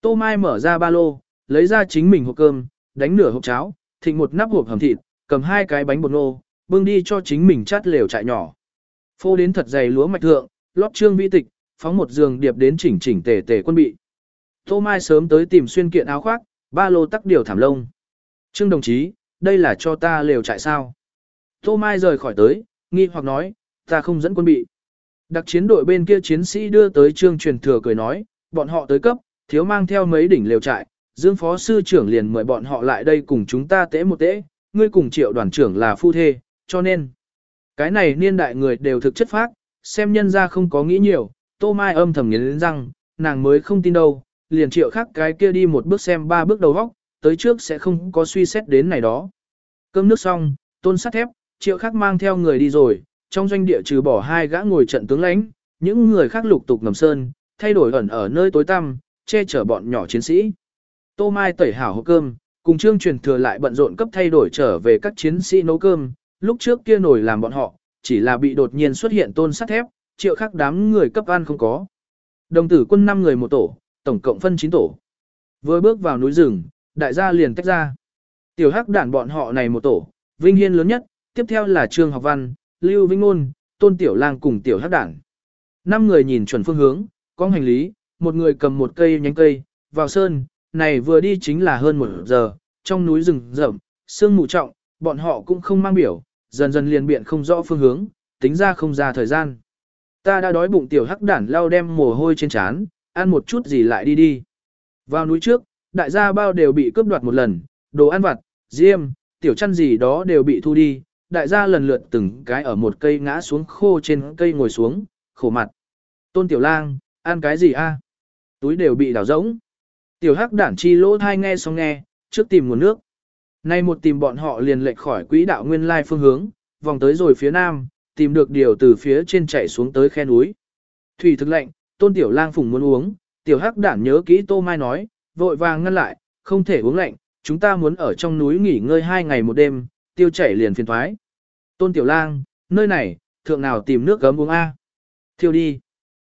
Tô Mai mở ra ba lô, lấy ra chính mình hộp cơm, đánh nửa hộp cháo, thịnh một nắp hộp hầm thịt, cầm hai cái bánh bột nô, bưng đi cho chính mình chát lều trại nhỏ. Phô đến thật dày lúa mạch thượng, lót trương vĩ tịch, phóng một giường điệp đến chỉnh chỉnh tề tề quân bị. Tô Mai sớm tới tìm xuyên kiện áo khoác, ba lô tắc điều thảm lông. Trương đồng chí, đây là cho ta lều trại sao? Tô Mai rời khỏi tới, nghi hoặc nói, ta không dẫn quân bị. Đặc chiến đội bên kia chiến sĩ đưa tới trương truyền thừa cười nói, bọn họ tới cấp, thiếu mang theo mấy đỉnh lều trại, Dương Phó Sư trưởng liền mời bọn họ lại đây cùng chúng ta tễ một tễ, ngươi cùng triệu đoàn trưởng là phu thê, cho nên, cái này niên đại người đều thực chất phác, xem nhân ra không có nghĩ nhiều, Tô Mai âm thầm nghiến răng, nàng mới không tin đâu, liền triệu khác cái kia đi một bước xem ba bước đầu vóc, tới trước sẽ không có suy xét đến này đó. Cơm nước xong, tôn sắt thép, triệu khác mang theo người đi rồi, trong doanh địa trừ bỏ hai gã ngồi trận tướng lãnh, những người khác lục tục ngầm sơn, thay đổi ẩn ở nơi tối tăm, che chở bọn nhỏ chiến sĩ. Tô Mai tẩy hảo hộp cơm, cùng trương truyền thừa lại bận rộn cấp thay đổi trở về các chiến sĩ nấu cơm, lúc trước kia nổi làm bọn họ, chỉ là bị đột nhiên xuất hiện tôn sắt thép, triệu khắc đám người cấp ăn không có. Đồng tử quân 5 người một tổ, tổng cộng phân 9 tổ. Vừa bước vào núi rừng, đại gia liền tách ra. Tiểu hắc đản bọn họ này một tổ, Vinh Hiên lớn nhất, tiếp theo là Trương Học Văn, Lưu Vinh Ngôn, Tôn Tiểu Lang cùng Tiểu hắc đản. Năm người nhìn chuẩn phương hướng, có hành lý, một người cầm một cây nhánh cây, vào sơn, này vừa đi chính là hơn một giờ, trong núi rừng rậm, sương mù trọng, bọn họ cũng không mang biểu, dần dần liền biện không rõ phương hướng, tính ra không ra thời gian. Ta đã đói bụng tiểu hắc đản lao đem mồ hôi trên trán, ăn một chút gì lại đi đi. Vào núi trước, đại gia bao đều bị cướp đoạt một lần, đồ ăn vặt, diêm, tiểu chăn gì đó đều bị thu đi, đại gia lần lượt từng cái ở một cây ngã xuống khô trên cây ngồi xuống, khổ mặt. Tôn tiểu lang, ăn cái gì a? Túi đều bị đảo rỗng. Tiểu hắc đản chi lỗ thai nghe xong nghe, trước tìm nguồn nước. Nay một tìm bọn họ liền lệch khỏi quỹ đạo nguyên lai phương hướng, vòng tới rồi phía nam, tìm được điều từ phía trên chạy xuống tới khe núi. Thủy thực lạnh, tôn tiểu lang phùng muốn uống, tiểu hắc đản nhớ kỹ tô mai nói, vội vàng ngăn lại, không thể uống lạnh, chúng ta muốn ở trong núi nghỉ ngơi hai ngày một đêm, tiêu chảy liền phiền thoái. Tôn tiểu lang, nơi này, thượng nào tìm nước gấm uống A. Thiêu đi.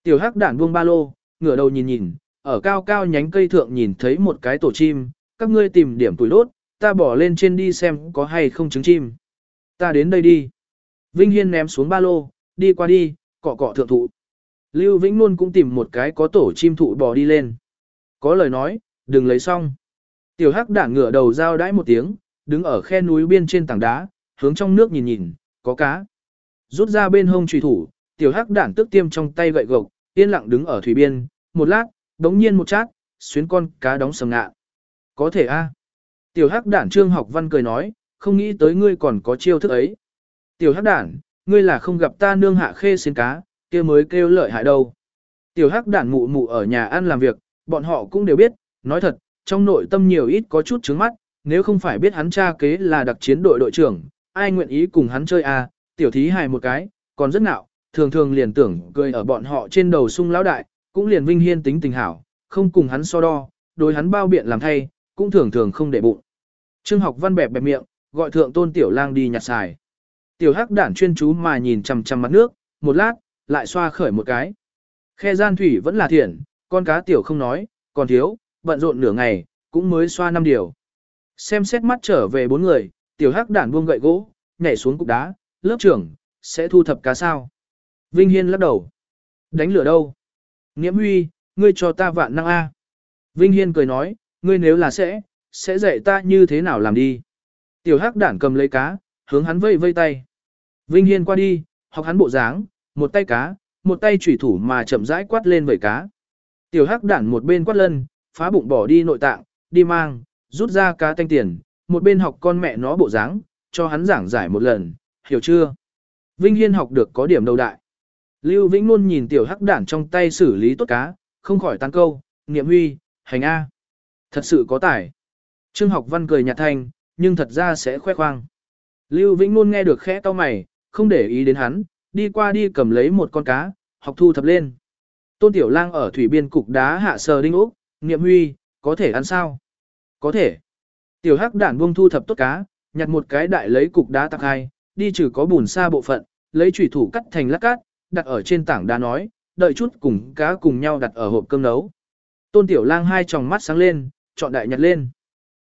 Tiểu hắc đản buông ba lô, ngửa đầu nhìn nhìn, ở cao cao nhánh cây thượng nhìn thấy một cái tổ chim, các ngươi tìm điểm tuổi đốt, ta bỏ lên trên đi xem có hay không trứng chim. Ta đến đây đi. Vinh Hiên ném xuống ba lô, đi qua đi, cọ cọ thượng thụ. Lưu Vĩnh luôn cũng tìm một cái có tổ chim thụ bò đi lên. Có lời nói, đừng lấy xong. Tiểu hắc đản ngửa đầu giao đãi một tiếng, đứng ở khe núi biên trên tảng đá, hướng trong nước nhìn nhìn, có cá. Rút ra bên hông trùy thủ, tiểu hắc đản tức tiêm trong tay gậy gộc, yên lặng đứng ở thủy biên, một lát, đống nhiên một chát, xuyến con cá đóng sầm ngạ. Có thể a. Tiểu hắc đản trương học văn cười nói, không nghĩ tới ngươi còn có chiêu thức ấy. Tiểu hắc đản, ngươi là không gặp ta nương hạ khê xin cá, kia mới kêu lợi hại đâu. Tiểu hắc đản mụ mụ ở nhà ăn làm việc, bọn họ cũng đều biết, nói thật, trong nội tâm nhiều ít có chút trứng mắt, nếu không phải biết hắn cha kế là đặc chiến đội đội trưởng, ai nguyện ý cùng hắn chơi à, tiểu thí hài một cái, còn rất nạo, thường thường liền tưởng cười ở bọn họ trên đầu sung lão đại, cũng liền vinh hiên tính tình hảo, không cùng hắn so đo, đối hắn bao biện làm thay, cũng thường thường không để bụng. Trương học văn bẹp bẹp miệng, gọi thượng tôn tiểu lang đi nhặt xài. Tiểu hắc đản chuyên chú mà nhìn chằm chằm mặt nước, một lát, lại xoa khởi một cái. Khe gian thủy vẫn là thiện, con cá tiểu không nói, còn thiếu, bận rộn nửa ngày, cũng mới xoa năm điều. Xem xét mắt trở về bốn người, tiểu hắc đản buông gậy gỗ, nhảy xuống cục đá, lớp trưởng, sẽ thu thập cá sao. Vinh Hiên lắc đầu. Đánh lửa đâu? Niệm Huy, ngươi cho ta vạn năng A. Vinh Hiên cười nói, ngươi nếu là sẽ, sẽ dạy ta như thế nào làm đi. Tiểu hắc đản cầm lấy cá, hướng hắn vây vây tay. Vinh Hiên qua đi, học hắn bộ dáng, một tay cá, một tay chủy thủ mà chậm rãi quát lên vẩy cá. Tiểu hắc đản một bên quát lân, phá bụng bỏ đi nội tạng, đi mang, rút ra cá thanh tiền, một bên học con mẹ nó bộ dáng, cho hắn giảng giải một lần, hiểu chưa? Vinh Hiên học được có điểm đầu đại. Lưu Vĩnh luôn nhìn tiểu hắc đản trong tay xử lý tốt cá, không khỏi tán câu, niệm huy, hành A. Thật sự có tài. Trương học văn cười nhạt thanh, nhưng thật ra sẽ khoe khoang. Lưu Vĩnh luôn nghe được khẽ to mày, không để ý đến hắn, đi qua đi cầm lấy một con cá, học thu thập lên. Tôn Tiểu Lang ở thủy biên cục đá hạ sờ đinh ốc, niệm huy, có thể ăn sao? Có thể. Tiểu hắc đản buông thu thập tốt cá, nhặt một cái đại lấy cục đá tạc hai, đi trừ có bùn xa bộ phận, lấy chủy thủ cắt thành lát cát, đặt ở trên tảng đá nói, đợi chút cùng cá cùng nhau đặt ở hộp cơm nấu. Tôn Tiểu Lang hai tròng mắt sáng lên, chọn đại nhặt lên.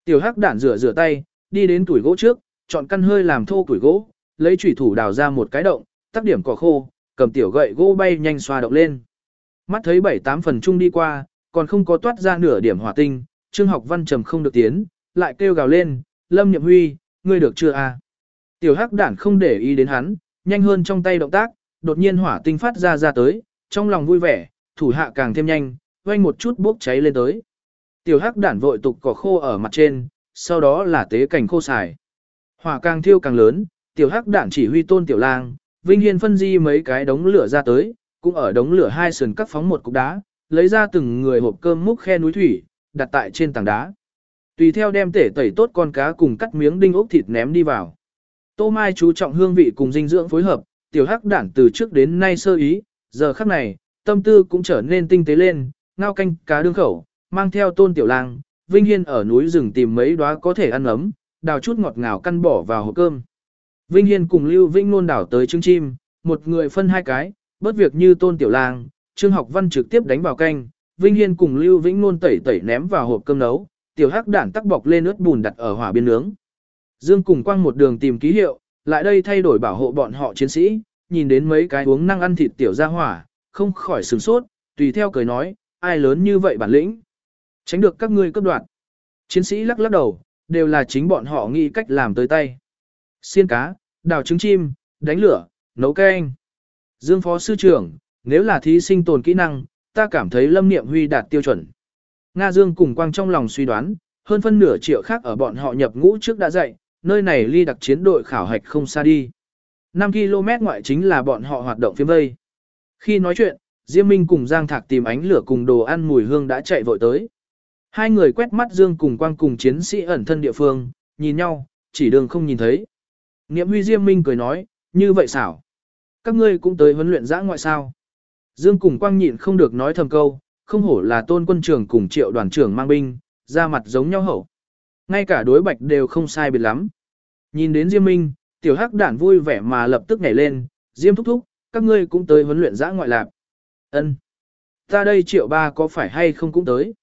Tiểu Hắc đản rửa rửa tay, đi đến tuổi gỗ trước, chọn căn hơi làm thô tuổi gỗ, lấy chủy thủ đào ra một cái động, tác điểm cỏ khô, cầm tiểu gậy gỗ bay nhanh xoa động lên. Mắt thấy bảy tám phần chung đi qua, còn không có toát ra nửa điểm hỏa tinh, Trương Học Văn trầm không được tiến, lại kêu gào lên, Lâm Nhậm Huy, ngươi được chưa a? Tiểu Hắc đản không để ý đến hắn, nhanh hơn trong tay động tác, đột nhiên hỏa tinh phát ra ra tới, trong lòng vui vẻ, thủ hạ càng thêm nhanh, vang một chút bốc cháy lên tới. Tiểu Hắc đản vội tục cỏ khô ở mặt trên, sau đó là tế cảnh khô xài. Hỏa càng thiêu càng lớn, Tiểu Hắc đản chỉ huy Tôn Tiểu Lang, Vinh Hiên phân di mấy cái đống lửa ra tới, cũng ở đống lửa hai sườn cắt phóng một cục đá, lấy ra từng người hộp cơm múc khe núi thủy, đặt tại trên tảng đá. Tùy theo đem tể tẩy tốt con cá cùng cắt miếng đinh ốc thịt ném đi vào. Tô Mai chú trọng hương vị cùng dinh dưỡng phối hợp, tiểu hắc đản từ trước đến nay sơ ý, giờ khắc này, tâm tư cũng trở nên tinh tế lên, ngao canh cá đương khẩu, mang theo tôn tiểu lang, Vinh Hiên ở núi rừng tìm mấy đóa có thể ăn ấm, đào chút ngọt ngào căn bỏ vào hộp cơm. Vinh Hiên cùng Lưu Vinh nôn đảo tới trứng chim, một người phân hai cái, bớt việc như tôn tiểu lang, Trương Học Văn trực tiếp đánh vào canh, Vinh Hiên cùng Lưu Vĩnh nôn tẩy tẩy ném vào hộp cơm nấu, tiểu hắc đản tắc bọc lên ướt bùn đặt ở hỏa biên nướng. Dương cùng quang một đường tìm ký hiệu, lại đây thay đổi bảo hộ bọn họ chiến sĩ, nhìn đến mấy cái uống năng ăn thịt tiểu ra hỏa, không khỏi sửng sốt, tùy theo cười nói, ai lớn như vậy bản lĩnh. Tránh được các ngươi cấp đoạt. Chiến sĩ lắc lắc đầu, đều là chính bọn họ nghĩ cách làm tới tay. Xiên cá, đào trứng chim, đánh lửa, nấu canh. Dương phó sư trưởng, nếu là thí sinh tồn kỹ năng, ta cảm thấy lâm niệm huy đạt tiêu chuẩn. Nga Dương cùng quang trong lòng suy đoán, hơn phân nửa triệu khác ở bọn họ nhập ngũ trước đã dạy, nơi này ly đặc chiến đội khảo hạch không xa đi. 5 km ngoại chính là bọn họ hoạt động phía vây. Khi nói chuyện, Diêm Minh cùng Giang Thạc tìm ánh lửa cùng đồ ăn mùi hương đã chạy vội tới. Hai người quét mắt Dương cùng quang cùng chiến sĩ ẩn thân địa phương, nhìn nhau, chỉ đường không nhìn thấy. Niệm huy Diêm Minh cười nói, như vậy xảo. Các ngươi cũng tới huấn luyện giã ngoại sao. Dương cùng quang nhịn không được nói thầm câu, không hổ là tôn quân trưởng cùng triệu đoàn trưởng mang binh, ra mặt giống nhau hậu. Ngay cả đối bạch đều không sai biệt lắm. Nhìn đến Diêm Minh, tiểu hắc đản vui vẻ mà lập tức nhảy lên, Diêm thúc thúc, các ngươi cũng tới huấn luyện giã ngoại lạc. Ân, Ta đây triệu ba có phải hay không cũng tới.